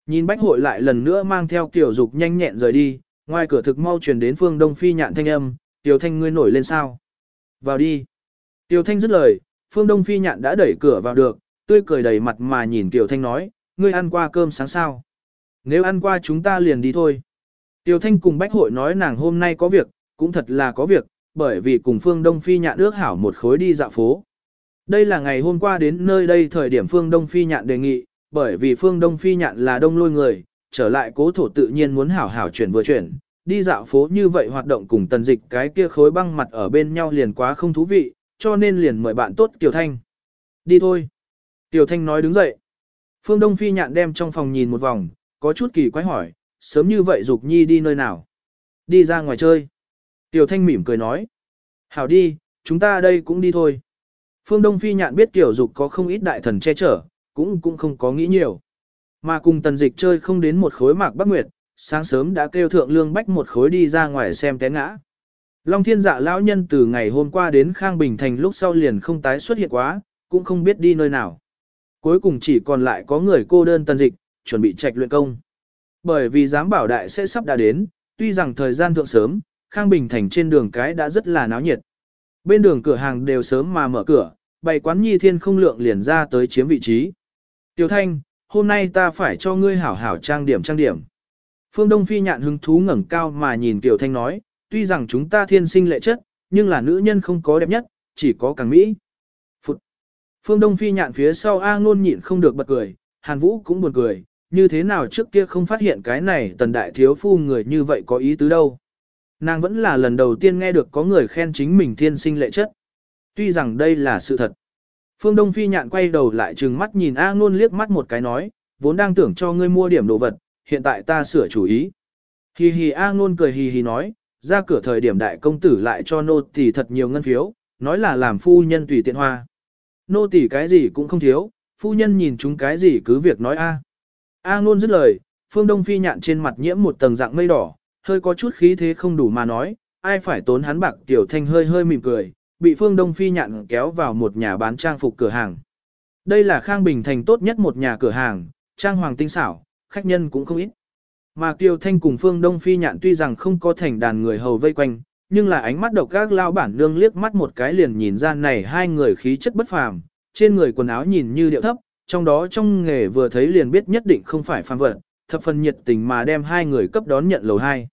Nhìn bách hội lại lần nữa mang theo tiểu dục nhanh nhẹn rời đi, ngoài cửa thực mau truyền đến phương đông phi nhạn thanh âm, tiểu thanh ngươi nổi lên sao. Vào đi. Tiểu thanh dứt lời, phương đông phi nhạn đã đẩy cửa vào được, tươi cười đầy mặt mà nhìn tiểu thanh nói, ngươi ăn qua cơm sáng sao? Nếu ăn qua chúng ta liền đi thôi. tiểu Thanh cùng Bách Hội nói nàng hôm nay có việc, cũng thật là có việc, bởi vì cùng Phương Đông Phi nhạn ước hảo một khối đi dạo phố. Đây là ngày hôm qua đến nơi đây thời điểm Phương Đông Phi nhạn đề nghị, bởi vì Phương Đông Phi nhạn là đông lôi người, trở lại cố thổ tự nhiên muốn hảo hảo chuyển vừa chuyển, đi dạo phố như vậy hoạt động cùng tần dịch cái kia khối băng mặt ở bên nhau liền quá không thú vị, cho nên liền mời bạn tốt Tiểu Thanh. Đi thôi. Tiểu Thanh nói đứng dậy. Phương Đông Phi nhạn đem trong phòng nhìn một vòng, có chút kỳ quái hỏi, sớm như vậy Dục Nhi đi nơi nào? Đi ra ngoài chơi. Tiểu Thanh mỉm cười nói. Hảo đi, chúng ta đây cũng đi thôi. Phương Đông Phi nhạn biết Tiểu Dục có không ít đại thần che chở, cũng cũng không có nghĩ nhiều. Mà cùng tần dịch chơi không đến một khối mạc bắc nguyệt, sáng sớm đã kêu thượng lương bách một khối đi ra ngoài xem té ngã. Long thiên dạ lão nhân từ ngày hôm qua đến Khang Bình Thành lúc sau liền không tái xuất hiện quá, cũng không biết đi nơi nào. Cuối cùng chỉ còn lại có người cô đơn tần dịch, chuẩn bị trạch luyện công. Bởi vì giám bảo đại sẽ sắp đã đến, tuy rằng thời gian thượng sớm, Khang Bình Thành trên đường cái đã rất là náo nhiệt. Bên đường cửa hàng đều sớm mà mở cửa, bày quán nhi thiên không lượng liền ra tới chiếm vị trí. Tiểu Thanh, hôm nay ta phải cho ngươi hảo hảo trang điểm trang điểm. Phương Đông Phi nhạn hứng thú ngẩng cao mà nhìn Tiểu Thanh nói, tuy rằng chúng ta thiên sinh lệ chất, nhưng là nữ nhân không có đẹp nhất, chỉ có càng mỹ. Phụt. Phương Đông Phi nhạn phía sau A ngôn nhịn không được bật cười, Hàn Vũ cũng buồn cười, như thế nào trước kia không phát hiện cái này tần đại thiếu phu người như vậy có ý tứ đâu. Nàng vẫn là lần đầu tiên nghe được có người khen chính mình thiên sinh lệ chất. Tuy rằng đây là sự thật. Phương Đông Phi nhạn quay đầu lại trừng mắt nhìn A Nôn liếc mắt một cái nói, vốn đang tưởng cho ngươi mua điểm đồ vật, hiện tại ta sửa chủ ý. Hì hì A Nôn cười hì hì nói, ra cửa thời điểm đại công tử lại cho nô tỷ thật nhiều ngân phiếu, nói là làm phu nhân tùy tiện hoa. Nô tỷ cái gì cũng không thiếu, phu nhân nhìn chúng cái gì cứ việc nói A. A Nôn dứt lời, Phương Đông Phi nhạn trên mặt nhiễm một tầng dạng mây đỏ, hơi có chút khí thế không đủ mà nói, ai phải tốn hắn bạc tiểu thanh hơi hơi mỉm cười, bị Phương Đông Phi nhạn kéo vào một nhà bán trang phục cửa hàng. Đây là Khang Bình Thành tốt nhất một nhà cửa hàng, trang hoàng tinh xảo, khách nhân cũng không ít. Mà Kiều Thanh cùng Phương Đông Phi nhạn tuy rằng không có thành đàn người hầu vây quanh, nhưng là ánh mắt độc các lao bản nương liếc mắt một cái liền nhìn ra này hai người khí chất bất phàm, trên người quần áo nhìn như điệu thấp, trong đó trong nghề vừa thấy liền biết nhất định không phải phàm vật, thập phần nhiệt tình mà đem hai người cấp đón nhận lầu hai.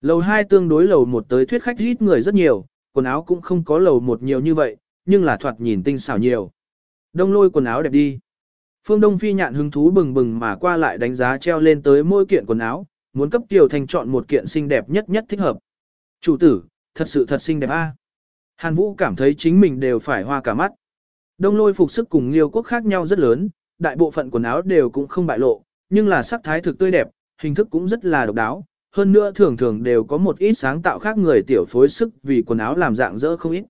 Lầu hai tương đối lầu một tới thuyết khách ít người rất nhiều, quần áo cũng không có lầu một nhiều như vậy, nhưng là thoạt nhìn tinh xảo nhiều. Đông lôi quần áo đẹp đi. Phương Đông Phi nhạn hứng thú bừng bừng mà qua lại đánh giá treo lên tới mỗi kiện quần áo, muốn cấp Tiểu Thành chọn một kiện xinh đẹp nhất nhất thích hợp. Chủ tử, thật sự thật xinh đẹp a. Hàn Vũ cảm thấy chính mình đều phải hoa cả mắt. Đông lôi phục sức cùng liêu quốc khác nhau rất lớn, đại bộ phận quần áo đều cũng không bại lộ, nhưng là sắc thái thực tươi đẹp, hình thức cũng rất là độc đáo, hơn nữa thường thường đều có một ít sáng tạo khác người tiểu phối sức vì quần áo làm dạng dỡ không ít.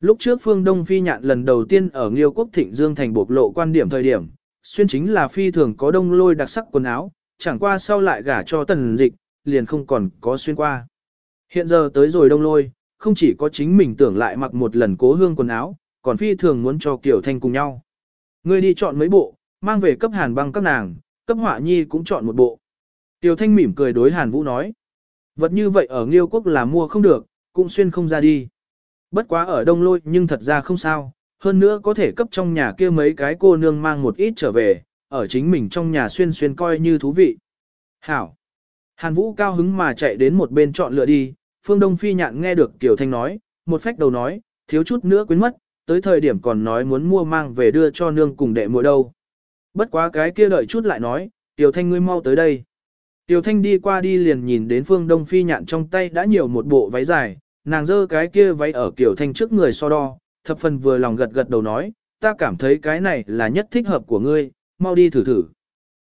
Lúc trước Phương Đông Phi nhạn lần đầu tiên ở Nghiêu Quốc Thịnh Dương thành bộc lộ quan điểm thời điểm, xuyên chính là phi thường có đông lôi đặc sắc quần áo, chẳng qua sau lại gả cho tần dịch, liền không còn có xuyên qua. Hiện giờ tới rồi đông lôi, không chỉ có chính mình tưởng lại mặc một lần cố hương quần áo, còn phi thường muốn cho Kiều Thanh cùng nhau. Người đi chọn mấy bộ, mang về cấp hàn băng các nàng, cấp họa nhi cũng chọn một bộ. Tiểu Thanh mỉm cười đối Hàn Vũ nói. Vật như vậy ở Nghiêu Quốc là mua không được, cũng xuyên không ra đi. Bất quá ở Đông Lôi nhưng thật ra không sao, hơn nữa có thể cấp trong nhà kia mấy cái cô nương mang một ít trở về, ở chính mình trong nhà xuyên xuyên coi như thú vị. Hảo! Hàn Vũ cao hứng mà chạy đến một bên chọn lựa đi, Phương Đông Phi nhạn nghe được Tiểu Thanh nói, một phách đầu nói, thiếu chút nữa quên mất, tới thời điểm còn nói muốn mua mang về đưa cho nương cùng đệ muội đâu. Bất quá cái kia đợi chút lại nói, Tiểu Thanh ngươi mau tới đây. Tiểu Thanh đi qua đi liền nhìn đến Phương Đông Phi nhạn trong tay đã nhiều một bộ váy dài, nàng dơ cái kia váy ở Tiểu Thanh trước người so đo, thập phần vừa lòng gật gật đầu nói, ta cảm thấy cái này là nhất thích hợp của ngươi, mau đi thử thử.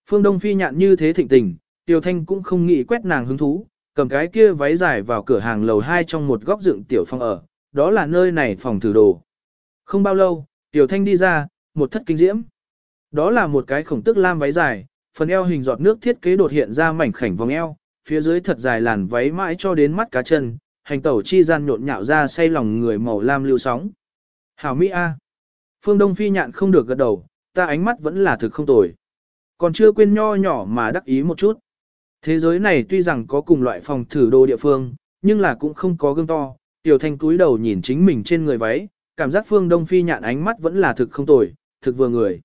Phương Đông Phi nhạn như thế thịnh tình, Tiểu Thanh cũng không nghĩ quét nàng hứng thú, cầm cái kia váy dài vào cửa hàng lầu 2 trong một góc dựng tiểu phong ở, đó là nơi này phòng thử đồ. Không bao lâu, Tiểu Thanh đi ra, một thất kinh diễm. Đó là một cái khổng tức lam váy dài, phần eo hình giọt nước thiết kế đột hiện ra mảnh khảnh vòng eo, phía dưới thật dài làn váy mãi cho đến mắt cá chân, hành tẩu chi gian nhộn nhạo ra say lòng người màu lam lưu sóng. Hảo Mỹ A. Phương Đông Phi nhạn không được gật đầu, ta ánh mắt vẫn là thực không tồi. Còn chưa quên nho nhỏ mà đắc ý một chút. Thế giới này tuy rằng có cùng loại phòng thử đồ địa phương, nhưng là cũng không có gương to. Tiểu thanh túi đầu nhìn chính mình trên người váy, cảm giác Phương Đông Phi nhạn ánh mắt vẫn là thực không tồi, thực vừa người.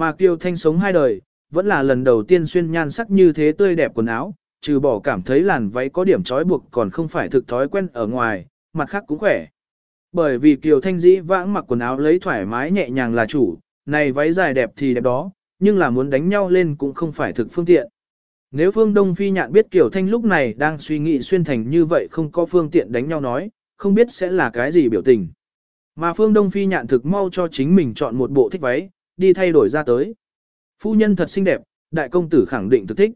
Mà Kiều Thanh sống hai đời, vẫn là lần đầu tiên xuyên nhan sắc như thế tươi đẹp quần áo, trừ bỏ cảm thấy làn váy có điểm trói buộc còn không phải thực thói quen ở ngoài, mặt khác cũng khỏe. Bởi vì Kiều Thanh Dĩ vãng mặc quần áo lấy thoải mái nhẹ nhàng là chủ, này váy dài đẹp thì đẹp đó, nhưng là muốn đánh nhau lên cũng không phải thực phương tiện. Nếu Phương Đông Phi nhạn biết Kiều Thanh lúc này đang suy nghĩ xuyên thành như vậy không có phương tiện đánh nhau nói, không biết sẽ là cái gì biểu tình. Mà Phương Đông Phi nhạn thực mau cho chính mình chọn một bộ thích váy, đi thay đổi ra tới. Phu nhân thật xinh đẹp, đại công tử khẳng định thực thích.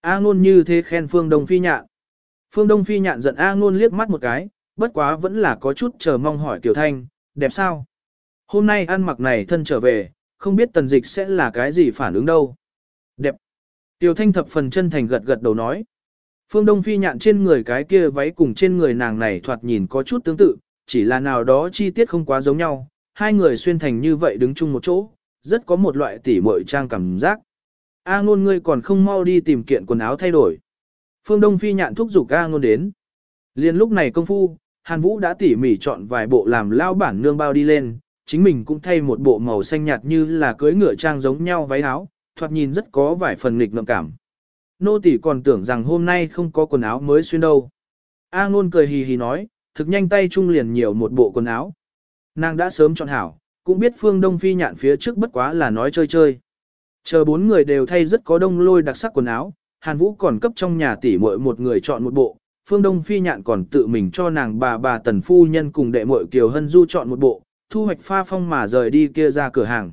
A ngôn như thế khen Phương Đông Phi nhạn. Phương Đông Phi nhạn giận A ngôn liếc mắt một cái, bất quá vẫn là có chút chờ mong hỏi Tiểu Thanh, đẹp sao? hôm nay ăn mặc này thân trở về, không biết tần dịch sẽ là cái gì phản ứng đâu. Đẹp. Tiểu thanh thập phần chân thành gật gật đầu nói. Phương Đông Phi nhạn trên người cái kia váy cùng trên người nàng này thoạt nhìn có chút tương tự, chỉ là nào đó chi tiết không quá giống nhau, hai người xuyên thành như vậy đứng chung một chỗ, rất có một loại tỉ muội trang cảm giác. A ngôn ngươi còn không mau đi tìm kiện quần áo thay đổi. Phương Đông Phi nhạn thúc giục A ngôn đến. Liên lúc này công phu, Hàn Vũ đã tỉ mỉ chọn vài bộ làm lao bản nương bao đi lên, chính mình cũng thay một bộ màu xanh nhạt như là cưới ngựa trang giống nhau váy áo, thoạt nhìn rất có vài phần nghịch ngợm cảm. Nô tỷ còn tưởng rằng hôm nay không có quần áo mới xuyên đâu. A ngôn cười hì hì nói, thực nhanh tay trung liền nhiều một bộ quần áo. Nàng đã sớm chọn hảo, cũng biết phương đông phi nhạn phía trước bất quá là nói chơi chơi. Chờ bốn người đều thay rất có đông lôi đặc sắc quần áo, Hàn Vũ còn cấp trong nhà tỷ muội một người chọn một bộ, Phương Đông Phi nhạn còn tự mình cho nàng bà bà tần phu nhân cùng đệ muội Kiều Hân Du chọn một bộ, thu hoạch pha phong mà rời đi kia ra cửa hàng.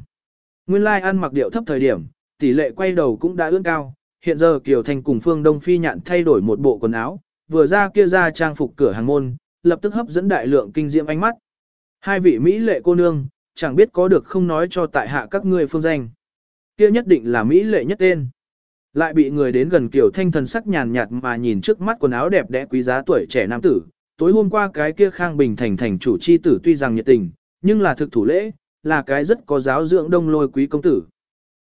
Nguyên lai like ăn mặc điệu thấp thời điểm, tỷ lệ quay đầu cũng đã ưỡn cao, hiện giờ Kiều Thành cùng Phương Đông Phi nhạn thay đổi một bộ quần áo, vừa ra kia ra trang phục cửa hàng môn, lập tức hấp dẫn đại lượng kinh diễm ánh mắt. Hai vị Mỹ lệ cô nương, chẳng biết có được không nói cho tại hạ các ngươi phương danh. Kia nhất định là Mỹ lệ nhất tên. Lại bị người đến gần kiểu Thanh thần sắc nhàn nhạt mà nhìn trước mắt quần áo đẹp đẽ quý giá tuổi trẻ nam tử. Tối hôm qua cái kia Khang Bình thành thành chủ chi tử tuy rằng nhiệt tình, nhưng là thực thủ lễ, là cái rất có giáo dưỡng đông lôi quý công tử.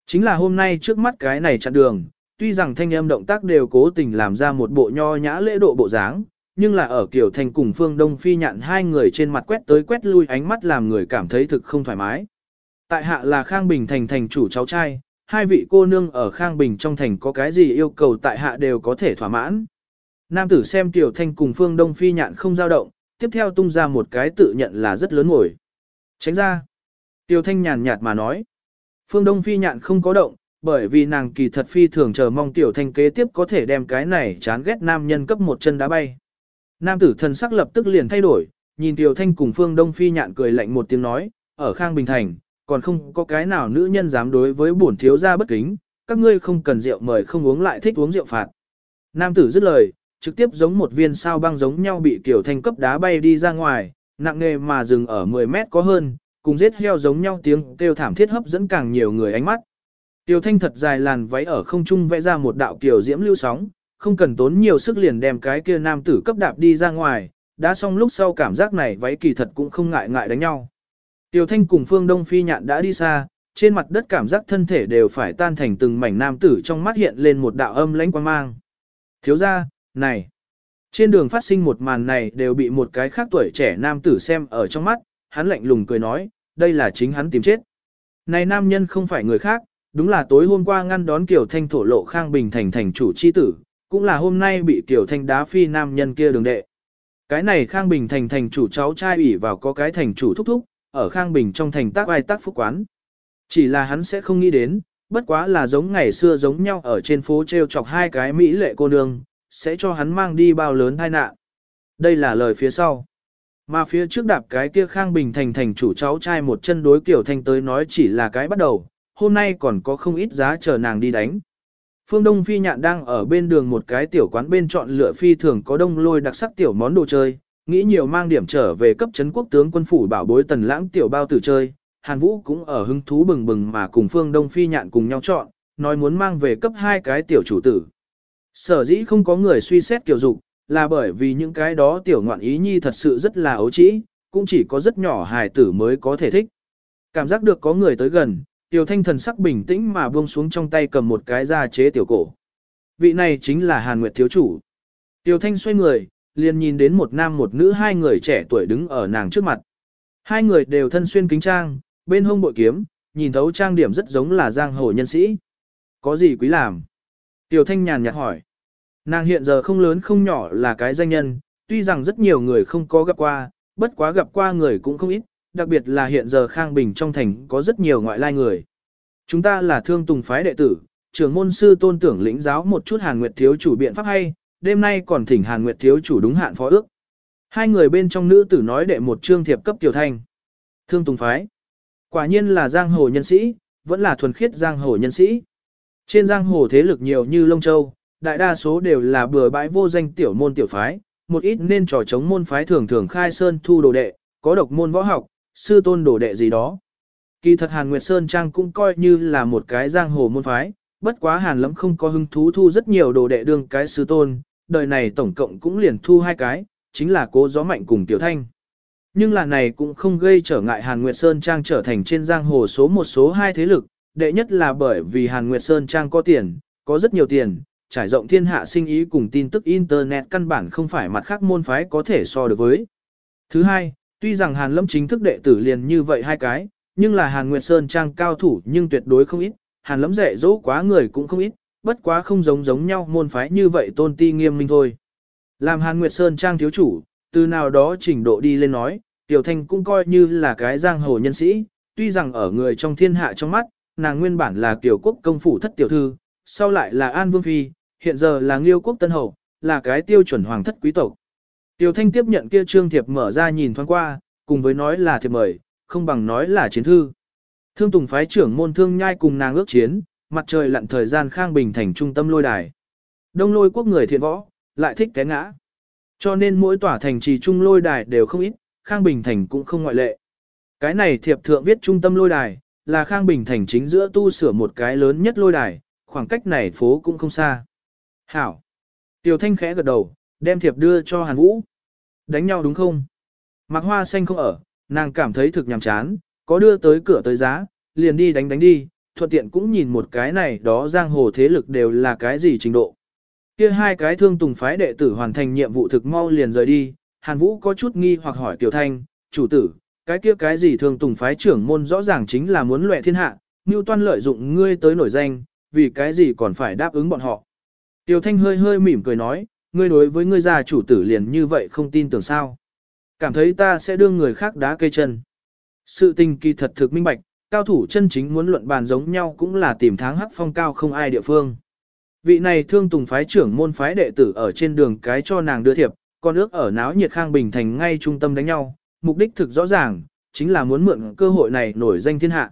Chính là hôm nay trước mắt cái này chặn đường, tuy rằng thanh âm động tác đều cố tình làm ra một bộ nho nhã lễ độ bộ dáng, nhưng là ở Kiều Thanh cùng Phương Đông Phi nhạn hai người trên mặt quét tới quét lui ánh mắt làm người cảm thấy thực không thoải mái. Tại hạ là Khang Bình thành thành chủ cháu trai, hai vị cô nương ở Khang Bình trong thành có cái gì yêu cầu tại hạ đều có thể thỏa mãn. Nam tử xem Kiều Thanh cùng Phương Đông Phi nhạn không dao động, tiếp theo tung ra một cái tự nhận là rất lớn ngồi. Tránh ra. Tiêu Thanh nhàn nhạt mà nói. Phương Đông Phi nhạn không có động, bởi vì nàng kỳ thật phi thường chờ mong Tiểu Thanh kế tiếp có thể đem cái này chán ghét nam nhân cấp một chân đá bay. Nam tử thần sắc lập tức liền thay đổi, nhìn Tiểu Thanh cùng Phương Đông Phi nhạn cười lạnh một tiếng nói, ở Khang Bình Thành, còn không có cái nào nữ nhân dám đối với bổn thiếu gia bất kính, các ngươi không cần rượu mời không uống lại thích uống rượu phạt. Nam tử dứt lời, trực tiếp giống một viên sao băng giống nhau bị Tiểu Thanh cấp đá bay đi ra ngoài, nặng nề mà dừng ở 10 mét có hơn, cùng giết heo giống nhau tiếng kêu thảm thiết hấp dẫn càng nhiều người ánh mắt. Tiểu thanh thật dài làn váy ở không trung vẽ ra một đạo kiểu diễm lưu sóng, không cần tốn nhiều sức liền đem cái kia nam tử cấp đạp đi ra ngoài, đã xong lúc sau cảm giác này váy kỳ thật cũng không ngại ngại đánh nhau. Tiểu thanh cùng phương đông phi nhạn đã đi xa, trên mặt đất cảm giác thân thể đều phải tan thành từng mảnh nam tử trong mắt hiện lên một đạo âm lãnh quang mang. Thiếu ra, này, trên đường phát sinh một màn này đều bị một cái khác tuổi trẻ nam tử xem ở trong mắt, hắn lạnh lùng cười nói, đây là chính hắn tìm chết. Này nam nhân không phải người khác, đúng là tối hôm qua ngăn đón Kiều Thanh thổ lộ Khang Bình thành thành chủ chi tử, cũng là hôm nay bị Kiều Thanh đá phi nam nhân kia đường đệ. Cái này Khang Bình thành thành chủ cháu trai ủy vào có cái thành chủ thúc thúc, ở Khang Bình trong thành tác ai tác phúc quán. Chỉ là hắn sẽ không nghĩ đến, bất quá là giống ngày xưa giống nhau ở trên phố treo chọc hai cái mỹ lệ cô nương, sẽ cho hắn mang đi bao lớn tai nạn. Đây là lời phía sau. Mà phía trước đạp cái kia Khang Bình thành thành chủ cháu trai một chân đối tiểu thanh tới nói chỉ là cái bắt đầu, hôm nay còn có không ít giá chờ nàng đi đánh. Phương Đông Phi Nhạn đang ở bên đường một cái tiểu quán bên chọn lựa phi thường có đông lôi đặc sắc tiểu món đồ chơi, nghĩ nhiều mang điểm trở về cấp chấn quốc tướng quân phủ bảo bối tần lãng tiểu bao tử chơi. Hàn Vũ cũng ở hứng thú bừng bừng mà cùng Phương Đông Phi Nhạn cùng nhau chọn, nói muốn mang về cấp hai cái tiểu chủ tử. Sở dĩ không có người suy xét kiểu dục, là bởi vì những cái đó tiểu ngoạn ý nhi thật sự rất là ấu trĩ, cũng chỉ có rất nhỏ hài tử mới có thể thích. Cảm giác được có người tới gần, tiểu thanh thần sắc bình tĩnh mà buông xuống trong tay cầm một cái da chế tiểu cổ. Vị này chính là Hàn Nguyệt thiếu chủ. Tiểu thanh xoay người, liền nhìn đến một nam một nữ hai người trẻ tuổi đứng ở nàng trước mặt. Hai người đều thân xuyên kính trang, bên hông bội kiếm, nhìn thấu trang điểm rất giống là giang hồ nhân sĩ. Có gì quý làm? Tiểu thanh nhàn nhạt hỏi. Nàng hiện giờ không lớn không nhỏ là cái danh nhân, tuy rằng rất nhiều người không có gặp qua, bất quá gặp qua người cũng không ít, đặc biệt là hiện giờ Khang Bình trong thành có rất nhiều ngoại lai người. Chúng ta là thương tùng phái đệ tử, trưởng môn sư tôn tưởng lĩnh giáo một chút Hàn Nguyệt Thiếu chủ biện pháp hay, đêm nay còn thỉnh Hàn Nguyệt Thiếu chủ đúng hạn phó ước. Hai người bên trong nữ tử nói đệ một trương thiệp cấp tiểu thanh. Thương tùng phái. Quả nhiên là giang hồ nhân sĩ, vẫn là thuần khiết giang hồ nhân sĩ. Trên giang hồ thế lực nhiều như Lông Châu, đại đa số đều là bừa bãi vô danh tiểu môn tiểu phái, một ít nên trò chống môn phái thường thường khai sơn thu đồ đệ, có độc môn võ học, sư tôn đồ đệ gì đó, Kỳ thật Hàn Nguyệt Sơn Trang cũng coi như là một cái giang hồ môn phái, bất quá Hàn lắm không có hứng thú thu rất nhiều đồ đệ đương cái sư tôn, đời này tổng cộng cũng liền thu hai cái, chính là cố gió mạnh cùng tiểu thanh. Nhưng là này cũng không gây trở ngại Hàn Nguyệt Sơn Trang trở thành trên giang hồ số một số hai thế lực, đệ nhất là bởi vì Hàn Nguyệt Sơn Trang có tiền, có rất nhiều tiền, trải rộng thiên hạ sinh ý cùng tin tức Internet căn bản không phải mặt khác môn phái có thể so được với. Thứ hai, tuy rằng Hàn Lâm chính thức đệ tử liền như vậy hai cái, nhưng là Hàn Nguyệt Sơn Trang cao thủ nhưng tuyệt đối không ít, Hàn Lâm dạy dỗ quá người cũng không ít, bất quá không giống giống nhau môn phái như vậy tôn ti nghiêm minh thôi. Làm Hàn Nguyệt Sơn Trang thiếu chủ, từ nào đó trình độ đi lên nói, Tiểu Thanh cũng coi như là cái giang hồ nhân sĩ, tuy rằng ở người trong thiên hạ trong mắt, nàng nguyên bản là tiểu quốc công phủ thất tiểu thư, sau lại là An Vương Phi, hiện giờ là Nghiêu quốc tân hậu, là cái tiêu chuẩn hoàng thất quý tộc. Tiểu Thanh tiếp nhận kia trương thiệp mở ra nhìn thoáng qua, cùng với nói là thiệp mời, không bằng nói là chiến thư. Thương Tùng phái trưởng môn thương nhai cùng nàng ước chiến, mặt trời lặn thời gian Khang Bình thành trung tâm lôi đài. Đông lôi quốc người thiện võ, lại thích té ngã. Cho nên mỗi tòa thành trì trung lôi đài đều không ít, Khang Bình thành cũng không ngoại lệ. Cái này thiệp thượng viết trung tâm lôi đài, là Khang Bình thành chính giữa tu sửa một cái lớn nhất lôi đài, khoảng cách này phố cũng không xa. Hảo. Tiểu Thanh khẽ gật đầu, đem thiệp đưa cho Hàn Vũ. Đánh nhau đúng không? Mạc Hoa Xanh không ở, nàng cảm thấy thực nhàm chán, có đưa tới cửa tới giá, liền đi đánh đánh đi, thuận tiện cũng nhìn một cái này đó giang hồ thế lực đều là cái gì trình độ. Kia hai cái thương tùng phái đệ tử hoàn thành nhiệm vụ thực mau liền rời đi, Hàn Vũ có chút nghi hoặc hỏi Tiểu Thanh, chủ tử, cái kia cái gì thương tùng phái trưởng môn rõ ràng chính là muốn lệ thiên hạ, như Toan lợi dụng ngươi tới nổi danh, vì cái gì còn phải đáp ứng bọn họ. Tiểu Thanh hơi hơi mỉm cười nói, ngươi đối với ngươi già chủ tử liền như vậy không tin tưởng sao. Cảm thấy ta sẽ đưa người khác đá cây chân. Sự tình kỳ thật thực minh bạch, cao thủ chân chính muốn luận bàn giống nhau cũng là tìm tháng hắc phong cao không ai địa phương. Vị này thương tùng phái trưởng môn phái đệ tử ở trên đường cái cho nàng đưa thiệp, con ước ở náo nhiệt khang bình thành ngay trung tâm đánh nhau, mục đích thực rõ ràng, chính là muốn mượn cơ hội này nổi danh thiên hạ.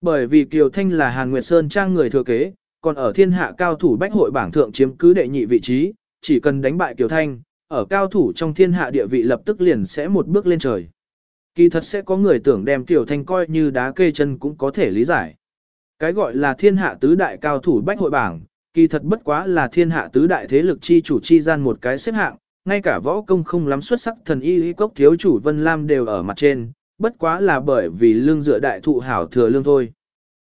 Bởi vì Kiều Thanh là Hàn Nguyệt Sơn trang người thừa kế, còn ở thiên hạ cao thủ bách hội bảng thượng chiếm cứ đệ nhị vị trí, chỉ cần đánh bại Kiều Thanh, ở cao thủ trong thiên hạ địa vị lập tức liền sẽ một bước lên trời. Kỳ thật sẽ có người tưởng đem Kiều Thanh coi như đá kê chân cũng có thể lý giải. Cái gọi là thiên hạ tứ đại cao thủ bách hội bảng, kỳ thật bất quá là thiên hạ tứ đại thế lực chi chủ chi gian một cái xếp hạng, ngay cả võ công không lắm xuất sắc thần y y cốc thiếu chủ Vân Lam đều ở mặt trên, bất quá là bởi vì lương dựa đại thụ hảo thừa lương thôi.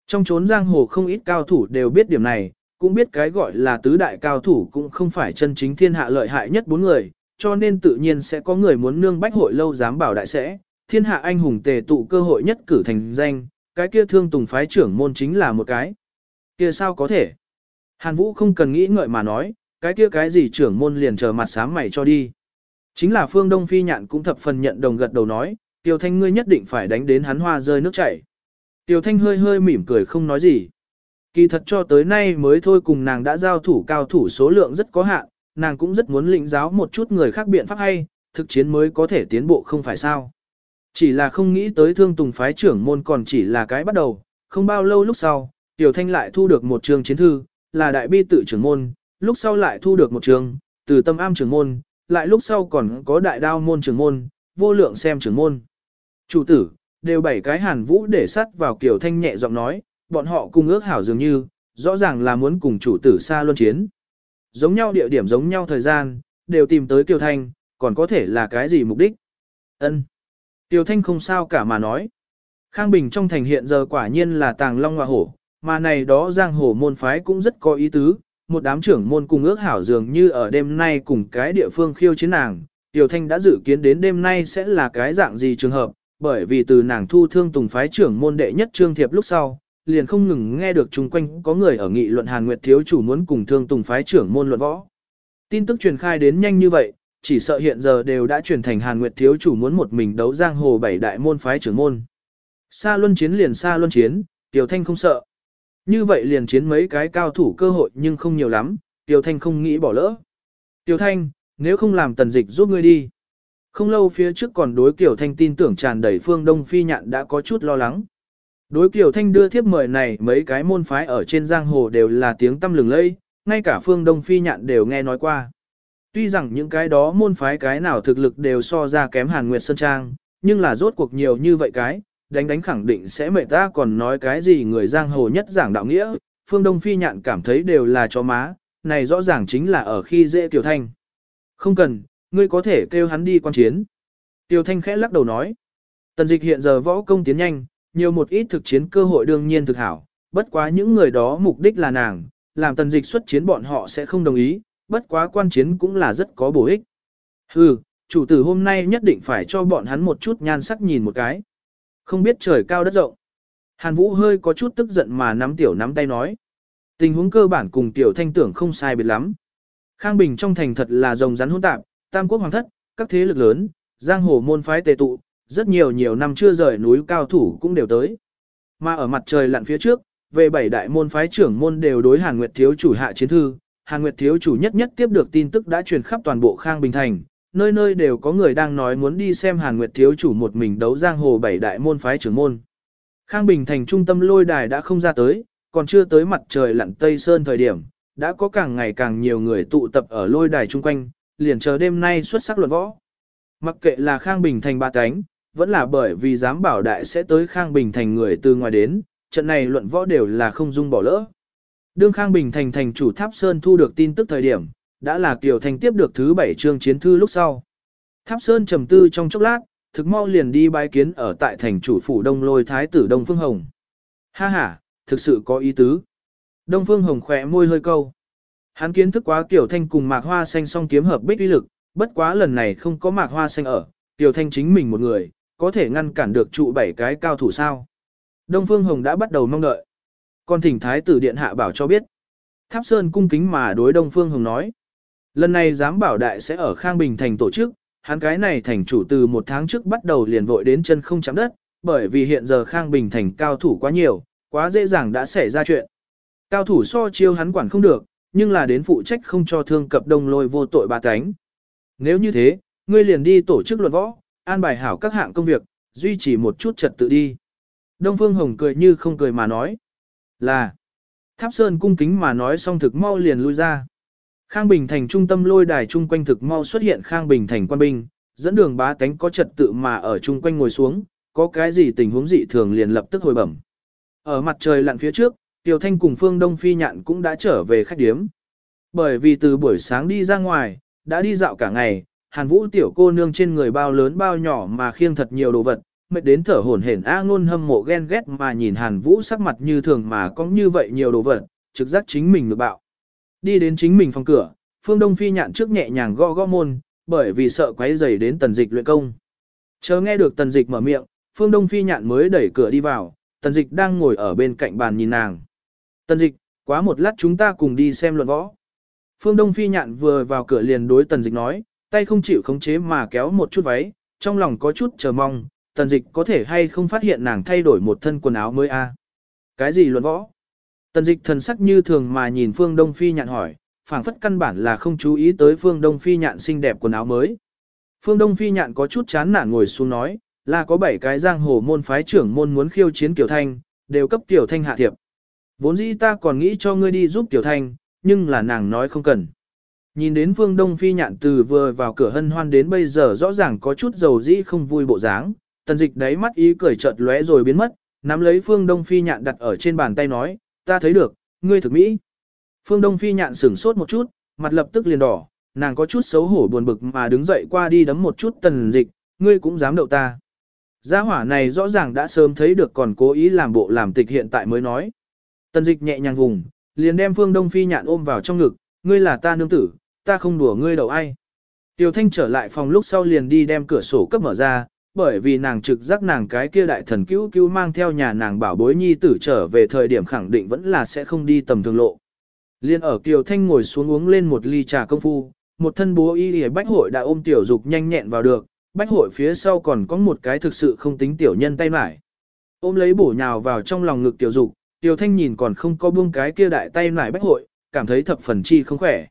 Trong chốn giang hồ không ít cao thủ đều biết điểm này, cũng biết cái gọi là tứ đại cao thủ cũng không phải chân chính thiên hạ lợi hại nhất bốn người, cho nên tự nhiên sẽ có người muốn nương bách hội lâu dám bảo đại sẽ, thiên hạ anh hùng tề tụ cơ hội nhất cử thành danh, cái kia thương tùng phái trưởng môn chính là một cái. Kia sao có thể? Hàn Vũ không cần nghĩ ngợi mà nói, cái kia cái gì trưởng môn liền chờ mặt sám mày cho đi. Chính là phương Đông Phi nhạn cũng thập phần nhận đồng gật đầu nói, Tiêu Thanh ngươi nhất định phải đánh đến hắn hoa rơi nước chảy. Tiêu Thanh hơi hơi mỉm cười không nói gì. Kỳ thật cho tới nay mới thôi cùng nàng đã giao thủ cao thủ số lượng rất có hạn, nàng cũng rất muốn lĩnh giáo một chút người khác biện pháp hay, thực chiến mới có thể tiến bộ không phải sao. Chỉ là không nghĩ tới thương tùng phái trưởng môn còn chỉ là cái bắt đầu, không bao lâu lúc sau, Tiểu Thanh lại thu được một trường chiến thư, là đại bi tự trưởng môn, lúc sau lại thu được một trường, từ tâm am trưởng môn, lại lúc sau còn có đại đao môn trưởng môn, vô lượng xem trưởng môn. Chủ tử, đều bảy cái hàn vũ để sắt vào Kiều Thanh nhẹ giọng nói, bọn họ cùng ước hảo dường như, rõ ràng là muốn cùng chủ tử xa luân chiến. Giống nhau địa điểm giống nhau thời gian, đều tìm tới Kiều Thanh, còn có thể là cái gì mục đích. Ân. Kiều Thanh không sao cả mà nói. Khang Bình trong thành hiện giờ quả nhiên là tàng long hoa hổ, mà này đó giang hồ môn phái cũng rất có ý tứ, một đám trưởng môn cùng ước hảo dường như ở đêm nay cùng cái địa phương khiêu chiến nàng. Tiểu Thanh đã dự kiến đến đêm nay sẽ là cái dạng gì trường hợp, bởi vì từ nàng thu thương tùng phái trưởng môn đệ nhất trương thiệp lúc sau, liền không ngừng nghe được chung quanh có người ở nghị luận Hàn Nguyệt thiếu chủ muốn cùng thương tùng phái trưởng môn luận võ. Tin tức truyền khai đến nhanh như vậy, chỉ sợ hiện giờ đều đã truyền thành Hàn Nguyệt thiếu chủ muốn một mình đấu giang hồ bảy đại môn phái trưởng môn. Sa luân chiến liền sa luân chiến, Tiểu Thanh không sợ. Như vậy liền chiến mấy cái cao thủ cơ hội nhưng không nhiều lắm, Tiểu Thanh không nghĩ bỏ lỡ. Tiểu Thanh, nếu không làm tần dịch giúp ngươi đi. Không lâu phía trước còn đối Kiều Thanh tin tưởng tràn đầy phương Đông Phi Nhạn đã có chút lo lắng. Đối Kiều Thanh đưa thiếp mời này mấy cái môn phái ở trên giang hồ đều là tiếng tâm lừng lẫy, ngay cả phương Đông Phi Nhạn đều nghe nói qua. Tuy rằng những cái đó môn phái cái nào thực lực đều so ra kém Hàn Nguyệt Sơn Trang, nhưng là rốt cuộc nhiều như vậy cái, đánh đánh khẳng định sẽ mệt ta còn nói cái gì người giang hồ nhất giảng đạo nghĩa, phương đông phi nhạn cảm thấy đều là chó má, này rõ ràng chính là ở khi dễ tiểu thanh. Không cần, ngươi có thể kêu hắn đi quan chiến. Tiểu thanh khẽ lắc đầu nói, tần dịch hiện giờ võ công tiến nhanh, nhiều một ít thực chiến cơ hội đương nhiên thực hảo, bất quá những người đó mục đích là nàng, làm tần dịch xuất chiến bọn họ sẽ không đồng ý, bất quá quan chiến cũng là rất có bổ ích. Hừ, chủ tử hôm nay nhất định phải cho bọn hắn một chút nhan sắc nhìn một cái. Không biết trời cao đất rộng. Hàn Vũ hơi có chút tức giận mà nắm tiểu nắm tay nói. Tình huống cơ bản cùng tiểu thanh tưởng không sai biệt lắm. Khang Bình trong thành thật là rồng rắn hỗn tạp, tam quốc hoàng thất, các thế lực lớn, giang hồ môn phái tề tụ, rất nhiều nhiều năm chưa rời núi cao thủ cũng đều tới. Mà ở mặt trời lặn phía trước, về bảy đại môn phái trưởng môn đều đối Hàn Nguyệt thiếu chủ hạ chiến thư, Hàn Nguyệt thiếu chủ nhất nhất tiếp được tin tức đã truyền khắp toàn bộ Khang Bình thành, nơi nơi đều có người đang nói muốn đi xem Hàn Nguyệt thiếu chủ một mình đấu giang hồ bảy đại môn phái trưởng môn. Khang Bình thành trung tâm lôi đài đã không ra tới, còn chưa tới mặt trời lặn tây sơn thời điểm, đã có càng ngày càng nhiều người tụ tập ở lôi đài chung quanh, liền chờ đêm nay xuất sắc luận võ. Mặc kệ là Khang Bình thành ba cánh, vẫn là bởi vì dám bảo đại sẽ tới Khang Bình thành người từ ngoài đến, trận này luận võ đều là không dung bỏ lỡ. Đương Khang Bình thành thành chủ Tháp Sơn thu được tin tức thời điểm, đã là Kiều Thành tiếp được thứ bảy chương chiến thư lúc sau. Tháp Sơn trầm tư trong chốc lát, thực mau liền đi bái kiến ở tại thành chủ phủ Đông Lôi Thái tử Đông Phương Hồng. Ha ha, thực sự có ý tứ. Đông Phương Hồng khỏe môi hơi câu. Hắn kiến thức quá Kiều Thanh cùng Mạc Hoa Xanh song kiếm hợp bích uy lực, bất quá lần này không có Mạc Hoa Xanh ở, Kiều Thanh chính mình một người, có thể ngăn cản được trụ bảy cái cao thủ sao. Đông Phương Hồng đã bắt đầu mong đợi. Còn thỉnh Thái tử Điện Hạ bảo cho biết. Tháp Sơn cung kính mà đối Đông Phương Hồng nói. Lần này giám bảo đại sẽ ở Khang Bình thành tổ chức, hắn cái này thành chủ từ một tháng trước bắt đầu liền vội đến chân không chạm đất, bởi vì hiện giờ Khang Bình thành cao thủ quá nhiều, quá dễ dàng đã xảy ra chuyện. Cao thủ so chiêu hắn quản không được, nhưng là đến phụ trách không cho thương cập đông lôi vô tội ba cánh. Nếu như thế, ngươi liền đi tổ chức luận võ, an bài hảo các hạng công việc, duy trì một chút trật tự đi. Đông Phương Hồng cười như không cười mà nói. Là. Tháp Sơn cung kính mà nói xong thực mau liền lui ra. Khang Bình thành trung tâm lôi đài chung quanh thực mau xuất hiện Khang Bình thành quan binh, dẫn đường bá tánh có trật tự mà ở chung quanh ngồi xuống, có cái gì tình huống dị thường liền lập tức hồi bẩm. Ở mặt trời lặn phía trước, Tiểu Thanh cùng Phương Đông Phi Nhạn cũng đã trở về khách điếm. Bởi vì từ buổi sáng đi ra ngoài, đã đi dạo cả ngày, Hàn Vũ tiểu cô nương trên người bao lớn bao nhỏ mà khiêng thật nhiều đồ vật, mệt đến thở hổn hển a ngôn hâm mộ ghen ghét mà nhìn Hàn Vũ sắc mặt như thường mà có như vậy nhiều đồ vật, trực giác chính mình được bạo. Đi đến chính mình phòng cửa, Phương Đông Phi nhạn trước nhẹ nhàng gõ gõ môn, bởi vì sợ quấy rầy đến tần dịch luyện công. Chờ nghe được tần dịch mở miệng, Phương Đông Phi nhạn mới đẩy cửa đi vào, tần dịch đang ngồi ở bên cạnh bàn nhìn nàng. Tần dịch, quá một lát chúng ta cùng đi xem luận võ. Phương Đông Phi nhạn vừa vào cửa liền đối tần dịch nói, tay không chịu khống chế mà kéo một chút váy, trong lòng có chút chờ mong, tần dịch có thể hay không phát hiện nàng thay đổi một thân quần áo mới a Cái gì luận võ? Tần dịch thần sắc như thường mà nhìn Phương Đông Phi nhạn hỏi, phảng phất căn bản là không chú ý tới Phương Đông Phi nhạn xinh đẹp quần áo mới. Phương Đông Phi nhạn có chút chán nản ngồi xuống nói, là có bảy cái giang hồ môn phái trưởng môn muốn khiêu chiến Kiều Thanh, đều cấp Kiều Thanh hạ thiệp. Vốn dĩ ta còn nghĩ cho ngươi đi giúp Kiều Thanh, nhưng là nàng nói không cần. Nhìn đến Phương Đông Phi nhạn từ vừa vào cửa hân hoan đến bây giờ rõ ràng có chút dầu dĩ không vui bộ dáng, tần dịch đáy mắt ý cười chợt lóe rồi biến mất, nắm lấy Phương Đông Phi nhạn đặt ở trên bàn tay nói, ta thấy được, ngươi thực mỹ. Phương Đông Phi nhạn sửng sốt một chút, mặt lập tức liền đỏ, nàng có chút xấu hổ buồn bực mà đứng dậy qua đi đấm một chút tần dịch, ngươi cũng dám đậu ta. Gia hỏa này rõ ràng đã sớm thấy được còn cố ý làm bộ làm tịch hiện tại mới nói. Tần dịch nhẹ nhàng vùng, liền đem Phương Đông Phi nhạn ôm vào trong ngực, ngươi là ta nương tử, ta không đùa ngươi đầu ai. Tiêu Thanh trở lại phòng lúc sau liền đi đem cửa sổ cấp mở ra, bởi vì nàng trực giác nàng cái kia đại thần cứu cứu mang theo nhà nàng bảo bối nhi tử trở về thời điểm khẳng định vẫn là sẽ không đi tầm thường lộ. Liên ở Kiều Thanh ngồi xuống uống lên một ly trà công phu, một thân bố y y bách hội đã ôm tiểu dục nhanh nhẹn vào được, bách hội phía sau còn có một cái thực sự không tính tiểu nhân tay mải. Ôm lấy bổ nhào vào trong lòng ngực tiểu dục, tiểu thanh nhìn còn không có buông cái kia đại tay mải bách hội, cảm thấy thập phần chi không khỏe.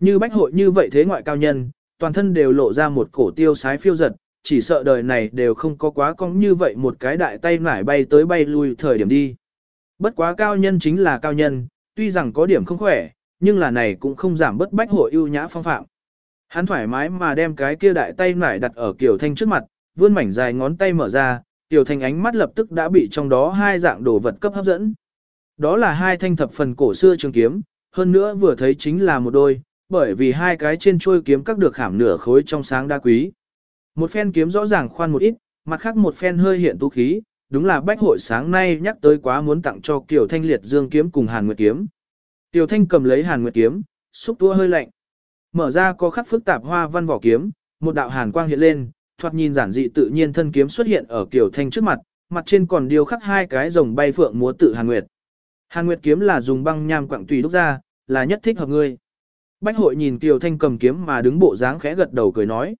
Như bách hội như vậy thế ngoại cao nhân, toàn thân đều lộ ra một cổ tiêu sái phiêu giật, chỉ sợ đời này đều không có quá cong như vậy một cái đại tay nải bay tới bay lui thời điểm đi. Bất quá cao nhân chính là cao nhân, tuy rằng có điểm không khỏe, nhưng là này cũng không giảm bất bách hội ưu nhã phong phạm. Hắn thoải mái mà đem cái kia đại tay nải đặt ở Kiều Thanh trước mặt, vươn mảnh dài ngón tay mở ra, Tiểu Thanh ánh mắt lập tức đã bị trong đó hai dạng đồ vật cấp hấp dẫn. Đó là hai thanh thập phần cổ xưa trường kiếm, hơn nữa vừa thấy chính là một đôi, bởi vì hai cái trên chuôi kiếm các được khảm nửa khối trong sáng đa quý. Một phen kiếm rõ ràng khoan một ít, mặt khác một phen hơi hiện tú khí, đúng là bách hội sáng nay nhắc tới quá muốn tặng cho Kiều Thanh liệt dương kiếm cùng Hàn Nguyệt kiếm. tiểu Thanh cầm lấy Hàn Nguyệt kiếm, xúc tua hơi lạnh. Mở ra có khắc phức tạp hoa văn vỏ kiếm, một đạo hàn quang hiện lên, thoạt nhìn giản dị tự nhiên thân kiếm xuất hiện ở Kiều Thanh trước mặt, mặt trên còn điêu khắc hai cái rồng bay phượng múa tự Hàn Nguyệt. Hàn Nguyệt kiếm là dùng băng nham quặng tùy đúc ra, là nhất thích hợp ngươi. Bách hội nhìn Tiêu Thanh cầm kiếm mà đứng bộ dáng khẽ gật đầu cười nói.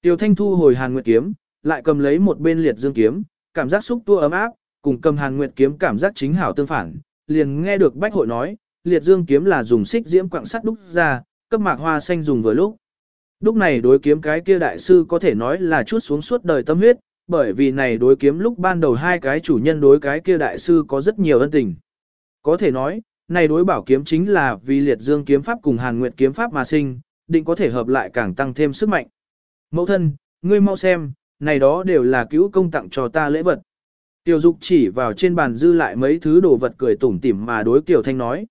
Tiêu Thanh thu hồi Hàn Nguyệt kiếm, lại cầm lấy một bên liệt dương kiếm, cảm giác xúc tua ấm áp, cùng cầm Hàn Nguyệt kiếm cảm giác chính hảo tương phản, liền nghe được Bách hội nói, liệt dương kiếm là dùng xích diễm quặng sắt đúc ra, cấp mạc hoa xanh dùng vừa lúc. Lúc này đối kiếm cái kia đại sư có thể nói là chút xuống suốt đời tâm huyết, bởi vì này đối kiếm lúc ban đầu hai cái chủ nhân đối cái kia đại sư có rất nhiều ân tình. Có thể nói, này đối bảo kiếm chính là vì liệt dương kiếm pháp cùng hàn nguyệt kiếm pháp mà sinh, định có thể hợp lại càng tăng thêm sức mạnh. Mẫu thân, ngươi mau xem, này đó đều là cứu công tặng cho ta lễ vật. Tiểu Dục chỉ vào trên bàn dư lại mấy thứ đồ vật cười tủm tỉm mà đối tiểu Thanh nói.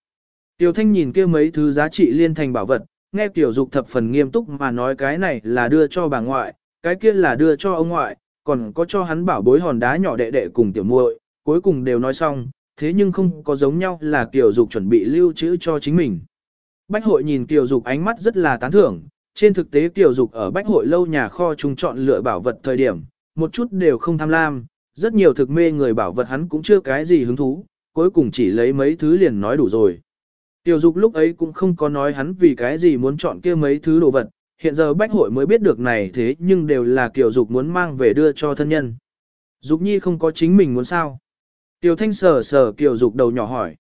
Tiểu Thanh nhìn kia mấy thứ giá trị liên thành bảo vật, nghe Tiểu Dục thập phần nghiêm túc mà nói cái này là đưa cho bà ngoại, cái kia là đưa cho ông ngoại, còn có cho hắn bảo bối hòn đá nhỏ đệ đệ cùng tiểu muội, cuối cùng đều nói xong, thế nhưng không có giống nhau là Tiểu Dục chuẩn bị lưu trữ cho chính mình. Bách hội nhìn Tiểu Dục ánh mắt rất là tán thưởng, trên thực tế Tiểu Dục ở Bách hội lâu nhà kho chung chọn lựa bảo vật thời điểm, một chút đều không tham lam, rất nhiều thực mê người bảo vật hắn cũng chưa cái gì hứng thú, cuối cùng chỉ lấy mấy thứ liền nói đủ rồi. Tiểu Dục lúc ấy cũng không có nói hắn vì cái gì muốn chọn kia mấy thứ đồ vật, hiện giờ Bách hội mới biết được này thế nhưng đều là Tiểu Dục muốn mang về đưa cho thân nhân. Dục Nhi không có chính mình muốn sao? Tiểu Thanh sờ sờ Kiều Dục đầu nhỏ hỏi.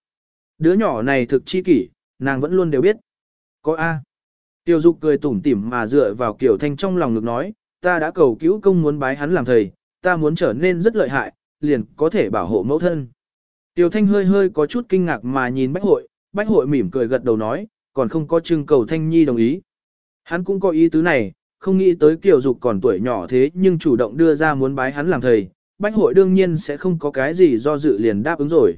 Đứa nhỏ này thực chi kỷ, nàng vẫn luôn đều biết. Có A. Tiểu Dục cười tủm tỉm mà dựa vào Kiều Thanh trong lòng ngực nói, ta đã cầu cứu công muốn bái hắn làm thầy, ta muốn trở nên rất lợi hại, liền có thể bảo hộ mẫu thân. Tiểu Thanh hơi hơi có chút kinh ngạc mà nhìn Bách hội, Bách hội mỉm cười gật đầu nói, còn không có trưng cầu Thanh Nhi đồng ý. Hắn cũng có ý tứ này, không nghĩ tới Kiều Dục còn tuổi nhỏ thế nhưng chủ động đưa ra muốn bái hắn làm thầy, Bách hội đương nhiên sẽ không có cái gì do dự liền đáp ứng rồi.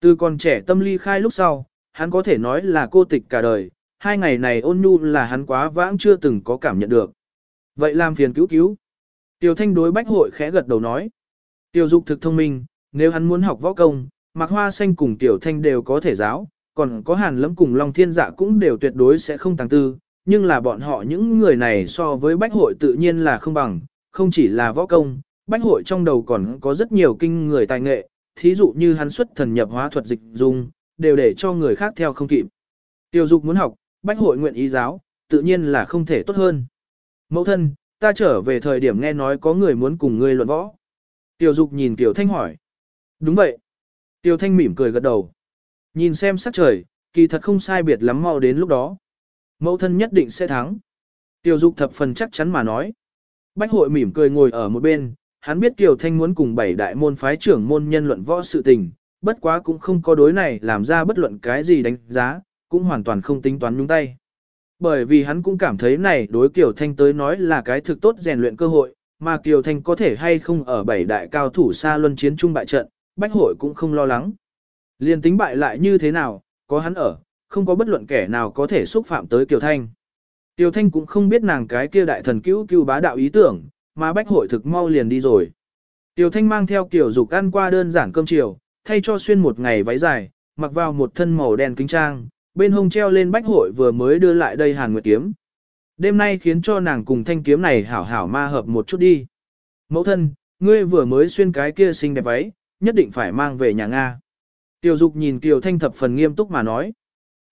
Từ còn trẻ tâm ly khai lúc sau, hắn có thể nói là cô tịch cả đời, hai ngày này ôn nhu là hắn quá vãng chưa từng có cảm nhận được. Vậy làm phiền cứu cứu. Tiểu Thanh đối Bách hội khẽ gật đầu nói. Tiểu Dục thực thông minh, nếu hắn muốn học võ công, Mặc Hoa Xanh cùng Tiểu Thanh đều có thể giáo, còn có Hàn Lâm cùng Long Thiên Dạ cũng đều tuyệt đối sẽ không tăng tư, nhưng là bọn họ những người này so với Bách hội tự nhiên là không bằng, không chỉ là võ công, Bách hội trong đầu còn có rất nhiều kinh người tài nghệ, thí dụ như hắn xuất thần nhập hóa thuật dịch dung, đều để cho người khác theo không kịp. Tiêu Dục muốn học, Bách hội nguyện ý giáo, tự nhiên là không thể tốt hơn. Mẫu thân, ta trở về thời điểm nghe nói có người muốn cùng ngươi luận võ. Tiêu Dục nhìn Tiểu Thanh hỏi. Đúng vậy. Tiêu Thanh mỉm cười gật đầu. Nhìn xem sắc trời, kỳ thật không sai biệt lắm mau đến lúc đó. Mẫu thân nhất định sẽ thắng. Tiêu Dục thập phần chắc chắn mà nói. Bách hội mỉm cười ngồi ở một bên, hắn biết Kiều Thanh muốn cùng bảy đại môn phái trưởng môn nhân luận võ sự tình, bất quá cũng không có đối này làm ra bất luận cái gì đánh giá, cũng hoàn toàn không tính toán nhúng tay. Bởi vì hắn cũng cảm thấy này đối Kiều Thanh tới nói là cái thực tốt rèn luyện cơ hội, mà Kiều Thanh có thể hay không ở bảy đại cao thủ xa luân chiến trung bại trận, Bách hội cũng không lo lắng. Liên tính bại lại như thế nào, có hắn ở, không có bất luận kẻ nào có thể xúc phạm tới Kiều Thanh. Kiều Thanh cũng không biết nàng cái kia đại thần cứu cứu bá đạo ý tưởng, mà Bách hội thực mau liền đi rồi. Tiểu Thanh mang theo Kiều Dục ăn qua đơn giản cơm chiều, thay cho xuyên một ngày váy dài, mặc vào một thân màu đen kính trang, bên hông treo lên bách hội vừa mới đưa lại đây Hàn Nguyệt kiếm. Đêm nay khiến cho nàng cùng thanh kiếm này hảo hảo ma hợp một chút đi. Mẫu thân, ngươi vừa mới xuyên cái kia xinh đẹp váy, nhất định phải mang về nhà Nga. Tiểu Dục nhìn Kiều Thanh thập phần nghiêm túc mà nói.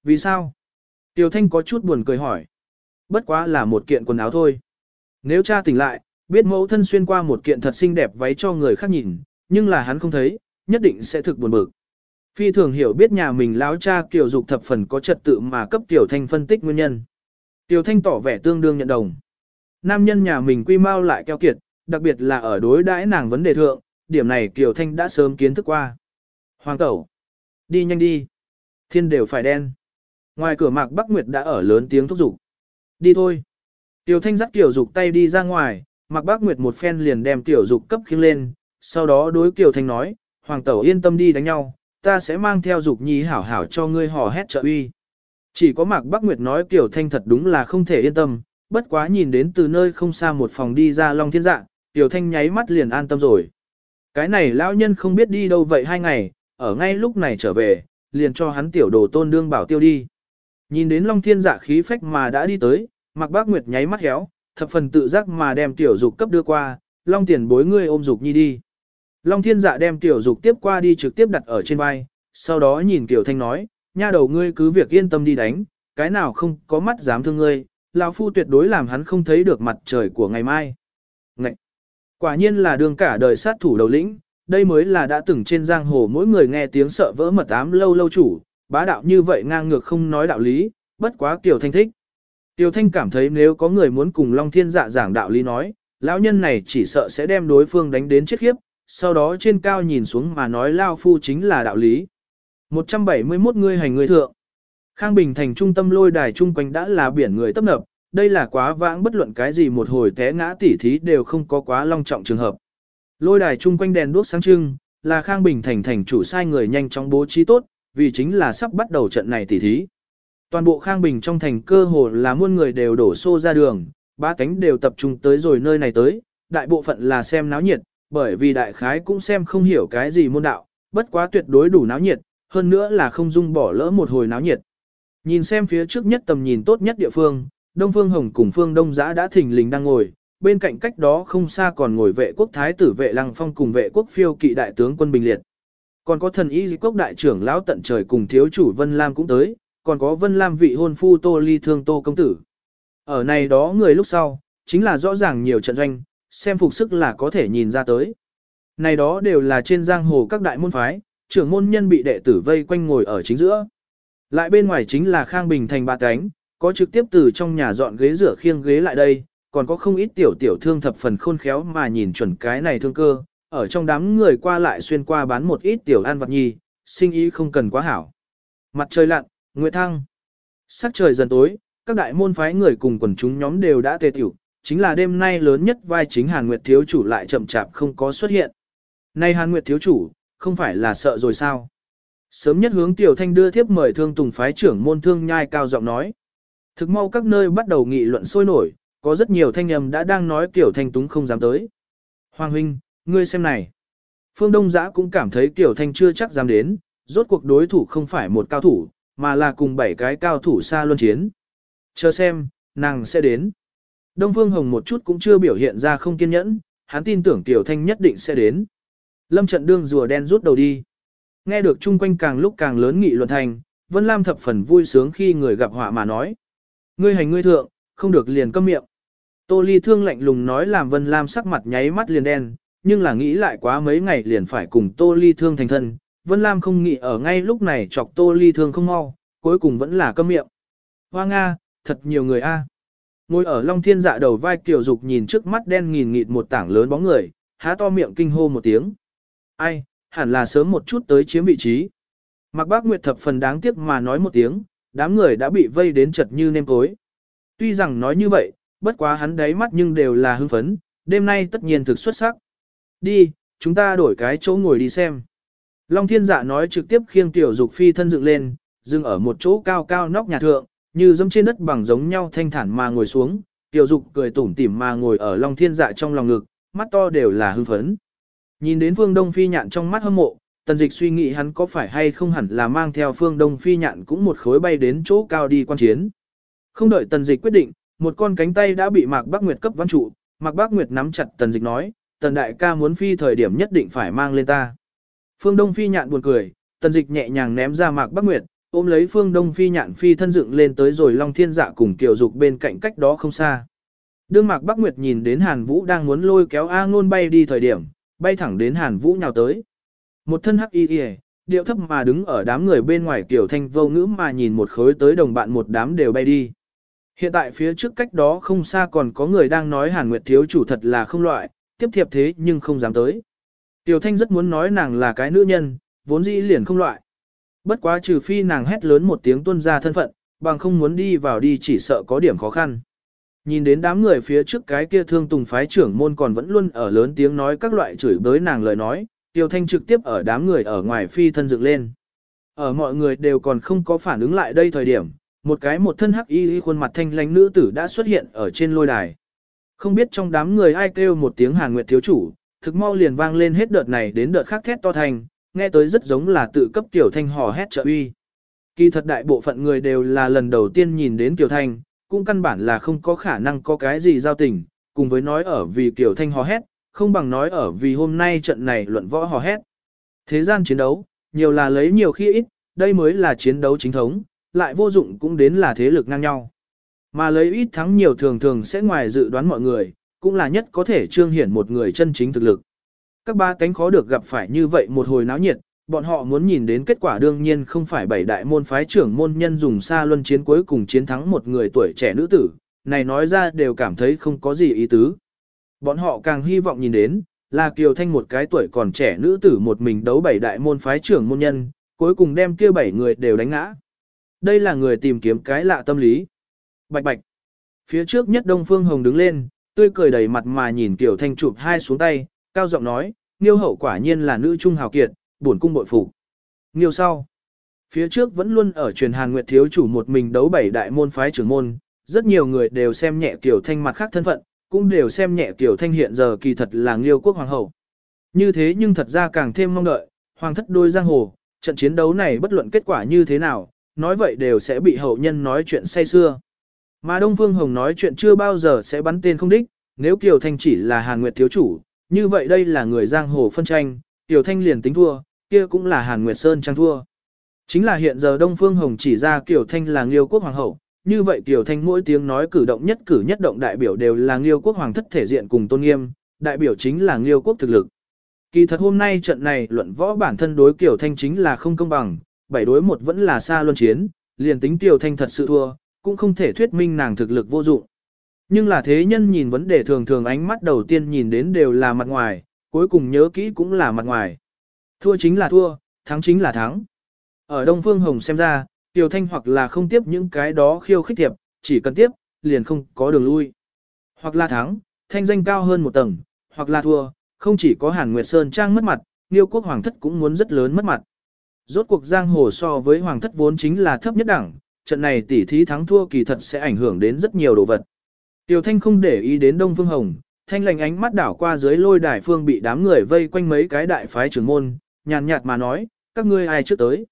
Vì sao? Tiểu Thanh có chút buồn cười hỏi. Bất quá là một kiện quần áo thôi. Nếu cha tỉnh lại, biết mẫu thân xuyên qua một kiện thật xinh đẹp váy cho người khác nhìn, nhưng là hắn không thấy, nhất định sẽ thực buồn bực. Phi thường hiểu biết nhà mình lão cha Kiều Dục thập phần có trật tự mà cấp Tiểu Thanh phân tích nguyên nhân. Tiểu Thanh tỏ vẻ tương đương nhận đồng. Nam nhân nhà mình quy mau lại keo kiệt, đặc biệt là ở đối đãi nàng vấn đề thượng, điểm này Kiều Thanh đã sớm kiến thức qua. Hoàng tẩu, đi nhanh đi. Thiên đều phải đen. Ngoài cửa mạc Bắc Nguyệt đã ở lớn tiếng thúc giục. Đi thôi. Tiểu Thanh dắt kiều Dục tay đi ra ngoài, Mạc Bắc Nguyệt một phen liền đem Tiểu Dục cấp khiêng lên, sau đó đối Kiều Thanh nói, Hoàng Tẩu yên tâm đi đánh nhau, ta sẽ mang theo dục nhi hảo hảo cho ngươi hò hét trợ uy. Chỉ có Mạc Bắc Nguyệt nói Kiều Thanh thật đúng là không thể yên tâm, bất quá nhìn đến từ nơi không xa một phòng đi ra Long Thiên Dạ, Kiều Thanh nháy mắt liền an tâm rồi. Cái này lão nhân không biết đi đâu vậy hai ngày, ở ngay lúc này trở về, liền cho hắn tiểu đồ tôn đương bảo tiêu đi. Nhìn đến Long Thiên Dạ khí phách mà đã đi tới, Mạc Bác Nguyệt nháy mắt héo, thập phần tự giác mà đem tiểu dục cấp đưa qua, Long tiền bối ngươi ôm dục nhi đi. Long Thiên Dạ đem tiểu dục tiếp qua đi trực tiếp đặt ở trên vai, sau đó nhìn Tiểu Thanh nói, nha đầu ngươi cứ việc yên tâm đi đánh, cái nào không có mắt dám thương ngươi, lão phu tuyệt đối làm hắn không thấy được mặt trời của ngày mai. Ngậy! Quả nhiên là đường cả đời sát thủ đầu lĩnh, đây mới là đã từng trên giang hồ mỗi người nghe tiếng sợ vỡ mật ám lâu lâu chủ, bá đạo như vậy ngang ngược không nói đạo lý, bất quá Tiểu Thanh thích. Tiêu Thanh cảm thấy nếu có người muốn cùng Long Thiên Dạ giảng đạo lý nói, lão nhân này chỉ sợ sẽ đem đối phương đánh đến chết khiếp, sau đó trên cao nhìn xuống mà nói lao phu chính là đạo lý. 171 người hành người thượng. Khang Bình thành trung tâm lôi đài trung quanh đã là biển người tấp nập, đây là quá vãng bất luận cái gì một hồi té ngã tỉ thí đều không có quá long trọng trường hợp. Lôi đài trung quanh đèn đuốc sáng trưng, là Khang Bình thành thành chủ sai người nhanh chóng bố trí tốt, vì chính là sắp bắt đầu trận này tỉ thí. Toàn bộ Khang Bình trong thành cơ hồ là muôn người đều đổ xô ra đường, ba cánh đều tập trung tới rồi nơi này tới, đại bộ phận là xem náo nhiệt, bởi vì đại khái cũng xem không hiểu cái gì môn đạo, bất quá tuyệt đối đủ náo nhiệt, hơn nữa là không dung bỏ lỡ một hồi náo nhiệt. Nhìn xem phía trước nhất tầm nhìn tốt nhất địa phương, Đông Phương Hồng cùng Phương Đông Giã đã thình lình đang ngồi, bên cạnh cách đó không xa còn ngồi vệ quốc thái tử vệ lăng phong cùng vệ quốc phiêu kỵ đại tướng quân bình liệt. Còn có thần y quốc đại trưởng lão tận trời cùng thiếu chủ Vân Lam cũng tới, còn có Vân Lam vị hôn phu Tô Ly Thương Tô Công Tử. Ở này đó người lúc sau, chính là rõ ràng nhiều trận doanh, xem phục sức là có thể nhìn ra tới. Này đó đều là trên giang hồ các đại môn phái, trưởng môn nhân bị đệ tử vây quanh ngồi ở chính giữa. Lại bên ngoài chính là Khang Bình thành ba cánh, có trực tiếp từ trong nhà dọn ghế rửa khiêng ghế lại đây, còn có không ít tiểu tiểu thương thập phần khôn khéo mà nhìn chuẩn cái này thương cơ, ở trong đám người qua lại xuyên qua bán một ít tiểu ăn vặt nhi, sinh ý không cần quá hảo. Mặt trời lặn, nguyệt thăng. Sắc trời dần tối, các đại môn phái người cùng quần chúng nhóm đều đã tề tiểu, chính là đêm nay lớn nhất vai chính Hàn Nguyệt thiếu chủ lại chậm chạp không có xuất hiện. Nay Hàn Nguyệt thiếu chủ, không phải là sợ rồi sao? Sớm nhất hướng Tiểu Thanh đưa thiếp mời thương tùng phái trưởng môn thương nhai cao giọng nói. Thực mau các nơi bắt đầu nghị luận sôi nổi, có rất nhiều thanh âm đã đang nói Tiểu Thanh túng không dám tới. Hoàng huynh, ngươi xem này. Phương Đông Giã cũng cảm thấy Tiểu Thanh chưa chắc dám đến, rốt cuộc đối thủ không phải một cao thủ, mà là cùng bảy cái cao thủ xa luân chiến. Chờ xem, nàng sẽ đến. Đông Phương Hồng một chút cũng chưa biểu hiện ra không kiên nhẫn, hắn tin tưởng Tiểu Thanh nhất định sẽ đến. Lâm trận đương rùa đen rút đầu đi. Nghe được chung quanh càng lúc càng lớn nghị luận thành, Vân Lam thập phần vui sướng khi người gặp họa mà nói. Ngươi hành ngươi thượng, không được liền câm miệng. Tô Ly thương lạnh lùng nói làm Vân Lam sắc mặt nháy mắt liền đen, nhưng là nghĩ lại quá mấy ngày liền phải cùng Tô Ly thương thành thân. Vân Lam không nghĩ ở ngay lúc này chọc Tô Ly thương không mau, cuối cùng vẫn là câm miệng. Hoa Nga, thật nhiều người a. Ngồi ở Long Thiên dạ đầu vai Kiều Dục nhìn trước mắt đen nghìn nghịt một tảng lớn bóng người, há to miệng kinh hô một tiếng. Ai, hẳn là sớm một chút tới chiếm vị trí. Mạc Bác Nguyệt thập phần đáng tiếc mà nói một tiếng, đám người đã bị vây đến chật như nêm cối. Tuy rằng nói như vậy, bất quá hắn đáy mắt nhưng đều là hưng phấn, đêm nay tất nhiên thực xuất sắc. Đi, chúng ta đổi cái chỗ ngồi đi xem. Long Thiên Dạ nói trực tiếp khiêng Tiểu Dục phi thân dựng lên, dừng ở một chỗ cao cao nóc nhà thượng, như dẫm trên đất bằng giống nhau thanh thản mà ngồi xuống, Tiểu Dục cười tủm tỉm mà ngồi ở Long Thiên Dạ trong lòng ngực, mắt to đều là hưng phấn. Nhìn đến Phương Đông Phi nhạn trong mắt hâm mộ, tần dịch suy nghĩ hắn có phải hay không hẳn là mang theo Phương Đông Phi nhạn cũng một khối bay đến chỗ cao đi quan chiến. Không đợi tần dịch quyết định, một con cánh tay đã bị Mạc Bác Nguyệt cấp văn trụ, Mạc Bác Nguyệt nắm chặt tần dịch nói, tần đại ca muốn phi thời điểm nhất định phải mang lên ta. Phương Đông Phi nhạn buồn cười, tần dịch nhẹ nhàng ném ra Mạc Bắc Nguyệt, ôm lấy Phương Đông Phi nhạn phi thân dựng lên tới rồi Long Thiên Dạ cùng Kiều Dục bên cạnh cách đó không xa. Đương Mạc Bắc Nguyệt nhìn đến Hàn Vũ đang muốn lôi kéo A Ngôn bay đi thời điểm, bay thẳng đến Hàn Vũ nhào tới. Một thân hắc y y, điệu thấp mà đứng ở đám người bên ngoài Kiều thanh vô ngữ mà nhìn một khối tới đồng bạn một đám đều bay đi. Hiện tại phía trước cách đó không xa còn có người đang nói Hàn Nguyệt thiếu chủ thật là không loại, tiếp thiệp thế nhưng không dám tới. Tiểu Thanh rất muốn nói nàng là cái nữ nhân, vốn dĩ liền không loại. Bất quá trừ phi nàng hét lớn một tiếng tuân ra thân phận, bằng không muốn đi vào đi chỉ sợ có điểm khó khăn. Nhìn đến đám người phía trước cái kia thương tùng phái trưởng môn còn vẫn luôn ở lớn tiếng nói các loại chửi bới nàng lời nói, Tiêu Thanh trực tiếp ở đám người ở ngoài phi thân dựng lên. Ở mọi người đều còn không có phản ứng lại đây thời điểm, một cái một thân hắc y khuôn mặt thanh lãnh nữ tử đã xuất hiện ở trên lôi đài. Không biết trong đám người ai kêu một tiếng Hàn Nguyệt thiếu chủ, thực mau liền vang lên hết đợt này đến đợt khác thét to thành, nghe tới rất giống là tự cấp Tiểu Thanh hò hét trợ uy. Kỳ thật đại bộ phận người đều là lần đầu tiên nhìn đến Tiểu Thanh, cũng căn bản là không có khả năng có cái gì giao tình, cùng với nói ở vì Tiểu Thanh hò hét, không bằng nói ở vì hôm nay trận này luận võ hò hét. Thế gian chiến đấu, nhiều là lấy nhiều khi ít, đây mới là chiến đấu chính thống, lại vô dụng cũng đến là thế lực ngang nhau. Mà lấy ít thắng nhiều thường thường sẽ ngoài dự đoán mọi người, cũng là nhất có thể trương hiển một người chân chính thực lực. Các ba cánh khó được gặp phải như vậy một hồi náo nhiệt, bọn họ muốn nhìn đến kết quả đương nhiên không phải bảy đại môn phái trưởng môn nhân dùng xa luân chiến cuối cùng chiến thắng một người tuổi trẻ nữ tử, này nói ra đều cảm thấy không có gì ý tứ. Bọn họ càng hy vọng nhìn đến, là Kiều Thanh một cái tuổi còn trẻ nữ tử một mình đấu bảy đại môn phái trưởng môn nhân, cuối cùng đem kia bảy người đều đánh ngã. Đây là người tìm kiếm cái lạ tâm lý. Bạch bạch. Phía trước nhất Đông Phương Hồng đứng lên, tươi cười đầy mặt mà nhìn tiểu Thanh chụp hai xuống tay, cao giọng nói, Nghiêu hậu quả nhiên là nữ trung hào kiệt, bổn cung bội phục. Nghiêu sau. Phía trước vẫn luôn ở truyền Hàn Nguyệt thiếu chủ một mình đấu bảy đại môn phái trưởng môn, rất nhiều người đều xem nhẹ tiểu Thanh mặt khác thân phận, cũng đều xem nhẹ tiểu Thanh hiện giờ kỳ thật là Nghiêu quốc hoàng hậu. Như thế nhưng thật ra càng thêm mong đợi, hoàng thất đôi giang hồ, trận chiến đấu này bất luận kết quả như thế nào, nói vậy đều sẽ bị hậu nhân nói chuyện say xưa. Mà Đông Phương Hồng nói chuyện chưa bao giờ sẽ bắn tên không đích, nếu Kiều Thanh chỉ là Hàn Nguyệt thiếu chủ, như vậy đây là người giang hồ phân tranh, Kiều Thanh liền tính thua, kia cũng là Hàn Nguyệt Sơn trang thua. Chính là hiện giờ Đông Phương Hồng chỉ ra Kiều Thanh là Nghiêu quốc hoàng hậu, như vậy Kiều Thanh mỗi tiếng nói cử động nhất cử nhất động đại biểu đều là Nghiêu quốc hoàng thất thể diện cùng tôn nghiêm, đại biểu chính là Nghiêu quốc thực lực. Kỳ thật hôm nay trận này luận võ bản thân đối Kiều Thanh chính là không công bằng, bảy đối một vẫn là xa luân chiến, liền tính Kiều Thanh thật sự thua, cũng không thể thuyết minh nàng thực lực vô dụng. Nhưng là thế nhân nhìn vấn đề thường thường ánh mắt đầu tiên nhìn đến đều là mặt ngoài, cuối cùng nhớ kỹ cũng là mặt ngoài. Thua chính là thua, thắng chính là thắng. Ở Đông Phương Hồng xem ra, Tiểu Thanh hoặc là không tiếp những cái đó khiêu khích thiệp, chỉ cần tiếp, liền không có đường lui. Hoặc là thắng, thanh danh cao hơn một tầng, hoặc là thua, không chỉ có Hàn Nguyệt Sơn Trang mất mặt, Niêu quốc hoàng thất cũng muốn rất lớn mất mặt. Rốt cuộc giang hồ so với hoàng thất vốn chính là thấp nhất đẳng, trận này tỉ thí thắng thua kỳ thật sẽ ảnh hưởng đến rất nhiều đồ vật. Tiểu Thanh không để ý đến Đông Phương Hồng, thanh lành ánh mắt đảo qua dưới lôi đài phương bị đám người vây quanh mấy cái đại phái trưởng môn, nhàn nhạt mà nói, các ngươi ai trước tới.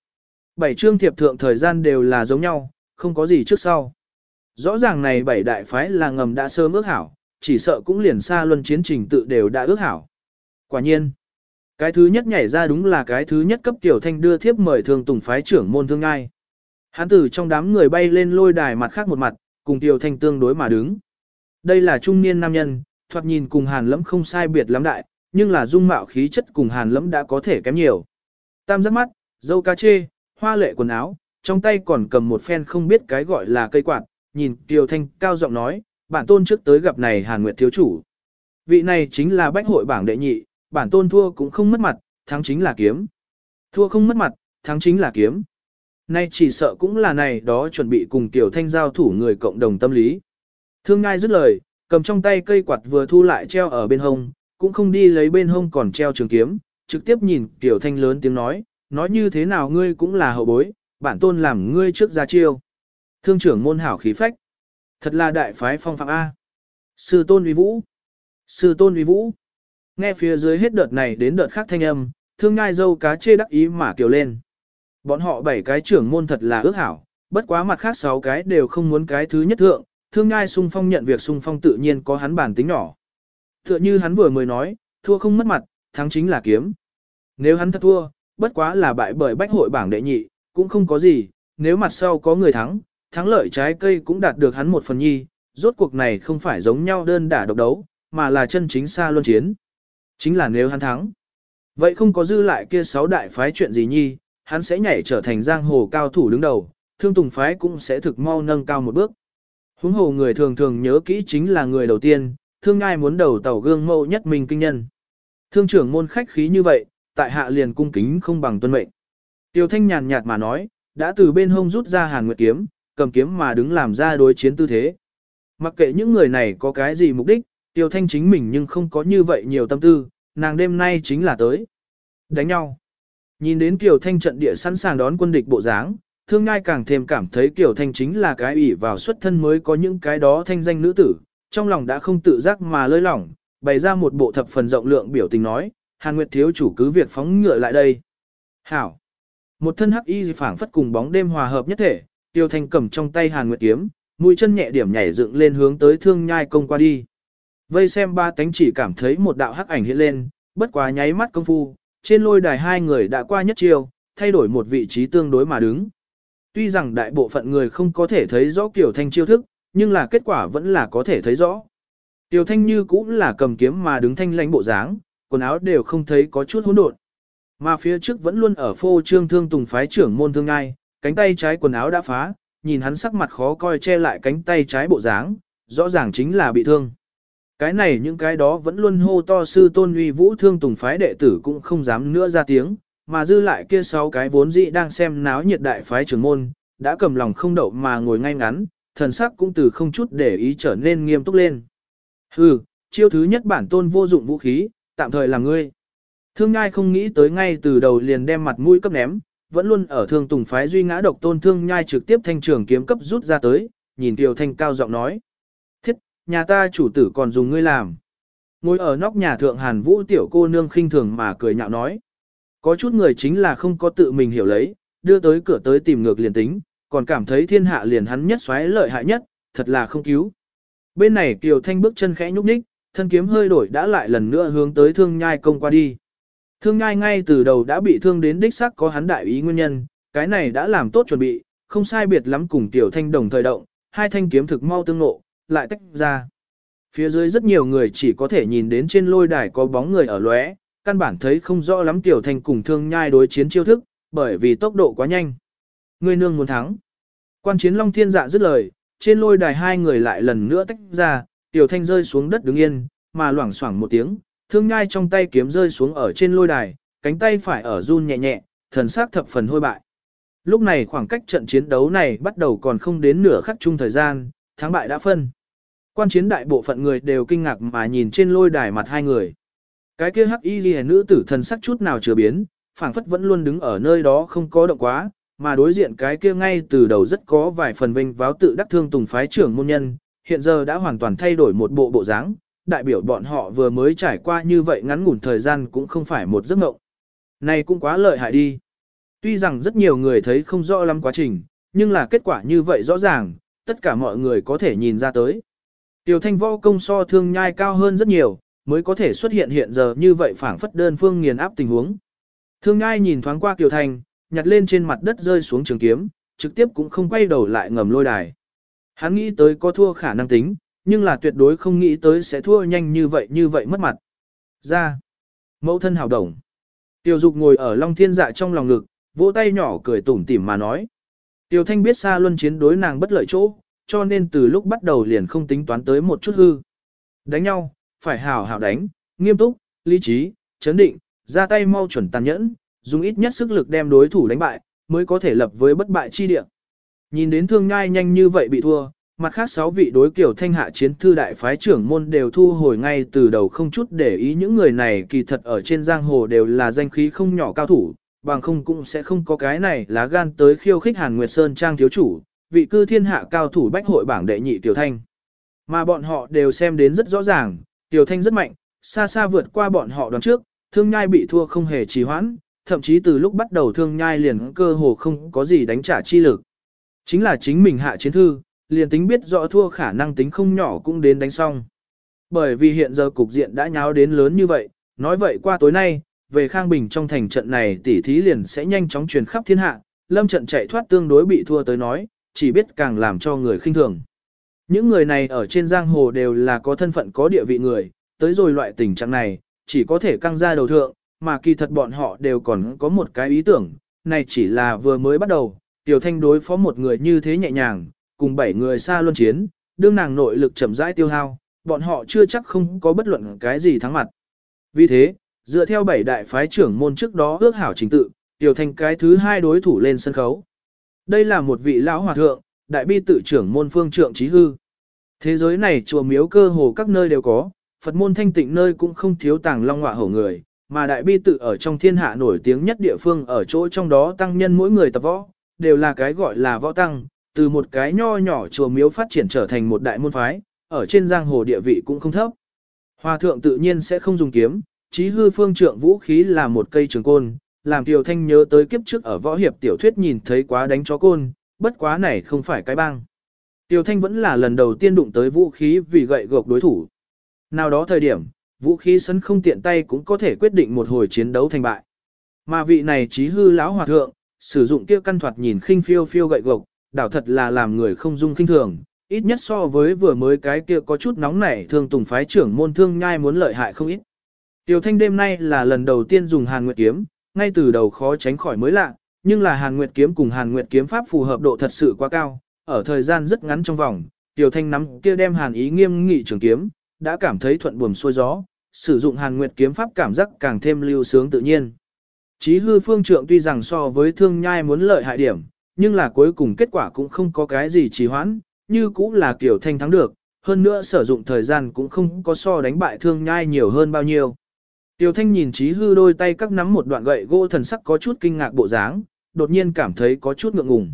Bảy chương thiệp thượng thời gian đều là giống nhau, không có gì trước sau. Rõ ràng này bảy đại phái là ngầm đã sớm ước hảo, chỉ sợ cũng liền xa luân chiến trình tự đều đã ước hảo. Quả nhiên, cái thứ nhất nhảy ra đúng là cái thứ nhất cấp tiểu thanh đưa thiếp mời thương tùng phái trưởng môn thương ngai. Hán tử trong đám người bay lên lôi đài mặt khác một mặt, cùng tiểu thanh tương đối mà đứng. Đây là trung niên nam nhân, thoạt nhìn cùng hàn lẫm không sai biệt lắm đại, nhưng là dung mạo khí chất cùng hàn lẫm đã có thể kém nhiều. Tam giác mắt, dâu cá chê, hoa lệ quần áo, trong tay còn cầm một phen không biết cái gọi là cây quạt, nhìn Tiêu Thanh cao giọng nói, bản tôn trước tới gặp này Hàn Nguyệt thiếu chủ. Vị này chính là bách hội bảng đệ nhị, bản tôn thua cũng không mất mặt, thắng chính là kiếm. Thua không mất mặt, thắng chính là kiếm. Nay chỉ sợ cũng là này đó chuẩn bị cùng tiểu Thanh giao thủ người cộng đồng tâm lý. Thương ngai dứt lời, cầm trong tay cây quạt vừa thu lại treo ở bên hông, cũng không đi lấy bên hông còn treo trường kiếm, trực tiếp nhìn tiểu Thanh lớn tiếng nói, nói như thế nào ngươi cũng là hậu bối, bản tôn làm ngươi trước ra chiêu. Thương trưởng môn hảo khí phách. Thật là đại phái phong phạm A. Sư tôn uy vũ. Sư tôn uy vũ. Nghe phía dưới hết đợt này đến đợt khác thanh âm, thương ngai dâu cá chê đắc ý mà kiều lên. Bọn họ bảy cái trưởng môn thật là ước hảo, bất quá mặt khác sáu cái đều không muốn cái thứ nhất thượng, thương ngai sung phong nhận việc sung phong tự nhiên có hắn bản tính nhỏ. Tựa như hắn vừa mới nói, thua không mất mặt, thắng chính là kiếm. Nếu hắn thật thua, bất quá là bại bởi bách hội bảng đệ nhị, cũng không có gì, nếu mặt sau có người thắng, thắng lợi trái cây cũng đạt được hắn một phần nhi, rốt cuộc này không phải giống nhau đơn đả độc đấu, mà là chân chính xa luân chiến. Chính là nếu hắn thắng. Vậy không có dư lại kia sáu đại phái chuyện gì nhi, hắn sẽ nhảy trở thành giang hồ cao thủ đứng đầu, thương tùng phái cũng sẽ thực mau nâng cao một bước. Huống hồ người thường thường nhớ kỹ chính là người đầu tiên, thương ngai muốn đầu tàu gương mẫu nhất mình kinh nhân. Thương trưởng môn khách khí như vậy, tại hạ liền cung kính không bằng tuân mệnh. Tiêu thanh nhàn nhạt mà nói, đã từ bên hông rút ra hàn nguyệt kiếm, cầm kiếm mà đứng làm ra đối chiến tư thế. Mặc kệ những người này có cái gì mục đích, Tiêu Thanh chính mình nhưng không có như vậy nhiều tâm tư, nàng đêm nay chính là tới. Đánh nhau. Nhìn đến Kiều Thanh trận địa sẵn sàng đón quân địch bộ dáng, thương ngai càng thêm cảm thấy Kiều Thanh chính là cái ủy vào xuất thân mới có những cái đó thanh danh nữ tử, trong lòng đã không tự giác mà lơi lỏng, bày ra một bộ thập phần rộng lượng biểu tình nói, Hàn Nguyệt thiếu chủ cứ việc phóng ngựa lại đây. Hảo. Một thân hắc y phảng phất cùng bóng đêm hòa hợp nhất thể, Tiêu Thanh cầm trong tay Hàn Nguyệt kiếm, mũi chân nhẹ điểm nhảy dựng lên hướng tới thương nhai công qua đi. Vây xem ba tánh chỉ cảm thấy một đạo hắc ảnh hiện lên, bất quá nháy mắt công phu, trên lôi đài hai người đã qua nhất chiều, thay đổi một vị trí tương đối mà đứng. Tuy rằng đại bộ phận người không có thể thấy rõ Kiều thanh chiêu thức, nhưng là kết quả vẫn là có thể thấy rõ. Tiểu thanh như cũng là cầm kiếm mà đứng thanh lãnh bộ dáng, quần áo đều không thấy có chút hỗn độn. Mà phía trước vẫn luôn ở phô trương thương tùng phái trưởng môn thương ai, cánh tay trái quần áo đã phá, nhìn hắn sắc mặt khó coi che lại cánh tay trái bộ dáng, rõ ràng chính là bị thương. Cái này những cái đó vẫn luôn hô to sư tôn uy vũ thương tùng phái đệ tử cũng không dám nữa ra tiếng, mà dư lại kia sáu cái vốn dĩ đang xem náo nhiệt đại phái trưởng môn, đã cầm lòng không đậu mà ngồi ngay ngắn, thần sắc cũng từ không chút để ý trở nên nghiêm túc lên. Hừ, chiêu thứ nhất bản tôn vô dụng vũ khí, tạm thời là ngươi. Thương Nhai không nghĩ tới ngay từ đầu liền đem mặt mũi cấp ném, vẫn luôn ở thương tùng phái duy ngã độc tôn Thương Nhai trực tiếp thanh trường kiếm cấp rút ra tới, nhìn tiểu Thanh cao giọng nói. Nhà ta chủ tử còn dùng ngươi làm. Ngồi ở nóc nhà thượng Hàn Vũ tiểu cô nương khinh thường mà cười nhạo nói. Có chút người chính là không có tự mình hiểu lấy, đưa tới cửa tới tìm ngược liền tính, còn cảm thấy thiên hạ liền hắn nhất xoáy lợi hại nhất, thật là không cứu. Bên này Kiều Thanh bước chân khẽ nhúc nhích, thân kiếm hơi đổi đã lại lần nữa hướng tới thương nhai công qua đi. Thương nhai ngay từ đầu đã bị thương đến đích sắc có hắn đại ý nguyên nhân, cái này đã làm tốt chuẩn bị, không sai biệt lắm cùng Tiểu Thanh đồng thời động, hai thanh kiếm thực mau tương ngộ lại tách ra. Phía dưới rất nhiều người chỉ có thể nhìn đến trên lôi đài có bóng người ở lóe, căn bản thấy không rõ lắm Tiểu Thanh cùng thương nhai đối chiến chiêu thức, bởi vì tốc độ quá nhanh. Người nương muốn thắng. Quan chiến Long Thiên Dạ dứt lời, trên lôi đài hai người lại lần nữa tách ra, Tiểu Thanh rơi xuống đất đứng yên, mà loảng xoảng một tiếng, thương nhai trong tay kiếm rơi xuống ở trên lôi đài, cánh tay phải ở run nhẹ nhẹ, thần sắc thập phần hôi bại. Lúc này khoảng cách trận chiến đấu này bắt đầu còn không đến nửa khắc chung thời gian, thắng bại đã phân. Quan chiến đại bộ phận người đều kinh ngạc mà nhìn trên lôi đài mặt hai người. Cái kia hắc y ghi nữ tử thần sắc chút nào chưa biến, phảng phất vẫn luôn đứng ở nơi đó không có động quá, mà đối diện cái kia ngay từ đầu rất có vài phần vinh váo tự đắc thương tùng phái trưởng môn nhân, hiện giờ đã hoàn toàn thay đổi một bộ bộ dáng, đại biểu bọn họ vừa mới trải qua như vậy ngắn ngủn thời gian cũng không phải một giấc mộng. Này cũng quá lợi hại đi. Tuy rằng rất nhiều người thấy không rõ lắm quá trình, nhưng là kết quả như vậy rõ ràng, tất cả mọi người có thể nhìn ra tới. Tiểu thanh võ công so thương nhai cao hơn rất nhiều, mới có thể xuất hiện hiện giờ như vậy phảng phất đơn phương nghiền áp tình huống. Thương nhai nhìn thoáng qua Kiều Thanh, nhặt lên trên mặt đất rơi xuống trường kiếm, trực tiếp cũng không quay đầu lại ngầm lôi đài. Hắn nghĩ tới có thua khả năng tính, nhưng là tuyệt đối không nghĩ tới sẽ thua nhanh như vậy như vậy mất mặt. Ra. Mẫu thân hào đồng. Tiêu dục ngồi ở Long Thiên Dạ trong lòng ngực, vỗ tay nhỏ cười tủm tỉm mà nói. Tiêu Thanh biết xa luân chiến đối nàng bất lợi chỗ, cho nên từ lúc bắt đầu liền không tính toán tới một chút hư. Đánh nhau, phải hào hào đánh, nghiêm túc, lý trí, chấn định, ra tay mau chuẩn tàn nhẫn, dùng ít nhất sức lực đem đối thủ đánh bại, mới có thể lập với bất bại chi địa. Nhìn đến thương ngai nhanh như vậy bị thua, mặt khác sáu vị đối kiểu thanh hạ chiến thư đại phái trưởng môn đều thu hồi ngay từ đầu không chút để ý những người này kỳ thật ở trên giang hồ đều là danh khí không nhỏ cao thủ, bằng không cũng sẽ không có cái này lá gan tới khiêu khích Hàn Nguyệt Sơn Trang thiếu chủ, vị cư thiên hạ cao thủ bách hội bảng đệ nhị Tiểu Thanh. Mà bọn họ đều xem đến rất rõ ràng, Tiểu Thanh rất mạnh, xa xa vượt qua bọn họ đoán trước, thương nhai bị thua không hề trì hoãn, thậm chí từ lúc bắt đầu thương nhai liền cơ hồ không có gì đánh trả chi lực. Chính là chính mình hạ chiến thư, liền tính biết rõ thua khả năng tính không nhỏ cũng đến đánh xong. Bởi vì hiện giờ cục diện đã nháo đến lớn như vậy, nói vậy qua tối nay, về Khang Bình trong thành trận này tỉ thí liền sẽ nhanh chóng truyền khắp thiên hạ, lâm trận chạy thoát tương đối bị thua tới nói, chỉ biết càng làm cho người khinh thường. Những người này ở trên giang hồ đều là có thân phận có địa vị người, tới rồi loại tình trạng này, chỉ có thể căng ra đầu thượng, mà kỳ thật bọn họ đều còn có một cái ý tưởng, này chỉ là vừa mới bắt đầu, Tiểu Thanh đối phó một người như thế nhẹ nhàng, cùng bảy người xa luân chiến, đương nàng nội lực chậm rãi tiêu hao, bọn họ chưa chắc không có bất luận cái gì thắng mặt. Vì thế, dựa theo bảy đại phái trưởng môn trước đó ước hảo trình tự, Tiểu Thanh cái thứ hai đối thủ lên sân khấu. Đây là một vị lão hòa thượng, đại bi tự trưởng môn phương trượng trí hư. Thế giới này chùa miếu cơ hồ các nơi đều có, Phật môn thanh tịnh nơi cũng không thiếu tàng long ngọa hổ người, mà đại bi tự ở trong thiên hạ nổi tiếng nhất địa phương ở chỗ trong đó tăng nhân mỗi người tập võ, đều là cái gọi là võ tăng, từ một cái nho nhỏ chùa miếu phát triển trở thành một đại môn phái, ở trên giang hồ địa vị cũng không thấp. Hòa thượng tự nhiên sẽ không dùng kiếm, chí hư phương trượng vũ khí là một cây trường côn, làm Tiểu Thanh nhớ tới kiếp trước ở võ hiệp tiểu thuyết nhìn thấy quá đánh chó côn, bất quá này không phải cái băng. Tiểu Thanh vẫn là lần đầu tiên đụng tới vũ khí vì gậy gộc đối thủ. Nào đó thời điểm, vũ khí sân không tiện tay cũng có thể quyết định một hồi chiến đấu thành bại. Mà vị này trí hư lão hòa thượng, sử dụng kia căn thoạt nhìn khinh phiêu phiêu gậy gộc, đảo thật là làm người không dung khinh thường, ít nhất so với vừa mới cái kia có chút nóng nảy thương tùng phái trưởng môn thương nhai muốn lợi hại không ít. Tiểu Thanh đêm nay là lần đầu tiên dùng Hàn Nguyệt kiếm, ngay từ đầu khó tránh khỏi mới lạ, nhưng là Hàn Nguyệt kiếm cùng Hàn Nguyệt kiếm pháp phù hợp độ thật sự quá cao, ở thời gian rất ngắn trong vòng, Tiểu Thanh nắm kia đem Hàn ý nghiêm nghị trường kiếm, đã cảm thấy thuận buồm xuôi gió, sử dụng Hàn Nguyệt kiếm pháp cảm giác càng thêm lưu sướng tự nhiên. Chí hư phương trượng tuy rằng so với thương nhai muốn lợi hại điểm, nhưng là cuối cùng kết quả cũng không có cái gì trì hoãn, như cũng là Tiểu thanh thắng được, hơn nữa sử dụng thời gian cũng không có so đánh bại thương nhai nhiều hơn bao nhiêu. Tiểu thanh nhìn trí hư đôi tay các nắm một đoạn gậy gỗ thần sắc có chút kinh ngạc bộ dáng, đột nhiên cảm thấy có chút ngượng ngùng.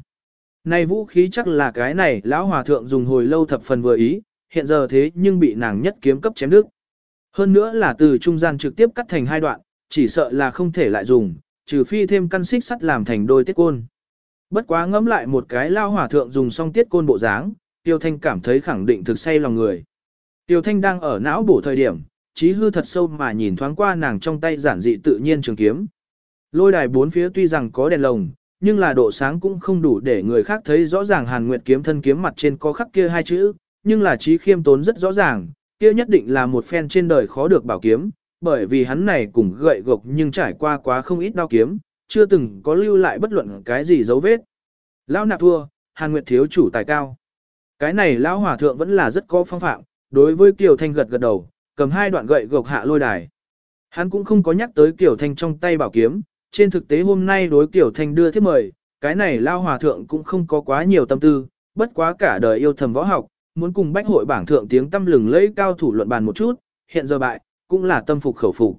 Này vũ khí chắc là cái này lão hòa thượng dùng hồi lâu thập phần vừa ý, hiện giờ thế nhưng bị nàng nhất kiếm cấp chém đứt. Hơn nữa là từ trung gian trực tiếp cắt thành hai đoạn, chỉ sợ là không thể lại dùng, trừ phi thêm căn xích sắt làm thành đôi tiết côn. Bất quá ngẫm lại một cái lao hòa thượng dùng xong tiết côn bộ dáng, Tiêu Thanh cảm thấy khẳng định thực say lòng người. Tiêu Thanh đang ở não bổ thời điểm, trí hư thật sâu mà nhìn thoáng qua nàng trong tay giản dị tự nhiên trường kiếm. Lôi đài bốn phía tuy rằng có đèn lồng, nhưng là độ sáng cũng không đủ để người khác thấy rõ ràng Hàn Nguyệt kiếm thân kiếm mặt trên có khắc kia hai chữ, nhưng là trí khiêm tốn rất rõ ràng, kia nhất định là một phen trên đời khó được bảo kiếm, bởi vì hắn này cùng gậy gộc nhưng trải qua quá không ít đao kiếm, chưa từng có lưu lại bất luận cái gì dấu vết. Lão nạp thua, Hàn Nguyệt thiếu chủ tài cao. Cái này lão hòa thượng vẫn là rất có phong phạm, đối với Kiều Thanh gật gật đầu, cầm hai đoạn gậy gộc hạ lôi đài. Hắn cũng không có nhắc tới Kiều Thanh trong tay bảo kiếm, trên thực tế hôm nay đối Kiều Thanh đưa thiết mời, cái này lao hòa thượng cũng không có quá nhiều tâm tư, bất quá cả đời yêu thầm võ học, muốn cùng bách hội bảng thượng tiếng tâm lừng lấy cao thủ luận bàn một chút, hiện giờ bại, cũng là tâm phục khẩu phục.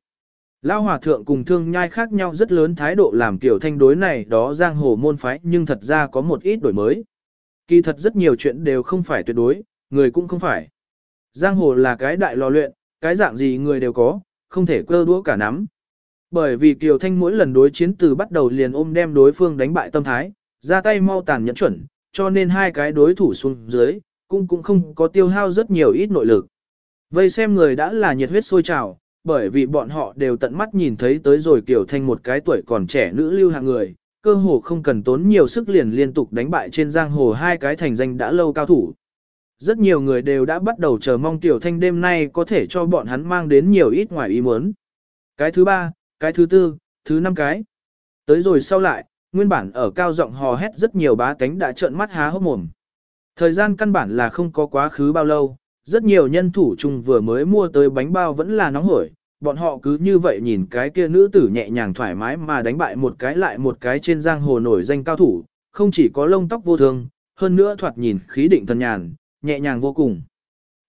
lao hòa thượng cùng thương nhai khác nhau rất lớn thái độ làm Kiều Thanh đối này đó giang hồ môn phái nhưng thật ra có một ít đổi mới. Kỳ thật rất nhiều chuyện đều không phải tuyệt đối, người cũng không phải. Giang hồ là cái đại lò luyện, cái dạng gì người đều có, không thể cơ đũa cả nắm. Bởi vì Kiều Thanh mỗi lần đối chiến từ bắt đầu liền ôm đem đối phương đánh bại tâm thái, ra tay mau tàn nhẫn chuẩn, cho nên hai cái đối thủ xuống dưới, cũng cũng không có tiêu hao rất nhiều ít nội lực. Vây xem người đã là nhiệt huyết sôi trào, bởi vì bọn họ đều tận mắt nhìn thấy tới rồi Kiều Thanh một cái tuổi còn trẻ nữ lưu hạng người, cơ hồ không cần tốn nhiều sức liền liên tục đánh bại trên giang hồ hai cái thành danh đã lâu cao thủ. Rất nhiều người đều đã bắt đầu chờ mong Tiểu Thanh đêm nay có thể cho bọn hắn mang đến nhiều ít ngoài ý muốn. Cái thứ ba, cái thứ tư, thứ năm cái. Tới rồi sau lại, nguyên bản ở cao giọng hò hét rất nhiều bá tánh đã trợn mắt há hốc mồm. Thời gian căn bản là không có quá khứ bao lâu, rất nhiều nhân thủ chung vừa mới mua tới bánh bao vẫn là nóng hổi, bọn họ cứ như vậy nhìn cái kia nữ tử nhẹ nhàng thoải mái mà đánh bại một cái lại một cái trên giang hồ nổi danh cao thủ, không chỉ có lông tóc vô thương, hơn nữa thoạt nhìn khí định thần nhàn, nhẹ nhàng vô cùng.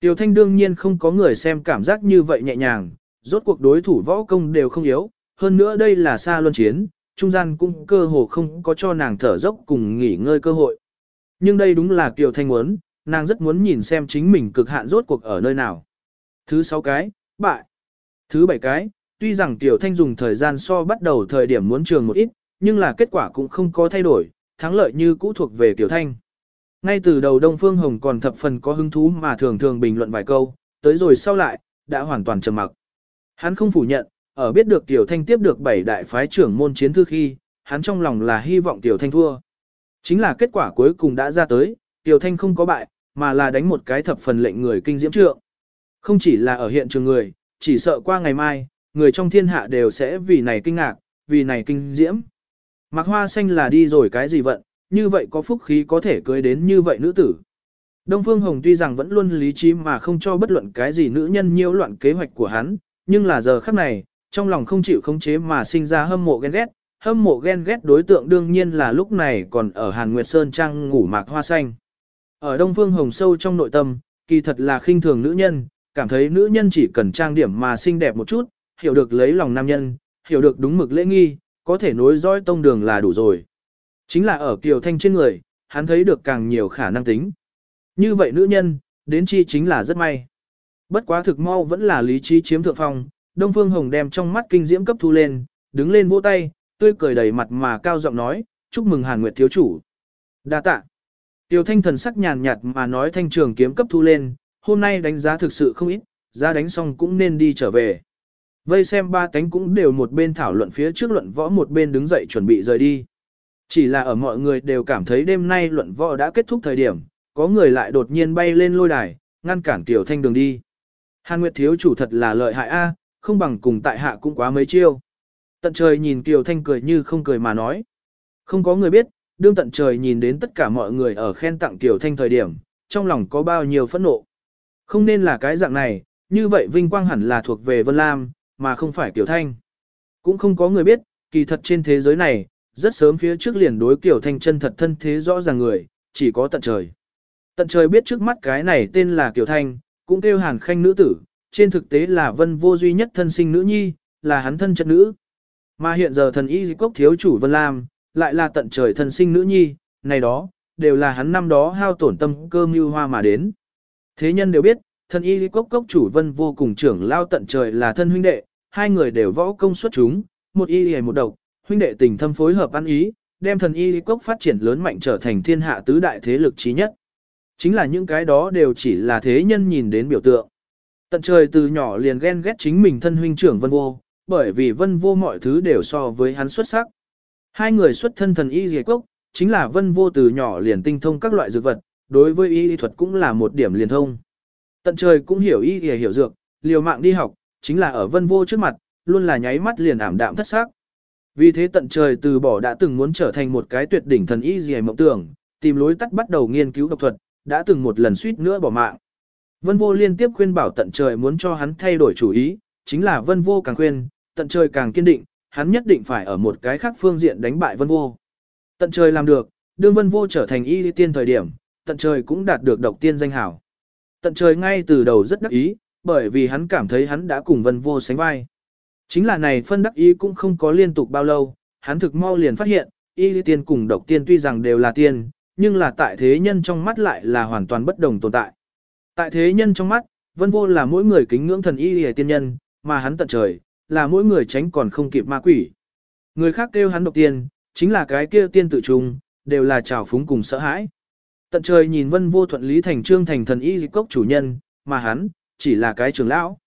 Tiểu thanh đương nhiên không có người xem cảm giác như vậy nhẹ nhàng, rốt cuộc đối thủ võ công đều không yếu, hơn nữa đây là xa luân chiến, trung gian cũng cơ hồ không có cho nàng thở dốc cùng nghỉ ngơi cơ hội. Nhưng đây đúng là Kiều Thanh muốn, nàng rất muốn nhìn xem chính mình cực hạn rốt cuộc ở nơi nào. Thứ sáu cái, bại. Thứ bảy cái, tuy rằng Tiểu Thanh dùng thời gian so bắt đầu thời điểm muốn trường một ít, nhưng là kết quả cũng không có thay đổi, thắng lợi như cũ thuộc về Tiểu Thanh. Ngay từ đầu Đông Phương Hồng còn thập phần có hứng thú mà thường thường bình luận vài câu, tới rồi sau lại, đã hoàn toàn trầm mặc. Hắn không phủ nhận, ở biết được Tiểu Thanh tiếp được bảy đại phái trưởng môn chiến thư khi, hắn trong lòng là hy vọng Tiểu Thanh thua. Chính là kết quả cuối cùng đã ra tới, Tiểu Thanh không có bại, mà là đánh một cái thập phần lệnh người kinh diễm trượng. Không chỉ là ở hiện trường người, chỉ sợ qua ngày mai, người trong thiên hạ đều sẽ vì này kinh ngạc, vì này kinh diễm. Mạc Hoa Xanh là đi rồi cái gì vận, như vậy có phúc khí có thể cưới đến như vậy nữ tử. Đông Phương Hồng tuy rằng vẫn luôn lý trí mà không cho bất luận cái gì nữ nhân nhiễu loạn kế hoạch của hắn, nhưng là giờ khắc này, trong lòng không chịu khống chế mà sinh ra hâm mộ ghen ghét, hâm mộ ghen ghét đối tượng đương nhiên là lúc này còn ở Hàn Nguyệt Sơn Trang ngủ Mạc Hoa Xanh. Ở Đông Phương Hồng sâu trong nội tâm, kỳ thật là khinh thường nữ nhân, cảm thấy nữ nhân chỉ cần trang điểm mà xinh đẹp một chút, hiểu được lấy lòng nam nhân, hiểu được đúng mực lễ nghi, có thể nối dõi tông đường là đủ rồi. Chính là ở Kiều Thanh trên người, hắn thấy được càng nhiều khả năng tính. Như vậy nữ nhân, đến chi chính là rất may. Bất quá thực mau vẫn là lý trí chiếm thượng phong, Đông Phương Hồng đem trong mắt kinh diễm cấp thu lên, đứng lên vỗ tay, tươi cười đầy mặt mà cao giọng nói, chúc mừng Hàn Nguyệt thiếu chủ. Đa tạ. Tiêu Thanh thần sắc nhàn nhạt mà nói thanh trường kiếm cấp thu lên, hôm nay đánh giá thực sự không ít, giá đánh xong cũng nên đi trở về. Vây xem ba cánh cũng đều một bên thảo luận phía trước luận võ một bên đứng dậy chuẩn bị rời đi. Chỉ là ở mọi người đều cảm thấy đêm nay luận võ đã kết thúc thời điểm, có người lại đột nhiên bay lên lôi đài, ngăn cản Tiểu Thanh đường đi. Hàn Nguyệt thiếu chủ thật là lợi hại a, không bằng cùng tại hạ cũng quá mấy chiêu. Tận trời nhìn Kiều Thanh cười như không cười mà nói. Không có người biết, đương tận trời nhìn đến tất cả mọi người ở khen tặng Kiều Thanh thời điểm, trong lòng có bao nhiêu phẫn nộ. Không nên là cái dạng này, như vậy vinh quang hẳn là thuộc về Vân Lam, mà không phải Kiều Thanh. Cũng không có người biết, kỳ thật trên thế giới này, rất sớm phía trước liền đối Kiều Thanh chân thật thân thế rõ ràng người, chỉ có tận trời. Tận trời biết trước mắt cái này tên là Kiều Thanh, cũng kêu hàn khanh nữ tử, trên thực tế là vân vô duy nhất thân sinh nữ nhi, là hắn thân chất nữ. Mà hiện giờ thần y cốc thiếu chủ Vân Lam, lại là tận trời thân sinh nữ nhi, này đó, đều là hắn năm đó hao tổn tâm cơ mưu hoa mà đến. Thế nhân đều biết, thần y cốc cốc chủ Vân vô cùng trưởng lao tận trời là thân huynh đệ, hai người đều võ công xuất chúng, một y hề một độc, huynh đệ tình thâm phối hợp ăn ý, đem thần y cốc phát triển lớn mạnh trở thành thiên hạ tứ đại thế lực trí nhất. Chính là những cái đó đều chỉ là thế nhân nhìn đến biểu tượng. Tận trời từ nhỏ liền ghen ghét chính mình thân huynh trưởng vân vô, bởi vì vân vô mọi thứ đều so với hắn xuất sắc. Hai người xuất thân thần y dề cốc, chính là vân vô từ nhỏ liền tinh thông các loại dược vật, đối với y thuật cũng là một điểm liền thông. Tận trời cũng hiểu y y hiểu dược, liều mạng đi học, chính là ở vân vô trước mặt, luôn là nháy mắt liền ảm đạm thất xác. Vì thế tận trời từ bỏ đã từng muốn trở thành một cái tuyệt đỉnh thần y gì mộng tưởng, tìm lối tắt bắt đầu nghiên cứu độc thuật, đã từng một lần suýt nữa bỏ mạng. Vân vô liên tiếp khuyên bảo tận trời muốn cho hắn thay đổi chủ ý, chính là vân vô càng khuyên, tận trời càng kiên định, hắn nhất định phải ở một cái khác phương diện đánh bại vân vô. Tận trời làm được, đương vân vô trở thành y tiên thời điểm, tận trời cũng đạt được độc tiên danh hảo. Tận trời ngay từ đầu rất đắc ý, bởi vì hắn cảm thấy hắn đã cùng vân vô sánh vai. Chính là này phân đắc ý cũng không có liên tục bao lâu, hắn thực mau liền phát hiện, y tiên cùng độc tiên tuy rằng đều là tiên, nhưng là tại thế nhân trong mắt lại là hoàn toàn bất đồng tồn tại. Tại thế nhân trong mắt, vân vô là mỗi người kính ngưỡng thần y y tiên nhân, mà hắn tận trời, là mỗi người tránh còn không kịp ma quỷ. Người khác kêu hắn độc tiên, chính là cái kia tiên tự trùng, đều là trào phúng cùng sợ hãi. Tận trời nhìn vân vô thuận lý thành trương thành thần y cốc chủ nhân, mà hắn, chỉ là cái trưởng lão.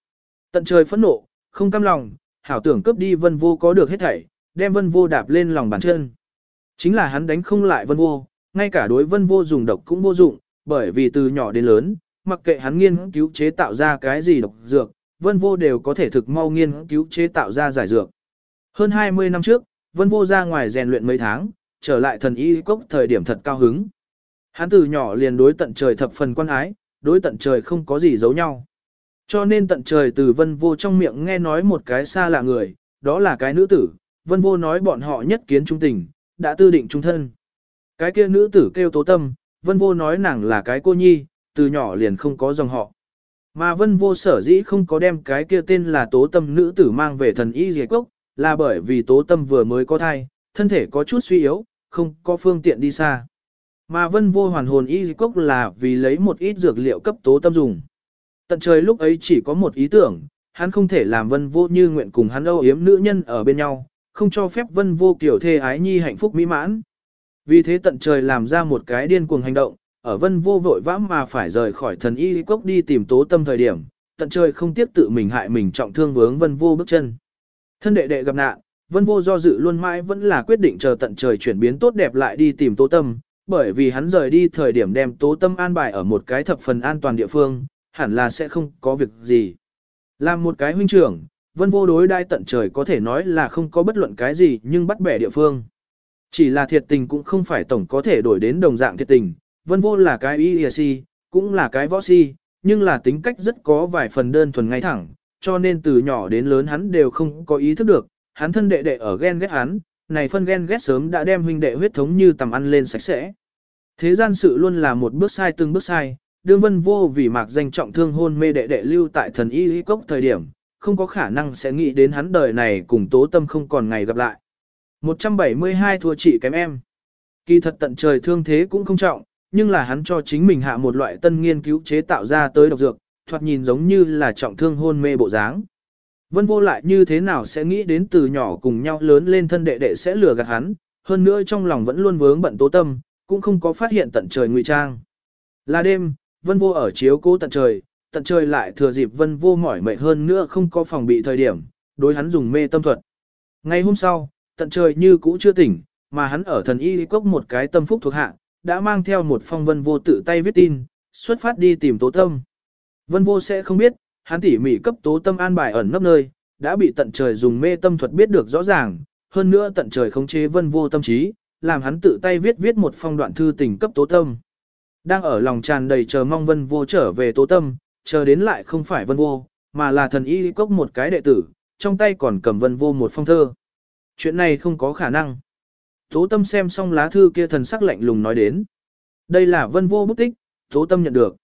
Tận trời phẫn nộ, không cam lòng, hảo tưởng cướp đi vân vô có được hết thảy, đem vân vô đạp lên lòng bàn chân. Chính là hắn đánh không lại vân vô, ngay cả đối vân vô dùng độc cũng vô dụng, bởi vì từ nhỏ đến lớn, mặc kệ hắn nghiên cứu chế tạo ra cái gì độc dược, vân vô đều có thể thực mau nghiên cứu chế tạo ra giải dược. Hơn 20 năm trước, vân vô ra ngoài rèn luyện mấy tháng, trở lại thần y cốc thời điểm thật cao hứng. Hắn từ nhỏ liền đối tận trời thập phần quan ái, đối tận trời không có gì giấu nhau. Cho nên tận trời từ vân vô trong miệng nghe nói một cái xa lạ người, đó là cái nữ tử, vân vô nói bọn họ nhất kiến trung tình, đã tư định trung thân. Cái kia nữ tử kêu tố tâm, vân vô nói nàng là cái cô nhi, từ nhỏ liền không có dòng họ. Mà vân vô sở dĩ không có đem cái kia tên là tố tâm nữ tử mang về thần y dề cốc, là bởi vì tố tâm vừa mới có thai, thân thể có chút suy yếu, không có phương tiện đi xa. Mà vân vô hoàn hồn y dề cốc là vì lấy một ít dược liệu cấp tố tâm dùng. Tận trời lúc ấy chỉ có một ý tưởng, hắn không thể làm vân vô như nguyện cùng hắn âu yếm nữ nhân ở bên nhau, không cho phép vân vô kiểu thê ái nhi hạnh phúc mỹ mãn. Vì thế tận trời làm ra một cái điên cuồng hành động, ở vân vô vội vã mà phải rời khỏi thần y cốc đi tìm tố tâm thời điểm, tận trời không tiếp tự mình hại mình trọng thương vướng vân vô bước chân. Thân đệ đệ gặp nạn, vân vô do dự luôn mãi vẫn là quyết định chờ tận trời chuyển biến tốt đẹp lại đi tìm tố tâm, bởi vì hắn rời đi thời điểm đem tố tâm an bài ở một cái thập phần an toàn địa phương, hẳn là sẽ không có việc gì. Làm một cái huynh trưởng, vân vô đối đai tận trời có thể nói là không có bất luận cái gì nhưng bắt bẻ địa phương. Chỉ là thiệt tình cũng không phải tổng có thể đổi đến đồng dạng thiệt tình, vân vô là cái y si, cũng là cái võ si, nhưng là tính cách rất có vài phần đơn thuần ngay thẳng, cho nên từ nhỏ đến lớn hắn đều không có ý thức được, hắn thân đệ đệ ở ghen ghét hắn, này phân ghen ghét sớm đã đem huynh đệ huyết thống như tầm ăn lên sạch sẽ. Thế gian sự luôn là một bước sai từng bước sai, đương vân vô vì mạc danh trọng thương hôn mê đệ đệ lưu tại thần y y cốc thời điểm, không có khả năng sẽ nghĩ đến hắn đời này cùng tố tâm không còn ngày gặp lại. 172 thua chỉ kém em. Kỳ thật tận trời thương thế cũng không trọng, nhưng là hắn cho chính mình hạ một loại tân nghiên cứu chế tạo ra tới độc dược, thoạt nhìn giống như là trọng thương hôn mê bộ dáng. Vân vô lại như thế nào sẽ nghĩ đến từ nhỏ cùng nhau lớn lên thân đệ đệ sẽ lừa gạt hắn, hơn nữa trong lòng vẫn luôn vướng bận tố tâm, cũng không có phát hiện tận trời ngụy trang. Là đêm, vân vô ở chiếu cố tận trời, tận trời lại thừa dịp vân vô mỏi mệt hơn nữa không có phòng bị thời điểm, đối hắn dùng mê tâm thuật. Ngày hôm sau, tận trời như cũ chưa tỉnh, mà hắn ở thần y cốc một cái tâm phúc thuộc hạ, đã mang theo một phong vân vô tự tay viết tin, xuất phát đi tìm tố tâm. Vân vô sẽ không biết, hắn tỉ mỉ cấp tố tâm an bài ẩn nấp nơi, đã bị tận trời dùng mê tâm thuật biết được rõ ràng, hơn nữa tận trời khống chế vân vô tâm trí, làm hắn tự tay viết viết một phong đoạn thư tình cấp tố tâm. Đang ở lòng tràn đầy chờ mong vân vô trở về tố tâm, chờ đến lại không phải vân vô, mà là thần y cốc một cái đệ tử, trong tay còn cầm vân vô một phong thơ. Chuyện này không có khả năng. Tố tâm xem xong lá thư kia thần sắc lạnh lùng nói đến. Đây là vân vô bút tích, tố tâm nhận được.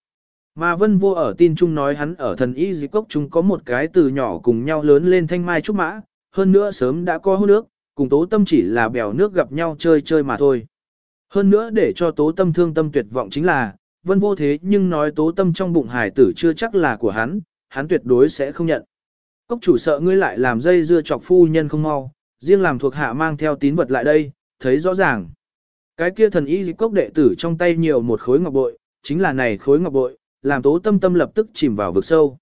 Mà vân vô ở tin chung nói hắn ở thần y dịp cốc chúng có một cái từ nhỏ cùng nhau lớn lên thanh mai trúc mã, hơn nữa sớm đã có hôn nước, cùng tố tâm chỉ là bèo nước gặp nhau chơi chơi mà thôi. Hơn nữa để cho tố tâm thương tâm tuyệt vọng chính là, vân vô thế nhưng nói tố tâm trong bụng hải tử chưa chắc là của hắn, hắn tuyệt đối sẽ không nhận. Cốc chủ sợ ngươi lại làm dây dưa chọc phu nhân không mau, riêng làm thuộc hạ mang theo tín vật lại đây, thấy rõ ràng. Cái kia thần y cốc đệ tử trong tay nhiều một khối ngọc bội, chính là này khối ngọc bội, làm tố tâm tâm lập tức chìm vào vực sâu.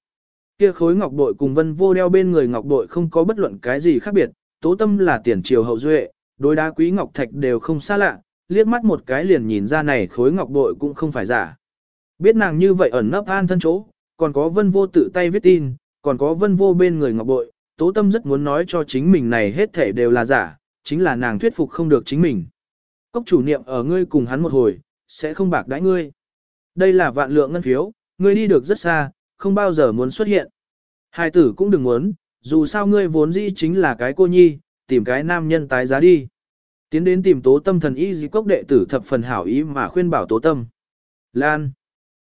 Kia khối ngọc bội cùng vân vô đeo bên người ngọc bội không có bất luận cái gì khác biệt, tố tâm là tiền triều hậu duệ, đối đá quý ngọc thạch đều không xa lạ, liếc mắt một cái liền nhìn ra này khối ngọc bội cũng không phải giả. Biết nàng như vậy ẩn nấp an thân chỗ, còn có vân vô tự tay viết tin, còn có vân vô bên người ngọc bội, tố tâm rất muốn nói cho chính mình này hết thể đều là giả, chính là nàng thuyết phục không được chính mình. Cốc chủ niệm ở ngươi cùng hắn một hồi, sẽ không bạc đãi ngươi. Đây là vạn lượng ngân phiếu, ngươi đi được rất xa, không bao giờ muốn xuất hiện. Hai tử cũng đừng muốn, dù sao ngươi vốn dĩ chính là cái cô nhi, tìm cái nam nhân tái giá đi. Tiến đến tìm tố tâm thần y di cốc đệ tử thập phần hảo ý mà khuyên bảo tố tâm. Lan.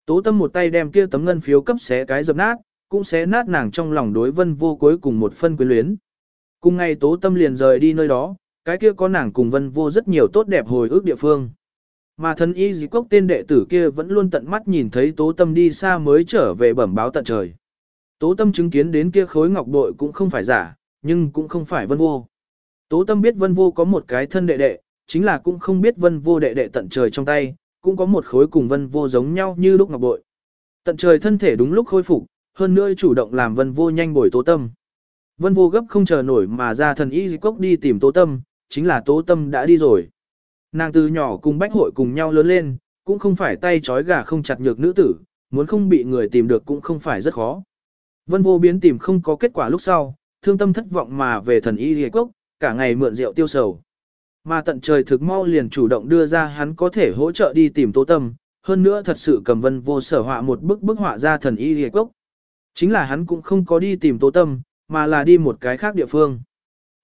Tố tâm một tay đem kia tấm ngân phiếu cấp xé cái dập nát, cũng xé nát nàng trong lòng đối vân vô cuối cùng một phân quyến luyến. Cùng ngày tố tâm liền rời đi nơi đó, cái kia có nàng cùng vân vô rất nhiều tốt đẹp hồi ức địa phương. Mà thần y dì cốc tên đệ tử kia vẫn luôn tận mắt nhìn thấy tố tâm đi xa mới trở về bẩm báo tận trời. Tố tâm chứng kiến đến kia khối ngọc bội cũng không phải giả, nhưng cũng không phải vân vô. Tố tâm biết vân vô có một cái thân đệ đệ, chính là cũng không biết vân vô đệ đệ tận trời trong tay, cũng có một khối cùng vân vô giống nhau như lúc ngọc bội. Tận trời thân thể đúng lúc khôi phục, hơn nữa chủ động làm vân vô nhanh bồi tố tâm. Vân vô gấp không chờ nổi mà ra thần y cốc đi tìm tố tâm, chính là tố tâm đã đi rồi. Nàng từ nhỏ cùng bách hội cùng nhau lớn lên, cũng không phải tay trói gà không chặt nhược nữ tử, muốn không bị người tìm được cũng không phải rất khó. Vân vô biến tìm không có kết quả lúc sau, thương tâm thất vọng mà về thần y hề cốc, cả ngày mượn rượu tiêu sầu. Mà tận trời thực mau liền chủ động đưa ra hắn có thể hỗ trợ đi tìm tố tâm, hơn nữa thật sự cầm vân vô sở họa một bức bức họa ra thần y hề cốc. Chính là hắn cũng không có đi tìm tố tâm, mà là đi một cái khác địa phương.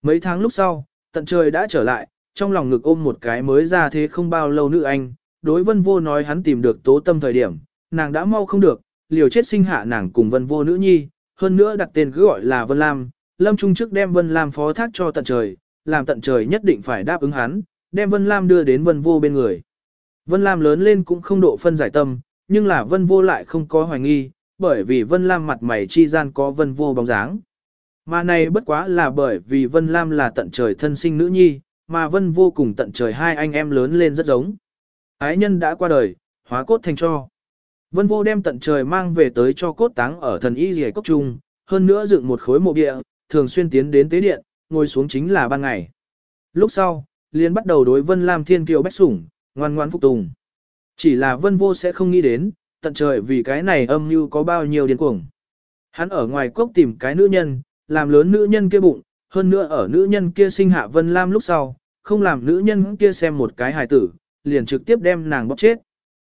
Mấy tháng lúc sau, tận trời đã trở lại, trong lòng ngực ôm một cái mới ra thế không bao lâu nữ anh, đối vân vô nói hắn tìm được tố tâm thời điểm, nàng đã mau không được, liều chết sinh hạ nàng cùng vân vô nữ nhi, hơn nữa đặt tên cứ gọi là Vân Lam, Lâm Trung trước đem Vân Lam phó thác cho tận trời, làm tận trời nhất định phải đáp ứng hắn, đem Vân Lam đưa đến Vân vô bên người. Vân Lam lớn lên cũng không độ phân giải tâm, nhưng là Vân vô lại không có hoài nghi, bởi vì Vân Lam mặt mày chi gian có Vân vô bóng dáng. Mà này bất quá là bởi vì Vân Lam là tận trời thân sinh nữ nhi, mà Vân vô cùng tận trời hai anh em lớn lên rất giống. Ái nhân đã qua đời, hóa cốt thành cho. Vân vô đem tận trời mang về tới cho cốt táng ở thần y rìa cốc trung, hơn nữa dựng một khối mộ địa, thường xuyên tiến đến tế điện, ngồi xuống chính là ban ngày. Lúc sau, liền bắt đầu đối Vân Lam Thiên Kiều Bách Sủng, ngoan ngoãn phục tùng. Chỉ là Vân vô sẽ không nghĩ đến, tận trời vì cái này âm mưu có bao nhiêu điên cuồng. Hắn ở ngoài cốc tìm cái nữ nhân, làm lớn nữ nhân kia bụng, hơn nữa ở nữ nhân kia sinh hạ Vân Lam lúc sau, không làm nữ nhân kia xem một cái hài tử, liền trực tiếp đem nàng bóp chết.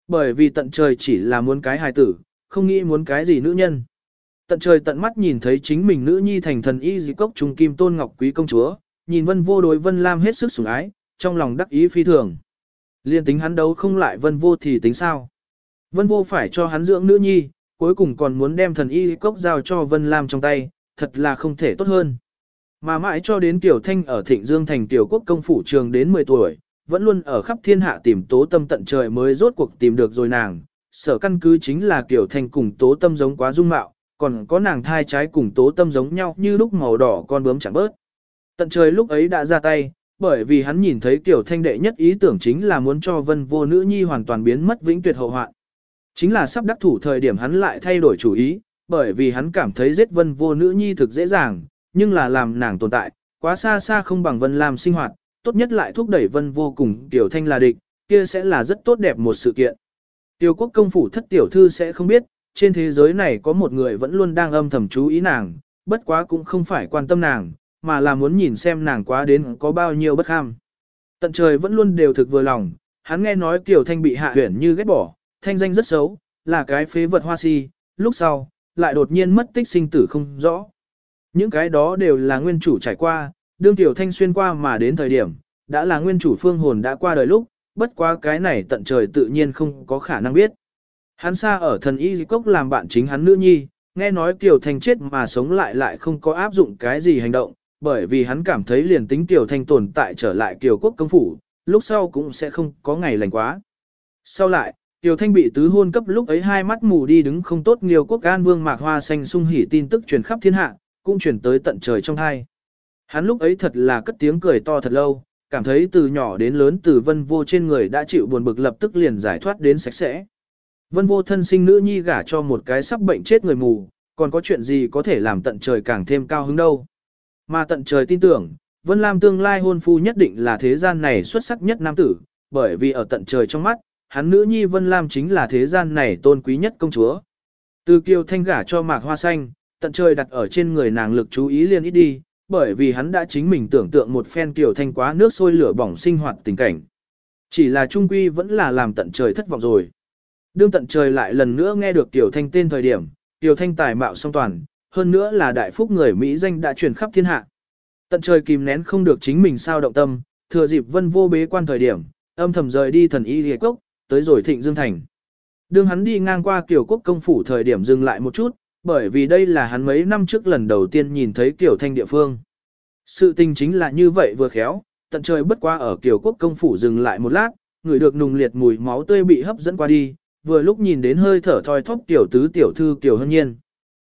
Bởi vì tận trời chỉ là muốn cái hài tử, không nghĩ muốn cái gì nữ nhân. Tận trời tận mắt nhìn thấy chính mình nữ nhi thành thần y dị cốc trung kim tôn ngọc quý công chúa, nhìn vân vô đối vân lam hết sức sủng ái, trong lòng đắc ý phi thường. Liên tính hắn đấu không lại vân vô thì tính sao? Vân vô phải cho hắn dưỡng nữ nhi, cuối cùng còn muốn đem thần y cốc giao cho Vân Lam trong tay, thật là không thể tốt hơn. Mà mãi cho đến Tiểu Thanh ở Thịnh Dương thành Tiểu Quốc công phủ trường đến 10 tuổi, vẫn luôn ở khắp thiên hạ tìm tố tâm tận trời mới rốt cuộc tìm được rồi nàng. Sở căn cứ chính là Tiểu Thanh cùng tố tâm giống quá dung mạo, còn có nàng thai trái cùng tố tâm giống nhau như lúc màu đỏ con bướm chẳng bớt. Tận trời lúc ấy đã ra tay, bởi vì hắn nhìn thấy Tiểu Thanh đệ nhất ý tưởng chính là muốn cho vân vô nữ nhi hoàn toàn biến mất vĩnh tuyệt hậu hoạn. Chính là sắp đắc thủ thời điểm hắn lại thay đổi chủ ý, bởi vì hắn cảm thấy giết vân vô nữ nhi thực dễ dàng, nhưng là làm nàng tồn tại, quá xa xa không bằng vân làm sinh hoạt, tốt nhất lại thúc đẩy vân vô cùng tiểu thanh là địch, kia sẽ là rất tốt đẹp một sự kiện. Tiêu quốc công phủ thất tiểu thư sẽ không biết, trên thế giới này có một người vẫn luôn đang âm thầm chú ý nàng, bất quá cũng không phải quan tâm nàng, mà là muốn nhìn xem nàng quá đến có bao nhiêu bất ham. Tận trời vẫn luôn đều thực vừa lòng, hắn nghe nói Kiều Thanh bị hạ huyển như ghét bỏ, thanh danh rất xấu, là cái phế vật hoa si, lúc sau, lại đột nhiên mất tích sinh tử không rõ. Những cái đó đều là nguyên chủ trải qua, đương tiểu thanh xuyên qua mà đến thời điểm, đã là nguyên chủ phương hồn đã qua đời lúc, bất quá cái này tận trời tự nhiên không có khả năng biết. Hắn xa ở thần y cốc làm bạn chính hắn nữ nhi, nghe nói tiểu thanh chết mà sống lại lại không có áp dụng cái gì hành động, bởi vì hắn cảm thấy liền tính tiểu thanh tồn tại trở lại kiều quốc công phủ, lúc sau cũng sẽ không có ngày lành quá. Sau lại, Tiểu Thanh bị tứ hôn cấp lúc ấy hai mắt mù đi đứng không tốt nhiều quốc an vương mạc hoa xanh sung hỉ tin tức truyền khắp thiên hạ, cũng truyền tới tận trời trong hai. Hắn lúc ấy thật là cất tiếng cười to thật lâu, cảm thấy từ nhỏ đến lớn từ vân vô trên người đã chịu buồn bực lập tức liền giải thoát đến sạch sẽ. Vân vô thân sinh nữ nhi gả cho một cái sắp bệnh chết người mù, còn có chuyện gì có thể làm tận trời càng thêm cao hứng đâu. Mà tận trời tin tưởng, Vân Lam tương lai hôn phu nhất định là thế gian này xuất sắc nhất nam tử, bởi vì ở tận trời trong mắt, hắn nữ nhi Vân Lam chính là thế gian này tôn quý nhất công chúa. Từ kiều thanh gả cho mạc hoa xanh, tận trời đặt ở trên người nàng lực chú ý liền ít đi, bởi vì hắn đã chính mình tưởng tượng một phen kiều thanh quá nước sôi lửa bỏng sinh hoạt tình cảnh. Chỉ là trung quy vẫn là làm tận trời thất vọng rồi. Đương tận trời lại lần nữa nghe được tiểu thanh tên thời điểm, tiểu thanh tài mạo song toàn, hơn nữa là đại phúc người Mỹ danh đã truyền khắp thiên hạ. Tận trời kìm nén không được chính mình sao động tâm, thừa dịp vân vô bế quan thời điểm, âm thầm rời đi thần y liệt cốc, tới rồi thịnh dương thành. Đương hắn đi ngang qua Kiều Quốc công phủ thời điểm dừng lại một chút, bởi vì đây là hắn mấy năm trước lần đầu tiên nhìn thấy Kiều Thanh địa phương. Sự tình chính là như vậy vừa khéo, tận trời bất qua ở Kiều Quốc công phủ dừng lại một lát, người được nùng liệt mùi máu tươi bị hấp dẫn qua đi, vừa lúc nhìn đến hơi thở thoi thóp tiểu tứ tiểu thư tiểu Hân Nhiên.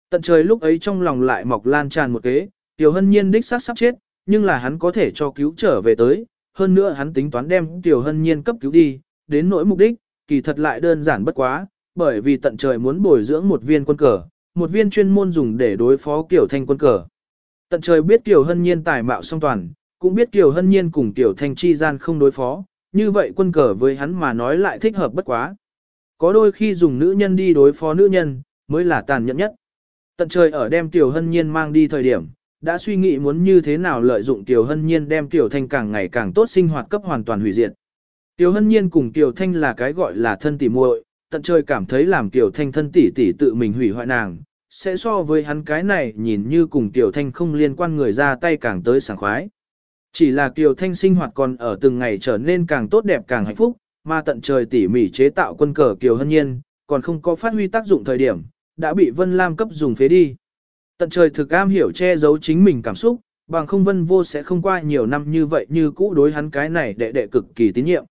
Tận trời lúc ấy trong lòng lại mọc lan tràn một kế, tiểu Hân Nhiên đích xác sắp chết, nhưng là hắn có thể cho cứu trở về tới, hơn nữa hắn tính toán đem tiểu Hân Nhiên cấp cứu đi, đến nỗi mục đích, kỳ thật lại đơn giản bất quá, bởi vì tận trời muốn bồi dưỡng một viên quân cờ, một viên chuyên môn dùng để đối phó kiểu Thanh quân cờ. Tận trời biết Kiều Hân Nhiên tài mạo song toàn, cũng biết Kiều Hân Nhiên cùng tiểu Thanh chi gian không đối phó, như vậy quân cờ với hắn mà nói lại thích hợp bất quá. Có đôi khi dùng nữ nhân đi đối phó nữ nhân, mới là tàn nhẫn nhất. Tận trời ở đem tiểu Hân Nhiên mang đi thời điểm, đã suy nghĩ muốn như thế nào lợi dụng tiểu Hân Nhiên đem tiểu Thanh càng ngày càng tốt sinh hoạt cấp hoàn toàn hủy diệt. Tiểu Hân Nhiên cùng Tiểu Thanh là cái gọi là thân tỷ muội, tận trời cảm thấy làm Tiểu Thanh thân tỷ tỷ tự mình hủy hoại nàng, sẽ so với hắn cái này nhìn như cùng Tiểu Thanh không liên quan người ra tay càng tới sảng khoái. Chỉ là Tiểu Thanh sinh hoạt còn ở từng ngày trở nên càng tốt đẹp càng hạnh phúc, mà tận trời tỉ mỉ chế tạo quân cờ Kiều Hân Nhiên, còn không có phát huy tác dụng thời điểm, đã bị Vân Lam cấp dùng phế đi. Tận trời thực am hiểu che giấu chính mình cảm xúc, bằng không Vân Vô sẽ không qua nhiều năm như vậy như cũ đối hắn cái này đệ đệ cực kỳ tín nhiệm.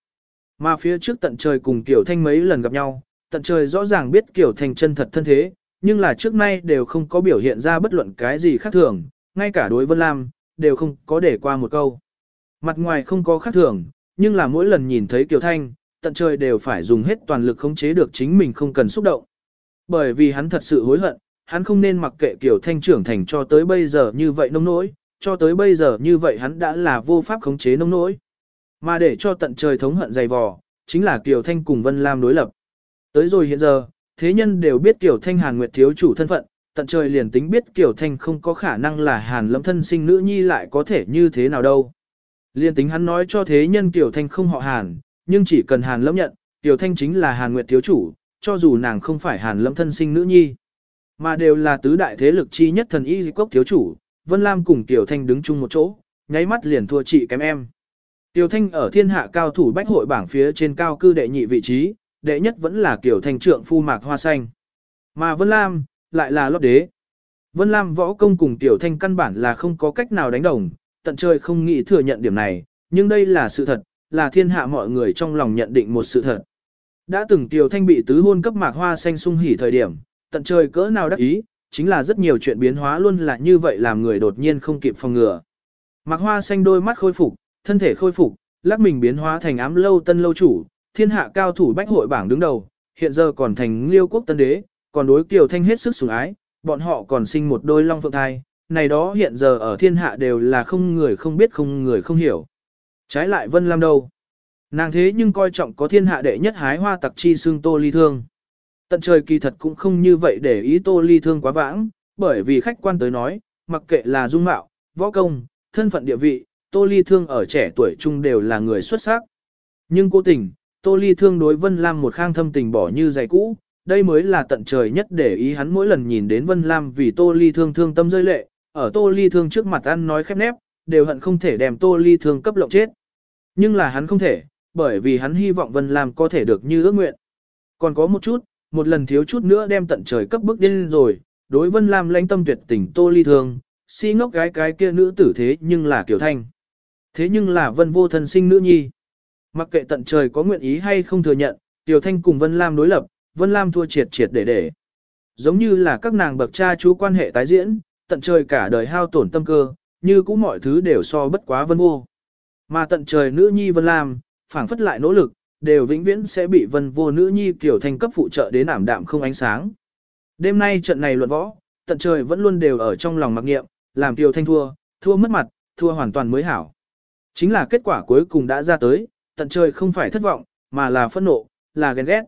Mà phía trước tận trời cùng Kiều Thanh mấy lần gặp nhau, tận trời rõ ràng biết Kiều Thanh chân thật thân thế, nhưng là trước nay đều không có biểu hiện ra bất luận cái gì khác thường, ngay cả đối Vân Lam, đều không có để qua một câu. Mặt ngoài không có khác thường, nhưng là mỗi lần nhìn thấy Kiều Thanh, tận trời đều phải dùng hết toàn lực khống chế được chính mình không cần xúc động. Bởi vì hắn thật sự hối hận, hắn không nên mặc kệ Kiều Thanh trưởng thành cho tới bây giờ như vậy nông nỗi, cho tới bây giờ như vậy hắn đã là vô pháp khống chế nông nỗi. Mà để cho tận trời thống hận dày vò, chính là Kiều Thanh cùng Vân Lam đối lập. Tới rồi hiện giờ, thế nhân đều biết Kiều Thanh Hàn Nguyệt thiếu chủ thân phận, tận trời liền tính biết Kiều Thanh không có khả năng là Hàn Lâm thân sinh nữ nhi lại có thể như thế nào đâu. Liên tính hắn nói cho thế nhân Kiều Thanh không họ Hàn, nhưng chỉ cần Hàn Lâm nhận, Tiểu Thanh chính là Hàn Nguyệt thiếu chủ, cho dù nàng không phải Hàn Lâm thân sinh nữ nhi, mà đều là tứ đại thế lực chi nhất thần y cốc thiếu chủ, Vân Lam cùng Tiểu Thanh đứng chung một chỗ, nháy mắt liền thua chị kém em. Tiểu Thanh ở thiên hạ cao thủ bách hội bảng phía trên cao cư đệ nhị vị trí, đệ nhất vẫn là Tiểu Thanh trượng phu mạc hoa xanh. Mà Vân Lam, lại là lót đế. Vân Lam võ công cùng tiểu thanh căn bản là không có cách nào đánh đồng, tận trời không nghĩ thừa nhận điểm này, nhưng đây là sự thật, là thiên hạ mọi người trong lòng nhận định một sự thật. Đã từng tiểu thanh bị tứ hôn cấp mạc hoa xanh sung hỉ thời điểm, tận trời cỡ nào đắc ý, chính là rất nhiều chuyện biến hóa luôn là như vậy làm người đột nhiên không kịp phòng ngừa. Mạc hoa xanh đôi mắt khôi phục, thân thể khôi phục, lắc mình biến hóa thành ám lâu tân lâu chủ, thiên hạ cao thủ bách hội bảng đứng đầu, hiện giờ còn thành liêu quốc tân đế, còn đối kiều thanh hết sức sủng ái, bọn họ còn sinh một đôi long phượng thai, này đó hiện giờ ở thiên hạ đều là không người không biết không người không hiểu. Trái lại Vân Lam đâu? Nàng thế nhưng coi trọng có thiên hạ đệ nhất hái hoa tặc chi xương tô ly thương. Tận trời kỳ thật cũng không như vậy để ý tô ly thương quá vãng, bởi vì khách quan tới nói, mặc kệ là dung mạo, võ công, thân phận địa vị, tô ly thương ở trẻ tuổi trung đều là người xuất sắc. Nhưng cố tình, tô ly thương đối Vân Lam một khang thâm tình bỏ như giày cũ, đây mới là tận trời nhất để ý hắn mỗi lần nhìn đến Vân Lam vì tô ly thương thương tâm rơi lệ, ở tô ly thương trước mặt ăn nói khép nép, đều hận không thể đem tô ly thương cấp lộng chết. Nhưng là hắn không thể, bởi vì hắn hy vọng Vân Lam có thể được như ước nguyện. Còn có một chút, một lần thiếu chút nữa đem tận trời cấp bức điên rồi, đối Vân Lam lãnh tâm tuyệt tình tô ly thương, si ngốc gái cái kia nữ tử thế nhưng là kiểu thanh. Thế nhưng là Vân vô thân sinh nữ nhi. Mặc kệ tận trời có nguyện ý hay không thừa nhận, Tiểu Thanh cùng Vân Lam đối lập, Vân Lam thua triệt triệt để để. Giống như là các nàng bậc cha chú quan hệ tái diễn, tận trời cả đời hao tổn tâm cơ, như cũ mọi thứ đều so bất quá Vân vô. Mà tận trời nữ nhi Vân Lam, phảng phất lại nỗ lực, đều vĩnh viễn sẽ bị Vân vô nữ nhi kiểu thành cấp phụ trợ đến ảm đạm không ánh sáng. Đêm nay trận này luận võ, tận trời vẫn luôn đều ở trong lòng mặc nghiệm, làm tiểu Thanh thua, thua mất mặt, thua hoàn toàn mới hảo. Chính là kết quả cuối cùng đã ra tới, tận trời không phải thất vọng, mà là phẫn nộ, là ghen ghét.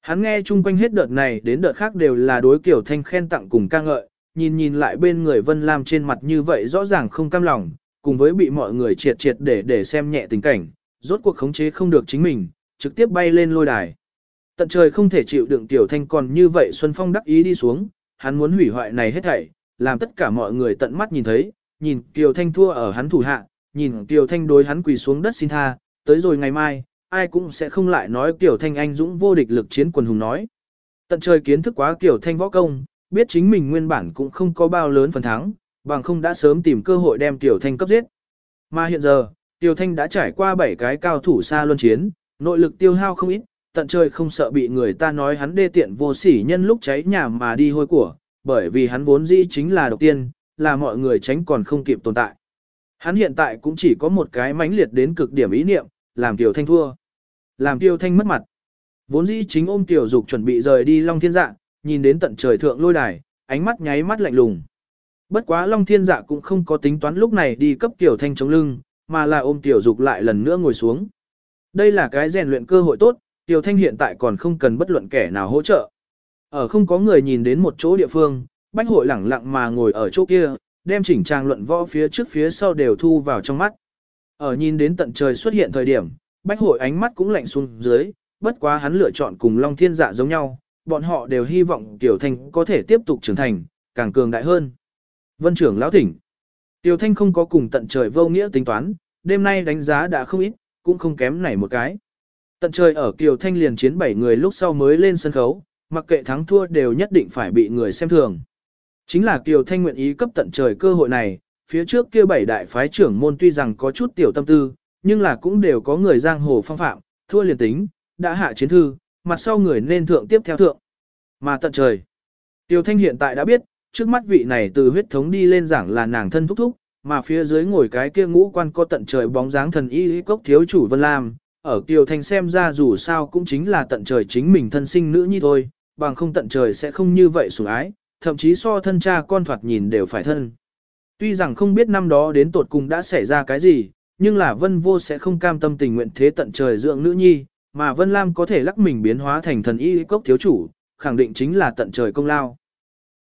Hắn nghe chung quanh hết đợt này đến đợt khác đều là đối kiểu thanh khen tặng cùng ca ngợi, nhìn nhìn lại bên người Vân Lam trên mặt như vậy rõ ràng không cam lòng, cùng với bị mọi người triệt triệt để để xem nhẹ tình cảnh, rốt cuộc khống chế không được chính mình, trực tiếp bay lên lôi đài. Tận trời không thể chịu đựng tiểu thanh còn như vậy Xuân Phong đắc ý đi xuống, hắn muốn hủy hoại này hết thảy, làm tất cả mọi người tận mắt nhìn thấy, nhìn Tiểu Thanh thua ở hắn thủ hạ, nhìn Tiểu Thanh đối hắn quỳ xuống đất xin tha, tới rồi ngày mai, ai cũng sẽ không lại nói Tiểu Thanh anh dũng vô địch lực chiến quần hùng nói. Tận trời kiến thức quá Tiểu Thanh võ công, biết chính mình nguyên bản cũng không có bao lớn phần thắng, bằng không đã sớm tìm cơ hội đem Tiểu Thanh cấp giết. Mà hiện giờ, Tiểu Thanh đã trải qua 7 cái cao thủ xa luân chiến, nội lực tiêu hao không ít, tận trời không sợ bị người ta nói hắn đê tiện vô sỉ nhân lúc cháy nhà mà đi hôi của, bởi vì hắn vốn dĩ chính là độc tiên, là mọi người tránh còn không kịp tồn tại. Hắn hiện tại cũng chỉ có một cái mãnh liệt đến cực điểm ý niệm, làm Tiểu Thanh thua. Làm Tiểu Thanh mất mặt. Vốn dĩ chính ôm Tiểu Dục chuẩn bị rời đi Long Thiên Dạ, nhìn đến tận trời thượng lôi đài, ánh mắt nháy mắt lạnh lùng. Bất quá Long Thiên Dạ cũng không có tính toán lúc này đi cấp Tiểu Thanh chống lưng, mà là ôm Tiểu Dục lại lần nữa ngồi xuống. Đây là cái rèn luyện cơ hội tốt, Tiểu Thanh hiện tại còn không cần bất luận kẻ nào hỗ trợ. Ở không có người nhìn đến một chỗ địa phương, Bách hội lẳng lặng mà ngồi ở chỗ kia, đem chỉnh trang luận võ phía trước phía sau đều thu vào trong mắt. Ở nhìn đến tận trời xuất hiện thời điểm, Bách hội ánh mắt cũng lạnh xuống dưới, bất quá hắn lựa chọn cùng Long Thiên Dạ giống nhau, bọn họ đều hy vọng Tiểu Thanh có thể tiếp tục trưởng thành, càng cường đại hơn. Vân trưởng lão thỉnh. Tiêu Thanh không có cùng tận trời vô nghĩa tính toán, đêm nay đánh giá đã không ít, cũng không kém này một cái. Tận trời ở Kiều Thanh liền chiến 7 người lúc sau mới lên sân khấu, mặc kệ thắng thua đều nhất định phải bị người xem thường. Chính là Kiều Thanh nguyện ý cấp tận trời cơ hội này, phía trước kia bảy đại phái trưởng môn tuy rằng có chút tiểu tâm tư, nhưng là cũng đều có người giang hồ phong phạm, thua liền tính, đã hạ chiến thư, mặt sau người nên thượng tiếp theo thượng. Mà tận trời. Tiêu Thanh hiện tại đã biết, trước mắt vị này từ huyết thống đi lên giảng là nàng thân thúc thúc, mà phía dưới ngồi cái kia ngũ quan có tận trời bóng dáng thần y cốc thiếu chủ Vân Lam, ở Kiều Thanh xem ra dù sao cũng chính là tận trời chính mình thân sinh nữ nhi thôi, bằng không tận trời sẽ không như vậy sủng ái, thậm chí so thân cha con thoạt nhìn đều phải thân. Tuy rằng không biết năm đó đến tột cùng đã xảy ra cái gì, nhưng là Vân Vô sẽ không cam tâm tình nguyện thế tận trời dưỡng nữ nhi, mà Vân Lam có thể lắc mình biến hóa thành thần y cốc thiếu chủ, khẳng định chính là tận trời công lao.